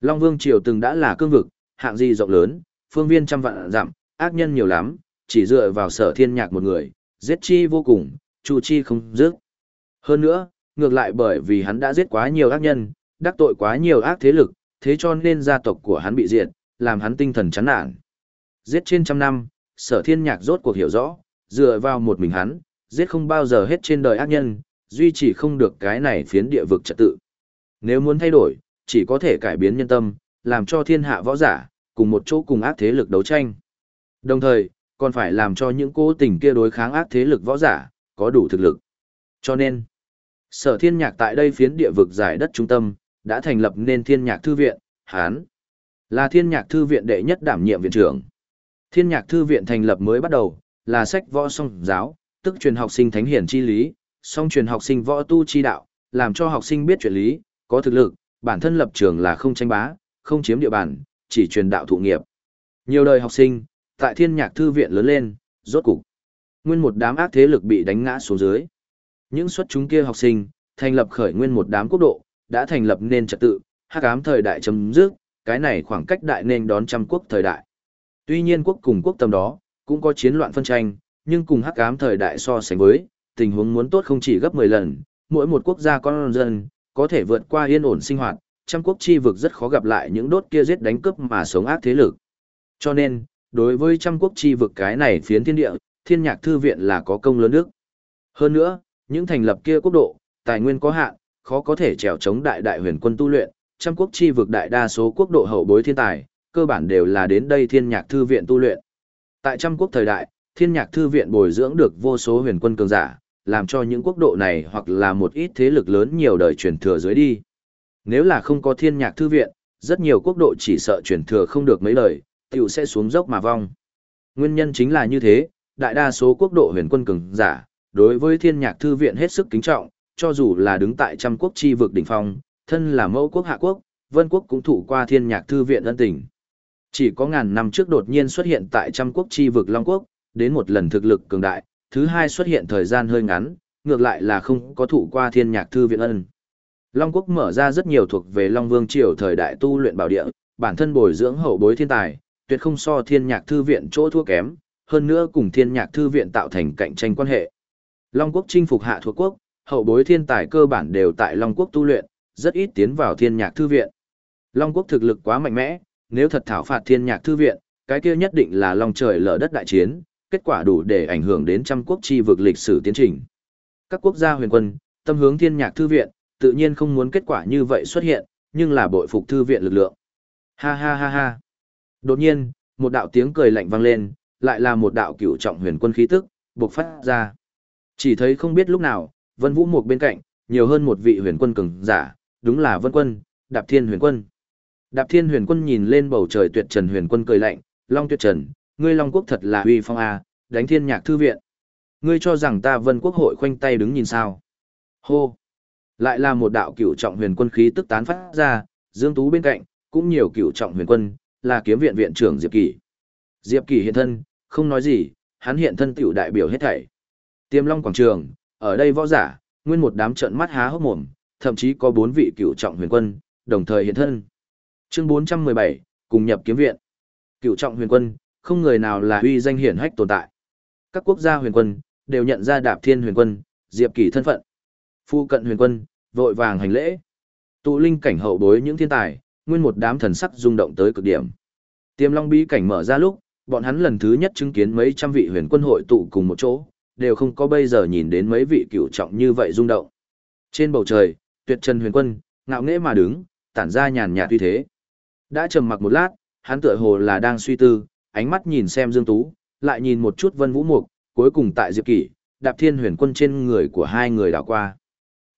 Long Vương Triều từng đã là cương vực, hạng di rộng lớn, phương viên trăm vạn giảm, ác nhân nhiều lắm, chỉ dựa vào sở thiên nhạc một người, giết chi vô cùng, chu chi không dứt. Hơn nữa, ngược lại bởi vì hắn đã giết quá nhiều ác nhân, đắc tội quá nhiều ác thế lực, thế cho nên gia tộc của hắn bị diệt, làm hắn tinh thần chán nản. Giết trên trăm năm, sở thiên nhạc rốt cuộc hiểu rõ, dựa vào một mình hắn, giết không bao giờ hết trên đời ác nhân, duy trì không được cái này phiến địa vực trật tự. Nếu muốn thay đổi, chỉ có thể cải biến nhân tâm, làm cho thiên hạ võ giả, cùng một chỗ cùng ác thế lực đấu tranh. Đồng thời, còn phải làm cho những cố tình kia đối kháng ác thế lực võ giả, có đủ thực lực. Cho nên, sở thiên nhạc tại đây phiến địa vực giải đất trung tâm, đã thành lập nên thiên nhạc thư viện, Hán. Là thiên nhạc thư viện đệ nhất đảm nhiệm viện trưởng. Thiên nhạc thư viện thành lập mới bắt đầu, là sách võ song giáo, tức truyền học sinh thánh hiển chi lý, song truyền học sinh võ tu chi đạo, làm cho học sinh biết chuyện lý, có thực lực, bản thân lập trường là không tranh bá, không chiếm địa bàn, chỉ truyền đạo thụ nghiệp. Nhiều đời học sinh, tại thiên nhạc thư viện lớn lên, rốt cục. Nguyên một đám ác thế lực bị đánh ngã xuống dưới. Những xuất chúng kia học sinh, thành lập khởi nguyên một đám quốc độ, đã thành lập nên trật tự, hắc ám thời đại chấm dứt, cái này khoảng cách đại nên đón trăm quốc thời đại. Tuy nhiên quốc cùng quốc tầm đó, cũng có chiến loạn phân tranh, nhưng cùng hắc ám thời đại so sánh với, tình huống muốn tốt không chỉ gấp 10 lần, mỗi một quốc gia con dân, có thể vượt qua yên ổn sinh hoạt, trăm quốc chi vực rất khó gặp lại những đốt kia giết đánh cướp mà sống ác thế lực. Cho nên, đối với trăm quốc chi vực cái này phiến thiên địa, thiên nhạc thư viện là có công lớn đức. Hơn nữa, những thành lập kia quốc độ, tài nguyên có hạn, khó có thể trèo chống đại đại huyền quân tu luyện, trăm quốc chi vực đại đa số quốc độ hậu bối thiên tài, cơ bản đều là đến đây thiên nhạc thư viện tu luyện. Tại trăm quốc thời đại, thiên nhạc thư viện bồi dưỡng được vô số huyền quân cường giả, làm cho những quốc độ này hoặc là một ít thế lực lớn nhiều đời truyền thừa dưới đi. Nếu là không có thiên nhạc thư viện, rất nhiều quốc độ chỉ sợ truyền thừa không được mấy lời, tiểu sẽ xuống dốc mà vong. Nguyên nhân chính là như thế, đại đa số quốc độ huyền quân cường giả, đối với thiên nhạc thư viện hết sức kính trọng, cho dù là đứng tại trăm quốc chi vực đỉnh phong, thân là mẫu quốc hạ quốc, vân quốc cũng thủ qua thiên nhạc thư viện ân tình. Chỉ có ngàn năm trước đột nhiên xuất hiện tại trăm quốc chi vực Long Quốc, đến một lần thực lực cường đại, thứ hai xuất hiện thời gian hơi ngắn, ngược lại là không có thủ qua thiên nhạc thư viện ân. Long Quốc mở ra rất nhiều thuộc về Long Vương Triều thời đại tu luyện bảo địa, bản thân bồi dưỡng hậu bối thiên tài, tuyệt không so thiên nhạc thư viện chỗ thua kém, hơn nữa cùng thiên nhạc thư viện tạo thành cạnh tranh quan hệ. Long Quốc chinh phục hạ thuộc quốc, hậu bối thiên tài cơ bản đều tại Long Quốc tu luyện, rất ít tiến vào thiên nhạc thư viện. Long Quốc thực lực quá mạnh mẽ, nếu thật thảo phạt thiên nhạc thư viện, cái kia nhất định là long trời lở đất đại chiến, kết quả đủ để ảnh hưởng đến trăm quốc chi vực lịch sử tiến trình. Các quốc gia huyền quân, tâm hướng thiên nhạc thư viện, tự nhiên không muốn kết quả như vậy xuất hiện, nhưng là bội phục thư viện lực lượng. Ha ha ha ha. Đột nhiên, một đạo tiếng cười lạnh vang lên, lại là một đạo cửu trọng huyền quân khí tức, bộc phát ra. Chỉ thấy không biết lúc nào, Vân Vũ Mục bên cạnh, nhiều hơn một vị huyền quân cường giả, đúng là Vân Quân, Đạp Thiên huyền quân. Đạp Thiên huyền quân nhìn lên bầu trời tuyệt trần huyền quân cười lạnh, Long Tuyệt Trần, ngươi Long Quốc thật là uy phong a, đánh thiên nhạc thư viện. Ngươi cho rằng ta Vân Quốc hội khoanh tay đứng nhìn sao? Hô! Lại là một đạo cửu trọng huyền quân khí tức tán phát ra, Dương Tú bên cạnh, cũng nhiều cửu trọng huyền quân, là kiếm viện viện trưởng Diệp Kỳ. Diệp Kỳ hiện thân, không nói gì, hắn hiện thân tiểu đại biểu hết thảy. Tiêm Long quảng trường, ở đây võ giả, nguyên một đám trận mắt há hốc mồm, thậm chí có bốn vị cựu trọng huyền quân, đồng thời hiện thân. Chương 417, cùng nhập kiếm viện. Cựu trọng huyền quân, không người nào là uy danh hiển hách tồn tại. Các quốc gia huyền quân đều nhận ra Đạp Thiên huyền quân, Diệp Kỳ thân phận. Phu cận huyền quân, vội vàng hành lễ. Tụ linh cảnh hậu bối những thiên tài, nguyên một đám thần sắc rung động tới cực điểm. Tiềm Long bí cảnh mở ra lúc, bọn hắn lần thứ nhất chứng kiến mấy trăm vị huyền quân hội tụ cùng một chỗ, đều không có bây giờ nhìn đến mấy vị cựu trọng như vậy rung động. Trên bầu trời, tuyệt trần huyền quân, ngạo nghễ mà đứng, tản ra nhàn nhạt uy thế. Đã trầm mặc một lát, hắn tựa hồ là đang suy tư, ánh mắt nhìn xem Dương Tú, lại nhìn một chút Vân Vũ Mục, cuối cùng tại Diệp Kỷ, Đạp Thiên Huyền Quân trên người của hai người đảo qua.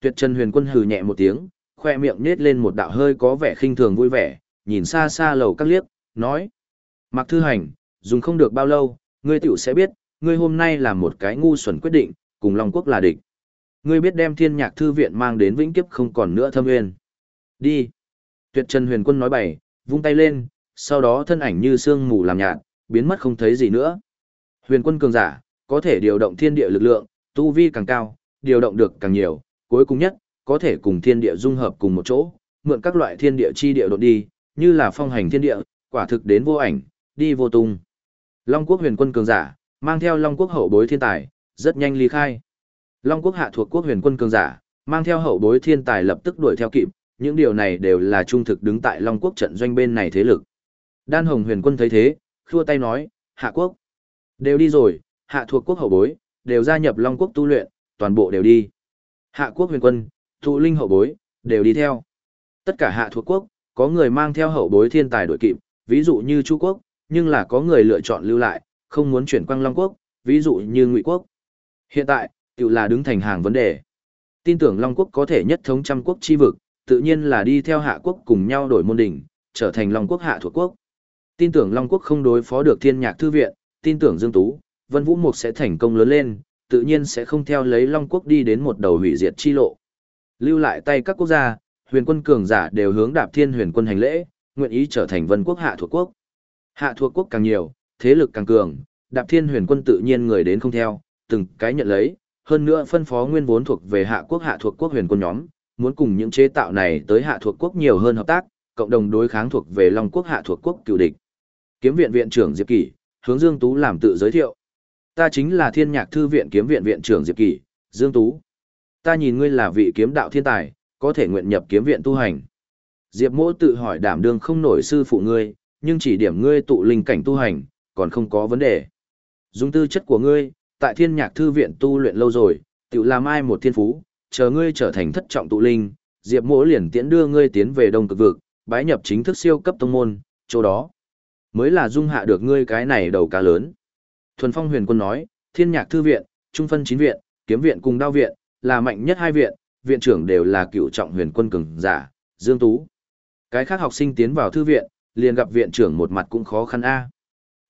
Tuyệt Trần Huyền Quân hừ nhẹ một tiếng, khoe miệng nết lên một đạo hơi có vẻ khinh thường vui vẻ, nhìn xa xa lầu các liếc, nói: "Mặc Thư Hành, dùng không được bao lâu, ngươi tiểu sẽ biết, ngươi hôm nay là một cái ngu xuẩn quyết định, cùng Long Quốc là địch. Ngươi biết đem thiên nhạc thư viện mang đến vĩnh kiếp không còn nữa thâm nguyên. Đi. Tuyệt Trần Huyền Quân nói bày, vung tay lên, sau đó thân ảnh như sương mù làm nhạt, biến mất không thấy gì nữa. Huyền Quân cường giả, có thể điều động thiên địa lực lượng, tu vi càng cao, điều động được càng nhiều, cuối cùng nhất, có thể cùng thiên địa dung hợp cùng một chỗ, mượn các loại thiên địa chi địa đột đi, như là phong hành thiên địa, quả thực đến vô ảnh, đi vô tung. Long quốc huyền quân cường giả, mang theo Long quốc hậu bối thiên tài, rất nhanh ly khai. Long quốc hạ thuộc quốc huyền quân cường giả, mang theo hậu bối thiên tài lập tức đuổi theo kịp, những điều này đều là trung thực đứng tại Long quốc trận doanh bên này thế lực. Đan Hồng huyền quân thấy thế, khua tay nói, hạ quốc. Đều đi rồi, hạ thuộc quốc hậu bối, đều gia nhập Long quốc tu luyện, toàn bộ đều đi. Hạ quốc huyền quân, thụ linh hậu bối, đều đi theo. Tất cả hạ thuộc quốc, có người mang theo hậu bối thiên tài đội kịp, ví dụ như Chu quốc, nhưng là có người lựa chọn lưu lại, không muốn chuyển quang Long Quốc, ví dụ như Ngụy Quốc. Hiện tại, tự là đứng thành hàng vấn đề. Tin tưởng Long Quốc có thể nhất thống trăm quốc chi vực, tự nhiên là đi theo Hạ Quốc cùng nhau đổi môn đỉnh, trở thành Long Quốc hạ thuộc quốc. Tin tưởng Long Quốc không đối phó được Thiên Nhạc Thư Viện, tin tưởng Dương Tú, Vân Vũ Mục sẽ thành công lớn lên, tự nhiên sẽ không theo lấy Long Quốc đi đến một đầu hủy diệt chi lộ. Lưu lại tay các quốc gia, huyền quân cường giả đều hướng đạp thiên huyền quân hành lễ, nguyện ý trở thành vân quốc hạ thuộc quốc. Hạ thuộc quốc càng nhiều, thế lực càng cường, đạp thiên huyền quân tự nhiên người đến không theo, từng cái nhận lấy, hơn nữa phân phó nguyên vốn thuộc về hạ quốc hạ thuộc quốc huyền quân nhóm, muốn cùng những chế tạo này tới hạ thuộc quốc nhiều hơn hợp tác, cộng đồng đối kháng thuộc về Long quốc hạ thuộc quốc cựu địch. Kiếm viện viện trưởng Diệp Kỷ, hướng Dương Tú làm tự giới thiệu. Ta chính là Thiên Nhạc thư viện kiếm viện viện trưởng Diệp Kỷ, Dương Tú. Ta nhìn ngươi là vị kiếm đạo thiên tài, có thể nguyện nhập kiếm viện tu hành. Diệp Mỗ tự hỏi đảm đương không nổi sư phụ ngươi, nhưng chỉ điểm ngươi tụ linh cảnh tu hành, còn không có vấn đề. Dung tư chất của ngươi, tại thiên nhạc thư viện tu luyện lâu rồi, tự làm ai một thiên phú, chờ ngươi trở thành thất trọng tụ linh, Diệp Mỗ liền tiễn đưa ngươi tiến về Đông Cực vực, bái nhập chính thức siêu cấp tông môn, chỗ đó mới là dung hạ được ngươi cái này đầu cá lớn. Thuần Phong Huyền Quân nói, Thiên Nhạc thư viện, trung phân chín viện, kiếm viện cùng đao viện, là mạnh nhất hai viện, viện trưởng đều là cựu trọng huyền quân cường giả, Dương Tú. Cái khác học sinh tiến vào thư viện, liền gặp viện trưởng một mặt cũng khó khăn a.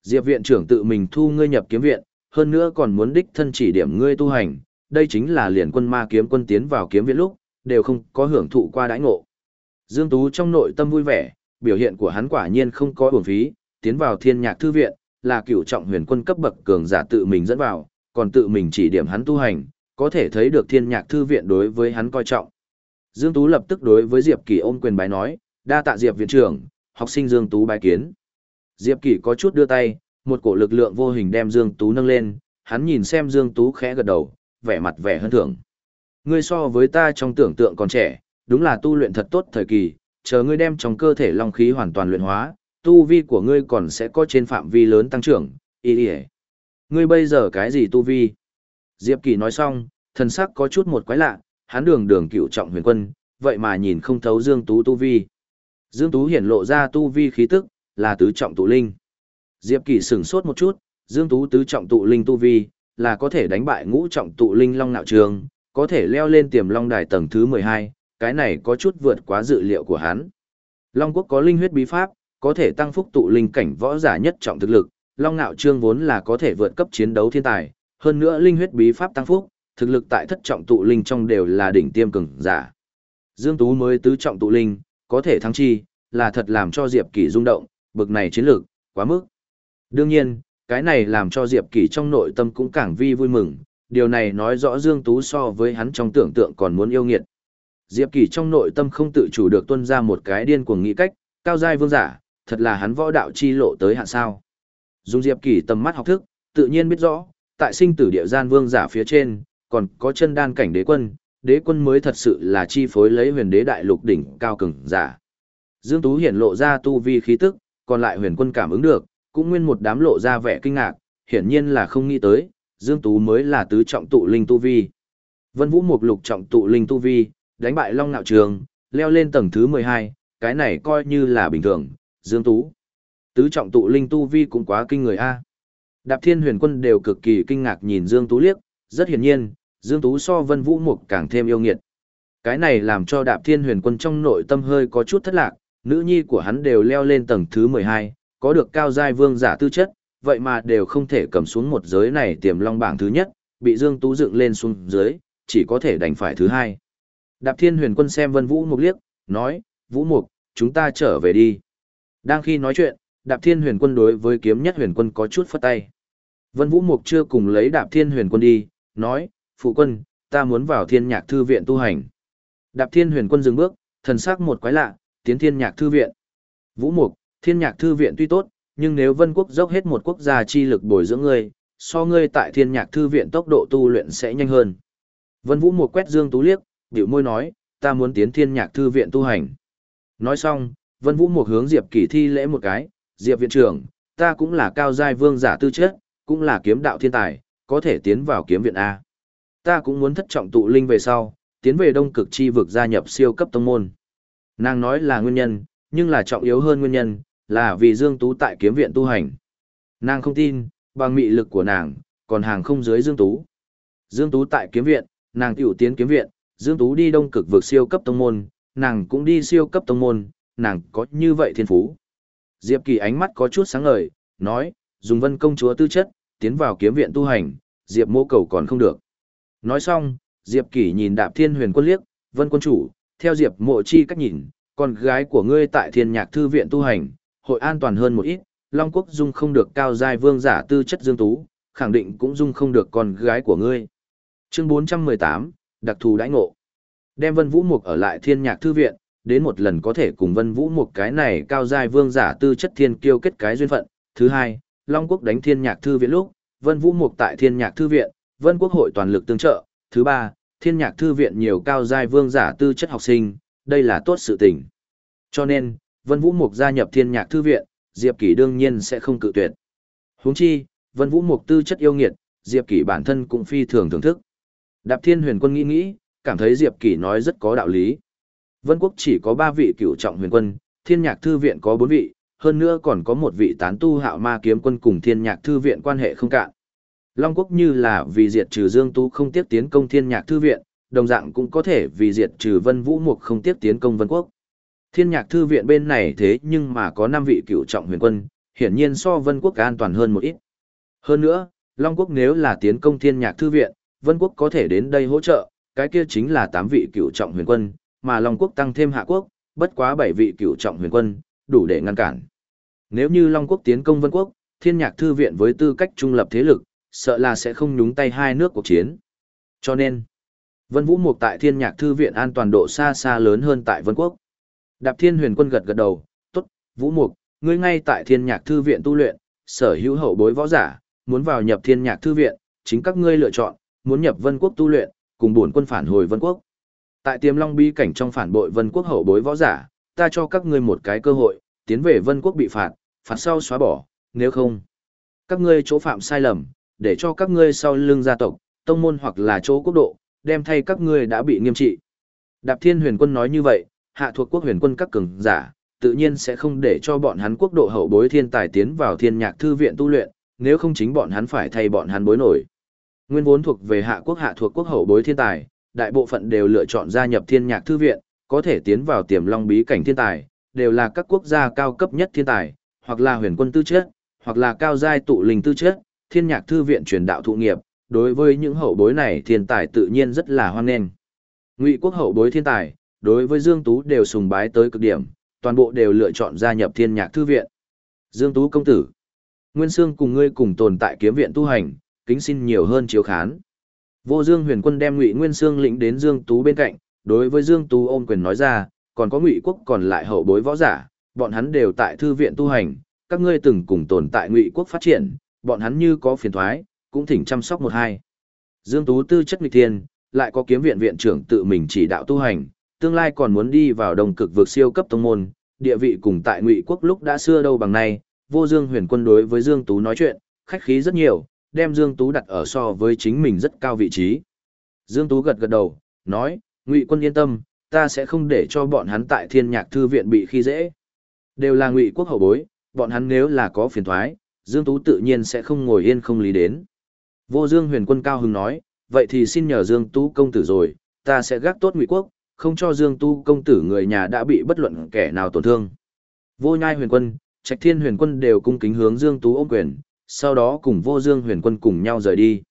Diệp viện trưởng tự mình thu ngươi nhập kiếm viện, hơn nữa còn muốn đích thân chỉ điểm ngươi tu hành, đây chính là liền quân ma kiếm quân tiến vào kiếm viện lúc, đều không có hưởng thụ qua đãi ngộ. Dương Tú trong nội tâm vui vẻ, biểu hiện của hắn quả nhiên không có uổng phí, tiến vào thiên nhạc thư viện, là cựu trọng huyền quân cấp bậc cường giả tự mình dẫn vào, còn tự mình chỉ điểm hắn tu hành, có thể thấy được thiên nhạc thư viện đối với hắn coi trọng. Dương Tú lập tức đối với Diệp Kỳ ôm quyền bái nói, đa tạ Diệp viện trưởng, học sinh Dương Tú bái kiến. Diệp Kỳ có chút đưa tay, một cổ lực lượng vô hình đem Dương Tú nâng lên, hắn nhìn xem Dương Tú khẽ gật đầu, vẻ mặt vẻ hơn thưởng. Ngươi so với ta trong tưởng tượng còn trẻ, đúng là tu luyện thật tốt thời kỳ, chờ ngươi đem trong cơ thể long khí hoàn toàn luyện hóa, tu vi của ngươi còn sẽ có trên phạm vi lớn tăng trưởng, ý ý Ngươi bây giờ cái gì tu vi? Diệp Kỳ nói xong, Thần sắc có chút một quái lạ, hắn đường đường cựu trọng huyền quân, vậy mà nhìn không thấu Dương Tú tu vi. Dương Tú hiển lộ ra tu vi khí tức, là tứ trọng tụ linh. Diệp Kỳ sửng sốt một chút, Dương Tú tứ trọng tụ linh tu vi, là có thể đánh bại ngũ trọng tụ linh long nạo trường, có thể leo lên tiềm long đài tầng thứ 12, cái này có chút vượt quá dự liệu của hắn. Long quốc có linh huyết bí pháp, có thể tăng phúc tụ linh cảnh võ giả nhất trọng thực lực, long nạo trương vốn là có thể vượt cấp chiến đấu thiên tài, hơn nữa linh huyết bí pháp tăng phúc, thực lực tại thất trọng tụ linh trong đều là đỉnh tiêm cường giả. Dương Tú mới tứ trọng tụ linh, có thể thắng chi, là thật làm cho Diệp Kỳ rung động, bực này chiến lược, quá mức. Đương nhiên, cái này làm cho Diệp Kỳ trong nội tâm cũng càng vi vui mừng, điều này nói rõ Dương Tú so với hắn trong tưởng tượng còn muốn yêu nghiệt. Diệp Kỳ trong nội tâm không tự chủ được tuân ra một cái điên cuồng nghĩ cách, cao giai vương giả, thật là hắn võ đạo chi lộ tới hạn sao. Dùng Diệp Kỳ tầm mắt học thức, tự nhiên biết rõ, tại sinh tử địa gian vương giả phía trên, còn có chân đan cảnh đế quân, đế quân mới thật sự là chi phối lấy huyền đế đại lục đỉnh cao cường giả. Dương Tú hiển lộ ra tu vi khí tức, còn lại huyền quân cảm ứng được, cũng nguyên một đám lộ ra vẻ kinh ngạc, hiển nhiên là không nghĩ tới, Dương Tú mới là tứ trọng tụ linh tu vi. Vân Vũ Mục lục trọng tụ linh tu vi, đánh bại Long Nạo Trường, leo lên tầng thứ 12, cái này coi như là bình thường, Dương Tú. Tứ trọng tụ linh tu vi cũng quá kinh người a. Đạp Thiên Huyền Quân đều cực kỳ kinh ngạc nhìn Dương Tú liếc, rất hiển nhiên, Dương Tú so Vân Vũ Mục càng thêm yêu nghiệt. Cái này làm cho Đạp Thiên Huyền Quân trong nội tâm hơi có chút thất lạc, nữ nhi của hắn đều leo lên tầng thứ 12, có được cao giai vương giả tư chất, vậy mà đều không thể cầm xuống một giới này tiềm long bảng thứ nhất, bị Dương Tú dựng lên xuống dưới, chỉ có thể đành phải thứ hai. Đạp Thiên Huyền Quân xem Vân Vũ Mục liếc, nói, Vũ Mục, chúng ta trở về đi. Đang khi nói chuyện, Đạp Thiên Huyền Quân đối với kiếm nhất huyền quân có chút phất tay. Vân Vũ Mục chưa cùng lấy Đạp Thiên Huyền Quân đi, nói, phụ quân, ta muốn vào thiên nhạc thư viện tu hành. Đạp Thiên Huyền Quân dừng bước, thần sắc một quái lạ, tiến thiên nhạc thư viện. Vũ Mục, thiên nhạc thư viện tuy tốt, nhưng nếu vân quốc dốc hết một quốc gia chi lực bồi dưỡng ngươi, so ngươi tại thiên nhạc thư viện tốc độ tu luyện sẽ nhanh hơn. Vân Vũ Mục quét Dương Tú liếc, biểu môi nói, ta muốn tiến thiên nhạc thư viện tu hành. Nói xong, Vân Vũ Mục hướng Diệp Kỳ thi lễ một cái, Diệp viện trưởng, ta cũng là cao giai vương giả tư chất, cũng là kiếm đạo thiên tài, có thể tiến vào kiếm viện A. Ta cũng muốn thất trọng tụ linh về sau, tiến về đông cực chi vực gia nhập siêu cấp tông môn. Nàng nói là nguyên nhân, nhưng là trọng yếu hơn nguyên nhân, là vì Dương Tú tại kiếm viện tu hành. Nàng không tin, bằng mị lực của nàng, còn hàng không dưới Dương Tú. Dương Tú tại kiếm viện, nàng tiểu tiến kiếm viện, Dương Tú đi đông cực vực siêu cấp tông môn, nàng cũng đi siêu cấp tông môn, nàng có như vậy thiên phú. Diệp Kỳ ánh mắt có chút sáng ngời, nói, dùng vân công chúa tư chất, tiến vào kiếm viện tu hành, Diệp mô cầu còn không được. Nói xong, Diệp Kỳ nhìn đạp thiên huyền quân liếc, vân quân chủ, theo Diệp mộ chi cách nhìn, con gái của ngươi tại thiên nhạc thư viện tu hành, hội an toàn hơn một ít, Long Quốc dung không được cao giai vương giả tư chất dương tú, khẳng định cũng dung không được con gái của ngươi. Chương 418, đặc thù đãi ngộ. Đem Vân Vũ Mục ở lại Thiên Nhạc thư viện, đến một lần có thể cùng Vân Vũ một cái này cao giai vương giả tư chất thiên kiêu kết cái duyên phận. Thứ hai, Long Quốc đánh Thiên Nhạc thư viện lúc, Vân Vũ Mục tại Thiên Nhạc thư viện, Vân Quốc hội toàn lực tương trợ. Thứ ba, Thiên Nhạc thư viện nhiều cao giai vương giả tư chất học sinh, đây là tốt sự tình. Cho nên, Vân Vũ Mục gia nhập Thiên Nhạc thư viện, Diệp Kỷ đương nhiên sẽ không cự tuyệt. Huống chi, Vân Vũ Mục tư chất yêu nghiệt, Diệp Kỷ bản thân cũng phi thường thưởng thức. Đạp Thiên Huyền Quân nghĩ nghĩ, cảm thấy Diệp Kỷ nói rất có đạo lý. Vân Quốc chỉ có 3 vị cựu trọng huyền quân, Thiên Nhạc thư viện có 4 vị, hơn nữa còn có một vị tán tu Hạo Ma kiếm quân cùng Thiên Nhạc thư viện quan hệ không cạn. Long Quốc như là vì diệt trừ Dương Tu không tiếp tiến công Thiên Nhạc thư viện, đồng dạng cũng có thể vì diệt trừ Vân Vũ Mục không tiếp tiến công Vân Quốc. Thiên nhạc thư viện bên này thế nhưng mà có 5 vị cựu trọng huyền quân, hiển nhiên so Vân Quốc an toàn hơn một ít. Hơn nữa, Long Quốc nếu là tiến công thiên nhạc thư viện, Vân Quốc có thể đến đây hỗ trợ, cái kia chính là 8 vị cựu trọng huyền quân, mà Long Quốc tăng thêm Hạ Quốc, bất quá bảy vị cựu trọng huyền quân, đủ để ngăn cản. Nếu như Long Quốc tiến công Vân Quốc, thiên nhạc thư viện với tư cách trung lập thế lực, sợ là sẽ không nhúng tay hai nước cuộc chiến. Cho nên, Vân Vũ Mục tại thiên nhạc thư viện an toàn độ xa xa lớn hơn tại Vân Quốc. Đạp Thiên Huyền Quân gật gật đầu, "Tốt, Vũ Mục, ngươi ngay tại Thiên Nhạc thư viện tu luyện, sở hữu hậu bối võ giả, muốn vào nhập Thiên Nhạc thư viện, chính các ngươi lựa chọn, muốn nhập Vân Quốc tu luyện, cùng bổn quân phản hồi Vân Quốc. Tại Tiềm Long bi cảnh trong phản bội Vân Quốc hậu bối võ giả, ta cho các ngươi một cái cơ hội, tiến về Vân Quốc bị phạt, phạt sau xóa bỏ, nếu không, các ngươi chỗ phạm sai lầm, để cho các ngươi sau lưng gia tộc, tông môn hoặc là chỗ quốc độ, đem thay các ngươi đã bị nghiêm trị. Đạp Thiên Huyền Quân nói như vậy, hạ thuộc quốc huyền quân các cường giả, tự nhiên sẽ không để cho bọn hắn quốc độ hậu bối thiên tài tiến vào thiên nhạc thư viện tu luyện, nếu không chính bọn hắn phải thay bọn hắn bối nổi. Nguyên vốn thuộc về hạ quốc hạ thuộc quốc hậu bối thiên tài, đại bộ phận đều lựa chọn gia nhập thiên nhạc thư viện, có thể tiến vào tiềm long bí cảnh thiên tài, đều là các quốc gia cao cấp nhất thiên tài, hoặc là huyền quân tư chất, hoặc là cao giai tụ linh tư chất, thiên nhạc thư viện truyền đạo thụ nghiệp, đối với những hậu bối này thiên tài tự nhiên rất là hoan nghênh. Ngụy quốc hậu bối thiên tài, đối với Dương Tú đều sùng bái tới cực điểm, toàn bộ đều lựa chọn gia nhập thiên nhạc thư viện. Dương Tú công tử, Nguyên Sương cùng ngươi cùng tồn tại kiếm viện tu hành, kính xin nhiều hơn chiếu khán. Vô Dương huyền quân đem Ngụy Nguyên Sương lĩnh đến Dương Tú bên cạnh, đối với Dương Tú ôm quyền nói ra, còn có Ngụy quốc còn lại hậu bối võ giả, bọn hắn đều tại thư viện tu hành, các ngươi từng cùng tồn tại Ngụy quốc phát triển, bọn hắn như có phiền thoái, cũng thỉnh chăm sóc một hai. Dương Tú tư chất nghịch thiên, lại có kiếm viện viện trưởng tự mình chỉ đạo tu hành, tương lai còn muốn đi vào đồng cực vực siêu cấp tông môn, địa vị cùng tại Ngụy quốc lúc đã xưa đâu bằng nay, Vô Dương Huyền Quân đối với Dương Tú nói chuyện, khách khí rất nhiều, đem Dương Tú đặt ở so với chính mình rất cao vị trí. Dương Tú gật gật đầu, nói, Ngụy Quân yên tâm, ta sẽ không để cho bọn hắn tại Thiên Nhạc thư viện bị khi dễ. Đều là Ngụy quốc hậu bối, bọn hắn nếu là có phiền toái, Dương Tú tự nhiên sẽ không ngồi yên không lý đến. Vô Dương Huyền Quân cao hứng nói, vậy thì xin nhờ Dương Tú công tử rồi, ta sẽ gác tốt Ngụy quốc, không cho Dương Tú công tử người nhà đã bị bất luận kẻ nào tổn thương. Vô Nhai Huyền Quân, Trạch Thiên Huyền Quân đều cung kính hướng Dương Tú ôm quyền, sau đó cùng Vô Dương Huyền Quân cùng nhau rời đi.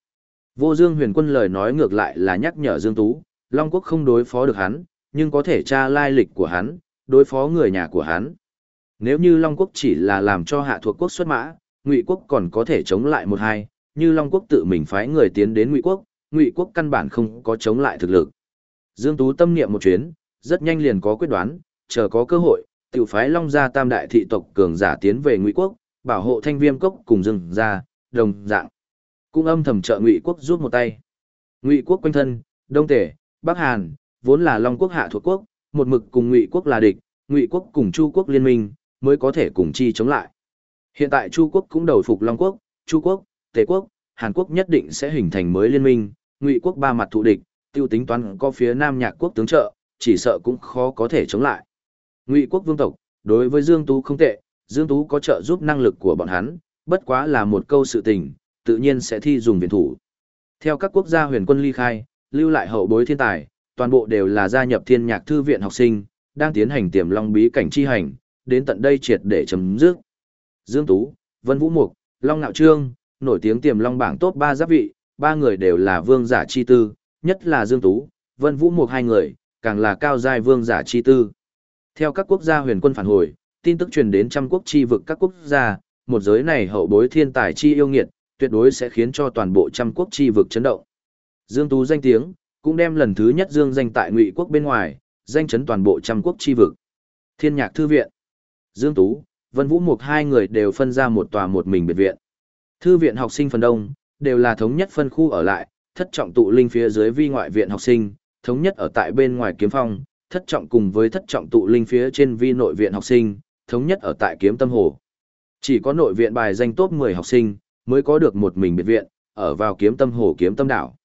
Vô Dương Huyền Quân lời nói ngược lại là nhắc nhở Dương Tú, Long Quốc không đối phó được hắn, nhưng có thể tra lai lịch của hắn, đối phó người nhà của hắn. Nếu như Long Quốc chỉ là làm cho hạ thuộc quốc xuất mã, Ngụy Quốc còn có thể chống lại một hai, như Long Quốc tự mình phái người tiến đến Ngụy Quốc, Ngụy Quốc căn bản không có chống lại thực lực. Dương Tú tâm niệm một chuyến, rất nhanh liền có quyết đoán, chờ có cơ hội, tiểu phái Long gia tam đại thị tộc cường giả tiến về Ngụy Quốc, bảo hộ Thanh Viêm cốc cùng rừng ra, đồng dạng. Cũng âm thầm trợ Ngụy Quốc giúp một tay. Ngụy Quốc quanh thân, Đông Tề, Bắc Hàn, vốn là Long Quốc hạ thuộc quốc, một mực cùng Ngụy Quốc là địch, Ngụy Quốc cùng Chu Quốc liên minh, mới có thể cùng chi chống lại. Hiện tại Chu Quốc cũng đầu phục Long Quốc, Chu Quốc, Tề Quốc, Hàn Quốc nhất định sẽ hình thành mới liên minh, Ngụy Quốc ba mặt thù địch, tiêu tính toán có phía Nam Nhạc Quốc tướng trợ, chỉ sợ cũng khó có thể chống lại. Ngụy Quốc vương tộc, đối với Dương Tú không tệ, Dương Tú có trợ giúp năng lực của bọn hắn, bất quá là một câu sự tình, tự nhiên sẽ thi dùng viện thủ. Theo các quốc gia huyền quân ly khai, lưu lại hậu bối thiên tài, toàn bộ đều là gia nhập thiên nhạc thư viện học sinh, đang tiến hành tiềm long bí cảnh chi hành, đến tận đây triệt để chấm dứt. Dương Tú, Vân Vũ Mục, Long Nạo Trương, nổi tiếng tiềm long bảng top 3 giáp vị, ba người đều là vương giả chi tư, nhất là Dương Tú, Vân Vũ Mục hai người, càng là cao giai vương giả chi tư. Theo các quốc gia huyền quân phản hồi, tin tức truyền đến trăm quốc chi vực các quốc gia, một giới này hậu bối thiên tài chi yêu nghiệt, tuyệt đối sẽ khiến cho toàn bộ trăm quốc chi vực chấn động. Dương Tú danh tiếng, cũng đem lần thứ nhất dương danh tại Ngụy quốc bên ngoài, danh chấn toàn bộ trăm quốc chi vực. Thiên Nhạc thư viện, Dương Tú, Vân Vũ Mục hai người đều phân ra một tòa một mình biệt viện. Thư viện học sinh phần đông đều là thống nhất phân khu ở lại, thất trọng tụ linh phía dưới vi ngoại viện học sinh, thống nhất ở tại bên ngoài kiếm phong, thất trọng cùng với thất trọng tụ linh phía trên vi nội viện học sinh, thống nhất ở tại kiếm tâm hồ. Chỉ có nội viện bài danh top 10 học sinh, mới có được một mình biệt viện, ở vào kiếm tâm hồ kiếm tâm đảo.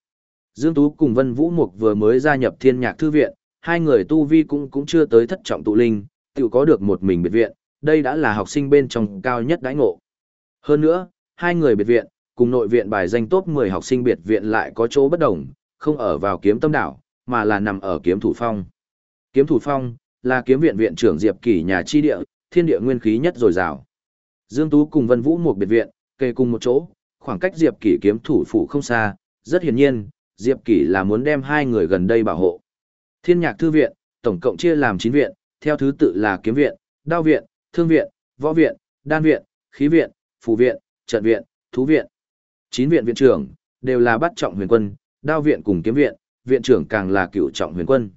Dương Tú cùng Vân Vũ Mục vừa mới gia nhập thiên nhạc thư viện, hai người tu vi cũng cũng chưa tới thất trọng tụ linh, tự có được một mình biệt viện, đây đã là học sinh bên trong cao nhất đãi ngộ. Hơn nữa, hai người biệt viện, cùng nội viện bài danh top 10 học sinh biệt viện lại có chỗ bất đồng, không ở vào kiếm tâm đảo, mà là nằm ở kiếm thủ phong. Kiếm thủ phong, là kiếm viện viện trưởng Diệp kỳ nhà chi địa, thiên địa nguyên khí nhất dồi dào. Dương Tú cùng Vân Vũ một biệt viện, kề cùng một chỗ, khoảng cách Diệp Kỷ kiếm thủ phủ không xa, rất hiển nhiên, Diệp Kỷ là muốn đem hai người gần đây bảo hộ. Thiên Nhạc thư viện, tổng cộng chia làm 9 viện, theo thứ tự là kiếm viện, đao viện, thương viện, võ viện, đan viện, khí viện, phù viện, trận viện, thú viện. 9 viện viện trưởng đều là bắt trọng huyền quân, đao viện cùng kiếm viện, viện trưởng càng là cựu trọng huyền quân.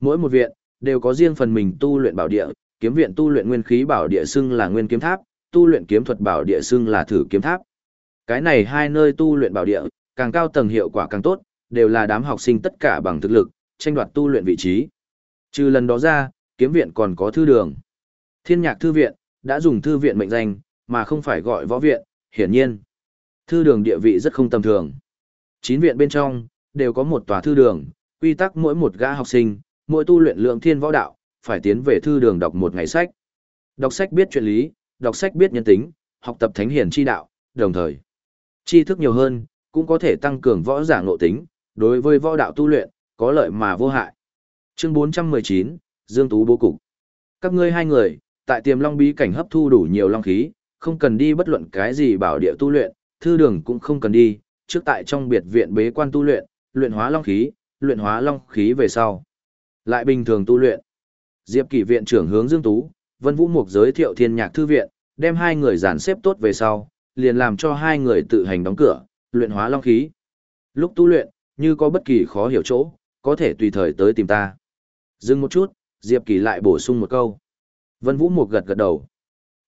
Mỗi một viện đều có riêng phần mình tu luyện bảo địa, kiếm viện tu luyện nguyên khí bảo địa xưng là nguyên kiếm tháp, tu luyện kiếm thuật bảo địa xưng là thử kiếm tháp. Cái này hai nơi tu luyện bảo địa, càng cao tầng hiệu quả càng tốt, đều là đám học sinh tất cả bằng thực lực, tranh đoạt tu luyện vị trí. Trừ lần đó ra, kiếm viện còn có thư đường. Thiên nhạc thư viện, đã dùng thư viện mệnh danh, mà không phải gọi võ viện, hiển nhiên. Thư đường địa vị rất không tầm thường. Chín viện bên trong, đều có một tòa thư đường, quy tắc mỗi một gã học sinh, mỗi tu luyện lượng thiên võ đạo, phải tiến về thư đường đọc một ngày sách. Đọc sách biết chuyện lý, đọc sách biết nhân tính, học tập thánh hiền chi đạo, đồng thời tri thức nhiều hơn, cũng có thể tăng cường võ giả ngộ tính, đối với võ đạo tu luyện, có lợi mà vô hại. Chương 419, Dương Tú bố cục. Các ngươi hai người, tại tiềm long bí cảnh hấp thu đủ nhiều long khí, không cần đi bất luận cái gì bảo địa tu luyện, thư đường cũng không cần đi, trước tại trong biệt viện bế quan tu luyện, luyện hóa long khí, luyện hóa long khí về sau. Lại bình thường tu luyện. Diệp Kỳ viện trưởng hướng Dương Tú, Vân Vũ Mục giới thiệu Thiên Nhạc thư viện, đem hai người dàn xếp tốt về sau, liền làm cho hai người tự hành đóng cửa, luyện hóa long khí. Lúc tu luyện, như có bất kỳ khó hiểu chỗ, có thể tùy thời tới tìm ta. Dừng một chút, Diệp Kỳ lại bổ sung một câu. Vân Vũ Mục gật gật đầu.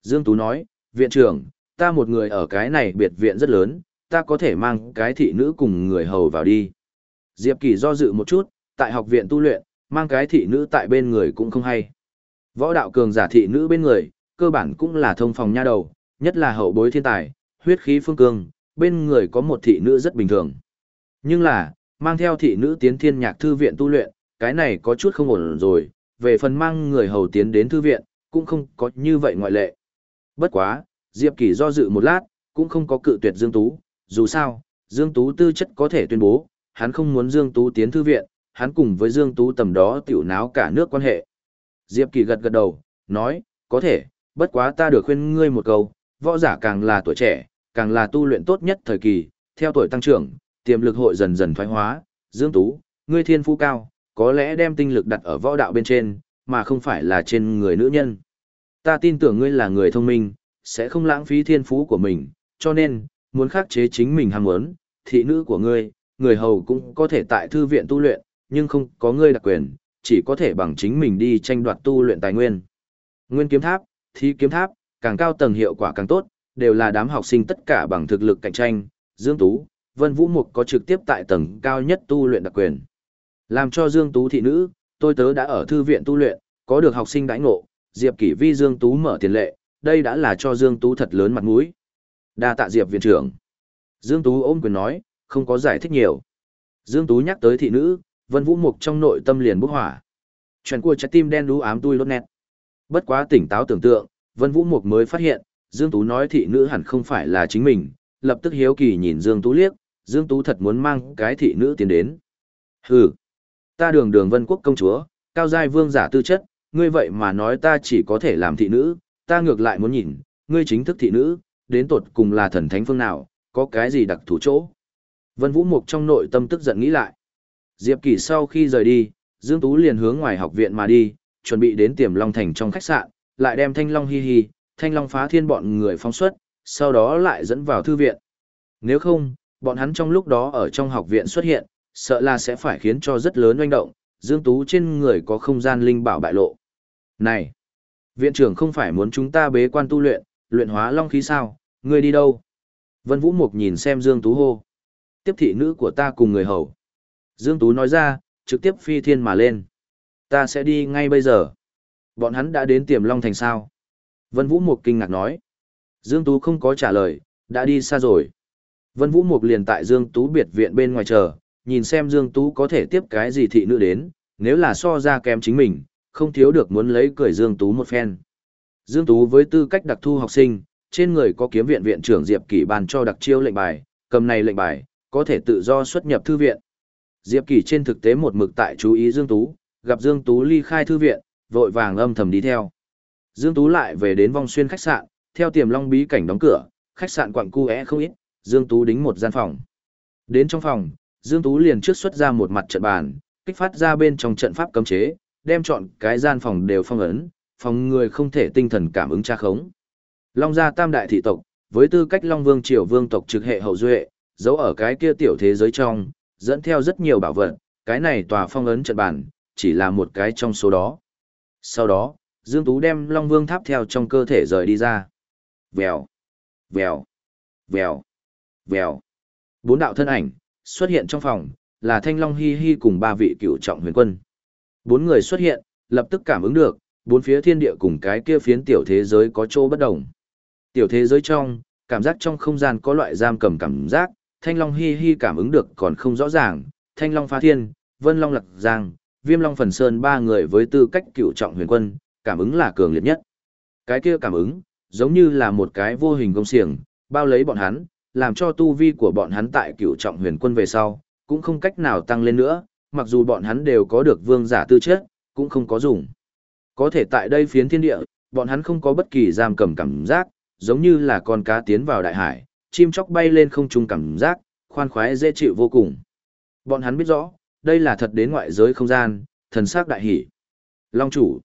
Dương Tú nói, viện trưởng, ta một người ở cái này biệt viện rất lớn, ta có thể mang cái thị nữ cùng người hầu vào đi. Diệp Kỳ do dự một chút, tại học viện tu luyện, mang cái thị nữ tại bên người cũng không hay. Võ đạo cường giả thị nữ bên người, cơ bản cũng là thông phòng nha đầu, nhất là hậu bối thiên tài, huyết khí phương cương, bên người có một thị nữ rất bình thường. Nhưng là, mang theo thị nữ tiến thiên nhạc thư viện tu luyện, cái này có chút không ổn rồi, về phần mang người hầu tiến đến thư viện, cũng không có như vậy ngoại lệ. Bất quá, Diệp Kỳ do dự một lát, cũng không có cự tuyệt Dương Tú, dù sao, Dương Tú tư chất có thể tuyên bố, hắn không muốn Dương Tú tiến thư viện, hắn cùng với Dương Tú tầm đó tiểu náo cả nước quan hệ. Diệp Kỳ gật gật đầu, nói, có thể, bất quá ta được khuyên ngươi một câu, võ giả càng là tuổi trẻ, càng là tu luyện tốt nhất thời kỳ, theo tuổi tăng trưởng, tiềm lực hội dần dần thoái hóa, Dương Tú, ngươi thiên phú cao, có lẽ đem tinh lực đặt ở võ đạo bên trên, mà không phải là trên người nữ nhân. Ta tin tưởng ngươi là người thông minh, sẽ không lãng phí thiên phú của mình, cho nên, muốn khắc chế chính mình ham muốn, thị nữ của ngươi, người hầu cũng có thể tại thư viện tu luyện, nhưng không có ngươi đặc quyền, chỉ có thể bằng chính mình đi tranh đoạt tu luyện tài nguyên. Nguyên kiếm tháp, thi kiếm tháp, càng cao tầng hiệu quả càng tốt, đều là đám học sinh tất cả bằng thực lực cạnh tranh, Dương Tú, Vân Vũ Mục có trực tiếp tại tầng cao nhất tu luyện đặc quyền. Làm cho Dương Tú thị nữ, tôi tớ đã ở thư viện tu luyện, có được học sinh đãi ngộ, Diệp Kỷ Vi Dương Tú mở tiền lệ, đây đã là cho Dương Tú thật lớn mặt mũi. Đa tạ Diệp viện trưởng. Dương Tú ôm quyền nói, không có giải thích nhiều. Dương Tú nhắc tới thị nữ, Vân Vũ Mục trong nội tâm liền bốc hỏa. Chuyện của trái tim đen đú ám tui lốt nét. Bất quá tỉnh táo tưởng tượng, Vân Vũ Mục mới phát hiện, Dương Tú nói thị nữ hẳn không phải là chính mình, lập tức hiếu kỳ nhìn Dương Tú liếc, Dương Tú thật muốn mang cái thị nữ tiến đến. Hừ, ta đường đường vân quốc công chúa, cao giai vương giả tư chất, ngươi vậy mà nói ta chỉ có thể làm thị nữ, ta ngược lại muốn nhìn, ngươi chính thức thị nữ, đến tột cùng là thần thánh phương nào, có cái gì đặc thù chỗ. Vân Vũ Mục trong nội tâm tức giận nghĩ lại. Diệp Kỳ sau khi rời đi, Dương Tú liền hướng ngoài học viện mà đi, chuẩn bị đến tiềm Long Thành trong khách sạn, lại đem Thanh Long hi hi, Thanh Long phá thiên bọn người phóng xuất, sau đó lại dẫn vào thư viện. Nếu không, bọn hắn trong lúc đó ở trong học viện xuất hiện, sợ là sẽ phải khiến cho rất lớn oanh động, Dương Tú trên người có không gian linh bảo bại lộ. Này, viện trưởng không phải muốn chúng ta bế quan tu luyện, luyện hóa long khí sao, ngươi đi đâu? Vân Vũ Mục nhìn xem Dương Tú hô. Tiếp thị nữ của ta cùng người hầu. Dương Tú nói ra, trực tiếp phi thiên mà lên. Ta sẽ đi ngay bây giờ. Bọn hắn đã đến tiềm long thành sao? Vân Vũ Mục kinh ngạc nói. Dương Tú không có trả lời, đã đi xa rồi. Vân Vũ Mục liền tại Dương Tú biệt viện bên ngoài chờ, nhìn xem Dương Tú có thể tiếp cái gì thị nữ đến, nếu là so ra kém chính mình, không thiếu được muốn lấy cười Dương Tú một phen. Dương Tú với tư cách đặc thu học sinh, trên người có kiếm viện viện trưởng Diệp Kỷ bàn cho đặc chiêu lệnh bài, cầm này lệnh bài, có thể tự do xuất nhập thư viện. Diệp Kỳ trên thực tế một mực tại chú ý Dương Tú, gặp Dương Tú ly khai thư viện, vội vàng âm thầm đi theo. Dương Tú lại về đến vong xuyên khách sạn, theo tiềm long bí cảnh đóng cửa, khách sạn quặng cu é không ít, Dương Tú đính một gian phòng. Đến trong phòng, Dương Tú liền trước xuất ra một mặt trận bàn, kích phát ra bên trong trận pháp cấm chế, đem chọn cái gian phòng đều phong ấn, phòng người không thể tinh thần cảm ứng tra khống. Long gia tam đại thị tộc, với tư cách Long Vương triều vương tộc trực hệ hậu duệ, giấu ở cái kia tiểu thế giới trong, dẫn theo rất nhiều bảo vật, cái này tòa phong ấn trận bản chỉ là một cái trong số đó. Sau đó, Dương Tú đem Long Vương tháp theo trong cơ thể rời đi ra. Vèo, vèo, vèo, vèo. Bốn đạo thân ảnh, xuất hiện trong phòng, là Thanh Long Hi Hi cùng ba vị cựu trọng huyền quân. Bốn người xuất hiện, lập tức cảm ứng được, bốn phía thiên địa cùng cái kia phiến tiểu thế giới có chỗ bất đồng. Tiểu thế giới trong, cảm giác trong không gian có loại giam cầm cảm giác, Thanh Long Hi Hi cảm ứng được còn không rõ ràng, Thanh Long Phá Thiên, Vân Long Lạc Giang, Viêm Long Phần Sơn ba người với tư cách cựu trọng huyền quân, cảm ứng là cường liệt nhất. Cái kia cảm ứng, giống như là một cái vô hình công xiềng, bao lấy bọn hắn, làm cho tu vi của bọn hắn tại cựu trọng huyền quân về sau, cũng không cách nào tăng lên nữa, mặc dù bọn hắn đều có được vương giả tư chất, cũng không có dùng. Có thể tại đây phiến thiên địa, bọn hắn không có bất kỳ giam cầm cảm giác, giống như là con cá tiến vào đại hải, chim chóc bay lên không trung cảm giác, khoan khoái dễ chịu vô cùng. Bọn hắn biết rõ, đây là thật đến ngoại giới không gian, thần sắc đại hỷ. Long chủ.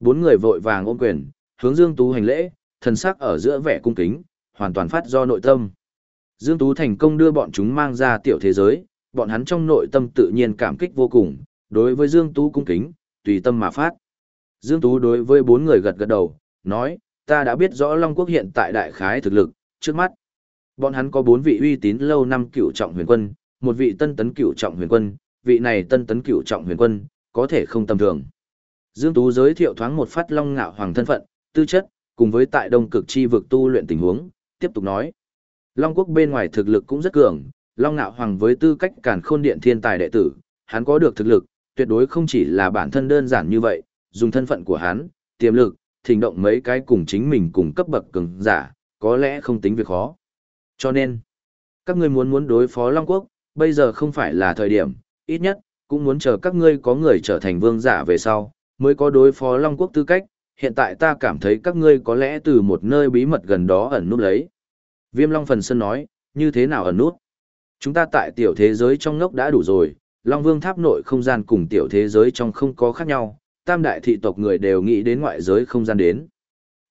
Bốn người vội vàng ôm quyền, hướng Dương Tú hành lễ, thần sắc ở giữa vẻ cung kính, hoàn toàn phát do nội tâm. Dương Tú thành công đưa bọn chúng mang ra tiểu thế giới, bọn hắn trong nội tâm tự nhiên cảm kích vô cùng, đối với Dương Tú cung kính, tùy tâm mà phát. Dương Tú đối với bốn người gật gật đầu, nói, ta đã biết rõ Long Quốc hiện tại đại khái thực lực, trước mắt. Bọn hắn có bốn vị uy tín lâu năm cựu trọng huyền quân, một vị tân tấn cựu trọng huyền quân, vị này tân tấn cựu trọng huyền quân, có thể không tầm thường. Dương Tú giới thiệu thoáng một phát Long Ngạo Hoàng thân phận, tư chất, cùng với tại Đông Cực chi vực tu luyện tình huống, tiếp tục nói. Long Quốc bên ngoài thực lực cũng rất cường, Long Ngạo Hoàng với tư cách cản khôn điện thiên tài đệ tử, hắn có được thực lực, tuyệt đối không chỉ là bản thân đơn giản như vậy, dùng thân phận của hắn, tiềm lực, thỉnh động mấy cái cùng chính mình cùng cấp bậc cường giả, có lẽ không tính việc khó. Cho nên, các ngươi muốn muốn đối phó Long Quốc, bây giờ không phải là thời điểm, ít nhất, cũng muốn chờ các ngươi có người trở thành vương giả về sau, mới có đối phó Long Quốc tư cách, hiện tại ta cảm thấy các ngươi có lẽ từ một nơi bí mật gần đó ẩn núp lấy. Viêm Long Phần Sơn nói, như thế nào ẩn nút? Chúng ta tại tiểu thế giới trong ngốc đã đủ rồi, Long Vương tháp nội không gian cùng tiểu thế giới trong không có khác nhau, tam đại thị tộc người đều nghĩ đến ngoại giới không gian đến.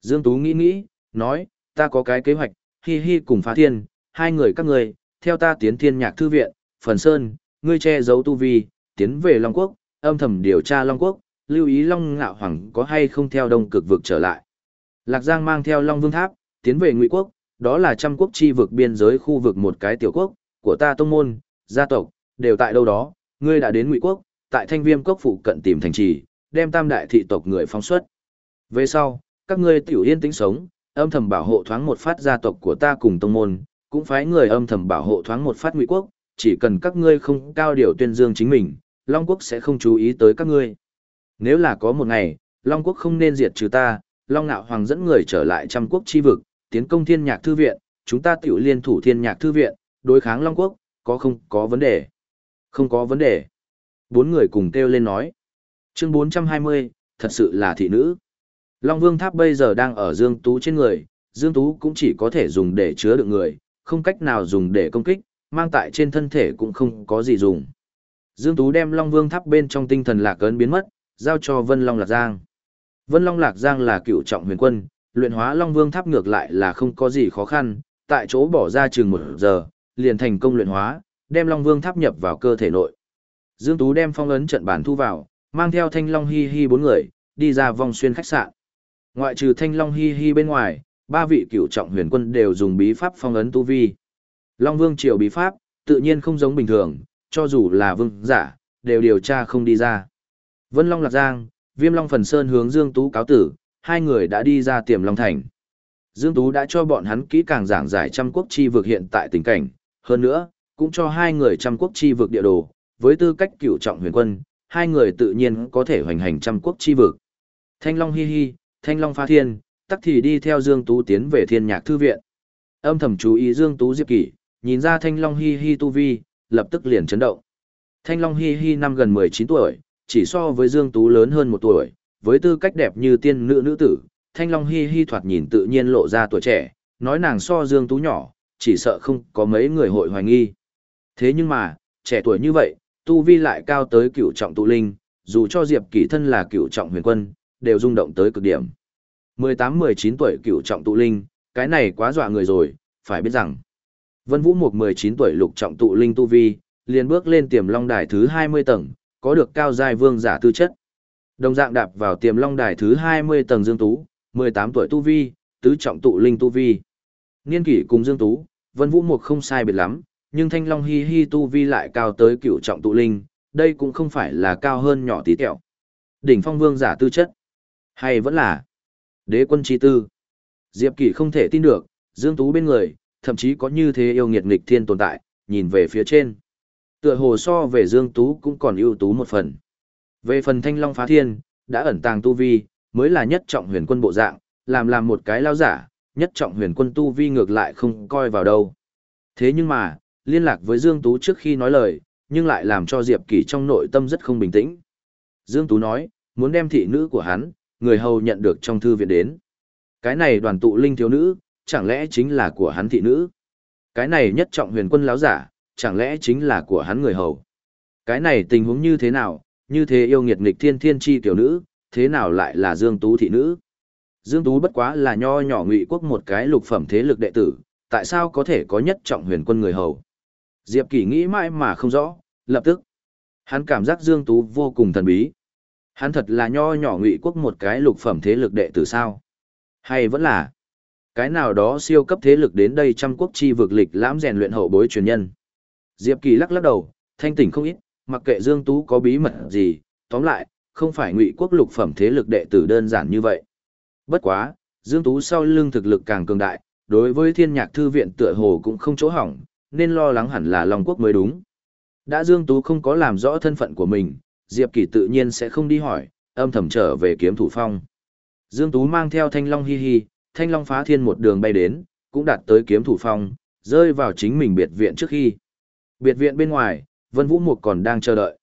Dương Tú nghĩ nghĩ, nói, ta có cái kế hoạch, hi hi cùng phá thiên, hai người các ngươi theo ta tiến thiên nhạc thư viện, phần sơn, ngươi che giấu tu vi, tiến về Long Quốc, âm thầm điều tra Long Quốc, lưu ý Long Ngạo Hoàng có hay không theo đông cực vực trở lại. Lạc Giang mang theo Long Vương Tháp, tiến về Ngụy Quốc, đó là trăm quốc chi vực biên giới khu vực một cái tiểu quốc, của ta tông môn, gia tộc, đều tại đâu đó, ngươi đã đến Ngụy Quốc, tại Thanh Viêm Cốc phụ cận tìm thành trì, đem tam đại thị tộc người phóng xuất. Về sau, các ngươi tiểu yên tĩnh sống, âm thầm bảo hộ thoáng một phát gia tộc của ta cùng tông môn, cũng phái người âm thầm bảo hộ thoáng một phát ngụy quốc, chỉ cần các ngươi không cao điều tuyên dương chính mình, Long quốc sẽ không chú ý tới các ngươi. Nếu là có một ngày, Long quốc không nên diệt trừ ta, Long Nạo Hoàng dẫn người trở lại trăm quốc chi vực, tiến công thiên nhạc thư viện, chúng ta tiểu liên thủ thiên nhạc thư viện, đối kháng Long quốc, có không có vấn đề? Không có vấn đề. Bốn người cùng kêu lên nói. Chương 420, thật sự là thị nữ. Long Vương Tháp bây giờ đang ở Dương Tú trên người, Dương Tú cũng chỉ có thể dùng để chứa được người, không cách nào dùng để công kích, mang tại trên thân thể cũng không có gì dùng. Dương Tú đem Long Vương Tháp bên trong tinh thần lạc ấn biến mất, giao cho Vân Long Lạc Giang. Vân Long Lạc Giang là cựu trọng huyền quân, luyện hóa Long Vương Tháp ngược lại là không có gì khó khăn, tại chỗ bỏ ra chừng một giờ, liền thành công luyện hóa, đem Long Vương Tháp nhập vào cơ thể nội. Dương Tú đem phong ấn trận bản thu vào, mang theo Thanh Long Hi Hi bốn người, đi ra vòng xuyên khách sạn. Ngoại trừ Thanh Long Hi Hi bên ngoài, ba vị cựu trọng huyền quân đều dùng bí pháp phong ấn tu vi. Long Vương Triều bí pháp, tự nhiên không giống bình thường, cho dù là vương giả, đều điều tra không đi ra. Vân Long Lạc Giang, Viêm Long Phần Sơn hướng Dương Tú cáo tử, hai người đã đi ra tiềm Long Thành. Dương Tú đã cho bọn hắn kỹ càng giảng giải trăm quốc chi vực hiện tại tình cảnh, hơn nữa, cũng cho hai người trăm quốc chi vực địa đồ, với tư cách cựu trọng huyền quân, hai người tự nhiên có thể hoành hành trăm quốc chi vực. Thanh Long Hi Hi, Thanh Long Pha Thiên, tắc thì đi theo Dương Tú tiến về thiên nhạc thư viện. Âm thầm chú ý Dương Tú Diệp Kỷ, nhìn ra Thanh Long Hi Hi tu vi, lập tức liền chấn động. Thanh Long Hi Hi năm gần 19 tuổi, chỉ so với Dương Tú lớn hơn một tuổi, với tư cách đẹp như tiên nữ nữ tử, Thanh Long Hi Hi thoạt nhìn tự nhiên lộ ra tuổi trẻ, nói nàng so Dương Tú nhỏ, chỉ sợ không có mấy người hội hoài nghi. Thế nhưng mà, trẻ tuổi như vậy, tu vi lại cao tới cửu trọng tụ linh, dù cho Diệp Kỷ thân là cửu trọng huyền quân, đều rung động tới cực điểm. 18-19 tuổi cựu trọng tụ linh, cái này quá dọa người rồi, phải biết rằng. Vân Vũ Mục 19 tuổi lục trọng tụ linh tu vi, liền bước lên tiềm long đài thứ 20 tầng, có được cao giai vương giả tư chất. Đồng dạng đạp vào tiềm long đài thứ 20 tầng Dương Tú, 18 tuổi tu vi, tứ trọng tụ linh tu vi. Niên kỷ cùng Dương Tú, Vân Vũ Mục không sai biệt lắm, nhưng Thanh Long Hi Hi tu vi lại cao tới cựu trọng tụ linh, đây cũng không phải là cao hơn nhỏ tí tẹo. Đỉnh phong vương giả tư chất. Hay vẫn là đế quân chi tư. Diệp Kỳ không thể tin được, Dương Tú bên người, thậm chí có như thế yêu nghiệt nghịch thiên tồn tại, nhìn về phía trên. Tựa hồ so về Dương Tú cũng còn ưu tú một phần. Về phần Thanh Long phá thiên, đã ẩn tàng tu vi, mới là nhất trọng huyền quân bộ dạng, làm làm một cái lao giả, nhất trọng huyền quân tu vi ngược lại không coi vào đâu. Thế nhưng mà, liên lạc với Dương Tú trước khi nói lời, nhưng lại làm cho Diệp Kỳ trong nội tâm rất không bình tĩnh. Dương Tú nói, muốn đem thị nữ của hắn, người hầu nhận được trong thư viện đến. Cái này đoàn tụ linh thiếu nữ, chẳng lẽ chính là của hắn thị nữ? Cái này nhất trọng huyền quân láo giả, chẳng lẽ chính là của hắn người hầu? Cái này tình huống như thế nào, như thế yêu nghiệt nghịch thiên thiên chi tiểu nữ, thế nào lại là Dương Tú thị nữ? Dương Tú bất quá là nho nhỏ ngụy quốc một cái lục phẩm thế lực đệ tử, tại sao có thể có nhất trọng huyền quân người hầu? Diệp Kỳ nghĩ mãi mà không rõ, lập tức. Hắn cảm giác Dương Tú vô cùng thần bí. Hắn thật là nho nhỏ ngụy quốc một cái lục phẩm thế lực đệ tử sao? Hay vẫn là cái nào đó siêu cấp thế lực đến đây trăm quốc chi vực lịch lãm rèn luyện hậu bối truyền nhân? Diệp Kỳ lắc lắc đầu, thanh tỉnh không ít, mặc kệ Dương Tú có bí mật gì, tóm lại, không phải ngụy quốc lục phẩm thế lực đệ tử đơn giản như vậy. Bất quá, Dương Tú sau lưng thực lực càng cường đại, đối với thiên nhạc thư viện tựa hồ cũng không chỗ hỏng, nên lo lắng hẳn là Long Quốc mới đúng. Đã Dương Tú không có làm rõ thân phận của mình, Diệp Kỳ tự nhiên sẽ không đi hỏi, âm thầm trở về kiếm thủ phong. Dương Tú mang theo thanh long hi hi, thanh long phá thiên một đường bay đến, cũng đạt tới kiếm thủ phong, rơi vào chính mình biệt viện trước khi. Biệt viện bên ngoài, Vân Vũ Mục còn đang chờ đợi.